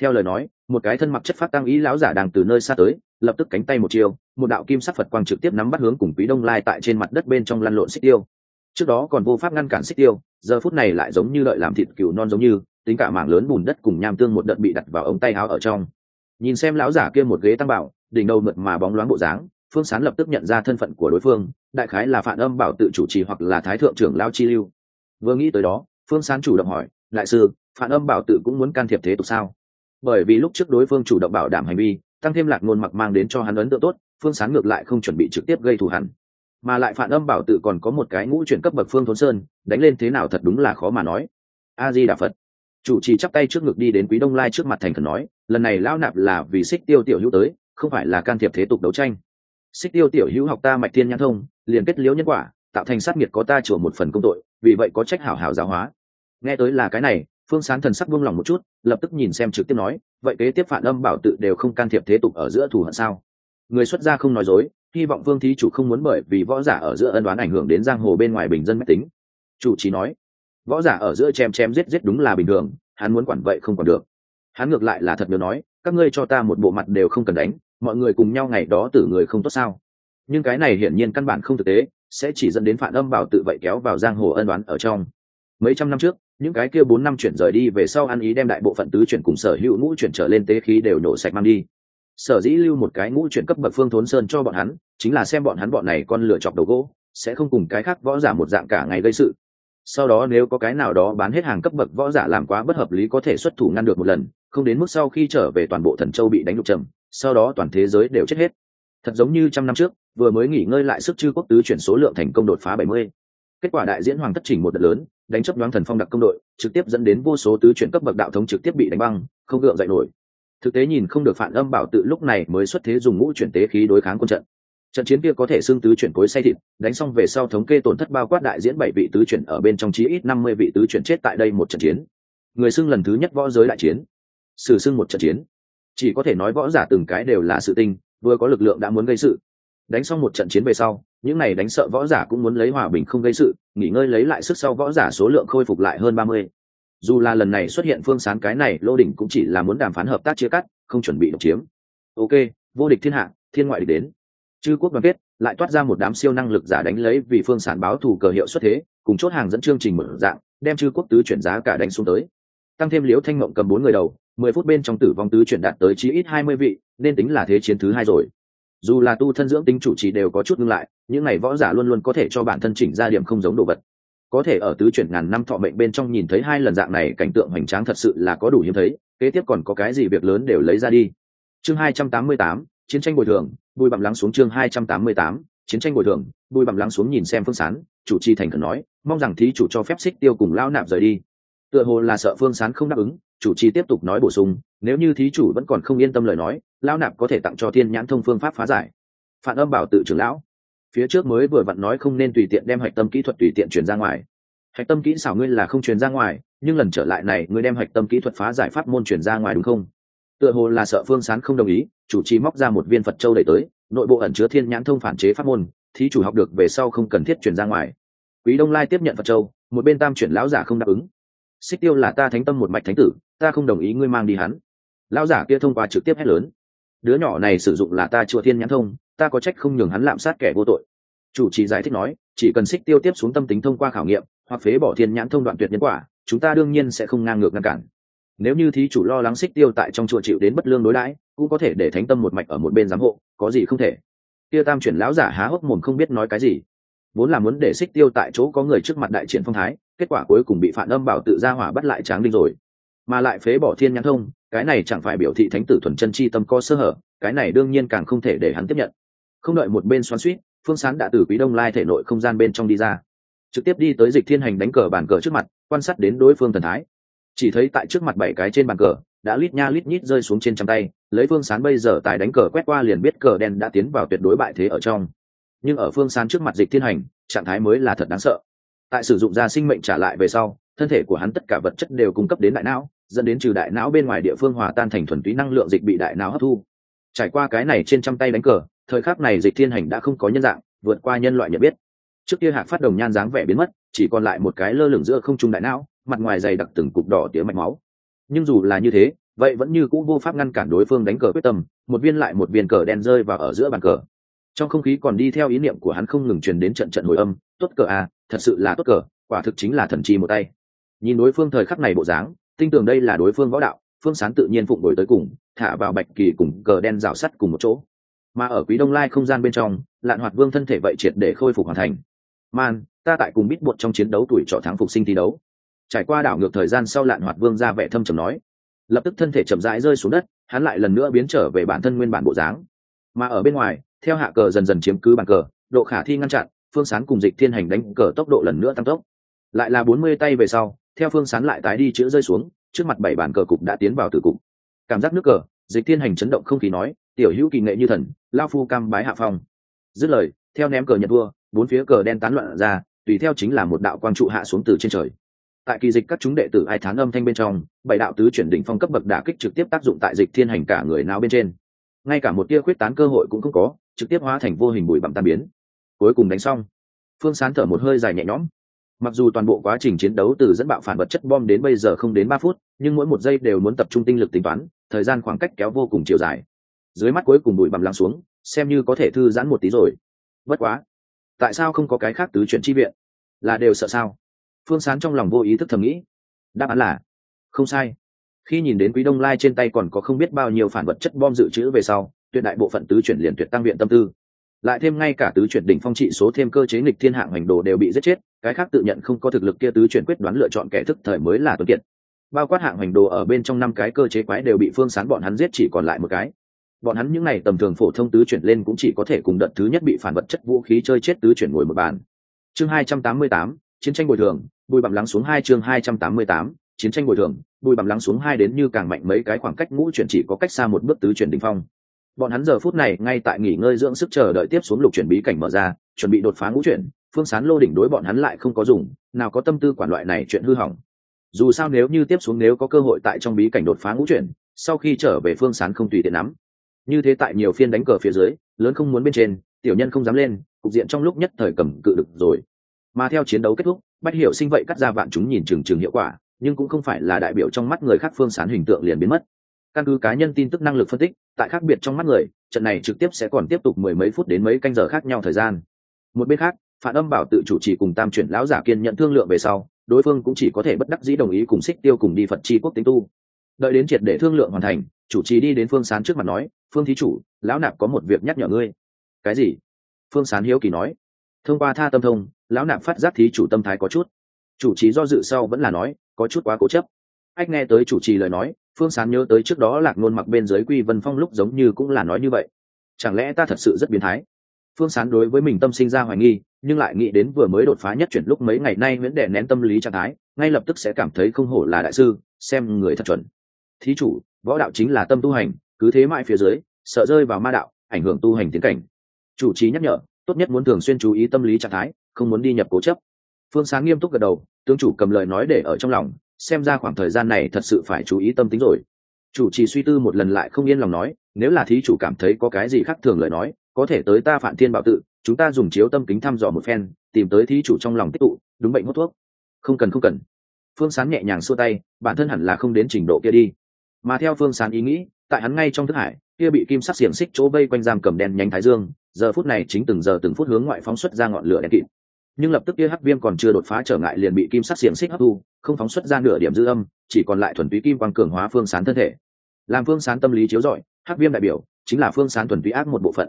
Theo lời nói, một cái thân mặc chất phát tăng ý lão giả đang từ nơi xa tới, lập tức cánh tay một chiều, một đạo kim sắc phật quang trực tiếp nắm bắt hướng cùng quý đông lai tại trên mặt đất bên trong lăn lộn xích tiêu. Trước đó còn vô pháp ngăn cản xích tiêu, giờ phút này lại giống như lợi làm thịt cừu non giống như, tính cả mảng lớn bùn đất cùng nham tương một đợt bị đặt vào ống tay áo ở trong. Nhìn xem lão giả kia một ghế tăng bảo, đỉnh đầu mượt mà bóng loáng bộ dáng phương sán lập tức nhận ra thân phận của đối phương, đại khái là phản âm bảo tự chủ trì hoặc là thái thượng trưởng lao chi lưu. Vừa nghĩ tới đó, phương sán chủ động hỏi, đại sư phản âm bảo tự cũng muốn can thiệp thế tục sao? Bởi vì lúc trước đối phương chủ động bảo đảm hành vi, tăng thêm lạc ngôn mặc mang đến cho hắn ấn tượng tốt, phương sán ngược lại không chuẩn bị trực tiếp gây thù hắn mà lại phản âm bảo tự còn có một cái ngũ chuyển cấp bậc phương thốn sơn, đánh lên thế nào thật đúng là khó mà nói. A di đà phật chủ trì chắp tay trước ngực đi đến quý đông lai trước mặt thành thần nói, lần này lão nạp là vì xích tiêu tiểu hữu tới, không phải là can thiệp thế tục đấu tranh xích tiêu tiểu hữu học ta mạch thiên nhãn thông, liền kết liễu nhân quả, tạo thành sát nghiệt có ta chùa một phần công tội, vì vậy có trách hảo hảo giáo hóa. Nghe tới là cái này, phương sán thần sắc buông lòng một chút, lập tức nhìn xem trực tiếp nói, vậy kế tiếp phản âm bảo tự đều không can thiệp thế tục ở giữa thù hận sao? Người xuất gia không nói dối, hy vọng vương thí chủ không muốn bởi vì võ giả ở giữa ân đoán ảnh hưởng đến giang hồ bên ngoài bình dân mách tính. Chủ trí nói, võ giả ở giữa chém chém giết giết đúng là bình thường, hắn muốn quản vậy không còn được. Hắn ngược lại là thật nhớ nói, các ngươi cho ta một bộ mặt đều không cần đánh mọi người cùng nhau ngày đó tử người không tốt sao? Nhưng cái này hiển nhiên căn bản không thực tế, sẽ chỉ dẫn đến phản âm bảo tự vậy kéo vào giang hồ ân đoán ở trong. Mấy trăm năm trước, những cái kia bốn năm chuyển rời đi về sau ăn ý đem đại bộ phận tứ chuyển cùng sở hữu ngũ chuyển trở lên tế khí đều nổ sạch mang đi. Sở dĩ lưu một cái ngũ chuyển cấp bậc phương thốn sơn cho bọn hắn, chính là xem bọn hắn bọn này con lựa chọc đầu gỗ, sẽ không cùng cái khác võ giả một dạng cả ngày gây sự. Sau đó nếu có cái nào đó bán hết hàng cấp bậc võ giả làm quá bất hợp lý có thể xuất thủ ngăn được một lần, không đến mức sau khi trở về toàn bộ thần châu bị đánh đục trầm sau đó toàn thế giới đều chết hết. Thật giống như trăm năm trước, vừa mới nghỉ ngơi lại sức chư quốc tứ chuyển số lượng thành công đột phá bảy mươi. Kết quả đại diễn hoàng thất chỉnh một đợt lớn, đánh chấp đoán thần phong đặc công đội, trực tiếp dẫn đến vô số tứ chuyển cấp bậc đạo thống trực tiếp bị đánh băng, không gượng dậy nổi. Thực tế nhìn không được phản âm bảo tự lúc này mới xuất thế dùng ngũ chuyển tế khí đối kháng quân trận. Trận chiến kia có thể xưng tứ chuyển cối say thịt, đánh xong về sau thống kê tổn thất bao quát đại diễn bảy vị tứ chuyển ở bên trong chí ít năm mươi vị tứ chuyển chết tại đây một trận chiến. Người xưng lần thứ nhất võ giới đại chiến. Sử xưng một trận chiến chỉ có thể nói võ giả từng cái đều là sự tinh vừa có lực lượng đã muốn gây sự. Đánh xong một trận chiến về sau, những này đánh sợ võ giả cũng muốn lấy hòa bình không gây sự, nghỉ ngơi lấy lại sức sau võ giả số lượng khôi phục lại hơn ba mươi. Dù là lần này xuất hiện phương sán cái này, lô đỉnh cũng chỉ là muốn đàm phán hợp tác chia cắt, không chuẩn bị độc chiếm. Ok, vô địch thiên hạ, thiên ngoại địch đến. Chư quốc đoàn kết, lại toát ra một đám siêu năng lực giả đánh lấy vì phương sản báo thù cờ hiệu xuất thế, cùng chốt hàng dẫn chương trình mở dạng, đem chư quốc tứ chuyển giá cả đánh xuống tới. Tăng thêm liễu thanh mộng cầm bốn người đầu mười phút bên trong tử vong tứ chuyển đạt tới chí ít hai mươi vị, nên tính là thế chiến thứ hai rồi. Dù là tu thân dưỡng tính chủ trì đều có chút ngưng lại, những ngày võ giả luôn luôn có thể cho bản thân chỉnh ra điểm không giống đồ vật. Có thể ở tứ chuyển ngàn năm thọ mệnh bên trong nhìn thấy hai lần dạng này cảnh tượng hoành tráng thật sự là có đủ hiếm thấy, kế tiếp còn có cái gì việc lớn đều lấy ra đi. Chương hai trăm tám mươi tám, chiến tranh bồi thường, bùi bặm lắng xuống chương hai trăm tám mươi tám, chiến tranh bồi thường, bùi bặm lắng xuống nhìn xem phương sán, chủ trì thành khẩn nói, mong rằng thí chủ cho phép xích tiêu cùng lao nạp rời đi. Tựa hồ là sợ phương sán không đáp ứng chủ trì tiếp tục nói bổ sung, nếu như thí chủ vẫn còn không yên tâm lời nói lao nạp có thể tặng cho thiên nhãn thông phương pháp phá giải. Phản âm bảo tự trưởng lão. Phía trước mới vừa vặn nói không nên tùy tiện đem hạch tâm kỹ thuật tùy tiện truyền ra ngoài. Hạch tâm kỹ xảo ngươi là không truyền ra ngoài, nhưng lần trở lại này ngươi đem hạch tâm kỹ thuật phá giải pháp môn truyền ra ngoài đúng không? Tựa hồ là sợ phương sán không đồng ý, chủ trì móc ra một viên phật châu đẩy tới, nội bộ ẩn chứa thiên nhãn thông phản chế pháp môn, thí chủ học được về sau không cần thiết truyền ra ngoài. Quý đông lai tiếp nhận phật châu, một bên tam chuyển lão giả không đáp ứng xích tiêu là ta thánh tâm một mạch thánh tử, ta không đồng ý ngươi mang đi hắn. Lão giả kia thông qua trực tiếp hét lớn. Đứa nhỏ này sử dụng là ta chùa thiên nhãn thông, ta có trách không nhường hắn lạm sát kẻ vô tội. Chủ trì giải thích nói, chỉ cần xích tiêu tiếp xuống tâm tính thông qua khảo nghiệm, hoặc phế bỏ thiên nhãn thông đoạn tuyệt nhân quả, chúng ta đương nhiên sẽ không ngang ngược ngăn cản. Nếu như thí chủ lo lắng xích tiêu tại trong chùa chịu đến bất lương đối đãi, cũng có thể để thánh tâm một mạch ở một bên giám hộ, có gì không thể. Kia tam chuyển lão giả há hốc mồm không biết nói cái gì vốn là muốn để xích tiêu tại chỗ có người trước mặt đại triển phong thái, kết quả cuối cùng bị phản âm bảo tự ra hỏa bắt lại tráng đinh rồi. Mà lại phế bỏ thiên nhãn thông, cái này chẳng phải biểu thị thánh tử thuần chân chi tâm có sơ hở, cái này đương nhiên càng không thể để hắn tiếp nhận. Không đợi một bên xoắn suýt phương sán đã từ quý đông lai thể nội không gian bên trong đi ra. Trực tiếp đi tới dịch thiên hành đánh cờ bàn cờ trước mặt, quan sát đến đối phương thần thái. Chỉ thấy tại trước mặt bảy cái trên bàn cờ, đã lít nha lít nhít rơi xuống trên trăm tay, lấy phương sán bây giờ tài đánh cờ quét qua liền biết cờ đen đã tiến vào tuyệt đối bại thế ở trong nhưng ở phương sán trước mặt dịch thiên hành, trạng thái mới là thật đáng sợ. Tại sử dụng ra sinh mệnh trả lại về sau, thân thể của hắn tất cả vật chất đều cung cấp đến đại não, dẫn đến trừ đại não bên ngoài địa phương hòa tan thành thuần túy năng lượng dịch bị đại não hấp thu. Trải qua cái này trên trăm tay đánh cờ, thời khắc này dịch thiên hành đã không có nhân dạng, vượt qua nhân loại nhận biết. Trước kia hạc phát đồng nhan dáng vẻ biến mất, chỉ còn lại một cái lơ lửng giữa không trung đại não, mặt ngoài dày đặc từng cục đỏ tía mạch máu. Nhưng dù là như thế, vậy vẫn như cũng vô pháp ngăn cản đối phương đánh cờ quyết tâm, một viên lại một viên cờ đen rơi vào ở giữa bàn cờ trong không khí còn đi theo ý niệm của hắn không ngừng truyền đến trận trận hồi âm, tốt cờ à thật sự là tốt cờ, quả thực chính là thần chi một tay. Nhìn đối phương thời khắc này bộ dáng, tin tưởng đây là đối phương võ đạo, phương sán tự nhiên phụng đổi tới cùng, thả vào bạch kỳ cùng cờ đen rào sắt cùng một chỗ. Mà ở quý đông lai không gian bên trong, lạn hoạt vương thân thể vậy triệt để khôi phục hoàn thành. Man, ta tại cùng bít buộc trong chiến đấu tuổi trọ thắng phục sinh thi đấu. Trải qua đảo ngược thời gian sau lạn hoạt vương ra vẻ thâm trầm nói. Lập tức thân thể chậm rãi rơi xuống đất, hắn lại lần nữa biến trở về bản thân nguyên bản bộ dáng. Mà ở bên ngoài theo hạ cờ dần dần chiếm cứ bàn cờ, độ khả thi ngăn chặn, phương sán cùng dịch thiên hành đánh cờ tốc độ lần nữa tăng tốc. Lại là bốn mươi tay về sau, theo phương sán lại tái đi chữ rơi xuống, trước mặt bảy bàn cờ cục đã tiến vào từ cục. Cảm giác nước cờ, dịch thiên hành chấn động không khí nói, tiểu hữu kỳ nghệ như thần, lao phu cam bái hạ phong. Dứt lời, theo ném cờ nhận vua bốn phía cờ đen tán loạn ra, tùy theo chính là một đạo quang trụ hạ xuống từ trên trời. Tại kỳ dịch các chúng đệ tử ai thán âm thanh bên trong, bảy đạo tứ chuyển đỉnh phong cấp bậc đả kích trực tiếp tác dụng tại dịch thiên hành cả người nào bên trên. Ngay cả một tia khuyết tán cơ hội cũng không có trực tiếp hóa thành vô hình bụi bặm tan biến. Cuối cùng đánh xong, phương sán thở một hơi dài nhẹ nhõm. Mặc dù toàn bộ quá trình chiến đấu từ dẫn bạo phản vật chất bom đến bây giờ không đến ba phút, nhưng mỗi một giây đều muốn tập trung tinh lực tính toán, thời gian khoảng cách kéo vô cùng chiều dài. Dưới mắt cuối cùng bụi bặm lắng xuống, xem như có thể thư giãn một tí rồi. Bất quá, tại sao không có cái khác tứ chuyện chi viện? Là đều sợ sao? Phương sán trong lòng vô ý thức thầm nghĩ. Đáp án là, không sai. Khi nhìn đến quý đông lai trên tay còn có không biết bao nhiêu phản vật chất bom dự trữ về sau tuyệt đại bộ phận tứ chuyển liền tuyệt tăng viện tâm tư. Lại thêm ngay cả tứ chuyển đỉnh phong trị số thêm cơ chế nghịch thiên hạng hành đồ đều bị giết chết, cái khác tự nhận không có thực lực kia tứ chuyển quyết đoán lựa chọn kẻ thức thời mới là tuấn kiệt. Bao quát hạng hành đồ ở bên trong năm cái cơ chế quái đều bị phương sán bọn hắn giết chỉ còn lại một cái. Bọn hắn những n à y tầm thường phổ thông tứ chuyển lên cũng chỉ có thể cùng đợt thứ nhất bị phản vật chất vũ khí chơi chết tứ chuyển ngồi một bàn. Chương hai trăm tám mươi tám, chiến tranh bồi thường, bùi bằm lắng xuống hai chương hai trăm tám mươi tám, chiến tranh bồi thường, bùi bằm lắng xuống hai đến như càng mạnh mấy cái khoảng cách ngũ chuyển chỉ có cách xa một bước tứ chuyển đ ỉ n h phong bọn hắn giờ phút này ngay tại nghỉ ngơi dưỡng sức chờ đợi tiếp xuống lục chuyển bí cảnh mở ra, chuẩn bị đột phá ngũ chuyển, phương sán lô đỉnh đối bọn hắn lại không có dùng, nào có tâm tư quản loại này chuyện hư hỏng. Dù sao nếu như tiếp xuống nếu có cơ hội tại trong bí cảnh đột phá ngũ chuyển, sau khi trở về phương sán không tùy tiện nắm như thế tại nhiều phiên đánh cờ phía dưới, lớn không muốn bên trên, tiểu nhân không dám lên, cục diện trong lúc nhất thời cầm cự được rồi. Mà theo chiến đấu kết thúc, bách hiểu sinh vậy cắt ra vạn chúng nhìn chừng chừng hiệu quả, nhưng cũng không phải là đại biểu trong mắt người khác phương sán hình tượng liền biến mất căn cứ cá nhân tin tức năng lực phân tích, tại khác biệt trong mắt người, trận này trực tiếp sẽ còn tiếp tục mười mấy phút đến mấy canh giờ khác nhau thời gian. Một bên khác, phản âm bảo tự chủ trì cùng tam chuyển lão giả kiên nhận thương lượng về sau, đối phương cũng chỉ có thể bất đắc dĩ đồng ý cùng xích tiêu cùng đi phật chi quốc tính tu. Đợi đến triệt để thương lượng hoàn thành, chủ trì đi đến phương sán trước mặt nói, phương thí chủ, lão nạp có một việc nhắc nhở ngươi. Cái gì? Phương sán hiếu kỳ nói. Thông qua tha tâm thông, lão nạp phát giác thí chủ tâm thái có chút. Chủ trì do dự sau vẫn là nói, có chút quá cố chấp ách, nghe tới chủ trì lời nói, phương sán nhớ tới trước đó lạc nôn mặc bên dưới quy vân phong lúc giống như cũng là nói như vậy. Chẳng lẽ ta thật sự rất biến thái? Phương sán đối với mình tâm sinh ra hoài nghi, nhưng lại nghĩ đến vừa mới đột phá nhất chuyển lúc mấy ngày nay nguyễn đẻ nén tâm lý trạng thái, ngay lập tức sẽ cảm thấy không hổ là đại sư, xem người thật chuẩn. Thí chủ, võ đạo chính là tâm tu hành, cứ thế mãi phía dưới, sợ rơi vào ma đạo, ảnh hưởng tu hành tiến cảnh. Chủ trì nhắc nhở, tốt nhất muốn thường xuyên chú ý tâm lý trạng thái, không muốn đi nhập cố chấp. Phương sáng nghiêm túc gật đầu, tướng chủ cầm lời nói để ở trong lòng xem ra khoảng thời gian này thật sự phải chú ý tâm tính rồi. Chủ trì suy tư một lần lại không yên lòng nói, nếu là thí chủ cảm thấy có cái gì khác thường lời nói, có thể tới ta phản thiên bảo tự, chúng ta dùng chiếu tâm kính thăm dò một phen, tìm tới thí chủ trong lòng tích tụ, đúng bệnh hút thuốc. Không cần không cần. Phương sán nhẹ nhàng xua tay, bản thân hẳn là không đến trình độ kia đi. Mà theo phương sán ý nghĩ, tại hắn ngay trong thức hải, kia bị kim sắc xiềng xích chỗ vây quanh giam cầm đen nhánh thái dương, giờ phút này chính từng giờ từng phút hướng ngoại phóng xuất ra ngọn lửa đen kịt nhưng lập tức kia hắc viêm còn chưa đột phá trở ngại liền bị kim sắc xiềng xích hấp thu, không phóng xuất ra nửa điểm dư âm, chỉ còn lại thuần túy kim quang cường hóa phương sán thân thể. Làm phương sán tâm lý chiếu rọi, hắc viêm đại biểu chính là phương sán thuần túy ác một bộ phận.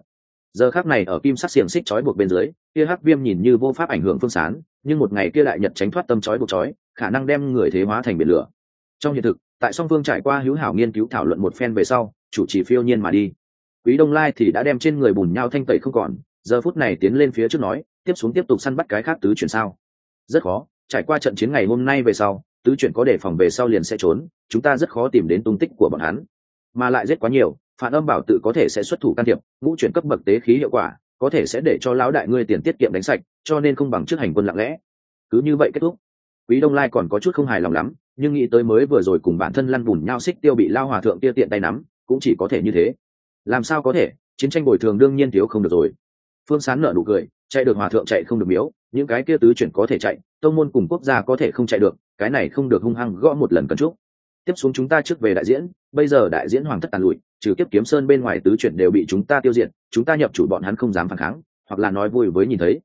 Giờ khác này ở kim sắc xiềng xích trói buộc bên dưới, kia hắc viêm nhìn như vô pháp ảnh hưởng phương sán, nhưng một ngày kia lại nhật tránh thoát tâm trói buộc trói, khả năng đem người thế hóa thành biển lửa. Trong hiện thực, tại song phương trải qua hữu hảo nghiên cứu thảo luận một phen về sau, chủ trì phiêu nhiên mà đi. Quý đông lai thì đã đem trên người bùn nhau thanh tẩy không còn, giờ phút này tiến lên phía trước nói tiếp xuống tiếp tục săn bắt cái khác tứ chuyển sao? Rất khó, trải qua trận chiến ngày hôm nay về sau, tứ chuyển có đề phòng về sau liền sẽ trốn, chúng ta rất khó tìm đến tung tích của bọn hắn. Mà lại giết quá nhiều, phản âm bảo tự có thể sẽ xuất thủ can thiệp, ngũ chuyển cấp bậc tế khí hiệu quả, có thể sẽ để cho lão đại ngươi tiền tiết kiệm đánh sạch, cho nên không bằng trước hành quân lặng lẽ. Cứ như vậy kết thúc. Quý đông lai còn có chút không hài lòng lắm, nhưng nghĩ tới mới vừa rồi cùng bản thân lăn bùn nhau xích tiêu bị lao hòa thượng tia tiện tay nắm, cũng chỉ có thể như thế. Làm sao có thể? Chiến tranh bồi thường đương nhiên thiếu không được rồi phương sán nợ nụ cười, chạy được hòa thượng chạy không được miếu, những cái kia tứ chuyển có thể chạy, tông môn cùng quốc gia có thể không chạy được, cái này không được hung hăng gõ một lần cần trúc. Tiếp xuống chúng ta trước về đại diễn, bây giờ đại diễn hoàng thất tàn lụi, trừ kiếp kiếm sơn bên ngoài tứ chuyển đều bị chúng ta tiêu diệt, chúng ta nhập chủ bọn hắn không dám phản kháng, hoặc là nói vui với nhìn thấy.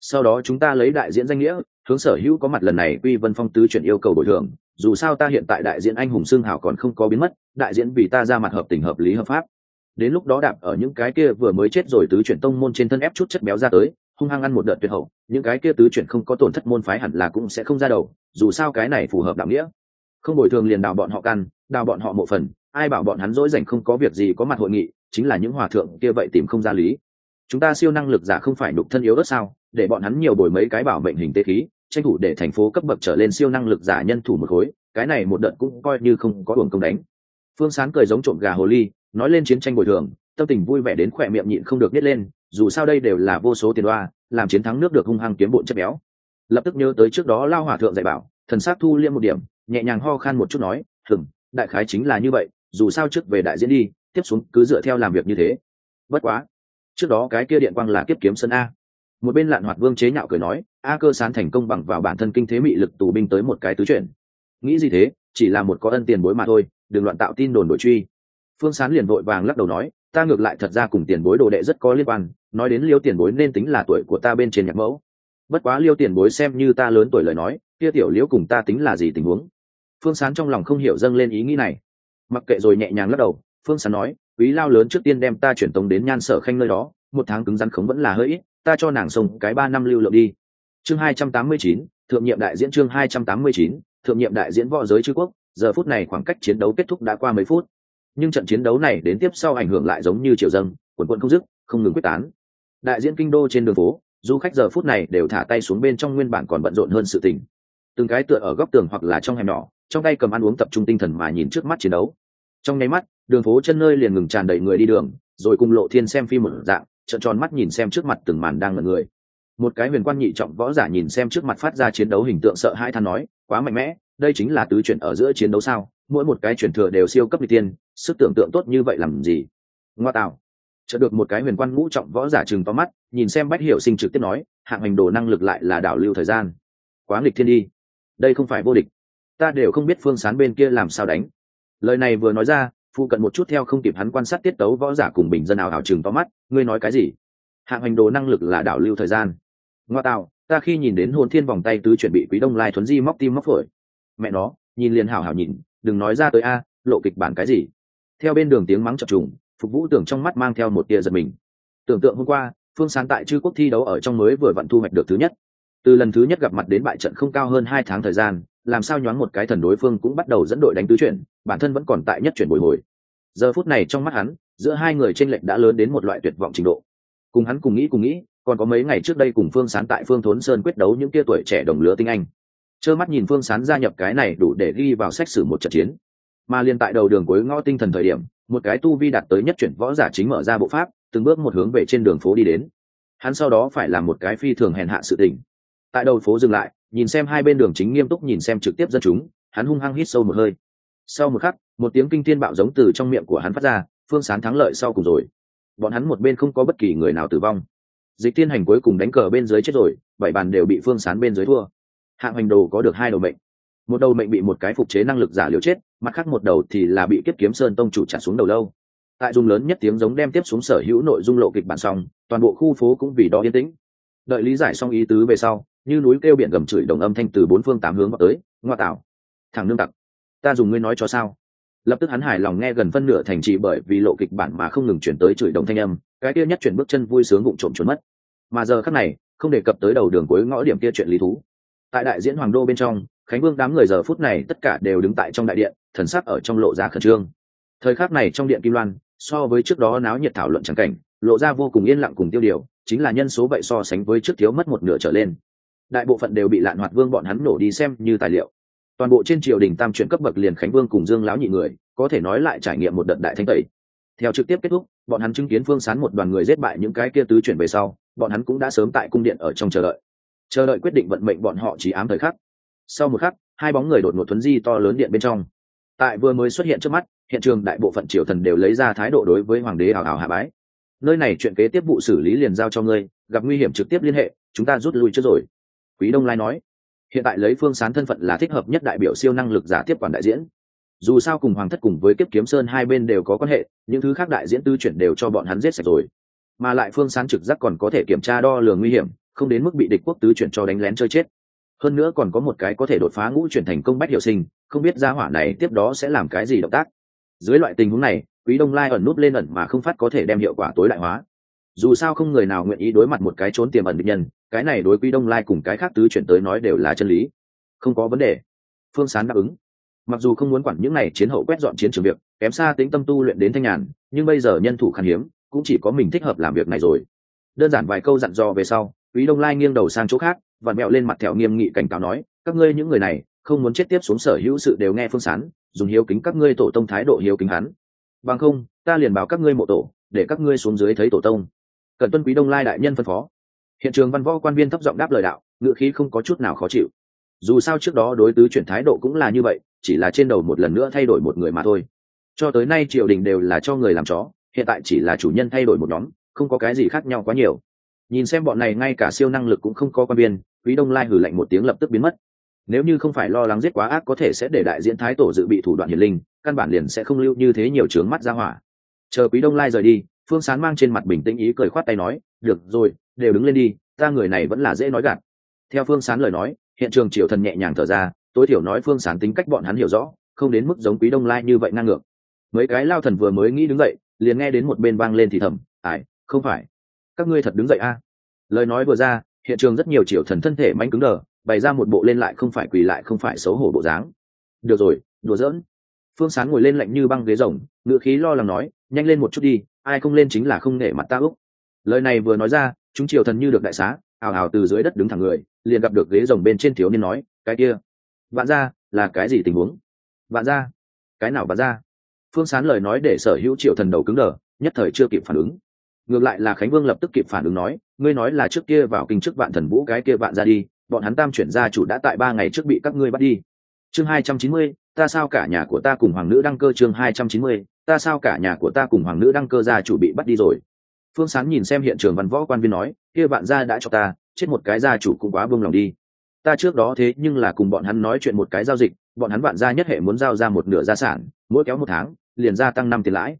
Sau đó chúng ta lấy đại diễn danh nghĩa, hướng sở hữu có mặt lần này quy vân phong tứ chuyển yêu cầu bồi thường, dù sao ta hiện tại đại diễn anh hùng xương hảo còn không có biến mất, đại diễn vì ta ra mặt hợp tình hợp lý hợp pháp đến lúc đó đạp ở những cái kia vừa mới chết rồi tứ chuyển tông môn trên thân ép chút chất béo ra tới, hung hăng ăn một đợt tuyệt hậu, những cái kia tứ chuyển không có tổn thất môn phái hẳn là cũng sẽ không ra đầu, dù sao cái này phù hợp đạo nghĩa. Không bồi thường liền đào bọn họ căn, đào bọn họ mộ phần, ai bảo bọn hắn dỗi dành không có việc gì có mặt hội nghị, chính là những hòa thượng kia vậy tìm không ra lý. Chúng ta siêu năng lực giả không phải đục thân yếu đất sao, để bọn hắn nhiều bồi mấy cái bảo mệnh hình tế khí, tranh thủ để thành phố cấp bậc trở lên siêu năng lực giả nhân thủ một khối, cái này một đợt cũng coi như không có uổng công đánh. Phương sán cười giống trộm gà hồ ly nói lên chiến tranh bồi thường, tâm tình vui vẻ đến khỏe miệng nhịn không được biết lên, dù sao đây đều là vô số tiền đoa, làm chiến thắng nước được hung hăng kiếm bộn chất béo. Lập tức nhớ tới trước đó lao hòa thượng dạy bảo, thần sát thu liêm một điểm, nhẹ nhàng ho khan một chút nói hừng đại khái chính là như vậy, dù sao trước về đại diễn đi, tiếp xuống cứ dựa theo làm việc như thế. Bất quá, trước đó cái kia điện quang là kiếp kiếm sân a. Một bên lạn hoạt vương chế nhạo cười nói, a cơ sán thành công bằng vào bản thân kinh thế mị lực tù binh tới một cái tứ chuyển. Nghĩ gì thế, chỉ là một có ân tiền bối mà thôi, đừng loạn tạo tin đồn đổi truy phương sán liền vội vàng lắc đầu nói, ta ngược lại thật ra cùng tiền bối đồ đệ rất có liên quan, nói đến liêu tiền bối nên tính là tuổi của ta bên trên nhạc mẫu. Bất quá liêu tiền bối xem như ta lớn tuổi lời nói, kia tiểu liễu cùng ta tính là gì tình huống? Phương sán trong lòng không hiểu dâng lên ý nghĩ này. Mặc kệ rồi nhẹ nhàng lắc đầu, phương sán nói, quý lao lớn trước tiên đem ta chuyển tống đến nhan sở khanh nơi đó, một tháng cứng rắn khống vẫn là hơi ít, ta cho nàng sông cái ba năm lưu lượng đi. Chương hai trăm tám mươi chín, thượng nhiệm đại diễn chương hai trăm tám mươi chín, thượng nhiệm đại diễn võ giới chư quốc, giờ phút này khoảng cách chiến đấu kết thúc đã qua mấy phút nhưng trận chiến đấu này đến tiếp sau ảnh hưởng lại giống như triều dâng, quần quận không dứt, không ngừng quyết tán. Đại diễn kinh đô trên đường phố, du khách giờ phút này đều thả tay xuống bên trong nguyên bản còn bận rộn hơn sự tình. Từng cái tựa ở góc tường hoặc là trong hẻm nhỏ, trong tay cầm ăn uống tập trung tinh thần mà nhìn trước mắt chiến đấu. Trong nháy mắt, đường phố chân nơi liền ngừng tràn đầy người đi đường, rồi cùng lộ thiên xem phim một dạng, trợn tròn mắt nhìn xem trước mặt từng màn đang ngẩn người. Một cái huyền quan nhị trọng võ giả nhìn xem trước mặt phát ra chiến đấu hình tượng sợ hai than nói, quá mạnh mẽ, đây chính là tứ chuyển ở giữa chiến đấu sao? Mỗi một cái chuyển thừa đều siêu cấp n tiên, sức tưởng tượng tốt như vậy làm gì? Ngoa tạo. Chợt được một cái huyền quan ngũ trọng võ giả chừng to mắt, nhìn xem bách hiệu sinh trực tiếp nói, hạng hành đồ năng lực lại là đảo lưu thời gian. Quá nghịch thiên đi. Đây không phải vô địch. Ta đều không biết phương sán bên kia làm sao đánh. Lời này vừa nói ra phụ cận một chút theo không kịp hắn quan sát tiết tấu võ giả cùng bình dân ảo hào chừng to mắt, ngươi nói cái gì? Hạng hành đồ năng lực là đảo lưu thời gian. Ngoa tạo, ta khi nhìn đến hồn thiên vòng tay tứ chuẩn bị quý đông lai thuấn di móc tim móc phổi. Mẹ nó, nhìn liền hảo hảo nhìn đừng nói ra tới a, lộ kịch bản cái gì? Theo bên đường tiếng mắng chập trùng, phục vũ tưởng trong mắt mang theo một tia giật mình. Tưởng tượng hôm qua, phương sáng tại chư quốc thi đấu ở trong mới vừa vặn thu hoạch được thứ nhất. Từ lần thứ nhất gặp mặt đến bại trận không cao hơn hai tháng thời gian, làm sao nhoáng một cái thần đối phương cũng bắt đầu dẫn đội đánh tứ chuyển, bản thân vẫn còn tại nhất chuyển bồi hồi. Giờ phút này trong mắt hắn, giữa hai người tranh lệch đã lớn đến một loại tuyệt vọng trình độ. Cùng hắn cùng nghĩ cùng nghĩ, còn có mấy ngày trước đây cùng phương sán tại phương thốn sơn quyết đấu những tia tuổi trẻ đồng lứa tinh anh trơ mắt nhìn phương sán gia nhập cái này đủ để ghi vào sách sử một trận chiến. Mà liền tại đầu đường cuối ngõ tinh thần thời điểm, một cái tu vi đạt tới nhất chuyển võ giả chính mở ra bộ pháp, từng bước một hướng về trên đường phố đi đến. Hắn sau đó phải làm một cái phi thường hèn hạ sự tình. Tại đầu phố dừng lại, nhìn xem hai bên đường chính nghiêm túc nhìn xem trực tiếp dân chúng, hắn hung hăng hít sâu một hơi. Sau một khắc, một tiếng kinh thiên bạo giống từ trong miệng của hắn phát ra, phương sán thắng lợi sau cùng rồi. Bọn hắn một bên không có bất kỳ người nào tử vong. Dịch thiên hành cuối cùng đánh cờ bên dưới chết rồi, bảy bàn đều bị phương sán bên dưới thua hạng hành đồ có được hai đầu mệnh. Một đầu mệnh bị một cái phục chế năng lực giả liều chết, mặt khác một đầu thì là bị kiếp kiếm sơn tông chủ trả xuống đầu lâu. Tại dung lớn nhất tiếng giống đem tiếp xuống sở hữu nội dung lộ kịch bản xong, toàn bộ khu phố cũng vì đó yên tĩnh. Đợi lý giải xong ý tứ về sau, như núi kêu biển gầm chửi đồng âm thanh từ bốn phương tám hướng vào tới, ngoa tạo. Thằng nương tặc, ta dùng ngươi nói cho sao? Lập tức hắn hài lòng nghe gần phân nửa thành trì bởi vì lộ kịch bản mà không ngừng chuyển tới chửi đồng thanh âm, cái kia nhất chuyển bước chân vui sướng vụng trộm trốn mất. Mà giờ khắc này, không đề cập tới đầu đường cuối ngõ điểm kia chuyện lý thú tại đại diễn hoàng đô bên trong, khánh vương đám người giờ phút này tất cả đều đứng tại trong đại điện, thần sắc ở trong lộ ra khẩn trương. Thời khắc này trong điện kim loan, so với trước đó náo nhiệt thảo luận trắng cảnh, lộ ra vô cùng yên lặng cùng tiêu điều, chính là nhân số vậy so sánh với trước thiếu mất một nửa trở lên. Đại bộ phận đều bị lạn hoạt vương bọn hắn nổ đi xem như tài liệu. Toàn bộ trên triều đình tam chuyển cấp bậc liền khánh vương cùng dương lão nhị người, có thể nói lại trải nghiệm một đợt đại thanh tẩy. Theo trực tiếp kết thúc, bọn hắn chứng kiến phương sán một đoàn người giết bại những cái kia tứ chuyển về sau, bọn hắn cũng đã sớm tại cung điện ở trong chờ đợi chờ đợi quyết định vận mệnh bọn họ chỉ ám thời khắc. Sau một khắc, hai bóng người đột ngột thuấn di to lớn điện bên trong. Tại vừa mới xuất hiện trước mắt, hiện trường đại bộ phận triều thần đều lấy ra thái độ đối với hoàng đế hào hào hạ bái. Nơi này chuyện kế tiếp vụ xử lý liền giao cho ngươi, gặp nguy hiểm trực tiếp liên hệ, chúng ta rút lui trước rồi. Quý đông lai nói. Hiện tại lấy phương sán thân phận là thích hợp nhất đại biểu siêu năng lực giả tiếp quản đại diễn. Dù sao cùng hoàng thất cùng với kiếp kiếm sơn hai bên đều có quan hệ, những thứ khác đại diễn tư chuyển đều cho bọn hắn giết sạch rồi. Mà lại phương sán trực giác còn có thể kiểm tra đo lường nguy hiểm không đến mức bị địch quốc tứ chuyển cho đánh lén chơi chết. Hơn nữa còn có một cái có thể đột phá ngũ chuyển thành công bách hiệu sinh, không biết gia hỏa này tiếp đó sẽ làm cái gì động tác. Dưới loại tình huống này, quý đông lai ẩn núp lên ẩn mà không phát có thể đem hiệu quả tối đại hóa. Dù sao không người nào nguyện ý đối mặt một cái trốn tiềm ẩn định nhân, cái này đối quý đông lai cùng cái khác tứ chuyển tới nói đều là chân lý. Không có vấn đề. Phương sán đáp ứng. Mặc dù không muốn quản những này chiến hậu quét dọn chiến trường việc, kém xa tính tâm tu luyện đến thanh nhàn, nhưng bây giờ nhân thủ khan hiếm, cũng chỉ có mình thích hợp làm việc này rồi. Đơn giản vài câu dặn dò về sau quý đông lai nghiêng đầu sang chỗ khác, vặn mẹo lên mặt thẹo nghiêm nghị cảnh cáo nói, các ngươi những người này, không muốn chết tiếp xuống sở hữu sự đều nghe phương sán, dùng hiếu kính các ngươi tổ tông thái độ hiếu kính hắn. Bằng không, ta liền báo các ngươi mộ tổ, để các ngươi xuống dưới thấy tổ tông. Cần tuân quý đông lai đại nhân phân phó. Hiện trường văn võ quan viên thấp giọng đáp lời đạo, ngữ khí không có chút nào khó chịu. Dù sao trước đó đối tứ chuyển thái độ cũng là như vậy, chỉ là trên đầu một lần nữa thay đổi một người mà thôi. Cho tới nay triều đình đều là cho người làm chó, hiện tại chỉ là chủ nhân thay đổi một nhóm, không có cái gì khác nhau quá nhiều nhìn xem bọn này ngay cả siêu năng lực cũng không có quan biên, quý đông lai hử lạnh một tiếng lập tức biến mất. Nếu như không phải lo lắng giết quá ác có thể sẽ để đại diễn thái tổ dự bị thủ đoạn hiền linh căn bản liền sẽ không lưu như thế nhiều trướng mắt ra hỏa. Chờ quý đông lai rời đi phương sán mang trên mặt bình tĩnh ý cười khoát tay nói được rồi đều đứng lên đi ta người này vẫn là dễ nói gạt. Theo phương sán lời nói hiện trường triều thần nhẹ nhàng thở ra tối thiểu nói phương sán tính cách bọn hắn hiểu rõ không đến mức giống quý đông lai như vậy ngang ngược. Mấy cái lao thần vừa mới nghĩ đứng dậy liền nghe đến một bên vang lên thì thầm ải không phải các ngươi thật đứng dậy a. Lời nói vừa ra, hiện trường rất nhiều triệu thần thân thể manh cứng đờ, bày ra một bộ lên lại không phải quỳ lại không phải xấu hổ bộ dáng. Được rồi, đùa giỡn. Phương sán ngồi lên lạnh như băng ghế rồng, ngựa khí lo lắng nói, nhanh lên một chút đi, ai không lên chính là không nể mặt ta úc lời này vừa nói ra, chúng triều thần như được đại xá, ào ào từ dưới đất đứng thẳng người, liền gặp được ghế rồng bên trên thiếu niên nói, cái kia, vạn ra là cái gì tình huống? Vạn ra cái nào vạn ra phương sán lời nói để sở hữu triệu thần đầu cứng đờ, nhất thời chưa kịp phản ứng ngược lại là khánh vương lập tức kịp phản ứng nói, ngươi nói là trước kia vào kinh chức vạn thần vũ cái kia vạn ra đi, bọn hắn tam chuyển gia chủ đã tại ba ngày trước bị các ngươi bắt đi. Chương hai trăm chín mươi, ta sao cả nhà của ta cùng hoàng nữ đăng cơ? Chương hai trăm chín mươi, ta sao cả nhà của ta cùng hoàng nữ đăng cơ gia chủ bị bắt đi rồi? Phương sán nhìn xem hiện trường văn võ quan viên nói, kia vạn gia đã cho ta, chết một cái gia chủ cũng quá buông lòng đi. Ta trước đó thế nhưng là cùng bọn hắn nói chuyện một cái giao dịch, bọn hắn vạn gia nhất hệ muốn giao ra một nửa gia sản, mỗi kéo một tháng, liền gia tăng năm tiền lãi.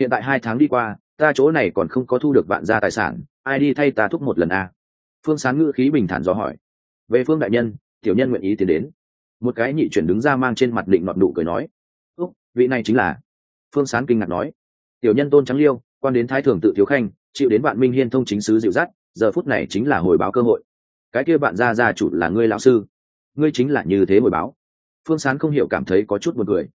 Hiện tại hai tháng đi qua ta chỗ này còn không có thu được vạn gia tài sản, ai đi thay ta thúc một lần a à? phương sán ngữ khí bình thản dò hỏi. Về phương đại nhân, tiểu nhân nguyện ý tiến đến. Một cái nhị chuyển đứng ra mang trên mặt định ngọn nụ cười nói. Úc, vị này chính là. Phương sán kinh ngạc nói. Tiểu nhân tôn trắng liêu, quan đến thái thường tự thiếu khanh, chịu đến bạn minh hiên thông chính sứ dịu dắt, giờ phút này chính là hồi báo cơ hội. Cái kia bạn gia gia chủ là ngươi lão sư. Ngươi chính là như thế hồi báo. Phương sán không hiểu cảm thấy có chút buồn cười.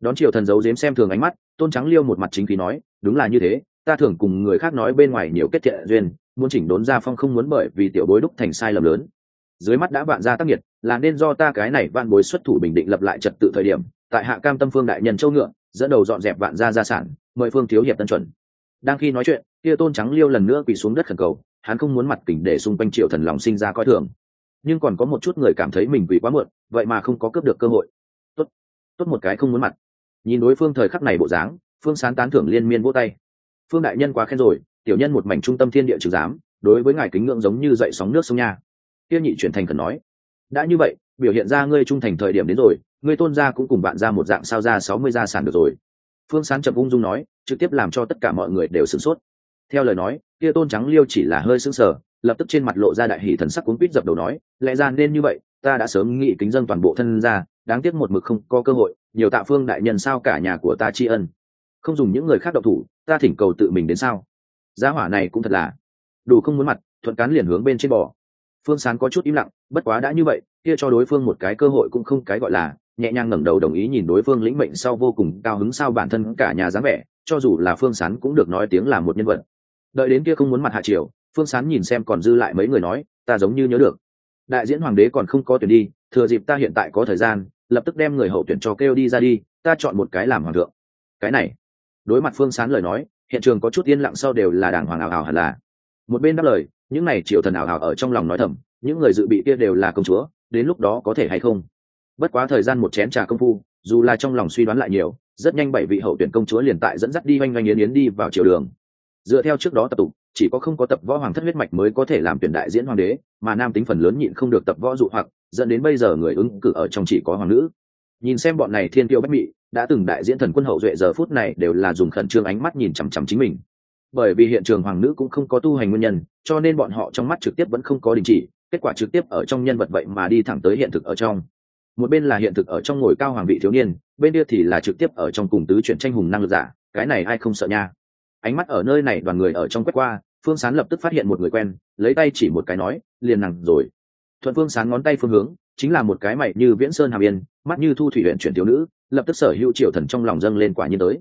Đón triều thần giấu dếm xem thường ánh mắt, tôn trắng liêu một mặt chính khí nói, đúng là như thế ta thường cùng người khác nói bên ngoài nhiều kết thiện duyên, muốn chỉnh đốn gia phong không muốn bởi vì tiểu bối đúc thành sai lầm lớn. Dưới mắt đã vạn gia tác nghiệt, là nên do ta cái này vạn bối xuất thủ bình định lập lại trật tự thời điểm, tại hạ cam tâm phương đại nhân châu ngựa, dẫn đầu dọn dẹp vạn gia gia sản, mời phương thiếu hiệp tân chuẩn. Đang khi nói chuyện, kia tôn trắng liêu lần nữa quỳ xuống đất khẩn cầu, hắn không muốn mặt tỉnh để xung quanh triệu thần lòng sinh ra coi thường. Nhưng còn có một chút người cảm thấy mình quỳ quá muộn, vậy mà không có cướp được cơ hội. Tốt tốt một cái không muốn mặt. Nhìn đối phương thời khắc này bộ dáng, phương sán tán thưởng liên miên vỗ tay phương đại nhân quá khen rồi, tiểu nhân một mảnh trung tâm thiên địa trừ giám, đối với ngài kính ngưỡng giống như dậy sóng nước sông nha. Tiêu nhị chuyển thành cần nói, đã như vậy, biểu hiện ra ngươi trung thành thời điểm đến rồi, ngươi tôn gia cũng cùng bạn ra một dạng sao ra sáu mươi gia sản được rồi. Phương sán chậm ung dung nói, trực tiếp làm cho tất cả mọi người đều sửng sốt. Theo lời nói, kia tôn trắng liêu chỉ là hơi sững sờ, lập tức trên mặt lộ ra đại hỷ thần sắc cuốn quýt dập đầu nói, lẽ ra nên như vậy, ta đã sớm nghị kính dân toàn bộ thân ra đáng tiếc một mực không có cơ hội, nhiều tạ phương đại nhân sao cả nhà của ta tri ân. Không dùng những người khác độc thủ ta thỉnh cầu tự mình đến sao? Giá hỏa này cũng thật là đủ không muốn mặt, thuận cán liền hướng bên trên bò. Phương sán có chút im lặng, bất quá đã như vậy, kia cho đối phương một cái cơ hội cũng không cái gọi là nhẹ nhàng ngẩng đầu đồng ý nhìn đối phương lĩnh mệnh sau vô cùng cao hứng sao bản thân cả nhà dáng vẻ, cho dù là phương sán cũng được nói tiếng là một nhân vật. Đợi đến kia không muốn mặt hạ triều, phương sán nhìn xem còn dư lại mấy người nói, ta giống như nhớ được. Đại diễn hoàng đế còn không có tuyển đi, thừa dịp ta hiện tại có thời gian, lập tức đem người hậu tuyển cho kêu đi ra đi, ta chọn một cái làm hoàng thượng. Cái này đối mặt phương sán lời nói, hiện trường có chút yên lặng sau đều là đàng hoàng ảo ảo hẳn là. Một bên đáp lời, những này triều thần ảo ảo ở trong lòng nói thầm, những người dự bị kia đều là công chúa, đến lúc đó có thể hay không? Bất quá thời gian một chén trà công phu, dù là trong lòng suy đoán lại nhiều, rất nhanh bảy vị hậu tuyển công chúa liền tại dẫn dắt đi oanh oanh yến yến đi vào triều đường. Dựa theo trước đó tập tục, chỉ có không có tập võ hoàng thất huyết mạch mới có thể làm tuyển đại diễn hoàng đế, mà nam tính phần lớn nhịn không được tập võ dụ hoặc, dẫn đến bây giờ người ứng cử ở trong chỉ có hoàng nữ. Nhìn xem bọn này thiên tiêu bách mị đã từng đại diễn thần quân hậu duệ giờ phút này đều là dùng khẩn trương ánh mắt nhìn chằm chằm chính mình. Bởi vì hiện trường hoàng nữ cũng không có tu hành nguyên nhân, cho nên bọn họ trong mắt trực tiếp vẫn không có đình chỉ, kết quả trực tiếp ở trong nhân vật vậy mà đi thẳng tới hiện thực ở trong. Một bên là hiện thực ở trong ngồi cao hoàng vị thiếu niên, bên kia thì là trực tiếp ở trong cùng tứ chuyển tranh hùng năng lực giả, cái này ai không sợ nha? Ánh mắt ở nơi này đoàn người ở trong quét qua, phương sán lập tức phát hiện một người quen, lấy tay chỉ một cái nói, liền nặng rồi. Thuận phương sán ngón tay phương hướng, chính là một cái mày như viễn sơn hàm yên mắt như thu thủy huyện chuyển thiếu nữ, lập tức sở hữu triều thần trong lòng dâng lên quả nhiên tới.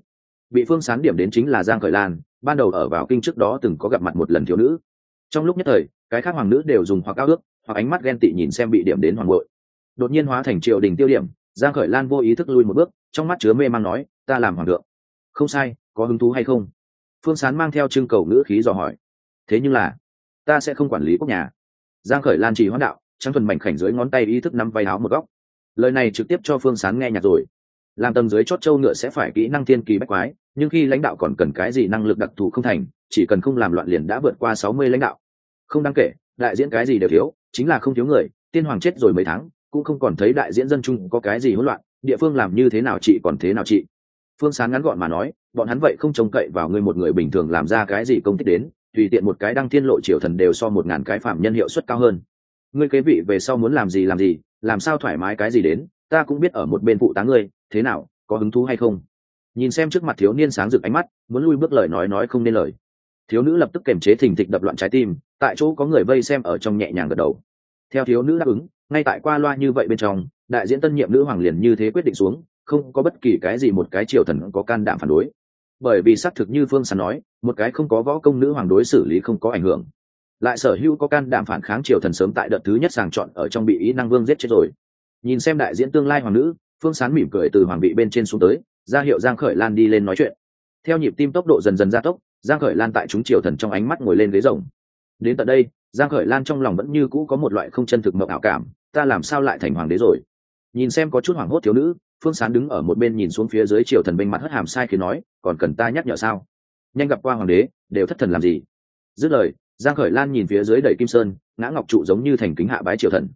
Bị phương sán điểm đến chính là giang khởi lan, ban đầu ở vào kinh trước đó từng có gặp mặt một lần thiếu nữ. Trong lúc nhất thời, cái khác hoàng nữ đều dùng hoặc ao ước, hoặc ánh mắt ghen tị nhìn xem bị điểm đến hoàng bội đột nhiên hóa thành triều đình tiêu điểm, giang khởi lan vô ý thức lui một bước, trong mắt chứa mê mang nói, ta làm hoàng thượng. Không sai, có hứng thú hay không? Phương sán mang theo trưng cầu ngữ khí dò hỏi. Thế nhưng là, ta sẽ không quản lý quốc nhà. Giang khởi lan chỉ hoán đạo, trắng thuần mảnh khảnh dưới ngón tay ý thức nắm vai áo một góc lời này trực tiếp cho phương sán nghe nhạc rồi. Làm tầng dưới chót châu ngựa sẽ phải kỹ năng thiên kỳ bách quái, nhưng khi lãnh đạo còn cần cái gì năng lực đặc thù không thành, chỉ cần không làm loạn liền đã vượt qua sáu mươi lãnh đạo. Không đáng kể, đại diễn cái gì đều thiếu, chính là không thiếu người, tiên hoàng chết rồi mấy tháng, cũng không còn thấy đại diễn dân chung có cái gì hỗn loạn, địa phương làm như thế nào chị còn thế nào chị. Phương sán ngắn gọn mà nói, bọn hắn vậy không trông cậy vào ngươi một người bình thường làm ra cái gì công tích đến, tùy tiện một cái đăng thiên lộ triều thần đều so một ngàn cái phạm nhân hiệu suất cao hơn. Ngươi kế vị về sau muốn làm gì làm gì làm sao thoải mái cái gì đến, ta cũng biết ở một bên phụ tá ngươi, thế nào, có hứng thú hay không? Nhìn xem trước mặt thiếu niên sáng rực ánh mắt, muốn lui bước lời nói nói không nên lời. Thiếu nữ lập tức kềm chế thình thịch đập loạn trái tim, tại chỗ có người vây xem ở trong nhẹ nhàng gật đầu. Theo thiếu nữ đáp ứng, ngay tại qua loa như vậy bên trong, đại diễn tân nhiệm nữ hoàng liền như thế quyết định xuống, không có bất kỳ cái gì một cái triều thần có can đảm phản đối. Bởi vì xác thực như phương sán nói, một cái không có võ công nữ hoàng đối xử lý không có ảnh hưởng lại sở hữu có can đảm phản kháng triều thần sớm tại đợt thứ nhất sàng chọn ở trong bị ý năng vương giết chết rồi. Nhìn xem đại diễn tương lai hoàng nữ, phương sán mỉm cười từ hoàng vị bên trên xuống tới, ra hiệu giang khởi lan đi lên nói chuyện. Theo nhịp tim tốc độ dần dần gia tốc, giang khởi lan tại chúng triều thần trong ánh mắt ngồi lên ghế rồng. Đến tận đây, giang khởi lan trong lòng vẫn như cũ có một loại không chân thực mộng ảo cảm, ta làm sao lại thành hoàng đế rồi? Nhìn xem có chút hoảng hốt thiếu nữ, phương sán đứng ở một bên nhìn xuống phía dưới triều thần bên mặt hất hàm sai khi nói, còn cần ta nhắc nhở sao? Nhanh gặp qua hoàng đế, đều thất thần làm gì? Dứt lời giang khởi lan nhìn phía dưới đầy kim sơn, ngã ngọc trụ giống như thành kính hạ bái triều thần.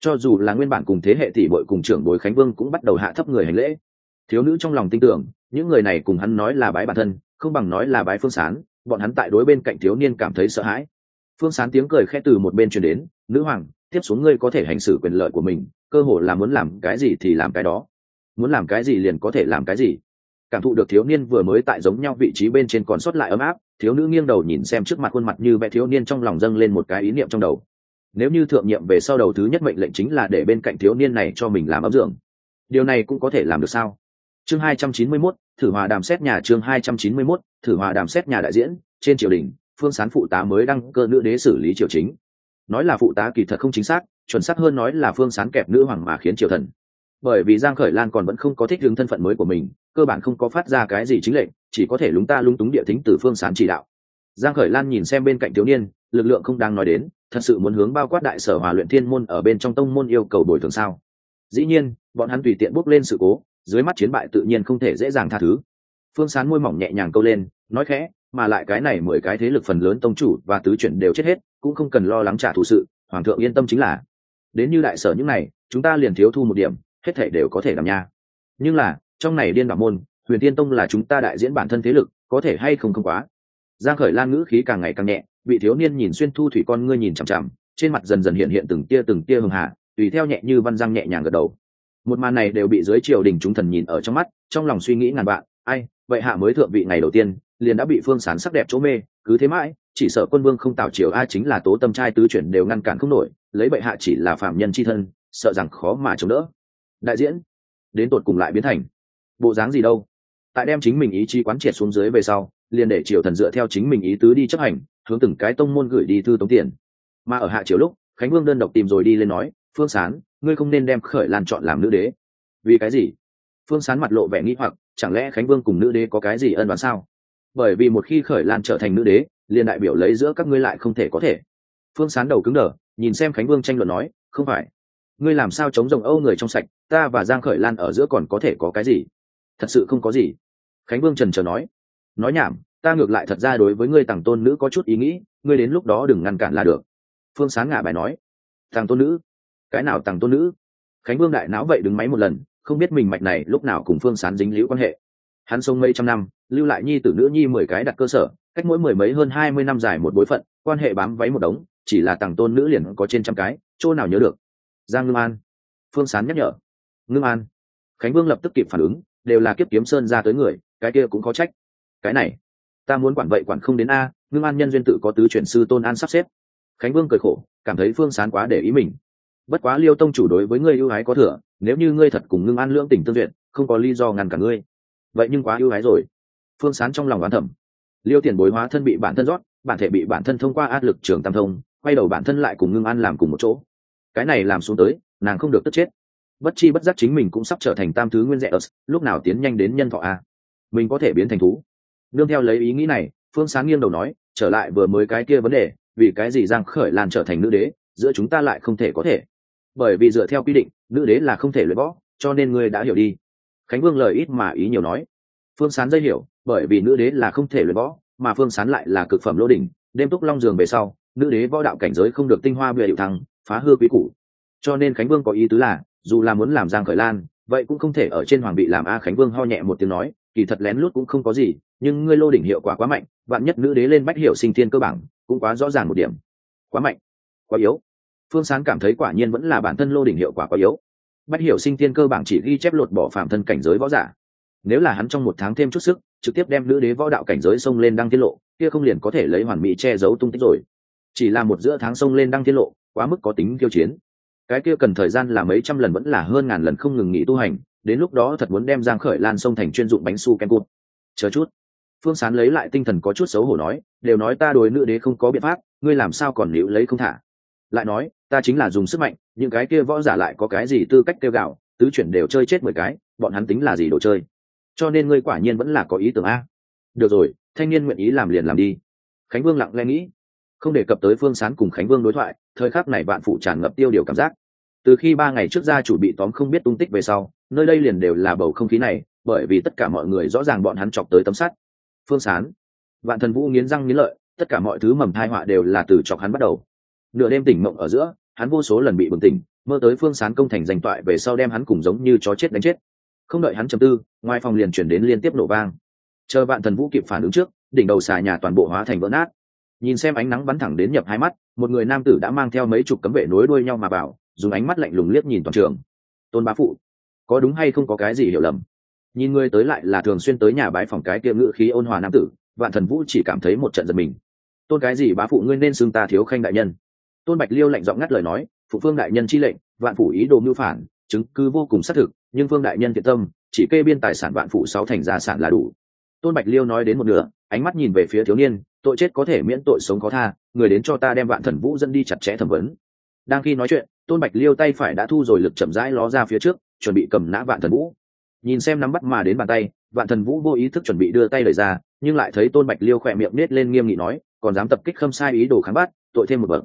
Cho dù là nguyên bản cùng thế hệ tỷ bội cùng trưởng bối khánh vương cũng bắt đầu hạ thấp người hành lễ. Thiếu nữ trong lòng tin tưởng, những người này cùng hắn nói là bái bản thân, không bằng nói là bái phương sán, bọn hắn tại đối bên cạnh thiếu niên cảm thấy sợ hãi. Phương sán tiếng cười khẽ từ một bên truyền đến, nữ hoàng, tiếp xuống ngươi có thể hành xử quyền lợi của mình, cơ hội là muốn làm cái gì thì làm cái đó. Muốn làm cái gì liền có thể làm cái gì. Cảm thụ được thiếu niên vừa mới tại giống nhau vị trí bên trên còn sót lại ấm áp thiếu nữ nghiêng đầu nhìn xem trước mặt khuôn mặt như vẽ thiếu niên trong lòng dâng lên một cái ý niệm trong đầu. Nếu như thượng nhiệm về sau đầu thứ nhất mệnh lệnh chính là để bên cạnh thiếu niên này cho mình làm ấm dưỡng. Điều này cũng có thể làm được sao? Chương hai trăm chín mươi 291, thử hòa đàm xét nhà chương hai trăm chín mươi 291, thử hòa đàm xét nhà đại diễn trên triều đình phương sán phụ tá mới đăng cơ nữ đế xử lý triều chính. Nói là phụ tá kỳ thật không chính xác chuẩn xác hơn nói là phương sán kẹp nữ hoàng mà khiến triều thần. Bởi vì giang khởi lan còn vẫn không có thích hướng thân phận mới của mình cơ bản không có phát ra cái gì chính lệnh chỉ có thể lúng ta lung túng địa thính từ phương sán chỉ đạo. Giang khởi lan nhìn xem bên cạnh thiếu niên, lực lượng không đang nói đến, thật sự muốn hướng bao quát đại sở hòa luyện thiên môn ở bên trong tông môn yêu cầu bồi thường sao? Dĩ nhiên, bọn hắn tùy tiện bước lên sự cố, dưới mắt chiến bại tự nhiên không thể dễ dàng tha thứ. Phương sán môi mỏng nhẹ nhàng câu lên, nói khẽ, mà lại cái này mười cái thế lực phần lớn tông chủ và tứ chuyển đều chết hết, cũng không cần lo lắng trả thù sự, hoàng thượng yên tâm chính là. Đến như đại sở những này, chúng ta liền thiếu thu một điểm, hết thể đều có thể làm nha. Nhưng là, trong này điên đạo môn huyền tiên tông là chúng ta đại diễn bản thân thế lực, có thể hay không không quá. Giang khởi lan ngữ khí càng ngày càng nhẹ, vị thiếu niên nhìn xuyên thu thủy con ngươi nhìn chằm chằm, trên mặt dần dần hiện hiện từng tia từng tia hường hạ tùy theo nhẹ như văn răng nhẹ nhàng gật đầu. Một màn này đều bị dưới triều đình chúng thần nhìn ở trong mắt, trong lòng suy nghĩ ngàn vạn, ai, vậy hạ mới thượng vị ngày đầu tiên, liền đã bị phương sán sắc đẹp chỗ mê, cứ thế mãi, chỉ sợ quân vương không tạo triều ai chính là tố tâm trai tứ chuyển đều ngăn cản không nổi, lấy bệ hạ chỉ là phạm nhân c h i thân, sợ rằng khó mà chống đỡ. Đại diễn, đến tột cùng lại biến thành, bộ dáng gì đâu? Tại đem chính mình ý chí quán triệt xuống dưới về sau, liền để triều thần dựa theo chính mình ý tứ đi chấp hành, hướng từng cái tông môn gửi đi thư tống tiền. Mà ở hạ triều lúc, khánh vương đơn độc tìm rồi đi lên nói, phương sán, ngươi không nên đem khởi lan chọn làm nữ đế. Vì cái gì? Phương sán mặt lộ vẻ nghĩ hoặc, chẳng lẽ khánh vương cùng nữ đế có cái gì ân đoán sao? Bởi vì một khi khởi lan trở thành nữ đế, liền đại biểu lấy giữa các ngươi lại không thể có thể. Phương sán đầu cứng đờ, nhìn xem khánh vương tranh luận nói, không phải. Ngươi làm sao chống rồng âu người trong sạch, ta và giang khởi lan ở giữa còn có thể có cái gì? Thật sự không có gì khánh vương trần trờ nói nói nhảm, ta ngược lại thật ra đối với ngươi tàng tôn nữ có chút ý nghĩ, ngươi đến lúc đó đừng ngăn cản là được. Phương sáng ngả bài nói, tàng tôn nữ? Cái nào tàng tôn nữ? Khánh vương đại não vậy đứng máy một lần, không biết mình mạch này lúc nào cùng phương sán dính liễu quan hệ. Hắn sống mấy trăm năm, lưu lại nhi tử nữ nhi mười cái đặt cơ sở, cách mỗi mười mấy hơn hai mươi năm dài một bối phận, quan hệ bám váy một đống, chỉ là tàng tôn nữ liền có trên trăm cái, chỗ nào nhớ được? Giang ngưng an. Phương sán nhắc nhở. Ngưng an. Khánh vương lập tức kịp phản ứng, đều là kiếp kiếm sơn ra tới người cái kia cũng có trách. Cái này, ta muốn quản vậy quản không đến a ngưng an nhân duyên tự có tứ chuyển sư tôn an sắp xếp. Khánh vương cười khổ, cảm thấy phương sán quá để ý mình. Bất quá liêu tông chủ đối với ngươi ưu ái có thừa, nếu như ngươi thật cùng ngưng an lưỡng tình tương duyệt, không có lý do ngăn cả ngươi. Vậy nhưng quá ưu ái rồi. Phương sán trong lòng oán thẩm liêu tiền bối hóa thân bị bản thân rót, bản thể bị bản thân thông qua áp lực trường tam thông, quay đầu bản thân lại cùng ngưng an làm cùng một chỗ. Cái này làm xuống tới, nàng không được tức chết. Bất chi bất giác chính mình cũng sắp trở thành tam thứ nguyên rẻ ớt lúc nào tiến nhanh đến nhân thọ a mình có thể biến thành thú. Nương theo lấy ý nghĩ này, phương sáng nghiêng đầu nói, trở lại vừa mới cái kia vấn đề, vì cái gì giang khởi lan trở thành nữ đế, giữa chúng ta lại không thể có thể? Bởi vì dựa theo quy định, nữ đế là không thể luyện võ, cho nên ngươi đã hiểu đi. Khánh vương lời ít mà ý nhiều nói. Phương sán dây hiểu, bởi vì nữ đế là không thể luyện võ, mà phương sán lại là cực phẩm lô đỉnh, đêm túc long giường về sau, nữ đế võ đạo cảnh giới không được tinh hoa bịa hiệu thăng, phá hư quý củ. Cho nên khánh vương có ý tứ là, dù là muốn làm giang khởi lan, vậy cũng không thể ở trên hoàng vị làm a khánh vương ho nhẹ một tiếng nói kỳ thật lén lút cũng không có gì, nhưng ngươi lô đỉnh hiệu quả quá mạnh, vạn nhất nữ đế lên bách hiệu sinh thiên cơ bản cũng quá rõ ràng một điểm. Quá mạnh, quá yếu. Phương sán cảm thấy quả nhiên vẫn là bản thân lô đỉnh hiệu quả quá yếu. Bách hiệu sinh thiên cơ bản chỉ ghi chép lột bỏ phạm thân cảnh giới võ giả. Nếu là hắn trong một tháng thêm chút sức, trực tiếp đem nữ đế võ đạo cảnh giới xông lên đăng tiết lộ, kia không liền có thể lấy hoàn mỹ che giấu tung tích rồi. Chỉ là một giữa tháng xông lên đăng tiết lộ, quá mức có tính kiêu chiến. Cái kia cần thời gian là mấy trăm lần vẫn là hơn ngàn lần không ngừng nghỉ tu hành đến lúc đó thật muốn đem giang khởi lan sông thành chuyên dụng bánh su kem cụt. Chờ chút. Phương sán lấy lại tinh thần có chút xấu hổ nói, đều nói ta đối nữ đế không có biện pháp, ngươi làm sao còn liễu lấy không thả? Lại nói, ta chính là dùng sức mạnh, những cái kia võ giả lại có cái gì tư cách kêu gạo tứ chuyển đều chơi chết mười cái, bọn hắn tính là gì đồ chơi? Cho nên ngươi quả nhiên vẫn là có ý tưởng a. Được rồi, thanh niên nguyện ý làm liền làm đi. Khánh vương lặng lẽ nghĩ. Không đề cập tới phương sán cùng khánh vương đối thoại, thời khắc này bạn phụ tràn ngập tiêu điều cảm giác. Từ khi ba ngày trước gia chủ bị tóm không biết tung tích về sau nơi đây liền đều là bầu không khí này bởi vì tất cả mọi người rõ ràng bọn hắn chọc tới tấm sắt. Phương sán vạn thần vũ nghiến răng nghiến lợi tất cả mọi thứ mầm thai họa đều là từ chọc hắn bắt đầu. Nửa đêm tỉnh mộng ở giữa hắn vô số lần bị bừng tỉnh mơ tới phương sán công thành giành toại về sau đem hắn cùng giống như chó chết đánh chết. Không đợi hắn chầm tư ngoài phòng liền chuyển đến liên tiếp nổ vang. Chờ vạn thần vũ kịp phản ứng trước đỉnh đầu xà nhà toàn bộ hóa thành vỡ nát. Nhìn xem ánh nắng bắn thẳng đến nhập hai mắt một người nam tử đã mang theo mấy chục cấm vệ nối đuôi nhau mà vào, dùng ánh mắt lạnh lùng liếc nhìn toàn trường. Tôn bá phụ có đúng hay không có cái gì hiểu lầm. Nhìn ngươi tới lại là thường xuyên tới nhà bái phòng cái kia ngữ khí ôn hòa nam tử, vạn thần vũ chỉ cảm thấy một trận giật mình. Tôn cái gì bá phụ ngươi nên xưng ta thiếu khanh đại nhân? Tôn bạch liêu lạnh giọng ngắt lời nói, phụ phương đại nhân chi lệnh, vạn phủ ý đồ mưu phản, chứng cứ vô cùng xác thực, nhưng phương đại nhân thiện tâm, chỉ kê biên tài sản vạn phủ sáu thành gia sản là đủ. Tôn bạch liêu nói đến một nửa, ánh mắt nhìn về phía thiếu niên, tội chết có thể miễn tội sống có tha, người đến cho ta đem vạn thần vũ dẫn đi chặt chẽ thẩm vấn. Đang khi nói chuyện, tôn bạch liêu tay phải đã thu rồi lực chậm rãi ló ra phía trước chuẩn bị cầm nã vạn thần vũ. Nhìn xem nắm bắt mà đến bàn tay, vạn thần vũ vô ý thức chuẩn bị đưa tay lời ra, nhưng lại thấy tôn bạch liêu khỏe miệng nết lên nghiêm nghị nói, còn dám tập kích khâm sai ý đồ kháng bát tội thêm một bậc.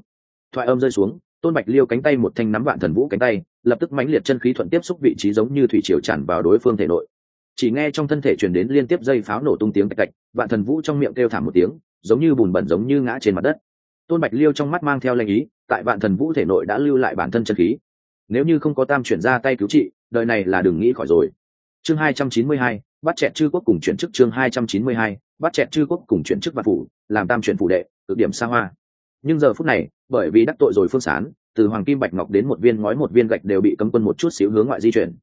Thoại âm rơi xuống, tôn bạch liêu cánh tay một thanh nắm vạn thần vũ cánh tay, lập tức mãnh liệt chân khí thuận tiếp xúc vị trí giống như thủy triều tràn vào đối phương thể nội. Chỉ nghe trong thân thể truyền đến liên tiếp dây pháo nổ tung tiếng cạch cạch vạn thần vũ trong miệng kêu thảm một tiếng, giống như bùn bẩn giống như ngã trên mặt đất. Tôn bạch liêu trong mắt mang theo lanh ý, tại vạn thần vũ thể nội đã lưu lại bản thân chân khí. Nếu như không có tam chuyển ra tay cứu trị đời này là đừng nghĩ khỏi rồi. Chương hai trăm chín mươi hai, bắt chẹt chư quốc cùng chuyển chức chương hai trăm chín mươi hai, bắt chẹt chư quốc cùng chuyển chức vạn phủ, làm tam chuyển phủ đệ, cực điểm xa hoa. Nhưng giờ phút này, bởi vì đắc tội rồi phương sán, từ hoàng kim bạch ngọc đến một viên ngói một viên gạch đều bị cấm quân một chút xíu hướng ngoại di chuyển.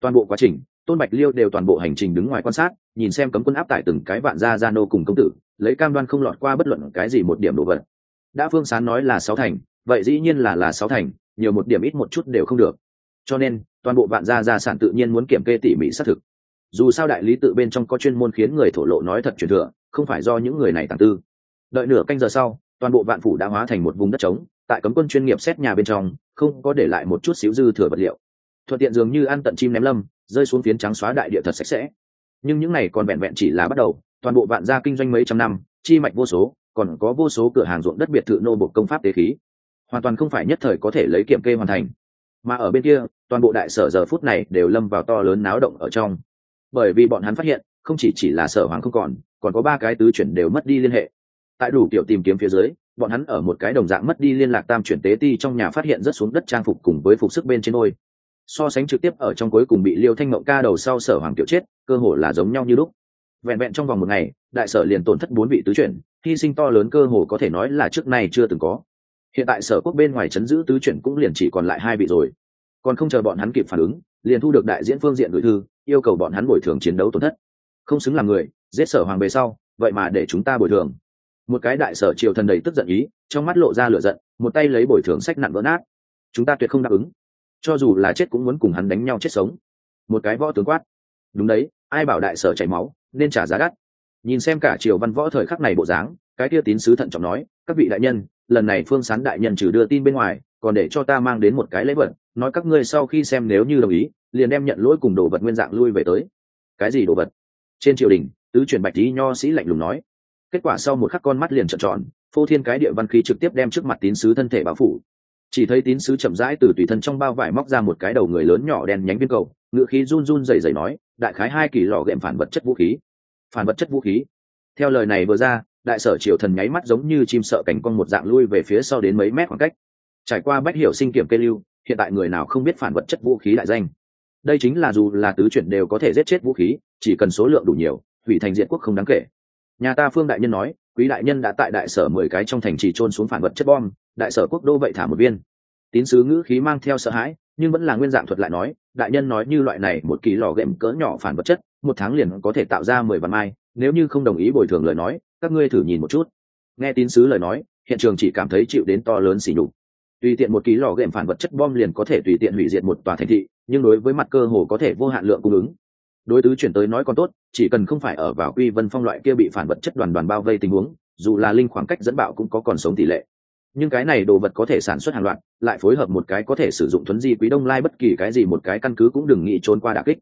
Toàn bộ quá trình, tôn bạch liêu đều toàn bộ hành trình đứng ngoài quan sát, nhìn xem cấm quân áp tải từng cái vạn gia gia nô cùng công tử, lấy cam đoan không lọt qua bất luận cái gì một điểm đồ vật. Đã phương sán nói là sáu thành, vậy dĩ nhiên là là sáu thành, nhiều một điểm ít một chút đều không được. Cho nên toàn bộ vạn gia gia sản tự nhiên muốn kiểm kê tỉ mỉ xác thực. Dù sao đại lý tự bên trong có chuyên môn khiến người thổ lộ nói thật truyền thừa, không phải do những người này tàng tư. Đợi nửa canh giờ sau, toàn bộ vạn phủ đã hóa thành một vùng đất trống, tại cấm quân chuyên nghiệp xét nhà bên trong, không có để lại một chút xíu dư thừa vật liệu. Thuận tiện dường như ăn tận chim ném lâm, rơi xuống phiến trắng xóa đại địa thật sạch sẽ. Nhưng những này còn vẹn vẹn chỉ là bắt đầu, toàn bộ vạn gia kinh doanh mấy trăm năm, chi mạch vô số, còn có vô số cửa hàng ruộng đất biệt thự nô bộ công pháp tế khí. Hoàn toàn không phải nhất thời có thể lấy kiểm kê hoàn thành. Mà ở bên kia toàn bộ đại sở giờ phút này đều lâm vào to lớn náo động ở trong. Bởi vì bọn hắn phát hiện, không chỉ chỉ là sở hoàng không còn còn có ba cái tứ chuyển đều mất đi liên hệ. Tại đủ kiểu tìm kiếm phía dưới, bọn hắn ở một cái đồng dạng mất đi liên lạc tam chuyển tế ti trong nhà phát hiện rất xuống đất trang phục cùng với phục sức bên trên ngôi. So sánh trực tiếp ở trong cuối cùng bị liêu thanh mộng ca đầu sau sở hoàng tiểu chết, cơ hồ là giống nhau như lúc. Vẹn vẹn trong vòng một ngày, đại sở liền tổn thất bốn vị tứ chuyển, hy sinh to lớn cơ hồ có thể nói là trước nay chưa từng có. Hiện tại sở quốc bên ngoài chấn giữ tứ chuyển cũng liền chỉ còn lại hai vị rồi còn không chờ bọn hắn kịp phản ứng, liền thu được đại diễn phương diện gửi thư, yêu cầu bọn hắn bồi thường chiến đấu tổn thất. Không xứng làm người, giết sở hoàng về sau, vậy mà để chúng ta bồi thường. Một cái đại sở triều thần đầy tức giận ý, trong mắt lộ ra lửa giận, một tay lấy bồi thường sách nặng vỡ nát. Chúng ta tuyệt không đáp ứng. Cho dù là chết cũng muốn cùng hắn đánh nhau chết sống. Một cái võ tướng quát. Đúng đấy, ai bảo đại sở chảy máu, nên trả giá đắt. Nhìn xem cả triều văn võ thời khắc này bộ dáng, cái kia tín sứ thận trọng nói, các vị đại nhân, lần này phương sán đại nhân trừ đưa tin bên ngoài, còn để cho ta mang đến một cái lễ vật nói các ngươi sau khi xem nếu như đồng ý, liền đem nhận lỗi cùng đồ vật nguyên dạng lui về tới. Cái gì đồ vật? Trên triều đình, tứ truyền bạch lý nho sĩ lạnh lùng nói. Kết quả sau một khắc con mắt liền trợn tròn, phô thiên cái địa văn khí trực tiếp đem trước mặt tín sứ thân thể báo phủ. Chỉ thấy tín sứ chậm rãi từ tùy thân trong bao vải móc ra một cái đầu người lớn nhỏ đen nhánh viên cầu ngự khí run run dày dày nói, đại khái hai kỳ lò ghệm phản vật chất vũ khí. Phản vật chất vũ khí? Theo lời này vừa ra, đại sở triều thần nháy mắt giống như chim sợ cảnh con một dạng lui về phía sau đến mấy mét khoảng cách. Trải qua bách hiểu sinh kiểm kê lưu hiện tại người nào không biết phản vật chất vũ khí đại danh. Đây chính là dù là tứ chuyển đều có thể giết chết vũ khí, chỉ cần số lượng đủ nhiều, hủy thành diện quốc không đáng kể. Nhà ta phương đại nhân nói, quý đại nhân đã tại đại sở mười cái trong thành trì trôn xuống phản vật chất bom, đại sở quốc đô vậy thả một viên. Tín sứ ngữ khí mang theo sợ hãi, nhưng vẫn là nguyên dạng thuật lại nói, đại nhân nói như loại này một kỳ lò ghệm cỡ nhỏ phản vật chất, một tháng liền có thể tạo ra mười vạn mai, nếu như không đồng ý bồi thường lời nói, các ngươi thử nhìn một chút. Nghe tín sứ lời nói, hiện trường chỉ cảm thấy chịu đến to lớn xỉ nhục tùy tiện một ký lò ghệm phản vật chất bom liền có thể tùy tiện hủy diệt một tòa thành thị, nhưng đối với mặt cơ hồ có thể vô hạn lượng cung ứng. Đối tứ chuyển tới nói còn tốt, chỉ cần không phải ở vào quy vân phong loại kia bị phản vật chất đoàn đoàn bao vây tình huống, dù là linh khoảng cách dẫn bạo cũng có còn sống tỷ lệ. Nhưng cái này đồ vật có thể sản xuất hàng loạt, lại phối hợp một cái có thể sử dụng thuấn di quý đông lai bất kỳ cái gì một cái căn cứ cũng đừng nghĩ trốn qua đà kích.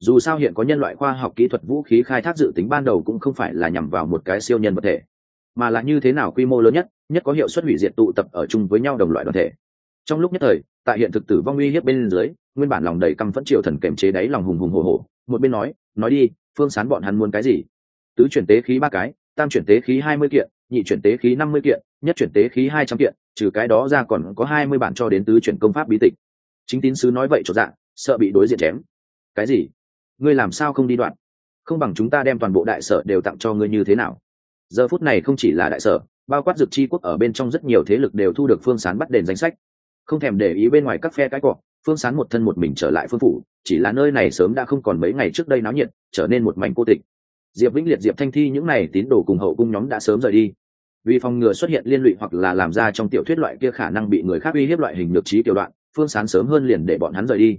Dù sao hiện có nhân loại khoa học kỹ thuật vũ khí khai thác dự tính ban đầu cũng không phải là nhằm vào một cái siêu nhân vật thể mà là như thế nào quy mô lớn nhất nhất có hiệu suất hủy diệt tụ tập ở chung với nhau đồng loại đoàn thể. Trong lúc nhất thời, tại hiện thực tử vong uy hiếp bên dưới, nguyên bản lòng đầy căm phẫn triệu thần kềm chế đáy lòng hùng hùng hồ hồ một bên nói nói đi, phương sán bọn hắn muốn cái gì? Tứ chuyển tế khí ba cái, tam chuyển tế khí hai mươi kiện, nhị chuyển tế khí năm mươi kiện, nhất chuyển tế khí hai trăm kiện, trừ cái đó ra còn có hai mươi bản cho đến tứ chuyển công pháp bí tịch. Chính tín sứ nói vậy cho dạng sợ bị đối diện chém. Cái gì? Ngươi làm sao không đi đoạn? Không bằng chúng ta đem toàn bộ đại sở đều tặng cho ngươi như thế nào? Giờ phút này không chỉ là đại sở, bao quát dược chi quốc ở bên trong rất nhiều thế lực đều thu được phương sán bắt đền danh sách. Không thèm để ý bên ngoài các phe cái cọ, phương sán một thân một mình trở lại phương phủ, chỉ là nơi này sớm đã không còn mấy ngày trước đây náo nhiệt, trở nên một mảnh cô tịch. Diệp vĩnh liệt, diệp thanh thi những n à y tín đồ cùng hậu cung nhóm đã sớm rời đi. Vì phòng ngừa xuất hiện liên lụy hoặc là làm ra trong tiểu thuyết loại kia khả năng bị người khác uy hiếp loại hình nhược trí tiểu đoạn, phương sán sớm hơn liền để bọn hắn rời đi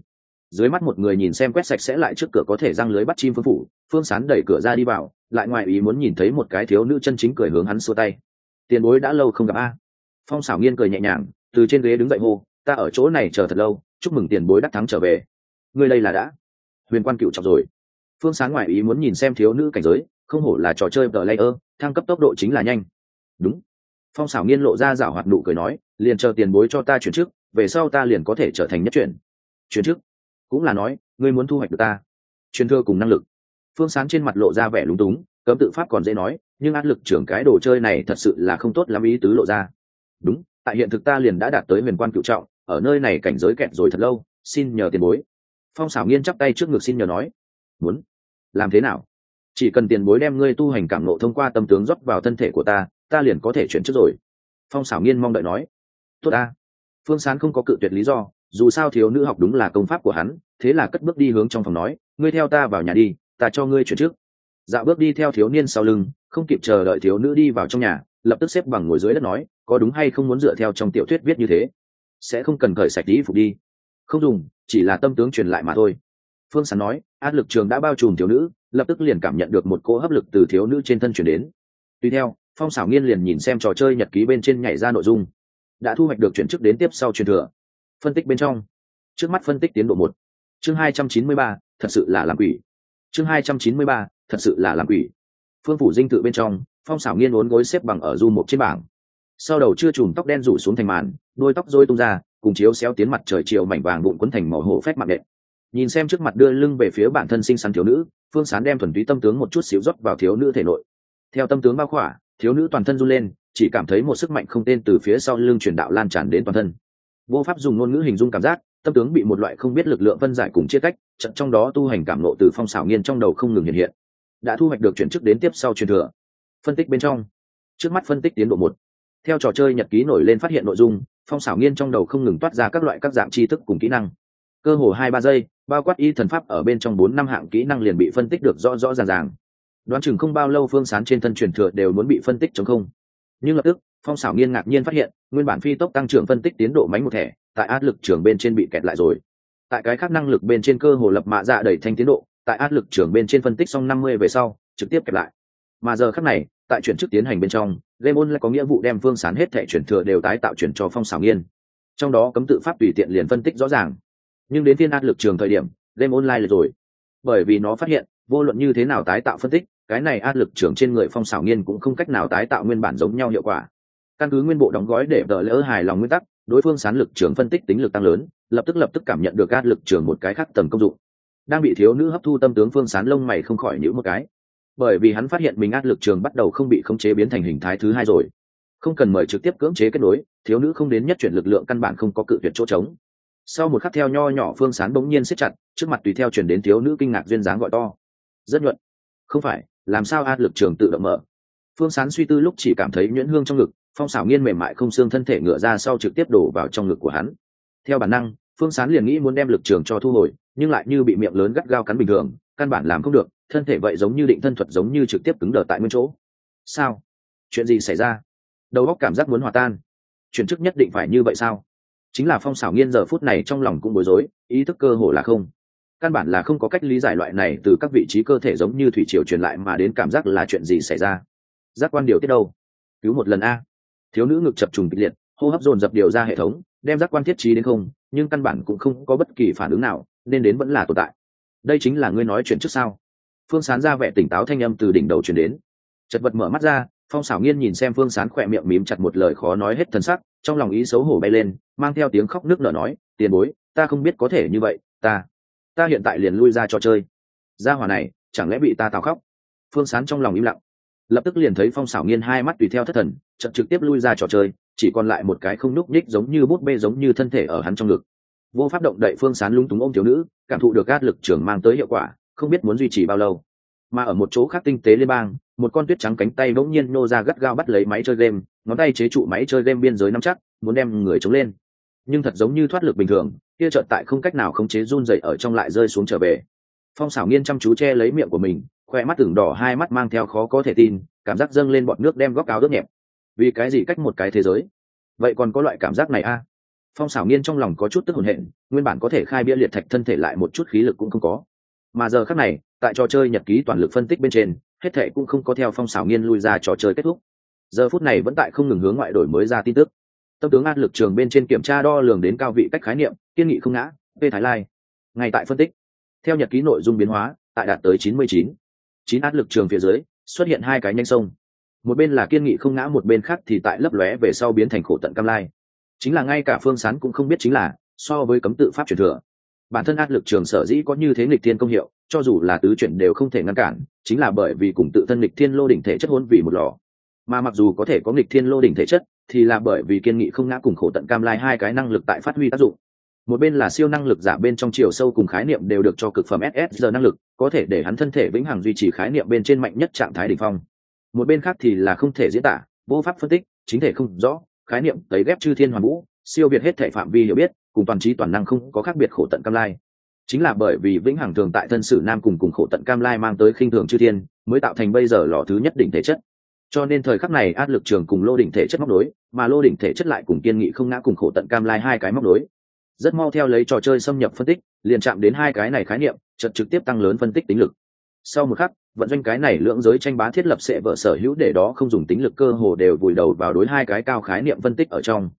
dưới mắt một người nhìn xem quét sạch sẽ lại trước cửa có thể răng lưới bắt chim phương phủ, phương sán đẩy cửa ra đi vào, lại ngoài ý muốn nhìn thấy một cái thiếu nữ chân chính cười hướng hắn xua tay. Tiền bối đã lâu không gặp a. Phong xảo nghiên cười nhẹ nhàng, từ trên ghế đứng dậy hô, ta ở chỗ này chờ thật lâu, chúc mừng tiền bối đắc thắng trở về. Ngươi đây là đã. Huyền quan cựu trọng rồi. Phương sáng ngoại ý muốn nhìn xem thiếu nữ cảnh giới, không hổ là trò chơi tờ layer thăng cấp tốc độ chính là nhanh. Đúng. Phong xảo nghiên lộ ra rảo hoạt nụ cười nói, liền chờ tiền bối cho ta chuyển trước, về sau ta liền có thể trở thành nhất chuyển. Chuyển trước? Cũng là nói, ngươi muốn thu hoạch được ta. Truyền thừa cùng năng lực. Phương sáng trên mặt lộ ra vẻ lúng túng, cấm tự pháp còn dễ nói, nhưng áp lực trưởng cái đồ chơi này thật sự là không tốt lắm ý tứ lộ ra. Đúng, tại hiện thực ta liền đã đạt tới huyền quan cựu trọng, ở nơi này cảnh giới kẹt rồi thật lâu, xin nhờ tiền bối. Phong xảo nghiên chắp tay trước ngực xin nhờ nói. Muốn. Làm thế nào? Chỉ cần tiền bối đem ngươi tu hành cảm nộ thông qua tâm tướng rót vào thân thể của ta ta liền có thể chuyển trước rồi. Phong xảo nghiên mong đợi nói. Tốt ta. Phương sán không có cự tuyệt lý do dù sao thiếu nữ học đúng là công pháp của hắn, thế là cất bước đi hướng trong phòng nói, ngươi theo ta vào nhà đi, ta cho ngươi chuyển trước. Dạo bước đi theo thiếu niên sau lưng, không kịp chờ đợi thiếu nữ đi vào trong nhà, lập tức xếp bằng ngồi dưới đất nói, có đúng hay không muốn dựa theo trong tiểu thuyết viết như thế? Sẽ không cần cởi sạch đi phục đi. Không dùng, chỉ là tâm tướng truyền lại mà thôi. Phương sán nói, áp lực trường đã bao trùm thiếu nữ, lập tức liền cảm nhận được một cỗ hấp lực từ thiếu nữ trên thân chuyển đến. Tuy theo, phong xảo nghiên liền nhìn xem trò chơi nhật ký bên trên nhảy ra nội dung. Đã thu hoạch được chuyển chức đến tiếp sau truyền thừa phân tích bên trong. Trước mắt phân tích tiến độ một. Chương hai trăm chín mươi ba, thật sự là làm quỷ. Chương hai trăm chín mươi ba, thật sự là làm quỷ. Phương phủ dinh tự bên trong, phong xảo nghiên uốn gối xếp bằng ở du một trên bảng. Sau đầu chưa chùm tóc đen rủ xuống thành màn, đôi tóc rôi tung ra, cùng chiếu xéo tiến mặt trời chiều mảnh vàng bụng quấn thành màu hổ phách mạng đệm nhìn xem trước mặt đưa lưng về phía bản thân xinh xắn thiếu nữ, phương sán đem thuần túy tâm tướng một chút xíu rót vào thiếu nữ thể nội. Theo tâm tướng bao khỏa, thiếu nữ toàn thân run lên, chỉ cảm thấy một sức mạnh không tên từ phía sau lưng truyền đạo lan tràn đến toàn thân vô pháp dùng ngôn ngữ hình dung cảm giác, tâm tướng bị một loại không biết lực lượng phân giải cùng chia cách, trận trong đó tu hành cảm nộ từ phong xảo nghiên trong đầu không ngừng hiện hiện. Đã thu hoạch được chuyển chức đến tiếp sau truyền thừa. Phân tích bên trong. Trước mắt phân tích tiến độ một. Theo trò chơi nhật ký nổi lên phát hiện nội dung, phong xảo nghiên trong đầu không ngừng toát ra các loại các dạng tri thức cùng kỹ năng. Cơ hồ hai ba giây, bao quát y thần pháp ở bên trong bốn năm hạng kỹ năng liền bị phân tích được rõ rõ ràng ràng. Đoán chừng không bao lâu phương sán trên thân truyền thừa đều muốn bị phân tích chống không nhưng lập tức, phong xảo nghiên ngạc nhiên phát hiện, nguyên bản phi tốc tăng trưởng phân tích tiến độ mánh một thẻ, tại áp lực trường bên trên bị kẹt lại rồi. Tại cái khác năng lực bên trên cơ hồ lập mạ dạ đẩy thanh tiến độ, tại áp lực trường bên trên phân tích xong năm mươi về sau, trực tiếp kẹp lại. Mà giờ khác này, tại chuyển chức tiến hành bên trong lemon lại có nghĩa vụ đem phương sán hết thẻ chuyển thừa đều tái tạo chuyển cho phong xảo nghiên. Trong đó cấm tự pháp tùy tiện liền phân tích rõ ràng. Nhưng đến phiên áp lực trường thời điểm, game online là rồi. Bởi vì nó phát hiện, vô luận như thế nào tái tạo phân tích cái này áp lực trưởng trên người phong xảo nghiên cũng không cách nào tái tạo nguyên bản giống nhau hiệu quả. Căn cứ nguyên bộ đóng gói để đỡ lỡ hài lòng nguyên tắc, đối phương sán lực trưởng phân tích tính lực tăng lớn, lập tức lập tức cảm nhận được áp lực trưởng một cái khác tầm công dụng. Đang bị thiếu nữ hấp thu tâm tướng phương sán lông mày không khỏi nhữ một cái. Bởi vì hắn phát hiện mình áp lực trường bắt đầu không bị khống chế biến thành hình thái thứ hai rồi. Không cần mời trực tiếp cưỡng chế kết nối, thiếu nữ không đến nhất chuyển lực lượng căn bản không có cự tuyệt chỗ trống. Sau một khắc theo nho nhỏ phương sán bỗng nhiên siết chặt, trước mặt tùy theo chuyển đến thiếu nữ kinh ngạc duyên dáng gọi to. Rất nhuận. Không phải làm sao a lực trường tự động mở? Phương sán suy tư lúc chỉ cảm thấy nhuyễn hương trong ngực, phong xảo nghiên mềm mại không xương thân thể ngựa ra sau trực tiếp đổ vào trong ngực của hắn. Theo bản năng, phương sán liền nghĩ muốn đem lực trường cho thu hồi, nhưng lại như bị miệng lớn gắt gao cắn bình thường, căn bản làm không được, thân thể vậy giống như định thân thuật giống như trực tiếp cứng đờ tại nguyên chỗ. Sao? Chuyện gì xảy ra? Đầu óc cảm giác muốn hòa tan. Chuyển chức nhất định phải như vậy sao? Chính là phong xảo nghiên giờ phút này trong lòng cũng bối rối, ý thức cơ hồ là không căn bản là không có cách lý giải loại này từ các vị trí cơ thể giống như thủy triều truyền lại mà đến cảm giác là chuyện gì xảy ra. Giác quan điều tiết đâu? Cứu một lần a. Thiếu nữ ngực chập trùng kịch liệt, hô hấp dồn dập điều ra hệ thống, đem giác quan thiết trí đến không, nhưng căn bản cũng không có bất kỳ phản ứng nào, nên đến vẫn là tồn tại. Đây chính là ngươi nói chuyện trước sao? Phương sán ra vẻ tỉnh táo thanh âm từ đỉnh đầu chuyển đến. Chật vật mở mắt ra, phong xảo nghiên nhìn xem phương sán khỏe miệng mím chặt một lời khó nói hết thân sắc, trong lòng ý xấu hổ bay lên, mang theo tiếng khóc nước nở nói, tiền bối, ta không biết có thể như vậy, ta ta hiện tại liền lui ra trò chơi. Gia hỏa này, chẳng lẽ bị ta tào khóc? Phương sán trong lòng im lặng. Lập tức liền thấy phong xảo nghiên hai mắt tùy theo thất thần chậm trực tiếp lui ra trò chơi, chỉ còn lại một cái không núc ních giống như bút bê giống như thân thể ở hắn trong ngực. Vô pháp động đậy phương sán lung túng ôm thiếu nữ, cảm thụ được áp lực trưởng mang tới hiệu quả, không biết muốn duy trì bao lâu. Mà ở một chỗ khác tinh tế liên bang, một con tuyết trắng cánh tay bỗng nhiên nô ra gắt gao bắt lấy máy chơi game, ngón tay chế trụ máy chơi game biên giới nắm chắc, muốn đem người chống lên. Nhưng thật giống như thoát lực bình thường kia chợt tại không cách nào khống chế run dậy ở trong lại rơi xuống trở về. Phong xảo nghiên chăm chú che lấy miệng của mình, khoe mắt tưởng đỏ hai mắt mang theo khó có thể tin, cảm giác dâng lên bọt nước đem góc áo ướt nhẹp. Vì cái gì cách một cái thế giới? Vậy còn có loại cảm giác này a à? phong xảo nghiên trong lòng có chút tức hồn hện nguyên bản có thể khai bia liệt thạch thân thể lại một chút khí lực cũng không có. Mà giờ khác này, tại trò chơi nhật ký toàn lực phân tích bên trên, hết thệ cũng không có theo phong xảo nghiên lui ra trò chơi kết thúc. Giờ phút này vẫn tại không ngừng hướng ngoại đổi mới ra tin tức tâm tướng áp lực trường bên trên kiểm tra đo lường đến cao vị cách khái niệm, kiên nghị không ngã p thái lai. Ngay tại phân tích. Theo nhật ký nội dung biến hóa, tại đạt tới chín mươi chín. Chín áp lực trường phía dưới, xuất hiện hai cái nhanh sông. Một bên là kiên nghị không ngã, một bên khác thì tại lấp lóe về sau biến thành khổ tận cam lai. Chính là ngay cả phương sán cũng không biết chính là, so với cấm tự pháp truyền thừa, bản thân áp lực trường sở dĩ có như thế nghịch thiên công hiệu, cho dù là tứ chuyển đều không thể ngăn cản, chính là bởi vì cùng tự thân nghịch thiên lô đỉnh thể chất hôn vì một lò. Mà mặc dù có thể có nghịch thiên lô đỉnh thể chất thì là bởi vì kiên nghị không ngã cùng khổ tận cam lai hai cái năng lực tại phát huy tác dụng. Một bên là siêu năng lực giả bên trong chiều sâu cùng khái niệm đều được cho cực phẩm ss giờ năng lực, có thể để hắn thân thể vĩnh hằng duy trì khái niệm bên trên mạnh nhất trạng thái đ ỉ n h phong. Một bên khác thì là không thể diễn tả, vô pháp phân tích, chính thể không rõ, khái niệm tấy ghép chư thiên hoàn vũ, siêu việt hết thể phạm vi hiểu biết, cùng toàn trí toàn năng không có khác biệt khổ tận cam lai. Chính là bởi vì vĩnh hằng thường tại thân sử nam cùng cùng khổ tận cam lai mang tới khinh thường chư thiên, mới tạo thành bây giờ lò thứ nhất định thể chất cho nên thời khắc này át lực trường cùng lô đỉnh thể chất móc đối mà lô đỉnh thể chất lại cùng kiên nghị không ngã cùng khổ tận cam lai hai cái móc đối rất mau theo lấy trò chơi xâm nhập phân tích, liền chạm đến hai cái này khái niệm chật trực tiếp tăng lớn phân tích tính lực. Sau một khắc, vận doanh cái này lưỡng giới tranh bá thiết lập sẽ vợ sở hữu để đó không dùng tính lực cơ hồ đều vùi đầu vào đối hai cái cao khái niệm phân tích ở trong.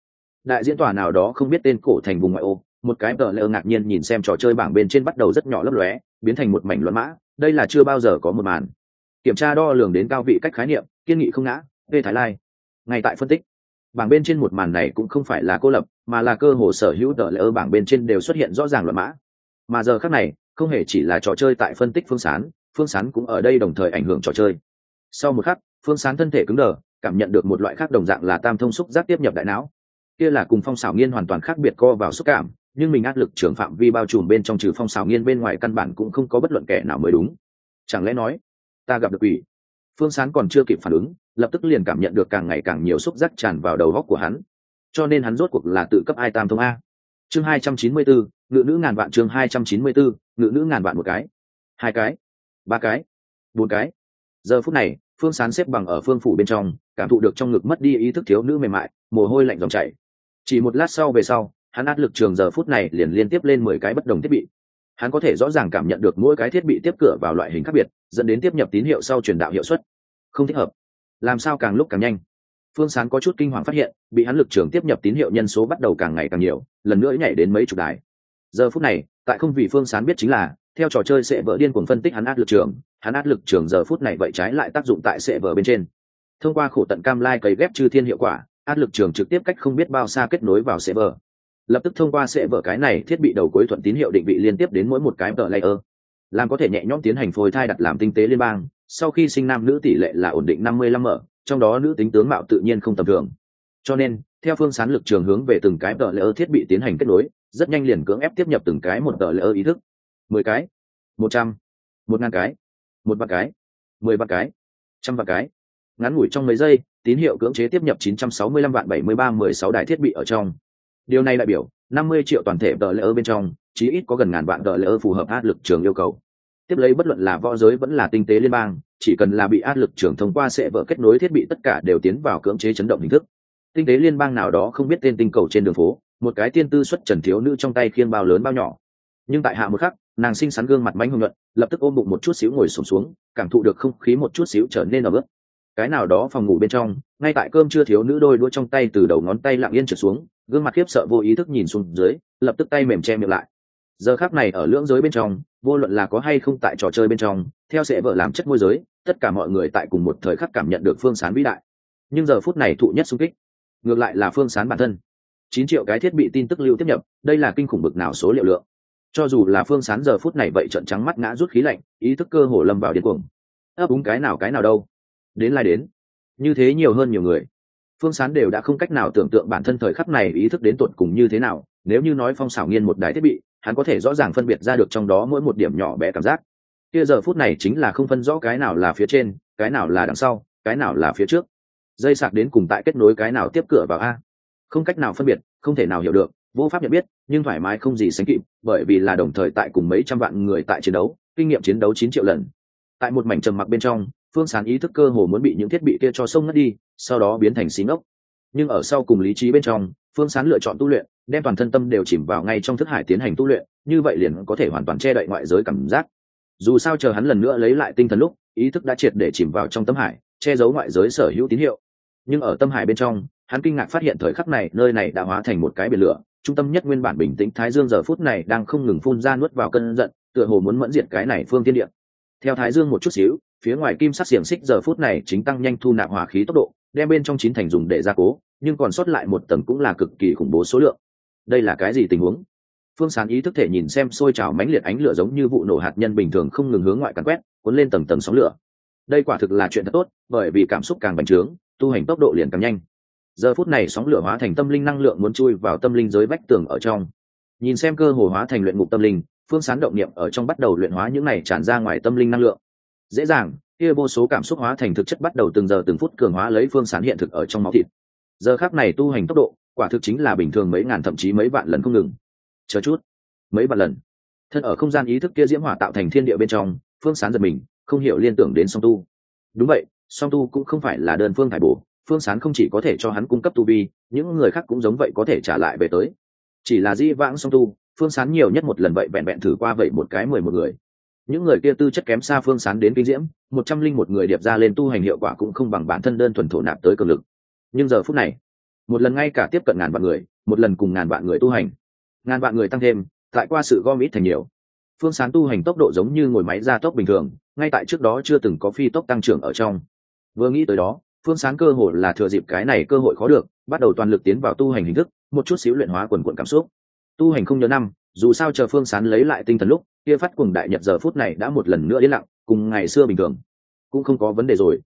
Đại diễn tòa nào đó không biết tên cổ thành vùng ngoại ô, một cái tờ lơ ngạc nhiên nhìn xem trò chơi bảng bên trên bắt đầu rất nhỏ lấp lóe, biến thành một mảnh luận mã, đây là chưa bao giờ có một màn. Kiểm tra đo lường đến cao vị cách khái niệm kiên nghị không ngã vê thái lai. Ngay tại phân tích, bảng bên trên một màn này cũng không phải là cô lập, mà là cơ hồ sở hữu tờ ở bảng bên trên đều xuất hiện rõ ràng luận mã. Mà giờ khác này, không hề chỉ là trò chơi tại phân tích phương sán phương sán cũng ở đây đồng thời ảnh hưởng trò chơi. Sau một khắc, phương sán thân thể cứng đờ, cảm nhận được một loại khác đồng dạng là tam thông xúc giác tiếp nhập đại não. Kia là cùng phong xảo nghiên hoàn toàn khác biệt co vào xúc cảm, nhưng mình áp lực trưởng phạm vi bao trùm bên trong trừ phong xảo nghiên bên ngoài căn bản cũng không có bất luận kẻ nào mới đúng. Chẳng lẽ nói, ta gặp được quỷ? Phương sán còn chưa kịp phản ứng, lập tức liền cảm nhận được càng ngày càng nhiều xúc giác tràn vào đầu góc của hắn. Cho nên hắn rốt cuộc là tự cấp ai tam thông a. Chương hai trăm chín mươi bốn ngự nữ ngàn vạn chương hai trăm chín mươi bốn ngự nữ ngàn vạn một cái. Hai cái, ba cái, bốn cái. Giờ phút này, phương sán xếp bằng ở phương phủ bên trong, cảm thụ được trong ngực mất đi ý thức thiếu nữ mềm mại, mồ hôi lạnh dòng chảy. Chỉ một lát sau về sau, hắn áp lực trường giờ phút này liền liên tiếp lên mười cái bất đồng thiết bị hắn có thể rõ ràng cảm nhận được mỗi cái thiết bị tiếp cửa vào loại hình khác biệt, dẫn đến tiếp nhập tín hiệu sau truyền đạo hiệu suất không thích hợp. Làm sao càng lúc càng nhanh? Phương sán có chút kinh hoàng phát hiện, bị hắn lực trường tiếp nhập tín hiệu nhân số bắt đầu càng ngày càng nhiều, lần nữa nhảy đến mấy chục đài. Giờ phút này, tại không vì phương sán biết chính là, theo trò chơi sẽ vỡ điên cuồng phân tích hắn áp lực trường, hắn áp lực trường giờ phút này vậy trái lại tác dụng tại sẽ vỡ bên trên. Thông qua khổ tận cam lai cấy ghép chư thiên hiệu quả áp lực trường trực tiếp cách không biết bao xa kết nối vào sẽ vỡ lập tức thông qua sẽ vỡ cái này thiết bị đầu cuối thuận tín hiệu định vị liên tiếp đến mỗi một cái tờ layer. Làm có thể nhẹ nhõm tiến hành phôi thai đặt làm tinh tế liên bang, sau khi sinh nam nữ tỷ lệ là ổn định năm mươi lăm mở, trong đó nữ tính tướng mạo tự nhiên không tầm thường. Cho nên, theo phương sán lực trường hướng về từng cái tờ layer thiết bị tiến hành kết nối, rất nhanh liền cưỡng ép tiếp nhập từng cái một tờ layer ý thức. mười cái, một trăm, một ngàn cái, một vạn cái, mười vạn cái, trăm vạn cái. Ngắn ngủi trong mấy giây, tín hiệu cưỡng chế tiếp nhập 965 vạn 73 16 đài thiết bị ở trong điều này đại biểu 50 triệu toàn thể tờ ở bên trong chí ít có gần ngàn vạn tờ ở phù hợp áp lực trường yêu cầu. Tiếp lấy bất luận là võ giới vẫn là tinh tế liên bang chỉ cần là bị áp lực trường thông qua sẽ vỡ kết nối thiết bị tất cả đều tiến vào cưỡng chế chấn động hình thức. Tinh tế liên bang nào đó không biết tên tinh cầu trên đường phố một cái tiên tư xuất trần thiếu nữ trong tay khiên bao lớn bao nhỏ. Nhưng tại hạ một khắc nàng xinh xắn gương mặt mánh hồng luận lập tức ôm bụng một chút xíu ngồi sụp xuống, xuống cảm thụ được không khí một chút xíu trở nên ở bước cái nào đó phòng ngủ bên trong, ngay tại cơm chưa thiếu nữ đôi đũa trong tay từ đầu ngón tay lặng yên trượt xuống, gương mặt khiếp sợ vô ý thức nhìn xuống dưới, lập tức tay mềm che miệng lại. Giờ khác này ở lưỡng giới bên trong, vô luận là có hay không tại trò chơi bên trong, theo sẽ vợ làm chất môi giới, tất cả mọi người tại cùng một thời khắc cảm nhận được phương sán vĩ đại. Nhưng giờ phút này thụ nhất xung kích, ngược lại là phương sán bản thân. Chín triệu cái thiết bị tin tức lưu tiếp nhập, đây là kinh khủng bực nào số liệu lượng. Cho dù là phương sán giờ phút này vậy trận trắng mắt ngã rút khí lạnh, ý thức cơ hồ lâm vào điên cuồng. Ấp úng cái nào cái nào đâu đến lai đến. Như thế nhiều hơn nhiều người. Phương sán đều đã không cách nào tưởng tượng bản thân thời khắc này ý thức đến tột cùng như thế nào, nếu như nói phong xảo nghiên một đài thiết bị, hắn có thể rõ ràng phân biệt ra được trong đó mỗi một điểm nhỏ bé cảm giác. Kia giờ phút này chính là không phân rõ cái nào là phía trên, cái nào là đằng sau, cái nào là phía trước. Dây sạc đến cùng tại kết nối cái nào tiếp cửa vào a. Không cách nào phân biệt, không thể nào hiểu được, vô pháp nhận biết, nhưng thoải mái không gì sánh kịp, bởi vì là đồng thời tại cùng mấy trăm vạn người tại chiến đấu, kinh nghiệm chiến đấu chín triệu lần. Tại một mảnh trầm mặc bên trong phương sán ý thức cơ hồ muốn bị những thiết bị kia cho sông ngất đi, sau đó biến thành xí ngốc. Nhưng ở sau cùng lý trí bên trong, phương sán lựa chọn tu luyện, đem toàn thân tâm đều chìm vào ngay trong thức hải tiến hành tu luyện, như vậy liền có thể hoàn toàn che đậy ngoại giới cảm giác. Dù sao chờ hắn lần nữa lấy lại tinh thần lúc, ý thức đã triệt để chìm vào trong tâm hải, che giấu ngoại giới sở hữu tín hiệu. Nhưng ở tâm hải bên trong, hắn kinh ngạc phát hiện thời khắc này, nơi này đã hóa thành một cái biển lửa, trung tâm nhất nguyên bản bình tĩnh, thái dương giờ phút này đang không ngừng phun ra nuốt vào cơn giận, tựa hồ muốn mẫn diệt cái này phương tiên điện theo thái dương một chút xíu, phía ngoài kim sắc xiềng xích giờ phút này chính tăng nhanh thu nạp hỏa khí tốc độ, đem bên trong chín thành dùng để gia cố, nhưng còn sót lại một tầng cũng là cực kỳ khủng bố số lượng. Đây là cái gì tình huống? Phương sán ý thức thể nhìn xem sôi trào mãnh liệt ánh lửa giống như vụ nổ hạt nhân bình thường không ngừng hướng ngoại càn quét, cuốn lên tầng tầng sóng lửa. Đây quả thực là chuyện thật tốt, bởi vì cảm xúc càng bành trướng, tu hành tốc độ liền càng nhanh. Giờ phút này sóng lửa hóa thành tâm linh năng lượng muốn chui vào tâm linh giới vách tường ở trong. Nhìn xem cơ hồ hóa thành luyện ngục tâm linh phương sán động niệm ở trong bắt đầu luyện hóa những này tràn ra ngoài tâm linh năng lượng. Dễ dàng, kia vô số cảm xúc hóa thành thực chất bắt đầu từng giờ từng phút cường hóa lấy phương sán hiện thực ở trong máu thịt. Giờ khác này tu hành tốc độ, quả thực chính là bình thường mấy ngàn thậm chí mấy vạn lần không ngừng. Chờ chút, mấy vạn lần. Thân ở không gian ý thức kia diễm hỏa tạo thành thiên địa bên trong, phương sán giật mình, không hiểu liên tưởng đến song tu. Đúng vậy, song tu cũng không phải là đơn phương thải bổ, phương sán không chỉ có thể cho hắn cung cấp tu vi, những người khác cũng giống vậy có thể trả lại về tới. Chỉ là di vãng song tu phương sán nhiều nhất một lần vậy vẹn vẹn thử qua vậy một cái mười một người. Những người kia tư chất kém xa phương sán đến kinh diễm, một trăm linh một người điệp ra lên tu hành hiệu quả cũng không bằng bản thân đơn thuần thổ nạp tới cường lực. Nhưng giờ phút này, một lần ngay cả tiếp cận ngàn vạn người, một lần cùng ngàn vạn người tu hành. Ngàn vạn người tăng thêm, tại qua sự gom ít thành nhiều. Phương sán tu hành tốc độ giống như ngồi máy ra tốc bình thường, ngay tại trước đó chưa từng có phi tốc tăng trưởng ở trong. Vừa nghĩ tới đó, phương sán cơ hội là thừa dịp cái này cơ hội khó được, bắt đầu toàn lực tiến vào tu hành hình thức, một chút xíu luyện hóa quần quận cảm xúc tu hành không nhớ năm, dù sao chờ phương sán lấy lại tinh thần lúc, kia phát cuồng đại nhật giờ phút này đã một lần nữa yên lặng, cùng ngày xưa bình thường, cũng không có vấn đề rồi.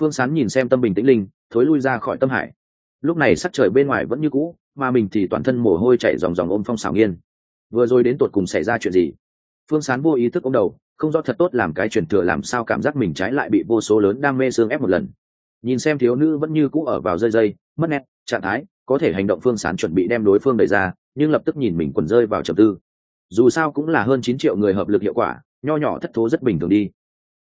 Phương sán nhìn xem tâm bình tĩnh linh, thối lui ra khỏi tâm hải. Lúc này sắc trời bên ngoài vẫn như cũ, mà mình thì toàn thân mồ hôi chảy dòng dòng ôm phong xảo nghiên vừa rồi đến tột cùng xảy ra chuyện gì? Phương sán vô ý thức ôm đầu, không rõ thật tốt làm cái truyền thừa làm sao cảm giác mình trái lại bị vô số lớn đam mê xương ép một lần nhìn xem thiếu nữ vẫn như cũ ở vào dây dây mất nét, trạng thái, có thể hành động phương sán chuẩn bị đem đối phương đẩy ra, nhưng lập tức nhìn mình quần rơi vào trầm tư. Dù sao cũng là hơn chín triệu người hợp lực hiệu quả, nho nhỏ thất thố rất bình thường đi.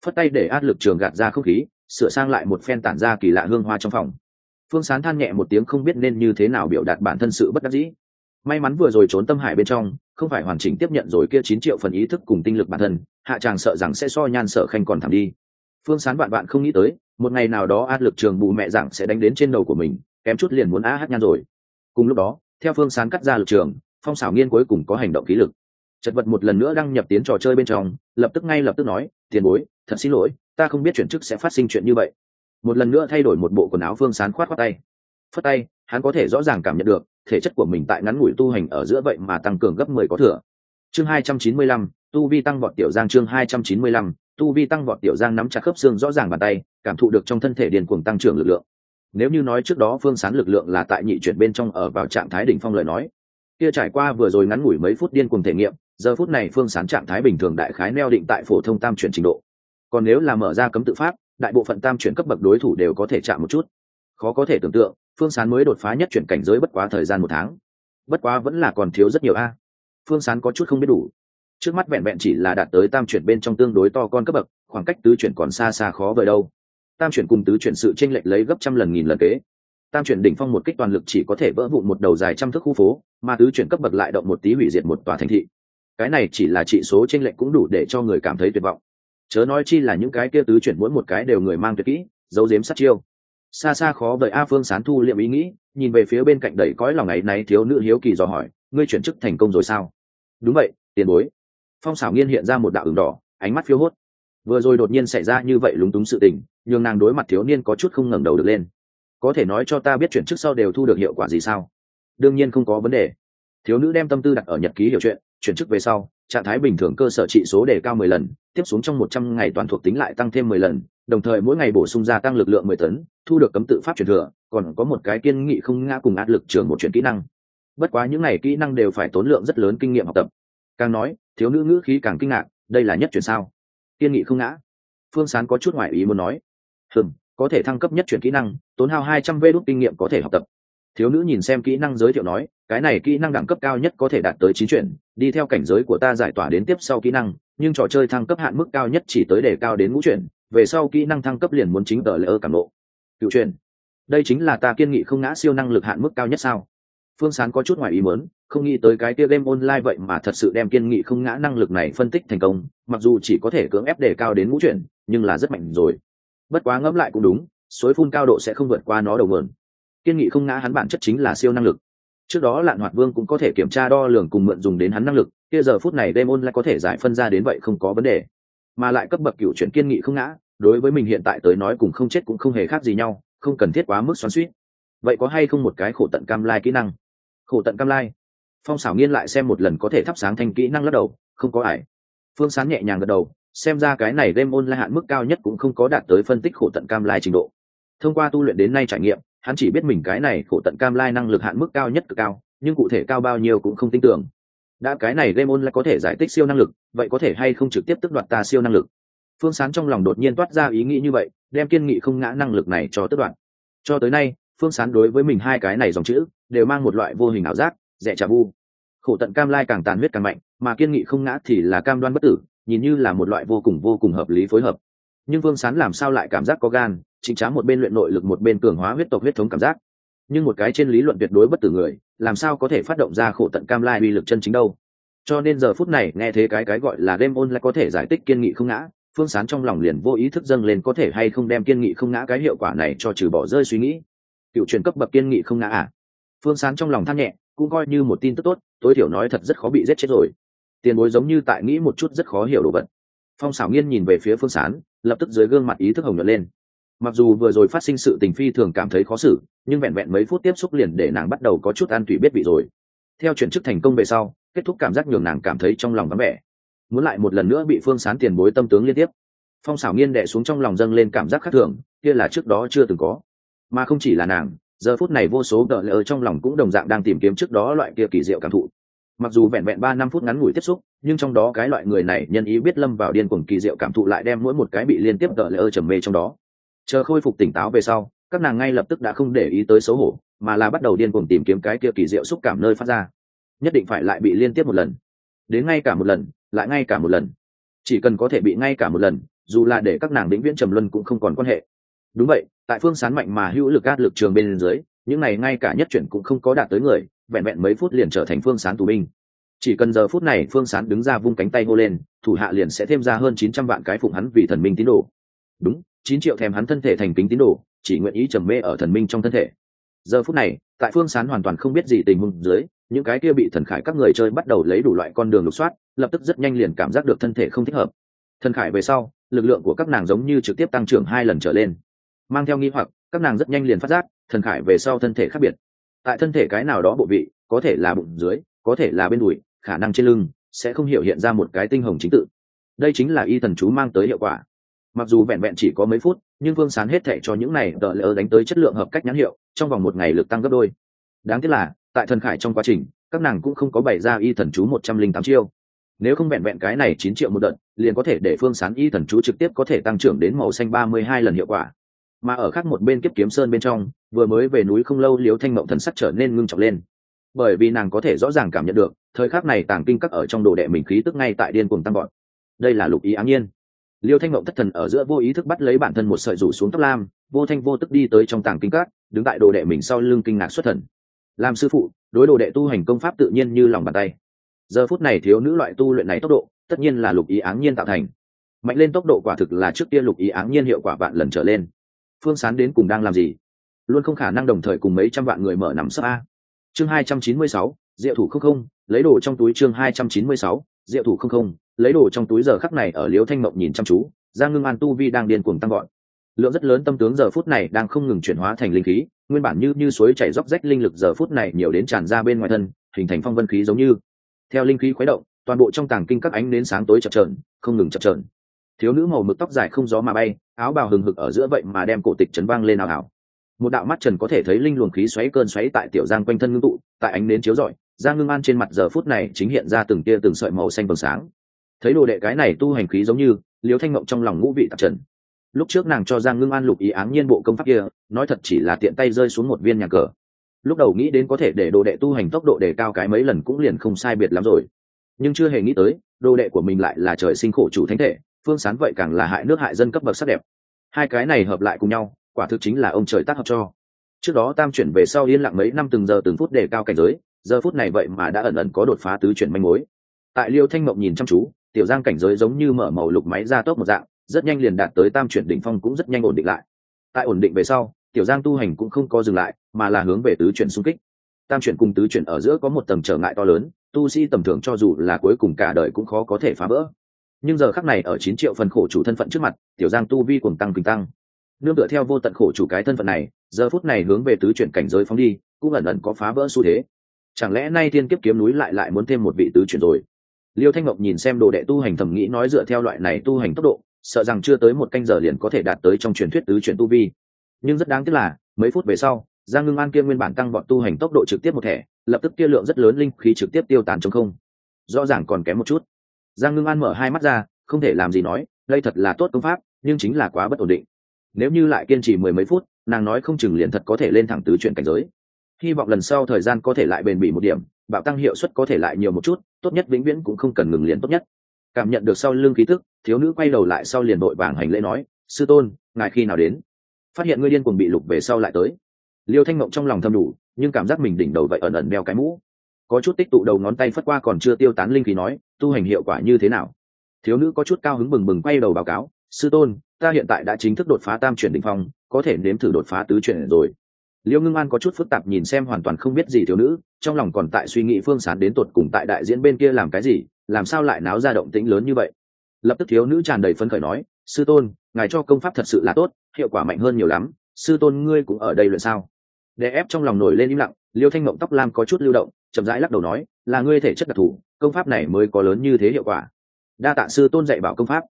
Phất tay để áp lực trường gạt ra không khí, sửa sang lại một phen tản ra kỳ lạ hương hoa trong phòng. Phương sán than nhẹ một tiếng không biết nên như thế nào biểu đạt bản thân sự bất đắc dĩ. May mắn vừa rồi trốn tâm hải bên trong, không phải hoàn chỉnh tiếp nhận rồi kia chín triệu phần ý thức cùng tinh lực bản thân, hạ chàng sợ rằng sẽ so nhan sợ khanh còn thảm đi. Phương sán bạn bạn không nghĩ tới một ngày nào đó át lực trường bù mẹ giảng sẽ đánh đến trên đầu của mình, kém chút liền muốn a hát nhan rồi. Cùng lúc đó, theo phương sán cắt ra lực trường, phong xảo nghiên cuối cùng có hành động khí lực. Chật vật một lần nữa đăng nhập tiến trò chơi bên trong, lập tức ngay lập tức nói, tiền bối, thật xin lỗi, ta không biết chuyển chức sẽ phát sinh chuyện như vậy. Một lần nữa thay đổi một bộ quần áo phương sán khoát khoát tay. Phất tay, hắn có thể rõ ràng cảm nhận được, thể chất của mình tại ngắn ngủi tu hành ở giữa vậy mà tăng cường gấp mười có thừa. Chương hai trăm chín mươi lăm, tu vi tăng vọt tiểu giang chương hai trăm chín mươi lăm, tu vi tăng vọt tiểu giang nắm chặt khớp xương rõ ràng bàn tay cảm thụ được trong thân thể điền cuồng tăng trưởng lực lượng. Nếu như nói trước đó phương sán lực lượng là tại nhị chuyển bên trong ở vào trạng thái đỉnh phong lời nói, kia trải qua vừa rồi ngắn ngủi mấy phút điên cuồng thể nghiệm, giờ phút này phương sán trạng thái bình thường đại khái neo định tại phổ thông tam chuyển trình độ. Còn nếu là mở ra cấm tự pháp, đại bộ phận tam chuyển cấp bậc đối thủ đều có thể chạm một chút. Khó có thể tưởng tượng, phương sán mới đột phá nhất chuyển cảnh giới bất quá thời gian một tháng. Bất quá vẫn là còn thiếu rất nhiều a. Phương sán có chút không biết đủ. Trước mắt vẹn vẹn chỉ là đạt tới tam chuyển bên trong tương đối to con cấp bậc, khoảng cách tứ chuyển còn xa xa khó vời đâu tam chuyển cùng tứ chuyển sự tranh lệch lấy gấp trăm lần nghìn lần kế. Tam chuyển đỉnh phong một kích toàn lực chỉ có thể vỡ vụn một đầu dài trăm thước khu phố, mà tứ chuyển cấp bậc lại động một tí hủy diệt một tòa thành thị. Cái này chỉ là trị số tranh lệch cũng đủ để cho người cảm thấy tuyệt vọng. Chớ nói chi là những cái kia tứ chuyển mỗi một cái đều người mang tuyệt kỹ, giấu giếm sát chiêu. Xa xa khó đợi a phương sán thu liệm ý nghĩ, nhìn về phía bên cạnh đầy cõi lòng ấy náy thiếu nữ hiếu kỳ dò hỏi, ngươi chuyển chức thành công rồi sao? Đúng vậy, tiền bối. Phong xảo nghiên hiện ra một đạo ứng đỏ, ánh mắt phiếu hốt vừa rồi đột nhiên xảy ra như vậy lúng túng sự tình, nhường nàng đối mặt thiếu niên có chút không ngẩng đầu được lên. Có thể nói cho ta biết chuyển chức sau đều thu được hiệu quả gì sao? Đương nhiên không có vấn đề. Thiếu nữ đem tâm tư đặt ở nhật ký hiểu chuyện, chuyển chức về sau, trạng thái bình thường cơ sở trị số đề cao mười lần, tiếp xuống trong một trăm ngày toàn thuộc tính lại tăng thêm mười lần, đồng thời mỗi ngày bổ sung gia tăng lực lượng mười tấn, thu được cấm tự pháp truyền thừa, còn có một cái kiên nghị không ngã cùng áp lực trường một chuyện kỹ năng. Bất quá những n à y kỹ năng đều phải tốn lượng rất lớn kinh nghiệm học tập. Càng nói, thiếu nữ ngữ khí càng kinh ngạc, đây là nhất chuyển sao? Kiên nghị không ngã. Phương sán có chút ngoại ý muốn nói, hừm, có thể thăng cấp nhất chuyển kỹ năng, tốn hao hai trăm vê đốt kinh nghiệm có thể học tập. Thiếu nữ nhìn xem kỹ năng giới thiệu nói, cái này kỹ năng đẳng cấp cao nhất có thể đạt tới chín chuyển, đi theo cảnh giới của ta giải tỏa đến tiếp sau kỹ năng, nhưng trò chơi thăng cấp hạn mức cao nhất chỉ tới đề cao đến ngũ chuyển, về sau kỹ năng thăng cấp liền muốn chính tờ lễ ơ cảm lộ. Cựu chuyển. Đây chính là ta kiên nghị không ngã siêu năng lực hạn mức cao nhất sao? Phương sán có chút ngoài ý muốn, không nghĩ tới cái kia game online vậy mà thật sự đem kiên nghị không ngã năng lực này phân tích thành công, mặc dù chỉ có thể cưỡng ép đề cao đến ngũ chuyển, nhưng là rất mạnh rồi. Bất quá ngẫm lại cũng đúng, suối phun cao độ sẽ không vượt qua nó đầu mượn kiên nghị không ngã hắn bản chất chính là siêu năng lực. Trước đó lạn hoạt vương cũng có thể kiểm tra đo lường cùng mượn dùng đến hắn năng lực, kia giờ phút này demon online có thể giải phân ra đến vậy không có vấn đề. Mà lại cấp bậc cựu chuyển kiên nghị không ngã, đối với mình hiện tại tới nói cùng không chết cũng không hề khác gì nhau, không cần thiết quá mức xoắn suýt vậy có hay không một cái khổ tận cam lai kỹ năng? Khổ tận cam lai. Phong xảo nghiên lại xem một lần có thể thắp sáng thành kỹ năng lắc đầu, không có ải. Phương sán nhẹ nhàng gật đầu, xem ra cái này đem ôn lại hạn mức cao nhất cũng không có đạt tới phân tích khổ tận cam lai trình độ. Thông qua tu luyện đến nay trải nghiệm, hắn chỉ biết mình cái này khổ tận cam lai năng lực hạn mức cao nhất cực cao, nhưng cụ thể cao bao nhiêu cũng không tin tưởng. Đã cái này game on lại có thể giải tích siêu năng lực, vậy có thể hay không trực tiếp tức đoạt ta siêu năng lực? Phương sán trong lòng đột nhiên toát ra ý nghĩ như vậy, đem kiên nghị không ngã năng lực này cho tức đoạt. Cho tới nay, phương sán đối với mình hai cái này dòng chữ đều mang một loại vô hình ảo giác, rẻ trà vu. Khổ tận cam lai càng tàn huyết càng mạnh, mà kiên nghị không ngã thì là cam đoan bất tử, nhìn như là một loại vô cùng vô cùng hợp lý phối hợp. Nhưng vương sán làm sao lại cảm giác có gan, chính trá một bên luyện nội lực một bên cường hóa huyết tộc huyết thống cảm giác. Nhưng một cái trên lý luận tuyệt đối bất tử người, làm sao có thể phát động ra khổ tận cam lai uy lực chân chính đâu? Cho nên giờ phút này nghe thế cái cái gọi là đêm ôn lại có thể giải tích kiên nghị không ngã phương sán trong lòng liền vô ý thức dâng lên có thể hay không đem kiên nghị không ngã cái hiệu quả này cho trừ bỏ rơi suy nghĩ. Cựu truyền cấp bậc kiên nghị không ngã à? Phương sán trong lòng than nhẹ, cũng coi như một tin tức tốt, tối thiểu nói thật rất khó bị giết chết rồi. Tiền bối giống như tại nghĩ một chút rất khó hiểu đồ vật. Phong xảo nghiên nhìn về phía phương sán, lập tức dưới gương mặt ý thức hồng nhuận lên. Mặc dù vừa rồi phát sinh sự tình phi thường cảm thấy khó xử, nhưng vẹn vẹn mấy phút tiếp xúc liền để nàng bắt đầu có chút an tủy biết vị rồi. Theo chuyển chức thành công về sau, kết thúc cảm giác nhường nàng cảm thấy trong lòng vắng vẻ. Muốn lại một lần nữa bị phương sán tiền bối tâm tướng liên tiếp. Phong xảo nghiên đệ xuống trong lòng dâng lên cảm giác khác thường, kia là trước đó chưa từng có. Mà không chỉ là nàng giờ phút này vô số đợi lỡ trong lòng cũng đồng dạng đang tìm kiếm trước đó loại kia kỳ diệu cảm thụ. Mặc dù vẹn vẹn ba năm phút ngắn ngủi tiếp xúc, nhưng trong đó cái loại người này nhân ý biết lâm vào điên cuồng kỳ diệu cảm thụ lại đem mỗi một cái bị liên tiếp đợi lỡ trầm mê trong đó. Chờ khôi phục tỉnh táo về sau, các nàng ngay lập tức đã không để ý tới xấu hổ, mà là bắt đầu điên cuồng tìm kiếm cái kia kỳ diệu xúc cảm nơi phát ra. Nhất định phải lại bị liên tiếp một lần. Đến ngay cả một lần, lại ngay cả một lần. Chỉ cần có thể bị ngay cả một lần, dù là để các nàng vĩnh viễn trầm luân cũng không còn quan hệ. Đúng vậy tại phương sán mạnh mà hữu lực át lực trường bên dưới, những này ngay cả nhất chuyển cũng không có đạt tới người, vẹn vẹn mấy phút liền trở thành phương sán tù binh. Chỉ cần giờ phút này phương sán đứng ra vung cánh tay hô lên, thủ hạ liền sẽ thêm ra hơn chín trăm vạn cái phụng hắn vì thần minh tín đồ. Đúng, chín triệu thèm hắn thân thể thành kính tín đồ, chỉ nguyện ý trầm mê ở thần minh trong thân thể. Giờ phút này, tại phương sán hoàn toàn không biết gì tình huống dưới, những cái kia bị thần khải các người chơi bắt đầu lấy đủ loại con đường lục soát, lập tức rất nhanh liền cảm giác được thân thể không thích hợp. Thần khải về sau, lực lượng của các nàng giống như trực tiếp tăng trưởng hai lần trở lên mang theo nghi hoặc, các nàng rất nhanh liền phát giác, thần khải về sau thân thể khác biệt. Tại thân thể cái nào đó bộ vị, có thể là bụng dưới, có thể là bên đùi, khả năng trên lưng, sẽ không hiểu hiện ra một cái tinh hồng chính tự. Đây chính là y thần chú mang tới hiệu quả. Mặc dù vẹn vẹn chỉ có mấy phút, nhưng phương sán hết thệ cho những này đợi lỡ đánh tới chất lượng hợp cách nhãn hiệu, trong vòng một ngày lực tăng gấp đôi. Đáng tiếc là, tại thần khải trong quá trình, các nàng cũng không có bày ra y thần chú một trăm linh tám chiêu. Nếu không vẹn vẹn cái này chín triệu một đợt, liền có thể để phương sán y thần chú trực tiếp có thể tăng trưởng đến màu xanh ba mươi hai lần hiệu quả mà ở khác một bên kiếp kiếm sơn bên trong, vừa mới về núi không lâu liếu thanh mộng thần sắc trở nên ngưng trọng lên. Bởi vì nàng có thể rõ ràng cảm nhận được, thời khắc này tàng kinh các ở trong đồ đệ mình khí tức ngay tại điên cuồng tăng gọn đây là lục ý áng nhiên. Liêu thanh mộng thất thần ở giữa vô ý thức bắt lấy bản thân một sợi rủ xuống tóc lam, vô thanh vô tức đi tới trong tàng kinh các, đứng tại đồ đệ mình sau lưng kinh ngạc xuất thần. Làm sư phụ, đối đồ đệ tu hành công pháp tự nhiên như lòng bàn tay. Giờ phút này thiếu nữ loại tu luyện này tốc độ, tất nhiên là lục ý áng nhiên tạo thành. Mạnh lên tốc độ quả thực là trước tiên lục ý áng nhiên hiệu quả vạn lần trở lên phương sán đến cùng đang làm gì? Luôn không khả năng đồng thời cùng mấy trăm vạn người mở nằm sấp a. Chương hai trăm chín mươi sáu, diệu thủ không không, lấy đồ trong túi chương hai trăm chín mươi sáu, diệu thủ không không, lấy đồ trong túi giờ khắc này ở liễu thanh mộng nhìn chăm chú, giang ngưng an tu vi đang điên cuồng tăng gọn lượng rất lớn tâm tướng giờ phút này đang không ngừng chuyển hóa thành linh khí, nguyên bản như như suối chảy róc rách linh lực giờ phút này nhiều đến tràn ra bên ngoài thân, hình thành phong vân khí giống như. Theo linh khí khuấy động, toàn bộ trong tàng kinh các ánh đến sáng tối chập trờn không ngừng chập trờn thiếu nữ màu mực tóc dài không gió mà bay, áo bào hừng hực ở giữa vậy mà đem cổ tịch trấn vang lên ảo ảo một đạo mắt trần có thể thấy linh luồng khí xoáy cơn xoáy tại tiểu giang quanh thân ngưng tụ, tại ánh nến chiếu rọi, giang ngưng an trên mặt giờ phút này chính hiện ra từng tia từng sợi màu xanh vầng sáng. Thấy đồ đệ cái này tu hành khí giống như liếu thanh mộng trong lòng ngũ vị tạp trần. Lúc trước nàng cho giang ngưng an lục ý áng nhiên bộ công pháp kia, nói thật chỉ là tiện tay rơi xuống một viên nhà cờ. Lúc đầu nghĩ đến có thể để đồ đệ tu hành tốc độ đề cao cái mấy lần cũng liền không sai biệt lắm rồi. Nhưng chưa hề nghĩ tới, đồ đệ của mình lại là trời sinh khổ chủ thánh thể phương sán vậy càng là hại nước hại dân cấp bậc sắc đẹp. Hai cái này hợp lại cùng nhau, quả thực chính là ông trời tác hợp cho. Trước đó tam chuyển về sau yên lặng mấy năm từng giờ từng phút đề cao cảnh giới, giờ phút này vậy mà đã ẩn ẩn có đột phá tứ chuyển manh mối. Tại liêu thanh mộng nhìn chăm chú, tiểu giang cảnh giới giống như mở màu lục máy ra tốc một dạng, rất nhanh liền đạt tới tam chuyển đỉnh phong cũng rất nhanh ổn định lại. Tại ổn định về sau, tiểu giang tu hành cũng không có dừng lại, mà là hướng về tứ chuyển xung kích. Tam chuyển cùng tứ chuyển ở giữa có một tầng trở ngại to lớn, tu sĩ tầm thường cho dù là cuối cùng cả đời cũng khó có thể phá vỡ nhưng giờ khắc này ở chín triệu phần khổ chủ thân phận trước mặt, tiểu giang tu vi cùng tăng kinh tăng. Nương tựa theo vô tận khổ chủ cái thân phận này, giờ phút này hướng về tứ chuyển cảnh giới phóng đi, cũng ẩn ẩn có phá vỡ xu thế. Chẳng lẽ nay thiên kiếp kiếm núi lại lại muốn thêm một vị tứ chuyển rồi? Liêu thanh ngọc nhìn xem đồ đệ tu hành thầm nghĩ nói dựa theo loại này tu hành tốc độ, sợ rằng chưa tới một canh giờ liền có thể đạt tới trong truyền thuyết tứ chuyển tu vi. Nhưng rất đáng tiếc là, mấy phút về sau, giang ngưng an kia nguyên bản tăng bọn tu hành tốc độ trực tiếp một thẻ, lập tức kia lượng rất lớn linh khí trực tiếp tiêu tán trong không. Rõ ràng còn kém một chút giang ngưng an mở hai mắt ra, không thể làm gì nói, đây thật là tốt công pháp, nhưng chính là quá bất ổn định. Nếu như lại kiên trì mười mấy phút, nàng nói không chừng liền thật có thể lên thẳng tứ chuyện cảnh giới. Hy vọng lần sau thời gian có thể lại bền bỉ một điểm, bạo tăng hiệu suất có thể lại nhiều một chút, tốt nhất vĩnh viễn cũng không cần ngừng liền tốt nhất. Cảm nhận được sau lưng khí tức, thiếu nữ quay đầu lại sau liền đội vàng hành lễ nói, sư tôn, ngài khi nào đến? Phát hiện ngươi điên cuồng bị lục về sau lại tới. Liêu thanh mộng trong lòng thâm đủ, nhưng cảm giác mình đỉnh đầu vậy ẩn ẩn đeo cái mũ có chút tích tụ đầu ngón tay phất qua còn chưa tiêu tán linh khí nói, tu hành hiệu quả như thế nào? Thiếu nữ có chút cao hứng bừng bừng quay đầu báo cáo, sư tôn, ta hiện tại đã chính thức đột phá tam chuyển đỉnh phong, có thể nếm thử đột phá tứ chuyển rồi. Liêu ngưng an có chút phức tạp nhìn xem hoàn toàn không biết gì thiếu nữ, trong lòng còn tại suy nghĩ phương sán đến tột cùng tại đại diễn bên kia làm cái gì, làm sao lại náo ra động tĩnh lớn như vậy? Lập tức thiếu nữ tràn đầy phấn khởi nói, sư tôn, ngài cho công pháp thật sự là tốt, hiệu quả mạnh hơn nhiều lắm, sư tôn ngươi cũng ở đây luyện sao? Đè ép trong lòng nổi lên im lặng, liêu thanh mộng tóc lam có chút lưu động chậm rãi lắc đầu nói, là ngươi thể chất đặc thù, công pháp này mới có lớn như thế hiệu quả. Đa tạ sư tôn dạy bảo công pháp.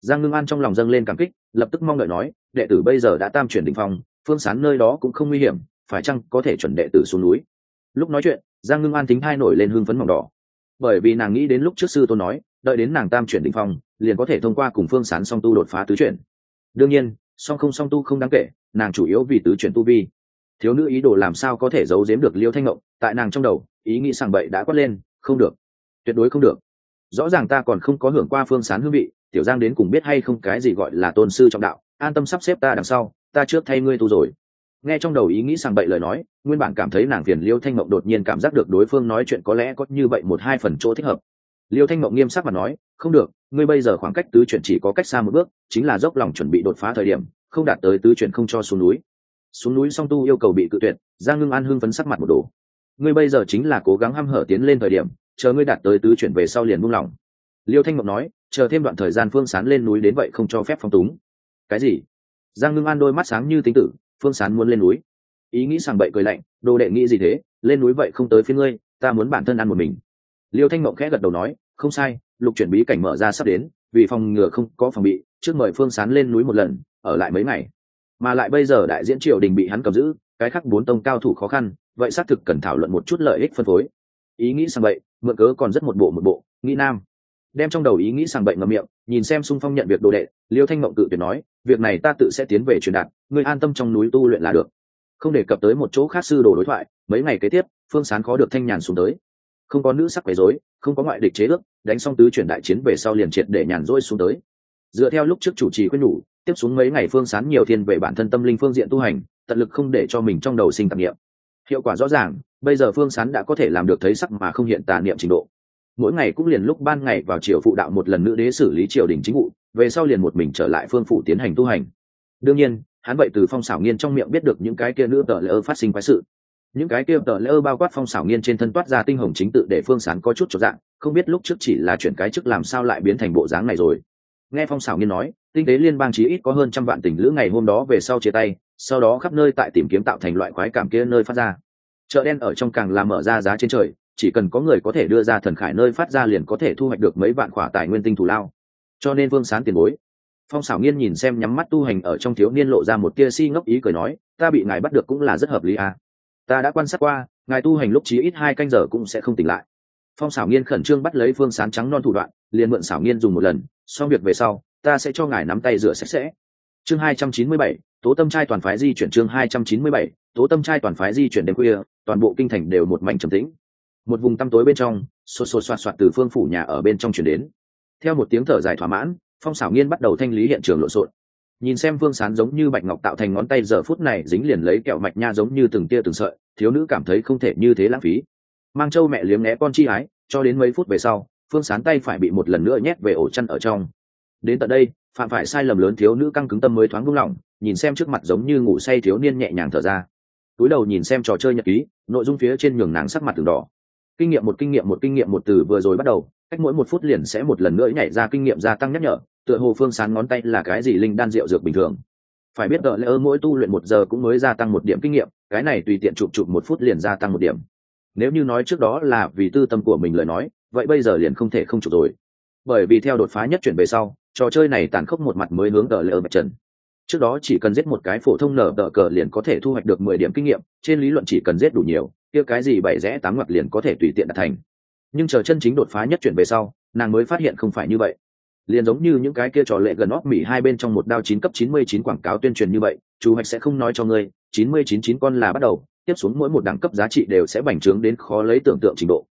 Giang ngưng an trong lòng dâng lên cảm kích, lập tức mong đợi nói, đệ tử bây giờ đã tam chuyển đỉnh phong, phương sán nơi đó cũng không nguy hiểm, phải chăng có thể chuẩn đệ tử xuống núi? Lúc nói chuyện, giang ngưng an tính hai nổi lên hương phấn mỏng đỏ. Bởi vì nàng nghĩ đến lúc trước sư tôn nói, đợi đến nàng tam chuyển đỉnh phong, liền có thể thông qua cùng phương sán song tu đột phá tứ chuyển. Đương nhiên, song không song tu không đáng kể, nàng chủ yếu vì tứ chuyển tu vi thiếu nữ ý đồ làm sao có thể giấu giếm được liêu thanh ngộng, tại nàng trong đầu, ý nghĩ sàng bậy đã quát lên, không được, tuyệt đối không được. Rõ ràng ta còn không có hưởng qua phương sán hương vị, tiểu giang đến cùng biết hay không cái gì gọi là tôn sư trọng đạo, an tâm sắp xếp ta đằng sau, ta trước thay ngươi tu rồi. Nghe trong đầu ý nghĩ sàng bậy lời nói, nguyên bản cảm thấy nàng phiền liêu thanh mộng đột nhiên cảm giác được đối phương nói chuyện có lẽ có như vậy một hai phần chỗ thích hợp. Liêu thanh mộng nghiêm sắc mà nói, không được, ngươi bây giờ khoảng cách tứ chuyển chỉ có cách xa một bước, chính là dốc lòng chuẩn bị đột phá thời điểm, không đạt tới tứ chuyển không cho xuống núi xuống núi song tu yêu cầu bị cự tuyệt, giang ngưng an hưng phấn sắc mặt một đồ ngươi bây giờ chính là cố gắng hăm hở tiến lên thời điểm, chờ ngươi đạt tới tứ chuyển về sau liền buông lỏng. Liêu thanh mộng nói, chờ thêm đoạn thời gian phương sán lên núi đến vậy không cho phép phong túng. Cái gì? Giang ngưng an đôi mắt sáng như tính tử, phương sán muốn lên núi. Ý nghĩ sàng bậy cười lạnh, đồ đệ nghĩ gì thế, lên núi vậy không tới phía ngươi, ta muốn bản thân ăn một mình. Liêu thanh mộng khẽ gật đầu nói, không sai, lục chuyển bí cảnh mở ra sắp đến, vì phòng ngừa không có phòng bị, trước mời phương sán lên núi một lần, ở lại mấy ngày mà lại bây giờ đại diễn triều đình bị hắn cầm giữ, cái khác bốn tông cao thủ khó khăn, vậy xác thực cần thảo luận một chút lợi ích phân phối. Ý nghĩ sang vậy mượn cớ còn rất một bộ một bộ, nghĩ nam. Đem trong đầu ý nghĩ sang bệnh ngậm miệng, nhìn xem sung phong nhận việc đồ đệ, liêu thanh mộng cự tuyệt nói, việc này ta tự sẽ tiến về truyền đạt, ngươi an tâm trong núi tu luyện là được. Không đề cập tới một chỗ khác sư đồ đối thoại, mấy ngày kế tiếp, phương sán khó được thanh nhàn xuống tới. Không có nữ sắc quấy rối, không có ngoại địch chế ước, đánh xong tứ chuyển đại chiến về sau liền triệt để nhàn rỗi xuống tới. Dựa theo lúc trước chủ trì khuyên nhủ tiếp xuống mấy ngày phương sán nhiều thiên về bản thân tâm linh phương diện tu hành, tận lực không để cho mình trong đầu sinh tạp niệm. Hiệu quả rõ ràng, bây giờ phương sán đã có thể làm được thấy sắc mà không hiện tà niệm trình độ. Mỗi ngày cũng liền lúc ban ngày vào triều phụ đạo một lần nữ đế xử lý triều đình chính vụ, về sau liền một mình trở lại phương phủ tiến hành tu hành. Đương nhiên, hắn vậy từ phong xảo nghiên trong miệng biết được những cái kia nữ tờ lỡ phát sinh quái sự. Những cái kia tờ lỡ bao quát phong xảo nghiên trên thân toát ra tinh hồng chính tự để phương sán có chút cho dạng, không biết lúc trước chỉ là chuyển cái chức làm sao lại biến thành bộ dáng này rồi. Nghe phong xảo nghiên nói tinh tế liên bang chí ít có hơn trăm vạn tình lữ ngày hôm đó về sau chia tay, sau đó khắp nơi tại tìm kiếm tạo thành loại quái cảm kia nơi phát ra. Chợ đen ở trong càng làm mở ra giá trên trời, chỉ cần có người có thể đưa ra thần khải nơi phát ra liền có thể thu hoạch được mấy vạn khỏa tài nguyên tinh thủ lao. Cho nên vương sán tiền bối. Phong xảo nghiên nhìn xem nhắm mắt tu hành ở trong thiếu niên lộ ra một tia si ngốc ý cười nói, ta bị ngài bắt được cũng là rất hợp lý à. ta đã quan sát qua, ngài tu hành lúc chí ít hai canh giờ cũng sẽ không tỉnh lại. Phong xảo nghiên khẩn trương bắt lấy phương sán trắng non thủ đoạn, liền mượn xảo nghiên dùng một lần, xong việc về sau ta sẽ cho ngài nắm tay rửa sạch sẽ. Chương hai trăm chín mươi bảy, tố tâm trai toàn phái di chuyển chương hai trăm chín mươi bảy, tố tâm trai toàn phái di chuyển đêm khuya, toàn bộ kinh thành đều một mảnh trầm tĩnh. Một vùng tăm tối bên trong xô xô xoạt xoạt từ phương phủ nhà ở bên trong chuyển đến. Theo một tiếng thở dài thỏa mãn, phong xảo nghiên bắt đầu thanh lý hiện trường lộn xộn. Nhìn xem vương sán giống như bạch ngọc tạo thành ngón tay giờ phút này dính liền lấy kẹo mạch nha giống như từng tia từng sợi, thiếu nữ cảm thấy không thể như thế lãng phí. Mang châu mẹ liếm né con chi ái, cho đến mấy phút về sau phương sán tay phải bị một lần nữa nhét về ổ chăn ở trong đến tận đây, phạm phải sai lầm lớn thiếu nữ căng cứng tâm mới thoáng buông lỏng, nhìn xem trước mặt giống như ngủ say thiếu niên nhẹ nhàng thở ra. Túi đầu nhìn xem trò chơi nhật ký, nội dung phía trên nhường nàng sắc mặt từng đỏ. Kinh nghiệm một kinh nghiệm một kinh nghiệm một từ vừa rồi bắt đầu, cách mỗi một phút liền sẽ một lần nữa nhảy ra kinh nghiệm gia tăng nhắc nhở, tựa hồ phương sán ngón tay là cái gì linh đan rượu dược bình thường. Phải biết đợi lẽ ơ mỗi tu luyện một giờ cũng mới gia tăng một điểm kinh nghiệm, cái này tùy tiện chụp chụp một phút liền gia tăng một điểm. Nếu như nói trước đó là vì tư tâm của mình lời nói, vậy bây giờ liền không thể không chụp rồi. Bởi vì theo đột phá nhất chuyển về sau trò chơi này tàn khốc một mặt mới hướng tờ lỡ bạch trần. Trước đó chỉ cần giết một cái phổ thông nở tờ cờ liền có thể thu hoạch được mười điểm kinh nghiệm, trên lý luận chỉ cần giết đủ nhiều, kia cái gì bảy rẽ tám ngoặt liền có thể tùy tiện đạt thành. Nhưng chờ chân chính đột phá nhất chuyển về sau, nàng mới phát hiện không phải như vậy. Liền giống như những cái kia trò lệ gần óc mỹ hai bên trong một đao chín cấp chín mươi chín quảng cáo tuyên truyền như vậy chú hoạch sẽ không nói cho ngươi, chín mươi chín chín con là bắt đầu, tiếp xuống mỗi một đẳng cấp giá trị đều sẽ bành trướng đến khó lấy tưởng tượng trình độ.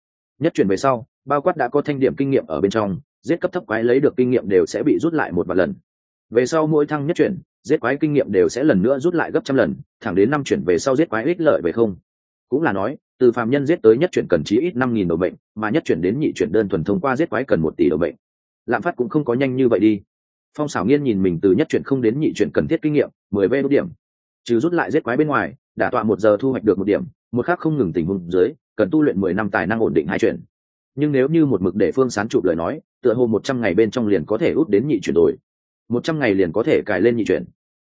Nhất chuyển về sau, bao quát đã có thanh điểm kinh nghiệm ở bên trong giết cấp thấp quái lấy được kinh nghiệm đều sẽ bị rút lại một vài lần. Về sau mỗi thăng nhất chuyển, giết quái kinh nghiệm đều sẽ lần nữa rút lại gấp trăm lần, thẳng đến năm chuyển về sau giết quái ích lợi về không. Cũng là nói, từ phàm nhân giết tới nhất chuyển cần chí ít năm nghìn đầu bệnh mà nhất chuyển đến nhị chuyển đơn thuần thông qua giết quái cần một tỷ đầu bệnh lạm phát cũng không có nhanh như vậy đi. Phong xảo nghiên nhìn mình từ nhất chuyển không đến nhị chuyển cần thiết kinh nghiệm, mười vê đốt điểm. Trừ rút lại giết quái bên ngoài, đả tọa một giờ thu hoạch được một điểm, một khác không ngừng tình huống dưới, cần tu luyện mười năm tài năng ổn định hai chuyển. Nhưng nếu như một mực để phương sán chụp lời nói tựa hồ một trăm ngày bên trong liền có thể út đến nhị chuyển rồi một trăm ngày liền có thể cài lên nhị chuyển.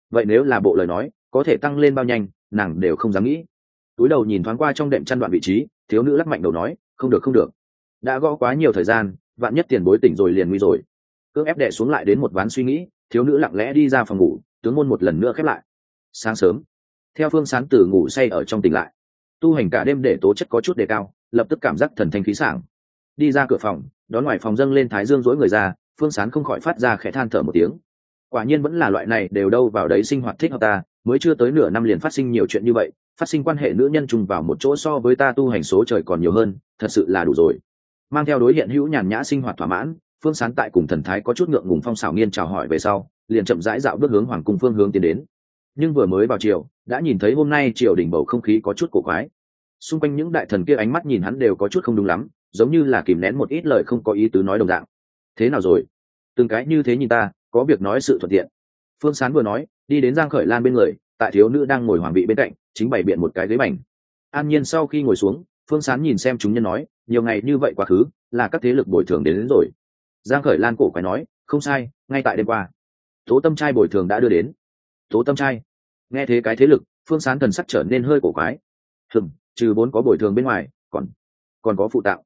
Vậy nếu là bộ lời nói, có thể tăng lên bao nhanh, nàng đều không dám nghĩ. Túi đầu nhìn thoáng qua trong đệm chăn đoạn vị trí, thiếu nữ lắc mạnh đầu nói, không được không được. Đã gõ quá nhiều thời gian, vạn nhất tiền bối tỉnh rồi liền nguy rồi. Cưỡng ép đệ xuống lại đến một ván suy nghĩ, thiếu nữ lặng lẽ đi ra phòng ngủ, tướng môn một lần nữa khép lại. Sáng sớm, theo phương sán từ ngủ say ở trong tỉnh lại. Tu hành cả đêm để tố chất có chút đề cao, lập tức cảm giác thần thanh khí sảng đi ra cửa phòng, đón ngoài phòng dâng lên thái dương dỗi người ra, phương sán không khỏi phát ra khẽ than thở một tiếng. Quả nhiên vẫn là loại này, đều đâu vào đấy sinh hoạt thích hợp ta, mới chưa tới nửa năm liền phát sinh nhiều chuyện như vậy, phát sinh quan hệ nữ nhân chung vào một chỗ so với ta tu hành số trời còn nhiều hơn, thật sự là đủ rồi. Mang theo đối hiện hữu nhàn nhã sinh hoạt thỏa mãn, phương sán tại cùng thần thái có chút ngượng ngùng phong xảo nghiên chào hỏi về sau, liền chậm rãi dạo bước hướng hoàng cung phương hướng tiến đến. Nhưng vừa mới vào chiều đã nhìn thấy hôm nay triều đỉnh bầu không khí có chút cổ quái. Xung quanh những đại thần kia ánh mắt nhìn hắn đều có chút không đúng lắm giống như là kìm nén một ít lời không có ý tứ nói đồng dạng. Thế nào rồi? Từng cái như thế nhìn ta có việc nói sự thuận tiện. Phương sán vừa nói đi đến giang khởi lan bên người tại thiếu nữ đang ngồi hoàng vị bên cạnh chính bày biện một cái ghế bành. An nhiên sau khi ngồi xuống phương sán nhìn xem chúng nhân nói nhiều ngày như vậy quá khứ là các thế lực bồi thường đến, đến rồi. Giang khởi lan cổ quái nói không sai ngay tại đêm qua. Tố tâm trai bồi thường đã đưa đến. Tố tâm trai. Nghe thế cái thế lực phương sán thần sắc trở nên hơi cổ quái. Thừng trừ bốn có bồi thường bên ngoài còn còn có phụ tạo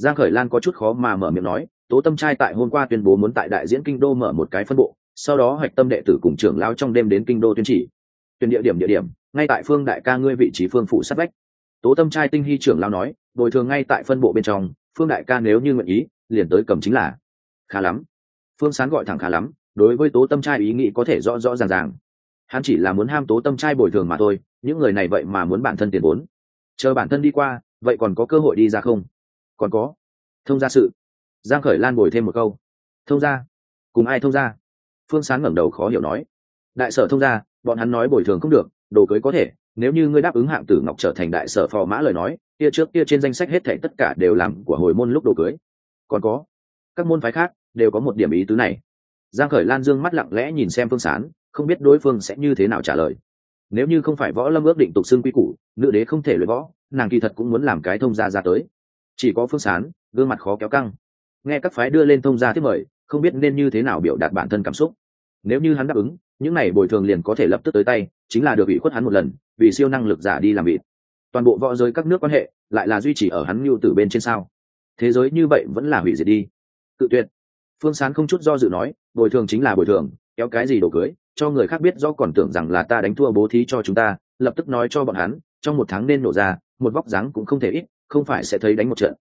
giang khởi lan có chút khó mà mở miệng nói, tố tâm trai tại hôm qua tuyên bố muốn tại đại diễn kinh đô mở một cái phân bộ, sau đó hạch tâm đệ tử cùng trưởng lao trong đêm đến kinh đô tuyên chỉ. Tuyển địa điểm địa điểm, ngay tại phương đại ca ngươi vị trí phương phụ sát vách. Tố tâm trai tinh hy trưởng lao nói, bồi thường ngay tại phân bộ bên trong, phương đại ca nếu như nguyện ý, liền tới cầm chính là. Khá lắm. Phương sán gọi thẳng khá lắm, đối với tố tâm trai ý nghĩ có thể rõ rõ ràng ràng. Hắn chỉ là muốn ham tố tâm trai bồi thường mà thôi, những người này vậy mà muốn bản thân tiền vốn. Chờ bản thân đi qua, vậy còn có cơ hội đi ra không? Còn có. Thông gia sự. Giang khởi lan bồi thêm một câu. Thông gia? Cùng ai thông gia? Phương sán ngẩng đầu khó hiểu nói. Đại sở thông gia, bọn hắn nói bồi thường không được, đồ cưới có thể, nếu như ngươi đáp ứng hạng tử ngọc trở thành đại sở phò mã lời nói, kia trước kia trên danh sách hết thảy tất cả đều làm của hồi môn lúc đồ cưới. Còn có, các môn phái khác đều có một điểm ý tứ này. Giang khởi lan dương mắt lặng lẽ nhìn xem phương sán, không biết đối phương sẽ như thế nào trả lời. Nếu như không phải võ lâm ước định tục xưng quy củ, nữ đế không thể luyện võ, nàng kỳ thật cũng muốn làm cái thông gia ra tới chỉ có phương sán, gương mặt khó kéo căng. Nghe các phái đưa lên thông gia thiết mời, không biết nên như thế nào biểu đạt bản thân cảm xúc. Nếu như hắn đáp ứng, những này bồi thường liền có thể lập tức tới tay, chính là được ủy khuất hắn một lần, vì siêu năng lực giả đi làm vịt toàn bộ võ giới các nước quan hệ, lại là duy trì ở hắn mưu tử bên trên sao. Thế giới như vậy vẫn là hủy diệt đi. Tự tuyệt. Phương sán không chút do dự nói, bồi thường chính là bồi thường, kéo cái gì đồ cưới, cho người khác biết do còn tưởng rằng là ta đánh thua bố thí cho chúng ta, lập tức nói cho bọn hắn, trong một tháng nên nổ ra, một vóc dáng cũng không thể ít không phải sẽ thấy đánh một trận.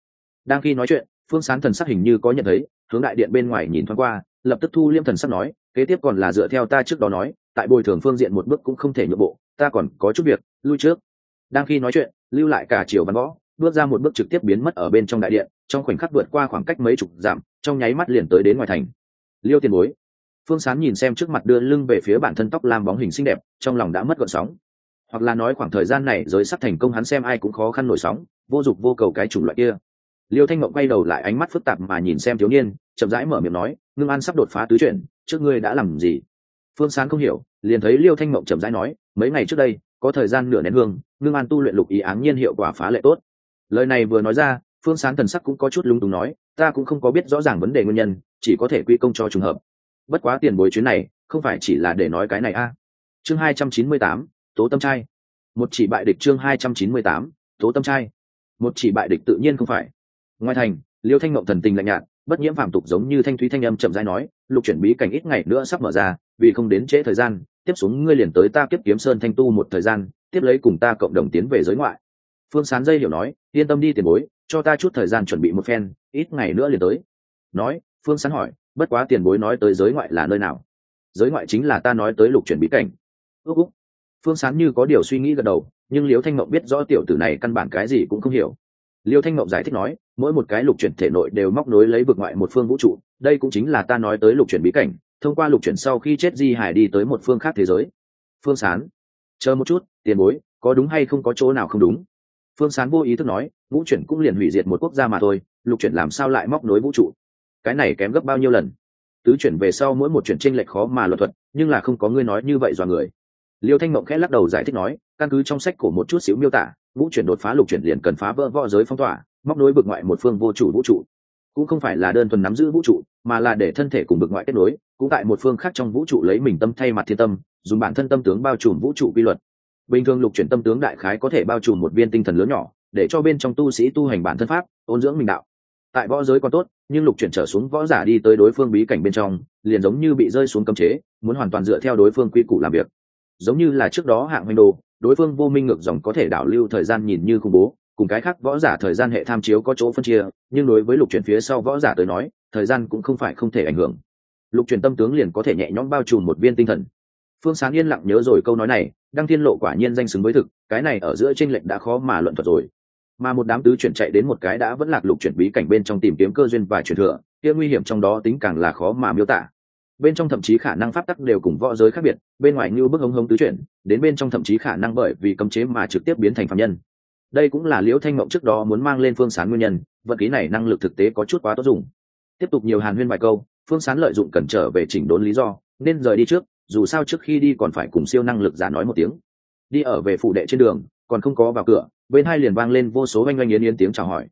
Đang khi nói chuyện, phương sán thần sắc hình như có nhận thấy, hướng đại điện bên ngoài nhìn thoáng qua, lập tức thu liêm thần sắc nói, kế tiếp còn là dựa theo ta trước đó nói, tại bồi thường phương diện một bước cũng không thể nhượng bộ, ta còn có chút việc, lui trước. Đang khi nói chuyện, lưu lại cả chiều văn võ, bước ra một bước trực tiếp biến mất ở bên trong đại điện, trong khoảnh khắc vượt qua khoảng cách mấy chục dặm, trong nháy mắt liền tới đến ngoài thành. Liêu tiền bối. Phương sán nhìn xem trước mặt đưa lưng về phía bản thân tóc làm bóng hình xinh đẹp, trong lòng đã mất gọn sóng. Hoặc là nói khoảng thời gian này giới sắp thành công hắn xem ai cũng khó khăn nổi sóng vô dục vô cầu cái chủng loại kia. Liêu thanh mộng quay đầu lại ánh mắt phức tạp mà nhìn xem thiếu niên, chậm rãi mở miệng nói, ngưng an sắp đột phá tứ chuyển, trước ngươi đã làm gì? Phương sán không hiểu, liền thấy liêu thanh mộng chậm rãi nói, mấy ngày trước đây, có thời gian nửa nén hương, ngưng an tu luyện lục ý áng nhiên hiệu quả phá lệ tốt. Lời này vừa nói ra, phương sán thần sắc cũng có chút lung túng nói, ta cũng không có biết rõ ràng vấn đề nguyên nhân, chỉ có thể quy công cho trùng hợp. Bất quá tiền bối chuyến này, không phải chỉ là để nói cái này a. Chương hai trăm chín mươi tám, tố tâm trai. Một chỉ bại địch chương hai trăm chín mươi tám, tố tâm trai một chỉ bại địch tự nhiên không phải. Ngoài thành, liêu thanh ngộng thần tình lạnh nhạt, bất nhiễm phàm tục giống như thanh thúy thanh âm chậm rãi nói, lục chuyển bí cảnh ít ngày nữa sắp mở ra, vì không đến trễ thời gian, tiếp xuống ngươi liền tới ta kiếp kiếm sơn thanh tu một thời gian, tiếp lấy cùng ta cộng đồng tiến về giới ngoại. Phương sán dây hiểu nói, yên tâm đi tiền bối, cho ta chút thời gian chuẩn bị một phen, ít ngày nữa liền tới. Nói, phương sán hỏi, bất quá tiền bối nói tới giới ngoại là nơi nào? Giới ngoại chính là ta nói tới lục chuyển bí cảnh. Ước úc phương sán như có điều suy nghĩ gật đầu nhưng liêu thanh mộng biết rõ tiểu tử này căn bản cái gì cũng không hiểu. Liêu thanh mộng giải thích nói, mỗi một cái lục chuyển thể nội đều móc nối lấy vực ngoại một phương vũ trụ, đây cũng chính là ta nói tới lục chuyển bí cảnh, thông qua lục chuyển sau khi chết di hải đi tới một phương khác thế giới. Phương sán, chờ một chút, tiền bối, có đúng hay không có chỗ nào không đúng? Phương sán vô ý thức nói vũ chuyển cũng liền hủy diệt một quốc gia mà thôi, lục chuyển làm sao lại móc nối vũ trụ? Cái này kém gấp bao nhiêu lần? Tứ chuyển về sau mỗi một chuyển tranh lệch khó mà luật thuật, nhưng là không có ngươi nói như vậy dọa người liêu thanh mộng khẽ lắc đầu giải thích nói, căn cứ trong sách của một chút xíu miêu tả, vũ chuyển đột phá lục chuyển liền cần phá vỡ võ giới phong tỏa, móc nối bực ngoại một phương vô chủ vũ trụ. Cũng không phải là đơn thuần nắm giữ vũ trụ, mà là để thân thể cùng bực ngoại kết nối, cũng tại một phương khác trong vũ trụ lấy mình tâm thay mặt thiên tâm, dùng bản thân tâm tướng bao trùm vũ trụ quy luật. Bình thường lục chuyển tâm tướng đại khái có thể bao trùm một viên tinh thần lớn nhỏ, để cho bên trong tu sĩ tu hành bản thân pháp, ôn dưỡng mình đạo. Tại võ giới còn tốt, nhưng lục chuyển trở xuống võ giả đi tới đối phương bí cảnh bên trong, liền giống như bị rơi xuống cấm chế, muốn hoàn toàn dựa theo đối phương quy củ làm việc giống như là trước đó hạng hoành đồ, đối phương vô minh ngược dòng có thể đảo lưu thời gian nhìn như khủng bố, cùng cái khác võ giả thời gian hệ tham chiếu có chỗ phân chia, nhưng đối với lục chuyển phía sau võ giả tới nói, thời gian cũng không phải không thể ảnh hưởng. Lục chuyển tâm tướng liền có thể nhẹ nhõm bao trùm một viên tinh thần. Phương sáng yên lặng nhớ rồi câu nói này, đăng thiên lộ quả nhiên danh xứng với thực, cái này ở giữa tranh lệch đã khó mà luận thuật rồi. Mà một đám tứ chuyển chạy đến một cái đã vẫn lạc lục chuyển bí cảnh bên trong tìm kiếm cơ duyên và truyền thừa, kia nguy hiểm trong đó tính càng là khó mà miêu tả bên trong thậm chí khả năng pháp tắc đều cùng võ giới khác biệt, bên ngoài như bức hống hống tứ chuyển, đến bên trong thậm chí khả năng bởi vì cấm chế mà trực tiếp biến thành phạm nhân. Đây cũng là liễu thanh mộng trước đó muốn mang lên phương sán nguyên nhân vật ký này năng lực thực tế có chút quá tốt dùng. Tiếp tục nhiều hàn huyên vài câu, phương sán lợi dụng cẩn trở về chỉnh đốn lý do, nên rời đi trước, dù sao trước khi đi còn phải cùng siêu năng lực giả nói một tiếng. Đi ở về phụ đệ trên đường, còn không có vào cửa, bên hai liền vang lên vô số oanh oanh yến yến tiếng chào hỏi.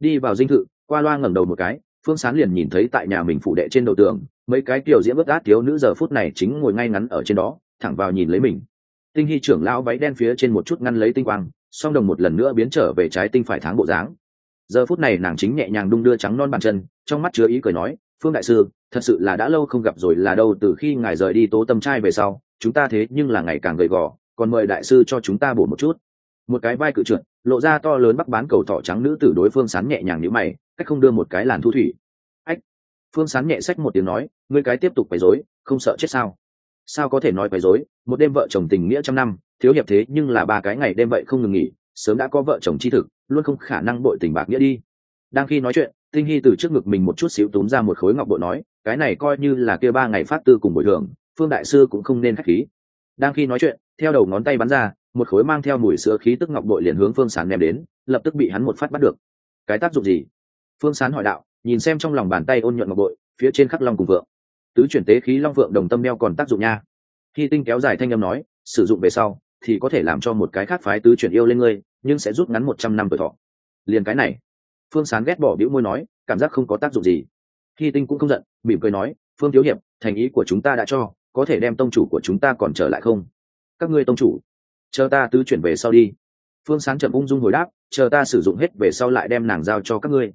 Đi vào dinh thự, qua loa ngẩng đầu một cái, phương sán liền nhìn thấy tại nhà mình phụ đệ trên đầu tường mấy cái tiểu diễm ướt át thiếu nữ giờ phút này chính ngồi ngay ngắn ở trên đó, thẳng vào nhìn lấy mình. Tinh hy trưởng lão váy đen phía trên một chút ngăn lấy tinh quang, song đồng một lần nữa biến trở về trái tinh phải tháng bộ dáng. Giờ phút này nàng chính nhẹ nhàng đung đưa trắng non bàn chân, trong mắt chứa ý cười nói, phương đại sư, thật sự là đã lâu không gặp rồi, là đâu, từ khi ngài rời đi tố tâm trai về sau, chúng ta thế nhưng là ngày càng gầy gò, còn mời đại sư cho chúng ta bổ một chút. Một cái vai cự trượt, lộ ra to lớn bắc bán cầu thỏ trắng nữ tử đối phương sán nhẹ nhàng nhữ mày, cách không đưa một cái làn thu thủy phương sán nhẹ sách một tiếng nói, ngươi cái tiếp tục quấy rối, không sợ chết sao? Sao có thể nói quấy rối? Một đêm vợ chồng tình nghĩa trăm năm, thiếu hiệp thế nhưng là ba cái ngày đêm vậy không ngừng nghỉ, sớm đã có vợ chồng chi thực, luôn không khả năng bội tình bạc nghĩa đi. Đang khi nói chuyện, tinh hy từ trước ngực mình một chút xíu túm ra một khối ngọc bội nói, cái này coi như là kia ba ngày phát tư cùng bồi thường, phương đại sư cũng không nên khách khí. Đang khi nói chuyện, theo đầu ngón tay bắn ra, một khối mang theo mùi sữa khí tức ngọc bội liền hướng phương sán ném đến, lập tức bị hắn một phát bắt được. Cái tác dụng gì? Phương sán hỏi đạo nhìn xem trong lòng bàn tay ôn nhuận ngọc bội, phía trên khắc long cùng vượng. Tứ chuyển tế khí long vượng đồng tâm đeo còn tác dụng nha. Khi tinh kéo dài thanh âm nói, sử dụng về sau, thì có thể làm cho một cái khác phái tứ chuyển yêu lên ngươi, nhưng sẽ rút ngắn một trăm năm tuổi thọ. Liền cái này. Phương sán ghét bỏ đĩu môi nói, cảm giác không có tác dụng gì. Khi tinh cũng không giận, mỉm cười nói, phương thiếu hiệp, thành ý của chúng ta đã cho, có thể đem tông chủ của chúng ta còn trở lại không? Các ngươi tông chủ, chờ ta tứ chuyển về sau đi. Phương sán chậm ung dung hồi đáp, chờ ta sử dụng hết về sau lại đem nàng giao cho các ngươi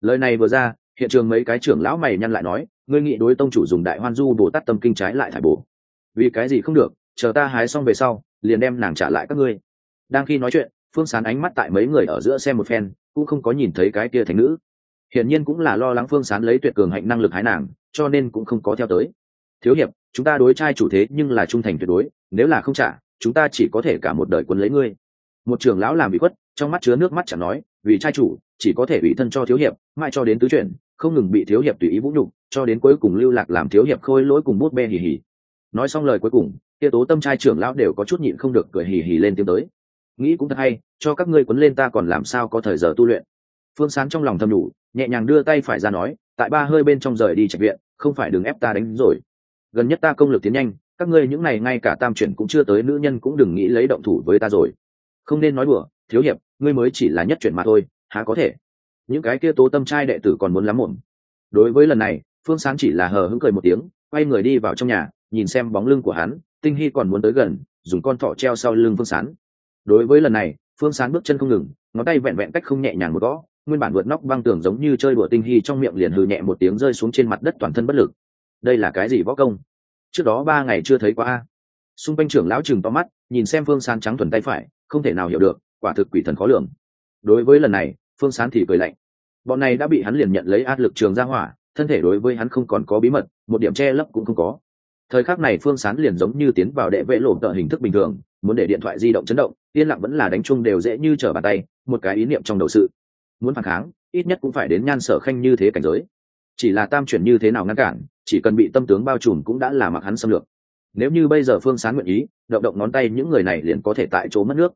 lời này vừa ra, hiện trường mấy cái trưởng lão mày nhăn lại nói, ngươi nghị đối tông chủ dùng đại hoan du bồ tát tâm kinh trái lại thải bổ? Vì cái gì không được, chờ ta hái xong về sau, liền đem nàng trả lại các ngươi. Đang khi nói chuyện, phương sán ánh mắt tại mấy người ở giữa xem một phen, cũng không có nhìn thấy cái kia thành nữ. Hiển nhiên cũng là lo lắng phương sán lấy tuyệt cường hạnh năng lực hái nàng, cho nên cũng không có theo tới. Thiếu hiệp, chúng ta đối trai chủ thế nhưng là trung thành tuyệt đối, nếu là không trả, chúng ta chỉ có thể cả một đời quấn lấy ngươi. Một trưởng lão làm bị khuất, trong mắt chứa nước mắt chẳng nói, vì trai chủ chỉ có thể bị thân cho thiếu hiệp, mãi cho đến tứ chuyển, không ngừng bị thiếu hiệp tùy ý vũ nhục, cho đến cuối cùng lưu lạc làm thiếu hiệp khôi lỗi cùng bút bê hì hì. Nói xong lời cuối cùng, kia tố tâm trai trưởng lão đều có chút nhịn không được cười hì hì lên tiếng tới. Nghĩ cũng thật hay, cho các ngươi quấn lên ta còn làm sao có thời giờ tu luyện. Phương sán trong lòng thầm đủ nhẹ nhàng đưa tay phải ra nói, tại ba hơi bên trong rời đi trạch viện, không phải đừng ép ta đánh rồi. Gần nhất ta công lực tiến nhanh, các ngươi những này ngay cả tam chuyển cũng chưa tới, nữ nhân cũng đừng nghĩ lấy động thủ với ta rồi. Không nên nói đùa, thiếu hiệp, ngươi mới chỉ là nhất chuyển mà thôi há có thể. Những cái kia tố tâm trai đệ tử còn muốn lắm muộn. Đối với lần này, phương sán chỉ là hờ hững cười một tiếng, quay người đi vào trong nhà, nhìn xem bóng lưng của hắn, tinh hy còn muốn tới gần, dùng con thỏ treo sau lưng phương sán. Đối với lần này, phương sán bước chân không ngừng, ngón tay vẹn vẹn cách không nhẹ nhàng một gõ, nguyên bản vượt nóc băng tường giống như chơi đùa tinh hy trong miệng liền hừ nhẹ một tiếng rơi xuống trên mặt đất toàn thân bất lực. Đây là cái gì võ công? Trước đó ba ngày chưa thấy qua a. Xung quanh trưởng lão chừng to mắt, nhìn xem phương sán trắng thuần tay phải, không thể nào hiểu được, quả thực quỷ thần khó lường đối với lần này, phương sán thì cười lạnh. Bọn này đã bị hắn liền nhận lấy áp lực trường ra hỏa, thân thể đối với hắn không còn có bí mật, một điểm che lấp cũng không có. Thời khắc này phương sán liền giống như tiến vào đệ vệ lộ tợ hình thức bình thường, muốn để điện thoại di động chấn động, yên lặng vẫn là đánh chung đều dễ như trở bàn tay, một cái ý niệm trong đầu sự. Muốn phản kháng, ít nhất cũng phải đến nhan sở khanh như thế cảnh giới. Chỉ là tam chuyển như thế nào ngăn cản, chỉ cần bị tâm tướng bao trùm cũng đã là mặc hắn xâm lược. Nếu như bây giờ phương sán nguyện ý, động động ngón tay những người này liền có thể tại chỗ mất nước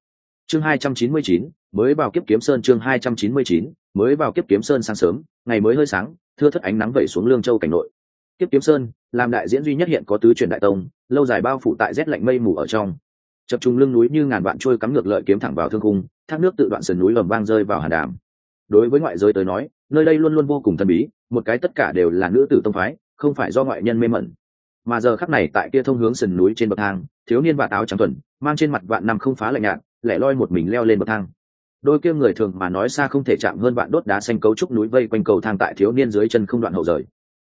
chương hai trăm chín mươi chín, mới vào kiếp kiếm sơn chương hai trăm chín mươi chín, mới vào kiếp kiếm sơn sáng sớm, ngày mới hơi sáng, thưa thất ánh nắng vẩy xuống lương châu cảnh nội. Kiếp kiếm sơn, làm đại diễn duy nhất hiện có tứ truyền đại tông, lâu dài bao phủ tại rét lạnh mây mù ở trong. Chập trùng lưng núi như ngàn vạn trôi cắm ngược lợi kiếm thẳng vào thương khung, thác nước tự đoạn sườn núi ầm vang rơi vào hàn đàm. Đối với ngoại giới tới nói, nơi đây luôn luôn vô cùng thần bí, một cái tất cả đều là nữ tử tông phái, không phải do ngoại nhân mê mẩn. Mà giờ khắc này tại kia thông hướng sườn núi trên bậc thang, thiếu niên và táo trắng tuần mang trên mặt vạn năm không phá lạnh nhạt lẻ loi một mình leo lên bậc thang. Đôi kia người thường mà nói xa không thể chạm hơn bạn đốt đá xanh cấu trúc núi vây quanh cầu thang tại thiếu niên dưới chân không đoạn hậu rời.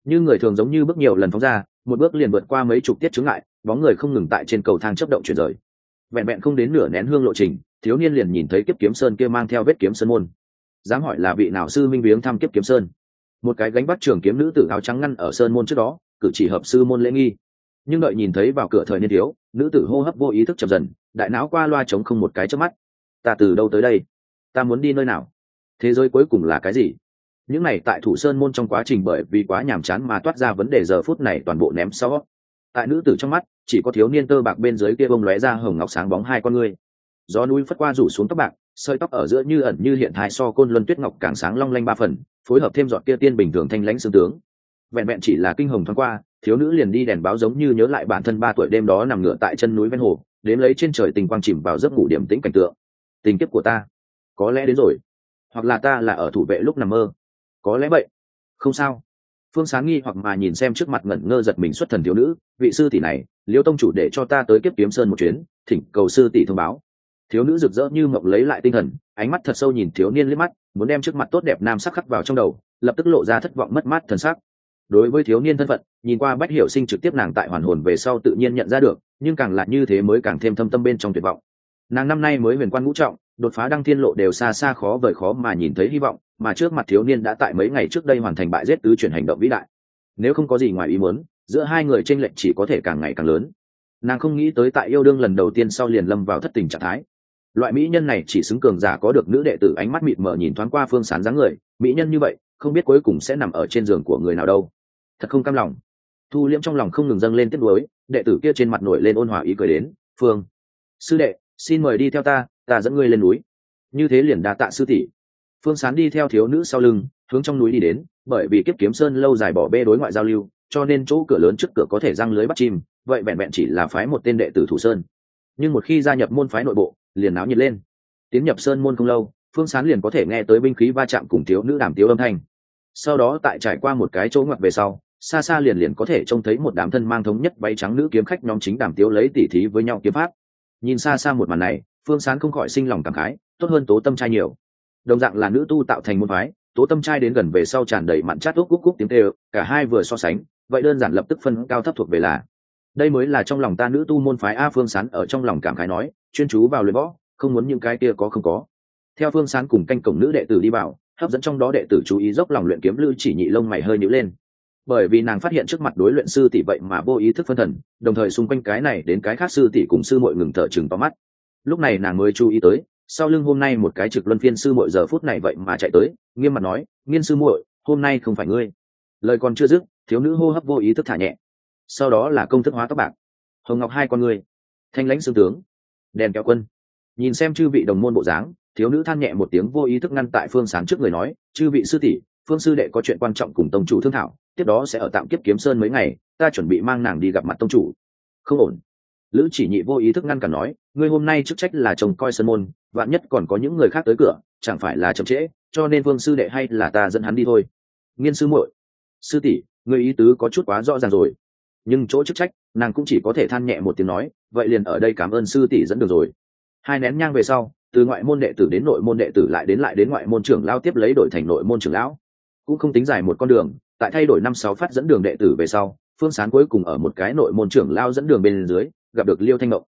Như người thường giống như bước nhiều lần phóng ra, một bước liền vượt qua mấy chục tiết chướng ngại, bóng người không ngừng tại trên cầu thang chấp động chuyển rời. Vẹn vẹn không đến nửa nén hương lộ trình, thiếu niên liền nhìn thấy kiếp kiếm sơn kia mang theo vết kiếm sơn môn. Dám hỏi là vị nào sư minh viếng thăm kiếp kiếm sơn? Một cái gánh bắt trường kiếm nữ tử áo trắng ngăn ở sơn môn trước đó, cử chỉ hợp sư môn lễ nghi. Nhưng đợi nhìn thấy vào cửa thời niên thiếu, nữ tử hô hấp vô ý thức chậm dần đại não qua loa trống không một cái trước mắt. Ta từ đâu tới đây? Ta muốn đi nơi nào? Thế giới cuối cùng là cái gì? Những này tại thủ sơn môn trong quá trình bởi vì quá nhàm chán mà toát ra vấn đề giờ phút này toàn bộ ném sau. Tại nữ tử trong mắt, chỉ có thiếu niên tơ bạc bên dưới kia bông lóe ra hồng ngọc sáng bóng hai con ngươi. Gió núi phất qua rủ xuống tóc bạc, sợi tóc ở giữa như ẩn như hiện thái so côn luân tuyết ngọc càng sáng long lanh ba phần, phối hợp thêm giọt kia tiên bình thường thanh lãnh xương tướng. Vẹn vẹn chỉ là kinh hồng thoáng qua, thiếu nữ liền đi đèn báo giống như nhớ lại bản thân ba tuổi đêm đó nằm ngửa tại chân núi ven hồ đếm lấy trên trời tình quang chìm vào giấc ngủ điểm tĩnh cảnh tượng. Tình kiếp của ta, có lẽ đến rồi. Hoặc là ta là ở thủ vệ lúc nằm mơ, có lẽ vậy. Không sao. Phương sáng nghi hoặc mà nhìn xem trước mặt ngẩn ngơ giật mình xuất thần thiếu nữ, vị sư tỷ này, liêu tông chủ để cho ta tới kiếp kiếm sơn một chuyến, thỉnh cầu sư tỷ thông báo. Thiếu nữ rực rỡ như mộng lấy lại tinh thần, ánh mắt thật sâu nhìn thiếu niên liếc mắt, muốn đem trước mặt tốt đẹp nam sắc khắc vào trong đầu, lập tức lộ ra thất vọng mất mát thần sắc đối với thiếu niên thân phận, nhìn qua bách hiểu sinh trực tiếp nàng tại hoàn hồn về sau tự nhiên nhận ra được, nhưng càng là như thế mới càng thêm thâm tâm bên trong tuyệt vọng. Nàng năm nay mới huyền quan ngũ trọng, đột phá đăng thiên lộ đều xa xa khó vời khó mà nhìn thấy hy vọng, mà trước mặt thiếu niên đã tại mấy ngày trước đây hoàn thành bại giết tứ chuyển hành động vĩ đại. Nếu không có gì ngoài ý muốn, giữa hai người tranh lệch chỉ có thể càng ngày càng lớn. Nàng không nghĩ tới tại yêu đương lần đầu tiên sau liền lâm vào thất tình trạng thái. Loại mỹ nhân này chỉ xứng cường giả có được nữ đệ tử ánh mắt mịt mờ nhìn thoáng qua phương sán dáng người, mỹ nhân như vậy, không biết cuối cùng sẽ nằm ở trên giường của người nào đâu thật không cam lòng. Thu liễm trong lòng không ngừng dâng lên tiếp nối đệ tử kia trên mặt nổi lên ôn hòa ý cười đến, phương, sư đệ, xin mời đi theo ta ta dẫn ngươi lên núi. Như thế liền đa tạ sư tỷ. Phương sán đi theo thiếu nữ sau lưng, hướng trong núi đi đến, bởi vì kiếp kiếm sơn lâu dài bỏ bê đối ngoại giao lưu, cho nên chỗ cửa lớn trước cửa có thể răng lưới bắt chim, vậy vẹn vẹn chỉ là phái một tên đệ tử thủ sơn. Nhưng một khi gia nhập môn phái nội bộ, liền náo nhiệt lên. Tiến nhập sơn môn không lâu, phương sán liền có thể nghe tới binh khí va chạm cùng thiếu nữ đàm tiếu âm thanh. Sau đó tại trải qua một cái chỗ ngoặt về sau xa xa liền liền có thể trông thấy một đám thân mang thống nhất váy trắng nữ kiếm khách nhóm chính đàm tiếu lấy tỉ thí với nhau kiếm pháp. Nhìn xa xa một màn này, phương sán không khỏi sinh lòng cảm khái, tốt hơn tố tâm trai nhiều. Đồng dạng là nữ tu tạo thành môn phái, tố tâm trai đến gần về sau tràn đầy mặn chát úc cúc cúc tiếng tê cả hai vừa so sánh, vậy đơn giản lập tức phân cao thấp thuộc về là. Đây mới là trong lòng ta nữ tu môn phái a phương sán ở trong lòng cảm khái nói, chuyên chú vào luyện võ, không muốn những cái kia có không có. Theo phương sán cùng canh cổng nữ đệ tử đi vào, hấp dẫn trong đó đệ tử chú ý dốc lòng luyện kiếm lưu chỉ nhị lông mày hơi nhữ lên bởi vì nàng phát hiện trước mặt đối luyện sư tỷ vậy mà vô ý thức phân thần, đồng thời xung quanh cái này đến cái khác sư tỷ cùng sư muội ngừng thở chừng tóm mắt. Lúc này nàng mới chú ý tới, sau lưng hôm nay một cái trực luân phiên sư muội giờ phút này vậy mà chạy tới, nghiêm mặt nói, nghiên sư muội, hôm nay không phải ngươi. Lời còn chưa dứt, thiếu nữ hô hấp vô ý thức thả nhẹ. Sau đó là công thức hóa tóc bạc. Hồng ngọc hai con người thanh lãnh xương tướng. Đèn kéo quân. Nhìn xem chư vị đồng môn bộ dáng, thiếu nữ than nhẹ một tiếng vô ý thức ngăn tại phương sáng trước người nói, chư vị sư tỷ phương sư đệ có chuyện quan trọng cùng tông chủ thương thảo, tiếp đó sẽ ở tạm kiếp kiếm sơn mấy ngày, ta chuẩn bị mang nàng đi gặp mặt tông chủ. Không ổn. Lữ chỉ nhị vô ý thức ngăn cản nói, ngươi hôm nay chức trách là chồng coi sân môn, vạn nhất còn có những người khác tới cửa, chẳng phải là chậm trễ, cho nên vương sư đệ hay là ta dẫn hắn đi thôi. Nghiên sư muội. Sư tỷ, ngươi ý tứ có chút quá rõ ràng rồi. Nhưng chỗ chức trách, nàng cũng chỉ có thể than nhẹ một tiếng nói, vậy liền ở đây cảm ơn sư tỷ dẫn được rồi. Hai nén nhang về sau, từ ngoại môn đệ tử đến nội môn đệ tử lại đến lại đến ngoại môn trưởng lao tiếp lấy đổi thành nội môn trưởng lão cũng không tính dài một con đường, tại thay đổi năm sáu phát dẫn đường đệ tử về sau, phương sán cuối cùng ở một cái nội môn trưởng lao dẫn đường bên dưới, gặp được liêu thanh mộng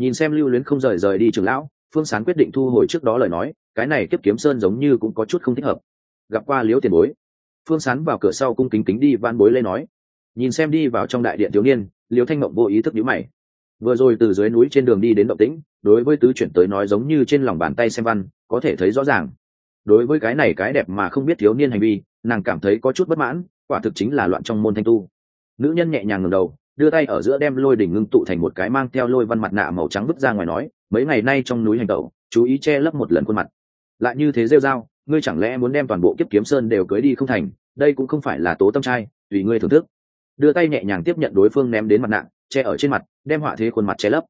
nhìn xem lưu luyến không rời rời đi trưởng lão, phương sán quyết định thu hồi trước đó lời nói, cái này kiếp kiếm sơn giống như cũng có chút không thích hợp. Gặp qua liễu tiền bối. Phương sán vào cửa sau cung kính kính đi van bối lên nói. Nhìn xem đi vào trong đại điện thiếu niên liễu thanh mộng vô ý thức nhíu mày. Vừa rồi từ dưới núi trên đường đi đến động tĩnh, đối với tứ chuyển tới nói giống như trên lòng bàn tay xem văn, có thể thấy rõ ràng. Đối với cái này cái đẹp mà không biết thiếu niên hành vi nàng cảm thấy có chút bất mãn, quả thực chính là loạn trong môn thanh tu. Nữ nhân nhẹ nhàng ngầm đầu, đưa tay ở giữa đem lôi đỉnh ngưng tụ thành một cái mang theo lôi văn mặt nạ màu trắng vứt ra ngoài nói, mấy ngày nay trong núi hành tẩu, chú ý che lấp một lần khuôn mặt. Lại như thế rêu dao ngươi chẳng lẽ muốn đem toàn bộ kiếp kiếm sơn đều cưới đi không thành? Đây cũng không phải là tố tâm trai, tùy ngươi thưởng thức. Đưa tay nhẹ nhàng tiếp nhận đối phương ném đến mặt nạ, che ở trên mặt, đem họa thế khuôn mặt che lấp.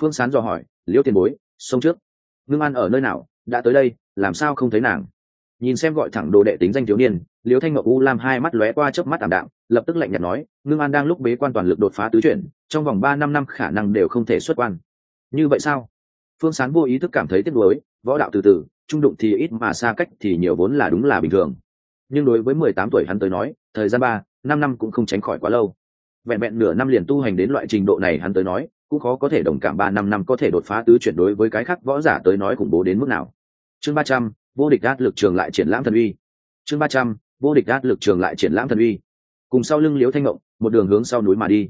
Phương sán dò hỏi, liễu tiền bối, sông trước, ngưng an ở nơi nào? Đã tới đây, làm sao không thấy nàng? Nhìn xem gọi thẳng đồ đệ tính danh thiếu niên liễu thanh ngọc u lam hai mắt lóe qua chớp mắt ảm đạm, lập tức lạnh nhạt nói, ngưng an đang lúc bế quan toàn lực đột phá tứ chuyển, trong vòng ba năm năm khả năng đều không thể xuất quan. Như vậy sao? Phương sán vô ý thức cảm thấy tiếc nuối, võ đạo từ từ, trung đụng thì ít mà xa cách thì nhiều vốn là đúng là bình thường. Nhưng đối với mười tám tuổi hắn tới nói, thời gian ba, năm năm cũng không tránh khỏi quá lâu. Vẹn vẹn nửa năm liền tu hành đến loại trình độ này hắn tới nói, cũng khó có thể đồng cảm ba năm năm có thể đột phá tứ chuyển đối với cái khác võ giả tới nói khủng bố đến mức nào. Chương ba trăm, vô địch đát lực trường lại triển lãm thần uy. Chương ba trăm vô địch đát lực trường lại triển lãm thần uy. Cùng sau lưng liếu thanh ngộng, một đường hướng sau núi mà đi.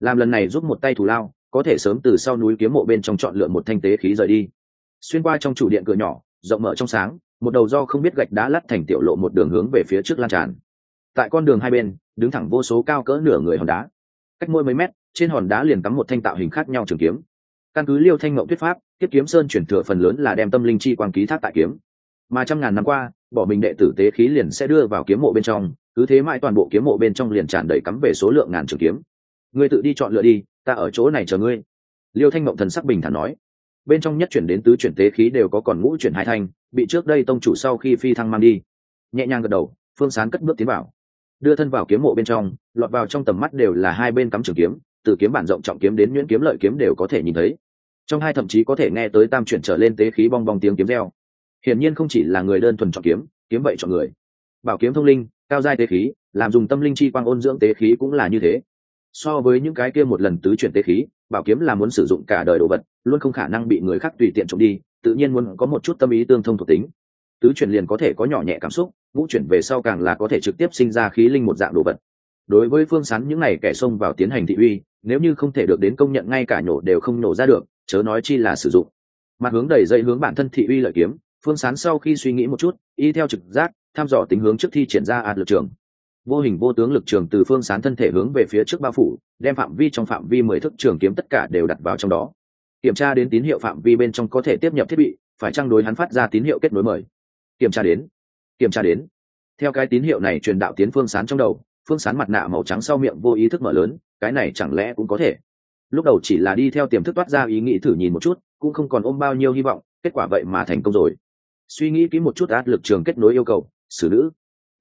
Làm lần này giúp một tay thủ lao, có thể sớm từ sau núi kiếm mộ bên trong chọn lựa một thanh tế khí rời đi. Xuyên qua trong chủ điện cửa nhỏ, rộng mở trong sáng, một đầu do không biết gạch đá lắt thành tiểu lộ một đường hướng về phía trước lan tràn. Tại con đường hai bên, đứng thẳng vô số cao cỡ nửa người hòn đá. Cách mỗi mấy mét, trên hòn đá liền cắm một thanh tạo hình khác nhau trường kiếm. Căn cứ liêu thanh mộng thuyết pháp tiếp kiếm sơn chuyển thừa phần lớn là đem tâm linh chi quang ký thác tại kiếm mà trăm ngàn năm qua, bỏ mình đệ tử tế khí liền sẽ đưa vào kiếm mộ bên trong, cứ thế mãi toàn bộ kiếm mộ bên trong liền tràn đầy cắm về số lượng ngàn trường kiếm. Ngươi tự đi chọn lựa đi, ta ở chỗ này chờ ngươi. Liêu thanh mộng thần sắc bình thản nói. Bên trong nhất chuyển đến tứ chuyển tế khí đều có còn ngũ chuyển hai thanh, bị trước đây tông chủ sau khi phi thăng mang đi. Nhẹ nhàng gật đầu, phương sán cất bước tiến vào. Đưa thân vào kiếm mộ bên trong, lọt vào trong tầm mắt đều là hai bên cắm trường kiếm, từ kiếm bản rộng trọng kiếm đến nhuyễn kiếm lợi kiếm đều có thể nhìn thấy. Trong hai thậm chí có thể nghe tới tam chuyển trở lên tế khí bong bong tiếng kiếm reo hiển nhiên không chỉ là người đơn thuần chọn kiếm kiếm vậy chọn người. Bảo kiếm thông linh, cao giai tế khí, làm dùng tâm linh chi quang ôn dưỡng tế khí cũng là như thế. So với những cái kia một lần tứ chuyển tế khí, bảo kiếm là muốn sử dụng cả đời đồ vật, luôn không khả năng bị người khác tùy tiện trộm đi, tự nhiên muốn có một chút tâm ý tương thông thuộc tính. Tứ chuyển liền có thể có nhỏ nhẹ cảm xúc, ngũ chuyển về sau càng là có thể trực tiếp sinh ra khí linh một dạng đồ vật. Đối với phương sán những này kẻ xông vào tiến hành thị uy, nếu như không thể được đến công nhận, ngay cả nhổ đều không nổ ra được, chớ nói chi là sử dụng. Mặt hướng đẩy dây hướng bản thân thị uy lợi kiếm phương sán sau khi suy nghĩ một chút, y theo trực giác tham dò tính hướng trước thi triển ra ạt lực trường. Vô hình vô tướng lực trường từ phương sán thân thể hướng về phía trước bao phủ, đem phạm vi trong phạm vi mười thức trường kiếm tất cả đều đặt vào trong đó. Kiểm tra đến tín hiệu phạm vi bên trong có thể tiếp nhập thiết bị, phải trang đối hắn phát ra tín hiệu kết nối mời? Kiểm tra đến. Kiểm tra đến. Theo cái tín hiệu này truyền đạo tiến phương sán trong đầu, phương sán mặt nạ màu trắng sau miệng vô ý thức mở lớn, cái này chẳng lẽ cũng có thể? Lúc đầu chỉ là đi theo tiềm thức toát ra ý nghĩ thử nhìn một chút, cũng không còn ôm bao nhiêu hy vọng, kết quả vậy mà thành công rồi suy nghĩ kỹ một chút áp lực trường kết nối yêu cầu, xử nữ.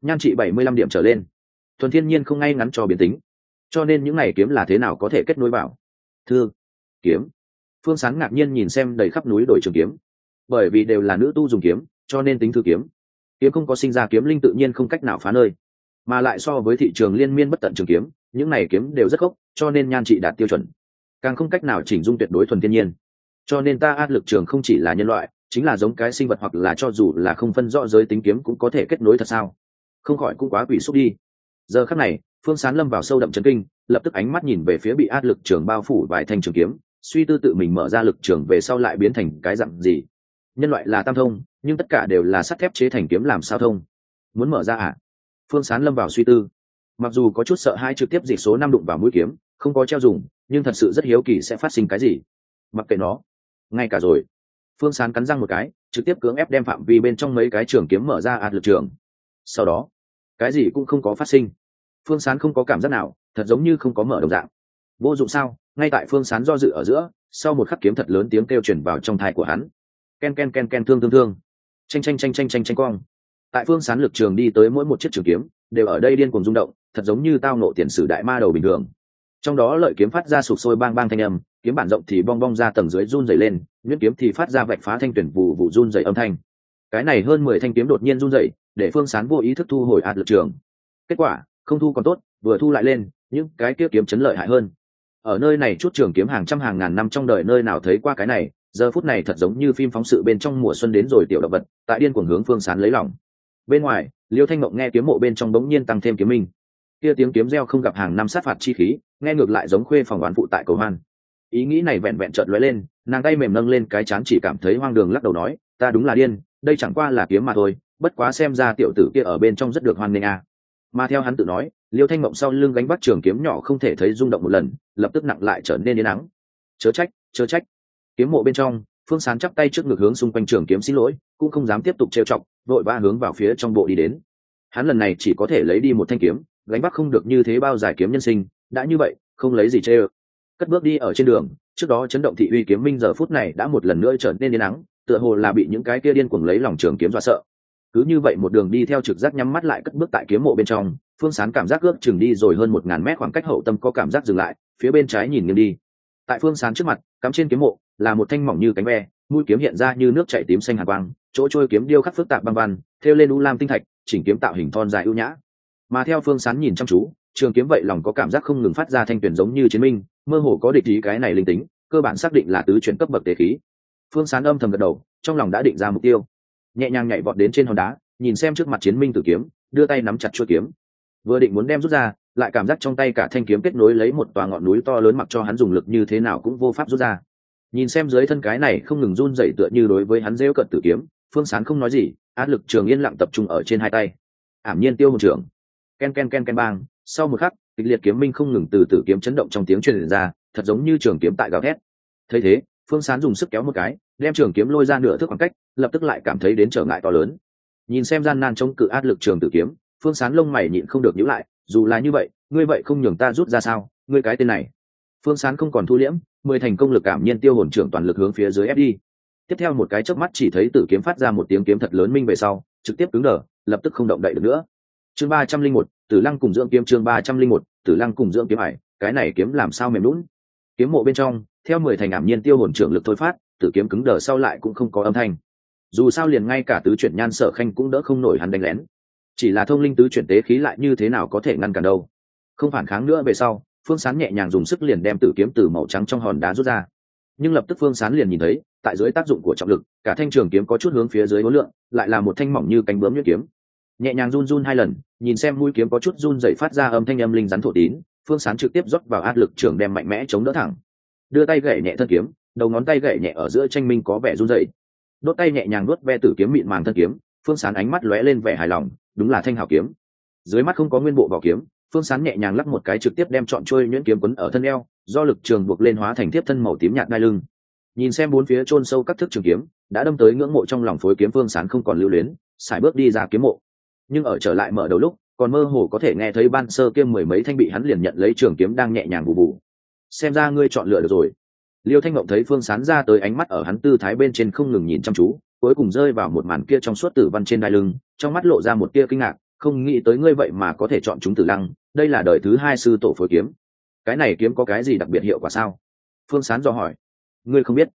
Nhan trị bảy mươi lăm điểm trở lên. Thuần thiên nhiên không ngay ngắn cho biến tính. Cho nên những này kiếm là thế nào có thể kết nối vào? Thư. Kiếm. Phương sáng ngạc nhiên nhìn xem đầy khắp núi đổi trường kiếm. Bởi vì đều là nữ tu dùng kiếm, cho nên tính thư kiếm. Kiếm không có sinh ra kiếm linh tự nhiên không cách nào phá nơi. Mà lại so với thị trường liên miên bất tận trường kiếm, những này kiếm đều rất gốc, cho nên nhan trị đạt tiêu chuẩn. Càng không cách nào chỉnh dung tuyệt đối thuần thiên nhiên. Cho nên ta áp lực trường không chỉ là nhân loại chính là giống cái sinh vật hoặc là cho dù là không phân rõ giới tính kiếm cũng có thể kết nối thật sao? Không khỏi cũng quá quỷ xúc đi. Giờ khắc này, phương sán lâm vào sâu đậm chấn kinh, lập tức ánh mắt nhìn về phía bị áp lực trường bao phủ vài thanh trường kiếm, suy tư tự mình mở ra lực trường về sau lại biến thành cái dặn gì. Nhân loại là tam thông, nhưng tất cả đều là sắt thép chế thành kiếm làm sao thông? Muốn mở ra à? Phương sán lâm vào suy tư. Mặc dù có chút sợ hai trực tiếp dịch số năm đụng vào mũi kiếm, không có treo dùng, nhưng thật sự rất hiếu kỳ sẽ phát sinh cái gì. Mặc kệ nó. Ngay cả rồi phương sán cắn răng một cái, trực tiếp cưỡng ép đem phạm vi bên trong mấy cái trường kiếm mở ra ạt lực trường. Sau đó, cái gì cũng không có phát sinh. Phương sán không có cảm giác nào, thật giống như không có mở đồng dạng. Vô dụng sao? Ngay tại phương sán do dự ở giữa, sau một khắc kiếm thật lớn tiếng kêu chuyển vào trong thai của hắn. Ken ken ken ken, thương thương thương. Tranh tranh tranh tranh tranh tranh quang tại phương sán lực trường đi tới mỗi một chiếc trường kiếm, đều ở đây điên cuồng rung động, thật giống như tao nộ tiền sử đại ma đầu bình thường. Trong đó lợi kiếm phát ra sụp sôi bang bang thanh âm kiếm bản rộng thì bong bong ra tầng dưới run dày lên, nhuyễn kiếm thì phát ra vạch phá thanh tuyển vụ vụ run dày âm thanh. Cái này hơn mười thanh kiếm đột nhiên run dày để phương sán vô ý thức thu hồi ạt lực trường. Kết quả, không thu còn tốt, vừa thu lại lên, những cái kia kiếm chấn lợi hại hơn. Ở nơi này chút trường kiếm hàng trăm hàng ngàn năm trong đời nơi nào thấy qua cái này, giờ phút này thật giống như phim phóng sự bên trong mùa xuân đến rồi tiểu động vật, tại điên cuồng hướng phương sán lấy lòng. Bên ngoài, liêu thanh mộng nghe kiếm mộ bên trong bỗng nhiên tăng thêm kiếm minh. Kia tiếng kiếm reo không gặp hàng năm sát phạt chi khí, nghe ngược lại giống khuê phòng oán phụ tại cầu hoan ý nghĩ này vẹn vẹn trợn lóe lên, nàng tay mềm nâng lên cái chán chỉ cảm thấy hoang đường lắc đầu nói, ta đúng là điên, đây chẳng qua là kiếm mà thôi, bất quá xem ra tiểu tử kia ở bên trong rất được hoan nghênh à. mà theo hắn tự nói, liêu thanh mộng sau lưng gánh bắt trường kiếm nhỏ không thể thấy rung động một lần, lập tức nặng lại trở nên yên nắng chớ trách chớ trách. Kiếm mộ bên trong, phương sán chắp tay trước ngực hướng xung quanh trường kiếm xin lỗi, cũng không dám tiếp tục trêu chọc, vội vã hướng vào phía trong bộ đi đến. Hắn lần này chỉ có thể lấy đi một thanh kiếm, gánh bắt không được như thế bao giải kiếm nhân sinh, đã như vậy, không lấy gì chê ơ cất bước đi ở trên đường, trước đó chấn động thị uy kiếm minh giờ phút này đã một lần nữa trở nên đến nắng tựa hồ là bị những cái kia điên cuồng lấy lòng trường kiếm dọa sợ. Cứ như vậy một đường đi theo trực giác nhắm mắt lại cất bước tại kiếm mộ bên trong, phương sán cảm giác ước chừng đi rồi hơn một ngàn mét khoảng cách hậu tâm có cảm giác dừng lại, phía bên trái nhìn nghiêng đi. Tại phương sán trước mặt, cắm trên kiếm mộ, là một thanh mỏng như cánh ve, mũi kiếm hiện ra như nước chảy tím xanh hàn quang, chỗ trôi kiếm điêu khắc phức tạp băng văn, thêu lên u lam tinh thạch, chỉnh kiếm tạo hình thon dài ưu nhã. Mà theo phương sán nhìn chăm chú trường kiếm vậy lòng có cảm giác không ngừng phát ra thanh tuyển giống như chiến minh, mơ hồ có địch ý cái này linh tính, cơ bản xác định là tứ chuyển cấp bậc tế khí. Phương sán âm thầm gật đầu, trong lòng đã định ra mục tiêu. Nhẹ nhàng nhảy vọt đến trên hòn đá, nhìn xem trước mặt chiến minh tử kiếm, đưa tay nắm chặt chuôi kiếm. Vừa định muốn đem rút ra, lại cảm giác trong tay cả thanh kiếm kết nối lấy một tòa ngọn núi to lớn mặc cho hắn dùng lực như thế nào cũng vô pháp rút ra. Nhìn xem dưới thân cái này không ngừng run dậy tựa như đối với hắn rêu cận tử kiếm, phương sán không nói gì, áp lực trường yên lặng tập trung ở trên hai tay. Ảm nhiên tiêu hồn trưởng. Ken ken ken ken bang sau một khắc, kịch liệt kiếm minh không ngừng từ tử kiếm chấn động trong tiếng truyền ra, thật giống như trường kiếm tại gào thét. Thấy thế, phương sán dùng sức kéo một cái, đem trường kiếm lôi ra nửa thước khoảng cách, lập tức lại cảm thấy đến trở ngại to lớn. Nhìn xem gian nan chống cự áp lực trường tử kiếm, phương sán lông mày nhịn không được nhữ lại, dù là như vậy, ngươi vậy không nhường ta rút ra sao, ngươi cái tên này. Phương sán không còn thu liễm, mười thành công lực cảm nhiên tiêu hồn trưởng toàn lực hướng phía dưới ép đi. Tiếp theo một cái chớp mắt chỉ thấy tử kiếm phát ra một tiếng kiếm thật lớn minh về sau, trực tiếp cứng đờ, lập tức không động đậy được nữa. Chương ba trăm linh một tử lăng cùng dưỡng kiếm chương ba trăm linh một, tử lăng cùng dưỡng kiếm hải, cái này kiếm làm sao mềm lún kiếm mộ bên trong, theo mười thành ảm nhiên tiêu hồn trưởng lực thôi phát, tử kiếm cứng đờ sau lại cũng không có âm thanh. Dù sao liền ngay cả tứ chuyển nhan sở khanh cũng đỡ không nổi hắn đánh lén. Chỉ là thông linh tứ chuyển tế khí lại như thế nào có thể ngăn cản đâu. Không phản kháng nữa về sau, phương sán nhẹ nhàng dùng sức liền đem tử kiếm từ màu trắng trong hòn đá rút ra. Nhưng lập tức phương sán liền nhìn thấy, tại dưới tác dụng của trọng lực, cả thanh trường kiếm có chút hướng phía dưới hối lượng, lại là một thanh mỏng như cánh bướm nhuyễn kiếm nhẹ nhàng run run hai lần, nhìn xem mũi kiếm có chút run dậy phát ra âm thanh âm linh rắn thổ tín, phương sán trực tiếp rót vào áp lực trường đem mạnh mẽ chống đỡ thẳng. Đưa tay gậy nhẹ thân kiếm, đầu ngón tay gậy nhẹ ở giữa tranh minh có vẻ run dậy đốt tay nhẹ nhàng đốt ve tử kiếm mịn màng thân kiếm, phương sán ánh mắt lóe lên vẻ hài lòng, đúng là thanh hảo kiếm. Dưới mắt không có nguyên bộ vỏ kiếm, phương sán nhẹ nhàng lắc một cái trực tiếp đem chọn trôi nhuyễn kiếm quấn ở thân eo, do lực trường buộc lên hóa thành tiếp thân màu tím nhạt đai lưng. Nhìn xem bốn phía chôn sâu các thức trường kiếm, đã đâm tới ngưỡng mộ trong lòng phối kiếm phương sán không còn lưu luyến, sải bước đi ra kiếm mộ nhưng ở trở lại mở đầu lúc, còn mơ hồ có thể nghe thấy ban sơ kiêm mười mấy thanh bị hắn liền nhận lấy trường kiếm đang nhẹ nhàng bù bù. Xem ra ngươi chọn lựa được rồi. Liêu thanh mộng thấy phương sán ra tới ánh mắt ở hắn tư thái bên trên không ngừng nhìn chăm chú, cuối cùng rơi vào một màn kia trong suốt tử văn trên đai lưng, trong mắt lộ ra một tia kinh ngạc, không nghĩ tới ngươi vậy mà có thể chọn chúng tử lăng, đây là đời thứ hai sư tổ phối kiếm. Cái này kiếm có cái gì đặc biệt hiệu quả sao? Phương sán dò hỏi. Ngươi không biết.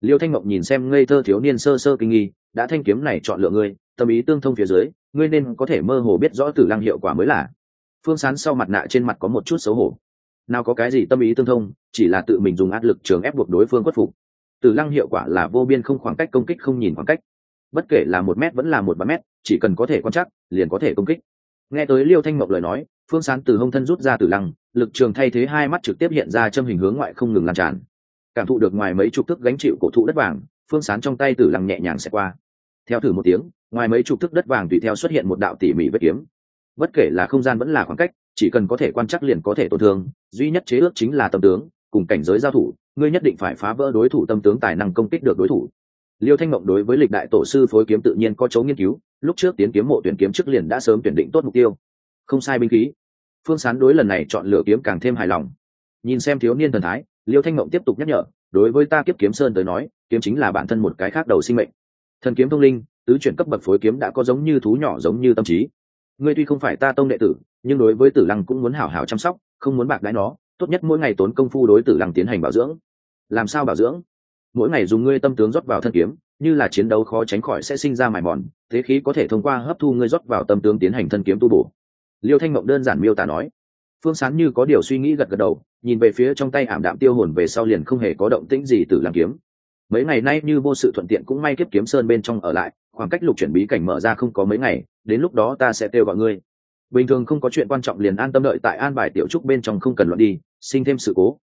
Liêu thanh mộng nhìn xem ngây thơ thiếu niên sơ sơ kinh nghi, đã thanh kiếm này chọn lựa ngươi tâm ý tương thông phía dưới, ngươi nên có thể mơ hồ biết rõ tử lăng hiệu quả mới là. Phương sán sau mặt nạ trên mặt có một chút xấu hổ. Nào có cái gì tâm ý tương thông, chỉ là tự mình dùng áp lực trường ép buộc đối phương khuất phục. Tử lăng hiệu quả là vô biên không khoảng cách công kích không nhìn khoảng cách. Bất kể là một mét vẫn là một ba mét, chỉ cần có thể quan chắc liền có thể công kích. Nghe tới liêu thanh mộng lời nói, phương sán từ hông thân rút ra tử lăng, lực trường thay thế hai mắt trực tiếp hiện ra châm hình hướng ngoại không ngừng lan tràn. Cảm thụ được ngoài mấy chục thức gánh chịu cổ thụ đất vàng, phương sán trong tay tử lăng nhẹ nhàng sẽ qua. Theo thử một tiếng ngoài mấy chục thước đất vàng tùy theo xuất hiện một đạo tỉ mỉ vết kiếm. Bất kể là không gian vẫn là khoảng cách, chỉ cần có thể quan chắc liền có thể tổn thương. Duy nhất chế ước chính là tâm tướng, cùng cảnh giới giao thủ, ngươi nhất định phải phá vỡ đối thủ tâm tướng tài năng công kích được đối thủ. Liêu thanh mộng đối với lịch đại tổ sư phối kiếm tự nhiên có chấu nghiên cứu, lúc trước tiến kiếm mộ tuyển kiếm trước liền đã sớm tuyển định tốt mục tiêu. Không sai binh khí. Phương sán đối lần này chọn lựa kiếm càng thêm hài lòng. Nhìn xem thiếu niên thần thái, liêu thanh mộng tiếp tục nhắc nhở, đối với ta kiếp kiếm sơn tới nói, kiếm chính là bản thân một cái khác đầu sinh mệnh. Thần kiếm thông linh tứ chuyển cấp bậc phối kiếm đã có giống như thú nhỏ giống như tâm trí. Ngươi tuy không phải ta tông đệ tử, nhưng đối với tử lăng cũng muốn hảo hảo chăm sóc, không muốn bạc đãi nó, tốt nhất mỗi ngày tốn công phu đối tử lăng tiến hành bảo dưỡng. Làm sao bảo dưỡng? Mỗi ngày dùng ngươi tâm tướng rót vào thân kiếm, như là chiến đấu khó tránh khỏi sẽ sinh ra mài mòn, thế khí có thể thông qua hấp thu ngươi rót vào tâm tướng tiến hành thân kiếm tu bổ. Liêu thanh mộng đơn giản miêu tả nói. Phương sán như có điều suy nghĩ gật gật đầu, nhìn về phía trong tay ảm đạm tiêu hồn về sau liền không hề có động tĩnh gì từ làm kiếm. Mấy ngày nay như vô sự thuận tiện cũng may kiếp kiếm sơn bên trong ở lại khoảng cách lục chuyển bí cảnh mở ra không có mấy ngày, đến lúc đó ta sẽ kêu gọi ngươi. Bình thường không có chuyện quan trọng liền an tâm đợi tại an bài tiểu trúc bên trong không cần luận đi sinh thêm sự cố.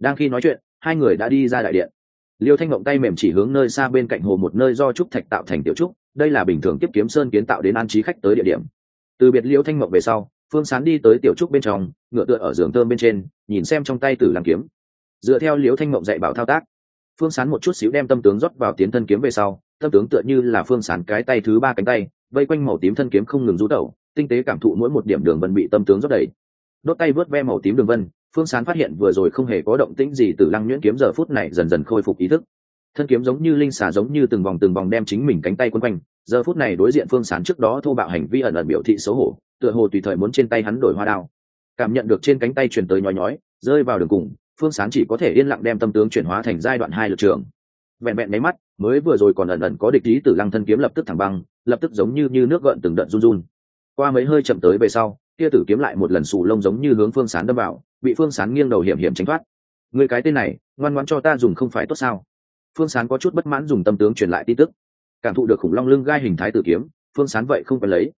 Đang khi nói chuyện, hai người đã đi ra đại điện. Liêu thanh ngộng tay mềm chỉ hướng nơi xa bên cạnh hồ một nơi do trúc thạch tạo thành tiểu trúc, đây là bình thường tiếp kiếm sơn kiến tạo đến an trí khách tới địa điểm. Từ biệt liêu thanh ngộng về sau, phương sán đi tới tiểu trúc bên trong, ngựa tựa ở giường thơm bên trên, nhìn xem trong tay tử làm kiếm. Dựa theo liêu thanh ngộng dạy bảo thao tác, phương sán một chút xíu đem tâm tướng rót vào tiến thân kiếm về sau tâm tướng tựa như là phương sán cái tay thứ ba cánh tay, vây quanh màu tím thân kiếm không ngừng rú tẩu, tinh tế cảm thụ mỗi một điểm đường vân bị tâm tướng rót đầy. Đốt tay vớt ve màu tím đường vân, phương sán phát hiện vừa rồi không hề có động tĩnh gì từ lăng nhuyễn kiếm giờ phút này dần dần khôi phục ý thức. Thân kiếm giống như linh xà giống như từng vòng từng vòng đem chính mình cánh tay quấn quanh, giờ phút này đối diện phương sán trước đó thô bạo hành vi ẩn ẩn biểu thị xấu hổ, tựa hồ tùy thời muốn trên tay hắn đổi hoa đao. Cảm nhận được trên cánh tay truyền tới nhói nhói, rơi vào đường cùng, phương sán chỉ có thể yên lặng đem tâm tướng chuyển hóa thành giai đoạn hai lực trường. Vẹn vẹn máy mắt mới vừa rồi còn ẩn ẩn có địch ý tử lăng thân kiếm lập tức thẳng băng, lập tức giống như như nước gợn từng đợt run run. Qua mấy hơi chậm tới về sau, kia tử kiếm lại một lần sù lông giống như hướng phương sán đâm vào, bị phương sán nghiêng đầu hiểm hiểm tránh thoát. Người cái tên này, ngoan ngoãn cho ta dùng không phải tốt sao? Phương sán có chút bất mãn dùng tâm tướng truyền lại tin tức. Cảm thụ được khủng long lưng gai hình thái tử kiếm, phương sán vậy không phải lấy.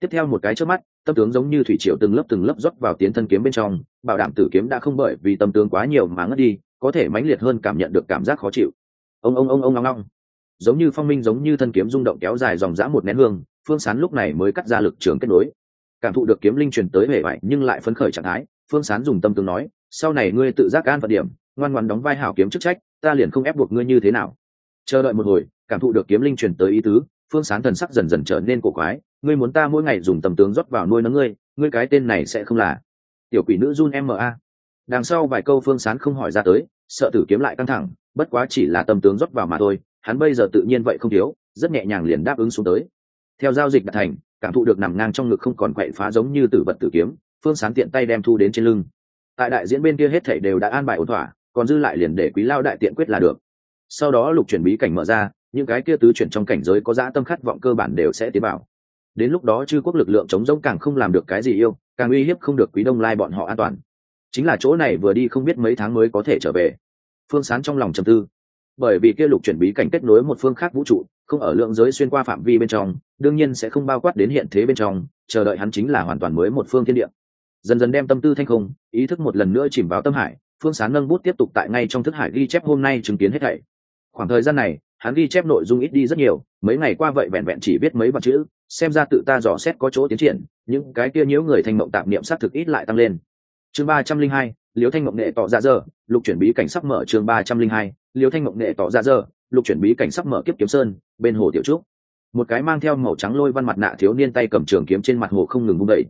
Tiếp theo một cái trước mắt, tâm tướng giống như thủy triều từng lớp từng lớp rót vào tiến thân kiếm bên trong, bảo đảm tử kiếm đã không bởi vì tâm tướng quá nhiều mà ngất đi, có thể mãnh liệt hơn cảm nhận được cảm giác khó chịu ông ông ông ông ngong ngong. Giống như phong minh, giống như thân kiếm rung động kéo dài dòng dã một nén hương, phương sán lúc này mới cắt ra lực trường kết nối. Cảm thụ được kiếm linh truyền tới hệ vải nhưng lại phấn khởi trạng thái, phương sán dùng tâm tướng nói, sau này ngươi tự giác an phận điểm, ngoan ngoan đóng vai hảo kiếm chức trách, ta liền không ép buộc ngươi như thế nào. Chờ đợi một hồi, cảm thụ được kiếm linh truyền tới ý tứ, phương sán thần sắc dần dần trở nên cổ quái, ngươi muốn ta mỗi ngày dùng tầm tướng rót vào nuôi nấng ngươi ngươi cái tên này sẽ không là tiểu quỷ nữ jun ma đằng sau vài câu phương sán không hỏi ra tới, sợ tử kiếm lại căng thẳng bất quá chỉ là tâm tướng rót vào mà thôi, hắn bây giờ tự nhiên vậy không thiếu, rất nhẹ nhàng liền đáp ứng xuống tới. Theo giao dịch đạt thành, cảm thụ được nằm ngang trong ngực không còn quậy phá giống như tử vật tử kiếm, phương sán tiện tay đem thu đến trên lưng. Tại đại diễn bên kia hết thảy đều đã an bài ổn thỏa, còn dư lại liền để quý lao đại tiện quyết là được. Sau đó lục chuyển bí cảnh mở ra, những cái kia tứ chuyển trong cảnh giới có dã tâm khát vọng cơ bản đều sẽ tiến vào. Đến lúc đó chư quốc lực lượng chống giống càng không làm được cái gì yêu, càng uy hiếp không được quý đông lai bọn họ an toàn. Chính là chỗ này vừa đi không biết mấy tháng mới có thể trở về phương sán trong lòng trầm tư. Bởi vì kia lục chuyển bí cảnh kết nối một phương khác vũ trụ, không ở lượng giới xuyên qua phạm vi bên trong, đương nhiên sẽ không bao quát đến hiện thế bên trong, chờ đợi hắn chính là hoàn toàn mới một phương thiên địa. Dần dần đem tâm tư thanh không, ý thức một lần nữa chìm vào tâm hải, phương sán nâng bút tiếp tục tại ngay trong thức hải ghi chép hôm nay chứng kiến hết thảy. Khoảng thời gian này, hắn ghi chép nội dung ít đi rất nhiều, mấy ngày qua vậy vẹn vẹn chỉ biết mấy vật chữ, xem ra tự ta dò xét có chỗ tiến triển, những cái kia nhiễu người thành mộng tạp niệm xác thực ít lại tăng lên. Chương ba trăm linh hai liêu thanh mộng nghệ tỏ ra giờ lục chuyển bí cảnh sắc mở chương ba trăm linh hai, liêu thanh mộng nghệ tỏ ra giờ lục chuyển bí cảnh sắc mở kiếp kiếm sơn, bên hồ tiểu trúc. Một cái mang theo màu trắng lôi văn mặt nạ thiếu niên tay cầm trường kiếm trên mặt hồ không ngừng vung đẩy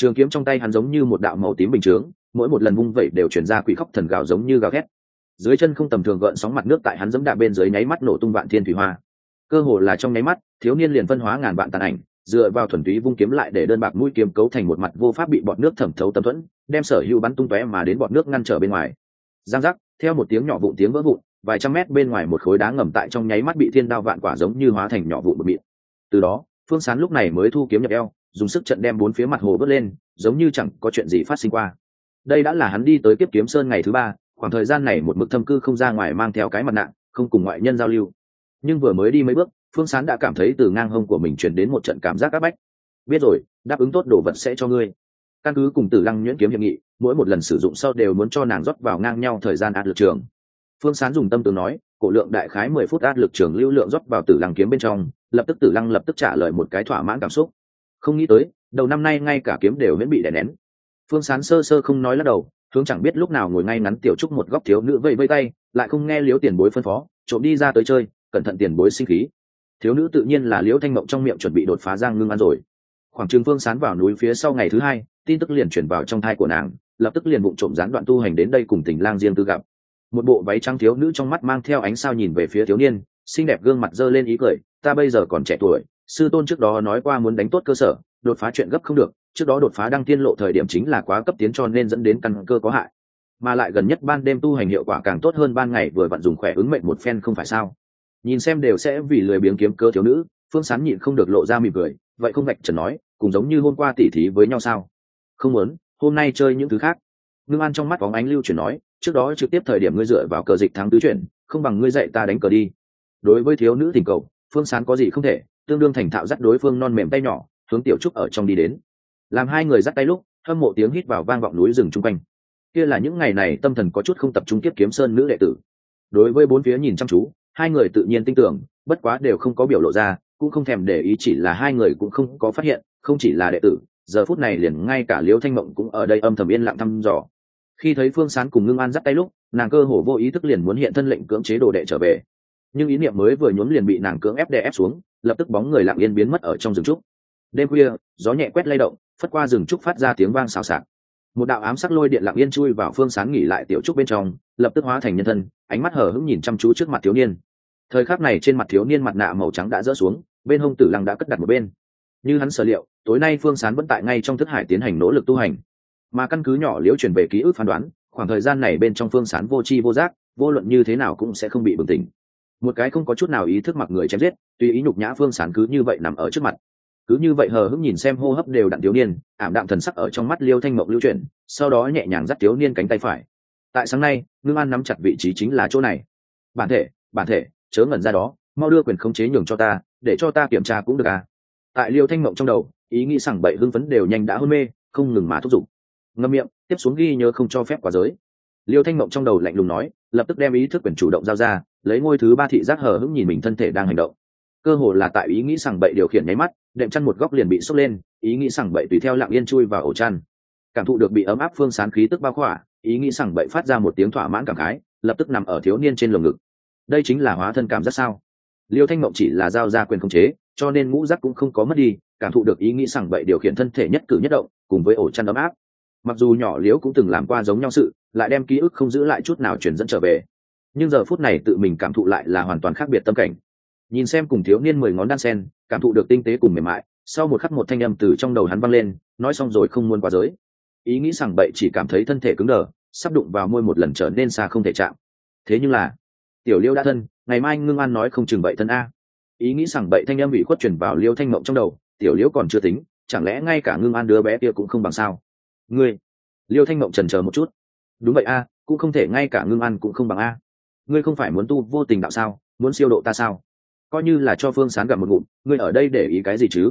trường kiếm trong tay hắn giống như một đạo màu tím bình chướng, mỗi một lần vung vẩy đều chuyển ra quỷ khóc thần gào giống như gào thét. Dưới chân không tầm thường gợn sóng mặt nước tại hắn dẫm đạp bên dưới nháy mắt nổ tung vạn thiên thủy hoa. Cơ hồ là trong nháy mắt, thiếu niên liền phân hóa ngàn vạn tàn ảnh, dựa vào thuần túy vung kiếm lại để đơn bạc mũi kiếm cấu thành một mặt vô pháp bị bọn nước thẩm thấu tâm thuẫn đem sở hữu bắn tung tóe mà đến bọt nước ngăn trở bên ngoài. Giang giác, theo một tiếng nhỏ vụn tiếng vỡ vụn, vài trăm mét bên ngoài một khối đá ngầm tại trong nháy mắt bị thiên đao vạn quả giống như hóa thành nhỏ vụn bụi mịn. Từ đó, phương sán lúc này mới thu kiếm nhập eo, dùng sức trận đem bốn phía mặt hồ vớt lên, giống như chẳng có chuyện gì phát sinh qua. Đây đã là hắn đi tới kiếp kiếm sơn ngày thứ ba, khoảng thời gian này một mực thâm cư không ra ngoài mang theo cái mặt nạ, không cùng ngoại nhân giao lưu. Nhưng vừa mới đi mấy bước, phương sán đã cảm thấy từ ngang hông của mình truyền đến một trận cảm giác áp bách. Biết rồi, đáp ứng tốt đồ vật sẽ cho ngươi căn cứ cùng tử lăng nhuyễn kiếm hiệp nghị, mỗi một lần sử dụng sau đều muốn cho nàng rót vào ngang nhau thời gian át lực trường. Phương sán dùng tâm từ nói, cổ lượng đại khái mười phút át lực trường lưu lượng rót vào tử lăng kiếm bên trong, lập tức tử lăng lập tức trả lời một cái thỏa mãn cảm xúc. Không nghĩ tới, đầu năm nay ngay cả kiếm đều miễn bị đè nén. Phương sán sơ sơ không nói lắc đầu, hướng chẳng biết lúc nào ngồi ngay ngắn tiểu trúc một góc thiếu nữ vây vây tay, lại không nghe liếu tiền bối phân phó, trộm đi ra tới chơi, cẩn thận tiền bối sinh khí. Thiếu nữ tự nhiên là liễu thanh mộng trong miệng chuẩn bị đột phá giang ngưng ăn rồi khoảng trường phương sán vào núi phía sau ngày thứ hai, tin tức liền chuyển vào trong thai của nàng, lập tức liền bụng trộm gián đoạn tu hành đến đây cùng tình lang riêng tư gặp. Một bộ váy trắng thiếu nữ trong mắt mang theo ánh sao nhìn về phía thiếu niên, xinh đẹp gương mặt dơ lên ý cười, ta bây giờ còn trẻ tuổi, sư tôn trước đó nói qua muốn đánh tốt cơ sở, đột phá chuyện gấp không được, trước đó đột phá đăng tiên lộ thời điểm chính là quá cấp tiến cho nên dẫn đến căn cơ có hại. Mà lại gần nhất ban đêm tu hành hiệu quả càng tốt hơn ban ngày vừa vặn dùng khỏe ứng mệnh một phen không phải sao? Nhìn xem đều sẽ vì lười biếng kiếm cơ thiếu nữ phương sán nhịn không được lộ ra mỉm cười, vậy không gạch trần nói, cùng giống như hôm qua tỉ thí với nhau sao? Không muốn, hôm nay chơi những thứ khác. Ngưng an trong mắt bóng ánh lưu chuyển nói, trước đó trực tiếp thời điểm ngươi dựa vào cờ dịch thắng tứ chuyển, không bằng ngươi dạy ta đánh cờ đi. Đối với thiếu nữ tình cầu, phương sán có gì không thể, tương đương thành thạo dắt đối phương non mềm tay nhỏ, hướng tiểu trúc ở trong đi đến. Làm hai người dắt tay lúc, hâm mộ tiếng hít vào vang vọng núi rừng chung quanh. Kia là những ngày này tâm thần có chút không tập trung tiếp kiếm sơn nữ đệ tử. Đối với bốn phía nhìn chăm chú, hai người tự nhiên tin tưởng, bất quá đều không có biểu lộ ra cũng không thèm để ý chỉ là hai người cũng không có phát hiện, không chỉ là đệ tử, giờ phút này liền ngay cả liễu thanh mộng cũng ở đây âm thầm yên lặng thăm dò. Khi thấy phương sán cùng ngưng an dắt tay lúc, nàng cơ hồ vô ý thức liền muốn hiện thân lệnh cưỡng chế đồ đệ trở về. Nhưng ý niệm mới vừa nhuốm liền bị nàng cưỡng ép đè ép xuống, lập tức bóng người lặng yên biến mất ở trong rừng trúc. Đêm khuya, gió nhẹ quét lay động, phất qua rừng trúc phát ra tiếng vang xào xạc. Một đạo ám sắc lôi điện lặng yên chui vào phương sáng nghỉ lại tiểu trúc bên trong, lập tức hóa thành nhân thân, ánh mắt hở hững nhìn chăm chú trước mặt thiếu niên thời khắc này trên mặt thiếu niên mặt nạ màu trắng đã rỡ xuống, bên hông tử lăng đã cất đặt một bên. Như hắn sở liệu, tối nay phương sán vẫn tại ngay trong thức hải tiến hành nỗ lực tu hành. Mà căn cứ nhỏ liễu chuyển về ký ức phán đoán, khoảng thời gian này bên trong phương sán vô tri vô giác, vô luận như thế nào cũng sẽ không bị bừng tỉnh. Một cái không có chút nào ý thức mặc người chém giết tùy ý nhục nhã phương sán cứ như vậy nằm ở trước mặt. Cứ như vậy hờ hững nhìn xem hô hấp đều đặn thiếu niên, ảm đạm thần sắc ở trong mắt liêu thanh mộng lưu chuyển, sau đó nhẹ nhàng dắt thiếu niên cánh tay phải. Tại sáng nay, ngưng an nắm chặt vị trí chính là chỗ này. Bản thể bản thể chớ ngẩn ra đó, mau đưa quyền khống chế nhường cho ta, để cho ta kiểm tra cũng được à. Tại liêu thanh mộng trong đầu, ý nghĩ sảng bậy hưng phấn đều nhanh đã hôn mê, không ngừng mà thúc giục. Ngâm miệng, tiếp xuống ghi nhớ không cho phép quá giới. Liêu thanh mộng trong đầu lạnh lùng nói, lập tức đem ý thức quyền chủ động giao ra, lấy ngôi thứ ba thị giác hờ hững nhìn mình thân thể đang hành động. Cơ hồ là tại ý nghĩ sảng bậy điều khiển nháy mắt, đệm chăn một góc liền bị sốc lên, ý nghĩ sảng bậy tùy theo lặng yên chui vào ổ chăn. Cảm thụ được bị ấm áp phương sán khí tức bao khỏa, ý nghĩ sảng bậy phát ra một tiếng thỏa mãn cảm khái, lập tức nằm ở thiếu niên trên lồng ngực đây chính là hóa thân cảm giác sao? Liêu thanh mộng chỉ là giao ra quyền khống chế, cho nên ngũ giác cũng không có mất đi, cảm thụ được ý nghĩ sảng vậy điều khiển thân thể nhất cử nhất động, cùng với ổ chăn ấm áp. Mặc dù nhỏ liếu cũng từng làm qua giống nhau sự, lại đem ký ức không giữ lại chút nào chuyển dẫn trở về. Nhưng giờ phút này tự mình cảm thụ lại là hoàn toàn khác biệt tâm cảnh. Nhìn xem cùng thiếu niên mười ngón đan sen, cảm thụ được tinh tế cùng mềm mại, sau một khắc một thanh âm từ trong đầu hắn văng lên, nói xong rồi không muốn qua giới. Ý nghĩ rằng bậy chỉ cảm thấy thân thể cứng đờ, sắp đụng vào môi một lần trở nên xa không thể chạm. Thế nhưng là tiểu liêu đã thân, ngày mai ngưng an nói không chừng bậy thân a. Ý nghĩ rằng bậy thanh em bị khuất chuyển vào liêu thanh mộng trong đầu, tiểu liễu còn chưa tính, chẳng lẽ ngay cả ngưng an đứa bé kia cũng không bằng sao? Ngươi, liêu thanh mộng trần chờ một chút. Đúng vậy a, cũng không thể ngay cả ngưng an cũng không bằng a. Ngươi không phải muốn tu vô tình đạo sao, muốn siêu độ ta sao? Coi như là cho phương sán gặp một ngụm, ngươi ở đây để ý cái gì chứ?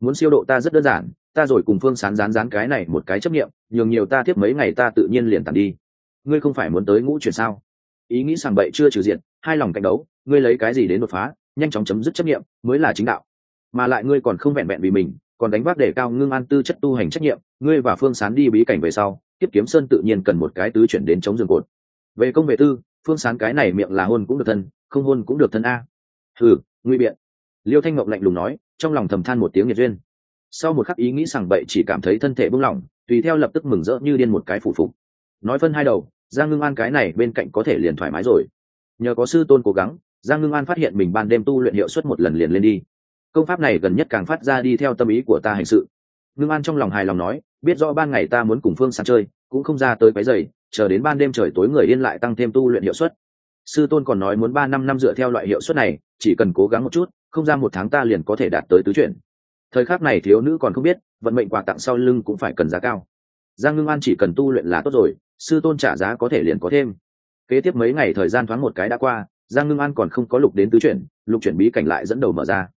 Muốn siêu độ ta rất đơn giản, ta rồi cùng phương sán rán rán cái này một cái chấp nghiệm, nhường nhiều ta tiếp mấy ngày ta tự nhiên liền tàn đi. Ngươi không phải muốn tới ngũ chuyển sao? Ý nghĩ sàng bậy chưa trừ diện, hai lòng cạnh đấu, ngươi lấy cái gì đến đột phá, nhanh chóng chấm dứt chấp nghiệm mới là chính đạo. Mà lại ngươi còn không vẹn vẹn vì mình, còn đánh vác để cao ngưng an tư chất tu hành trách nhiệm, ngươi và phương sán đi bí cảnh về sau tiếp kiếm sơn tự nhiên cần một cái tứ chuyển đến chống giường cột. Về công về tư, phương sán cái này miệng là hôn cũng được thân, không hôn cũng được thân a. Thử nguy biện. Liêu thanh ngọc lạnh lùng nói, trong lòng thầm than một tiếng nhiệt duyên. Sau một khắc ý nghĩ sàng bậy chỉ cảm thấy thân thể buông lỏng, tùy theo lập tức mừng rỡ như điên một cái phủ phục. Nói phân hai đầu giang ngưng an cái này bên cạnh có thể liền thoải mái rồi. Nhờ có sư tôn cố gắng, giang ngưng an phát hiện mình ban đêm tu luyện hiệu suất một lần liền lên đi. Công pháp này gần nhất càng phát ra đi theo tâm ý của ta hành sự. Ngưng an trong lòng hài lòng nói, biết rõ ban ngày ta muốn cùng phương sán chơi, cũng không ra tới cái giày chờ đến ban đêm trời tối người yên lại tăng thêm tu luyện hiệu suất. Sư tôn còn nói muốn ba năm năm dựa theo loại hiệu suất này, chỉ cần cố gắng một chút, không ra một tháng ta liền có thể đạt tới tứ chuyển. Thời khắc này thiếu nữ còn không biết, vận mệnh quà tặng sau lưng cũng phải cần giá cao. Giang ngưng an chỉ cần tu luyện là tốt rồi sư tôn trả giá có thể liền có thêm. Kế tiếp mấy ngày thời gian thoáng một cái đã qua, giang ngưng an còn không có lục đến tứ chuyển, lục chuyển bí cảnh lại dẫn đầu mở ra.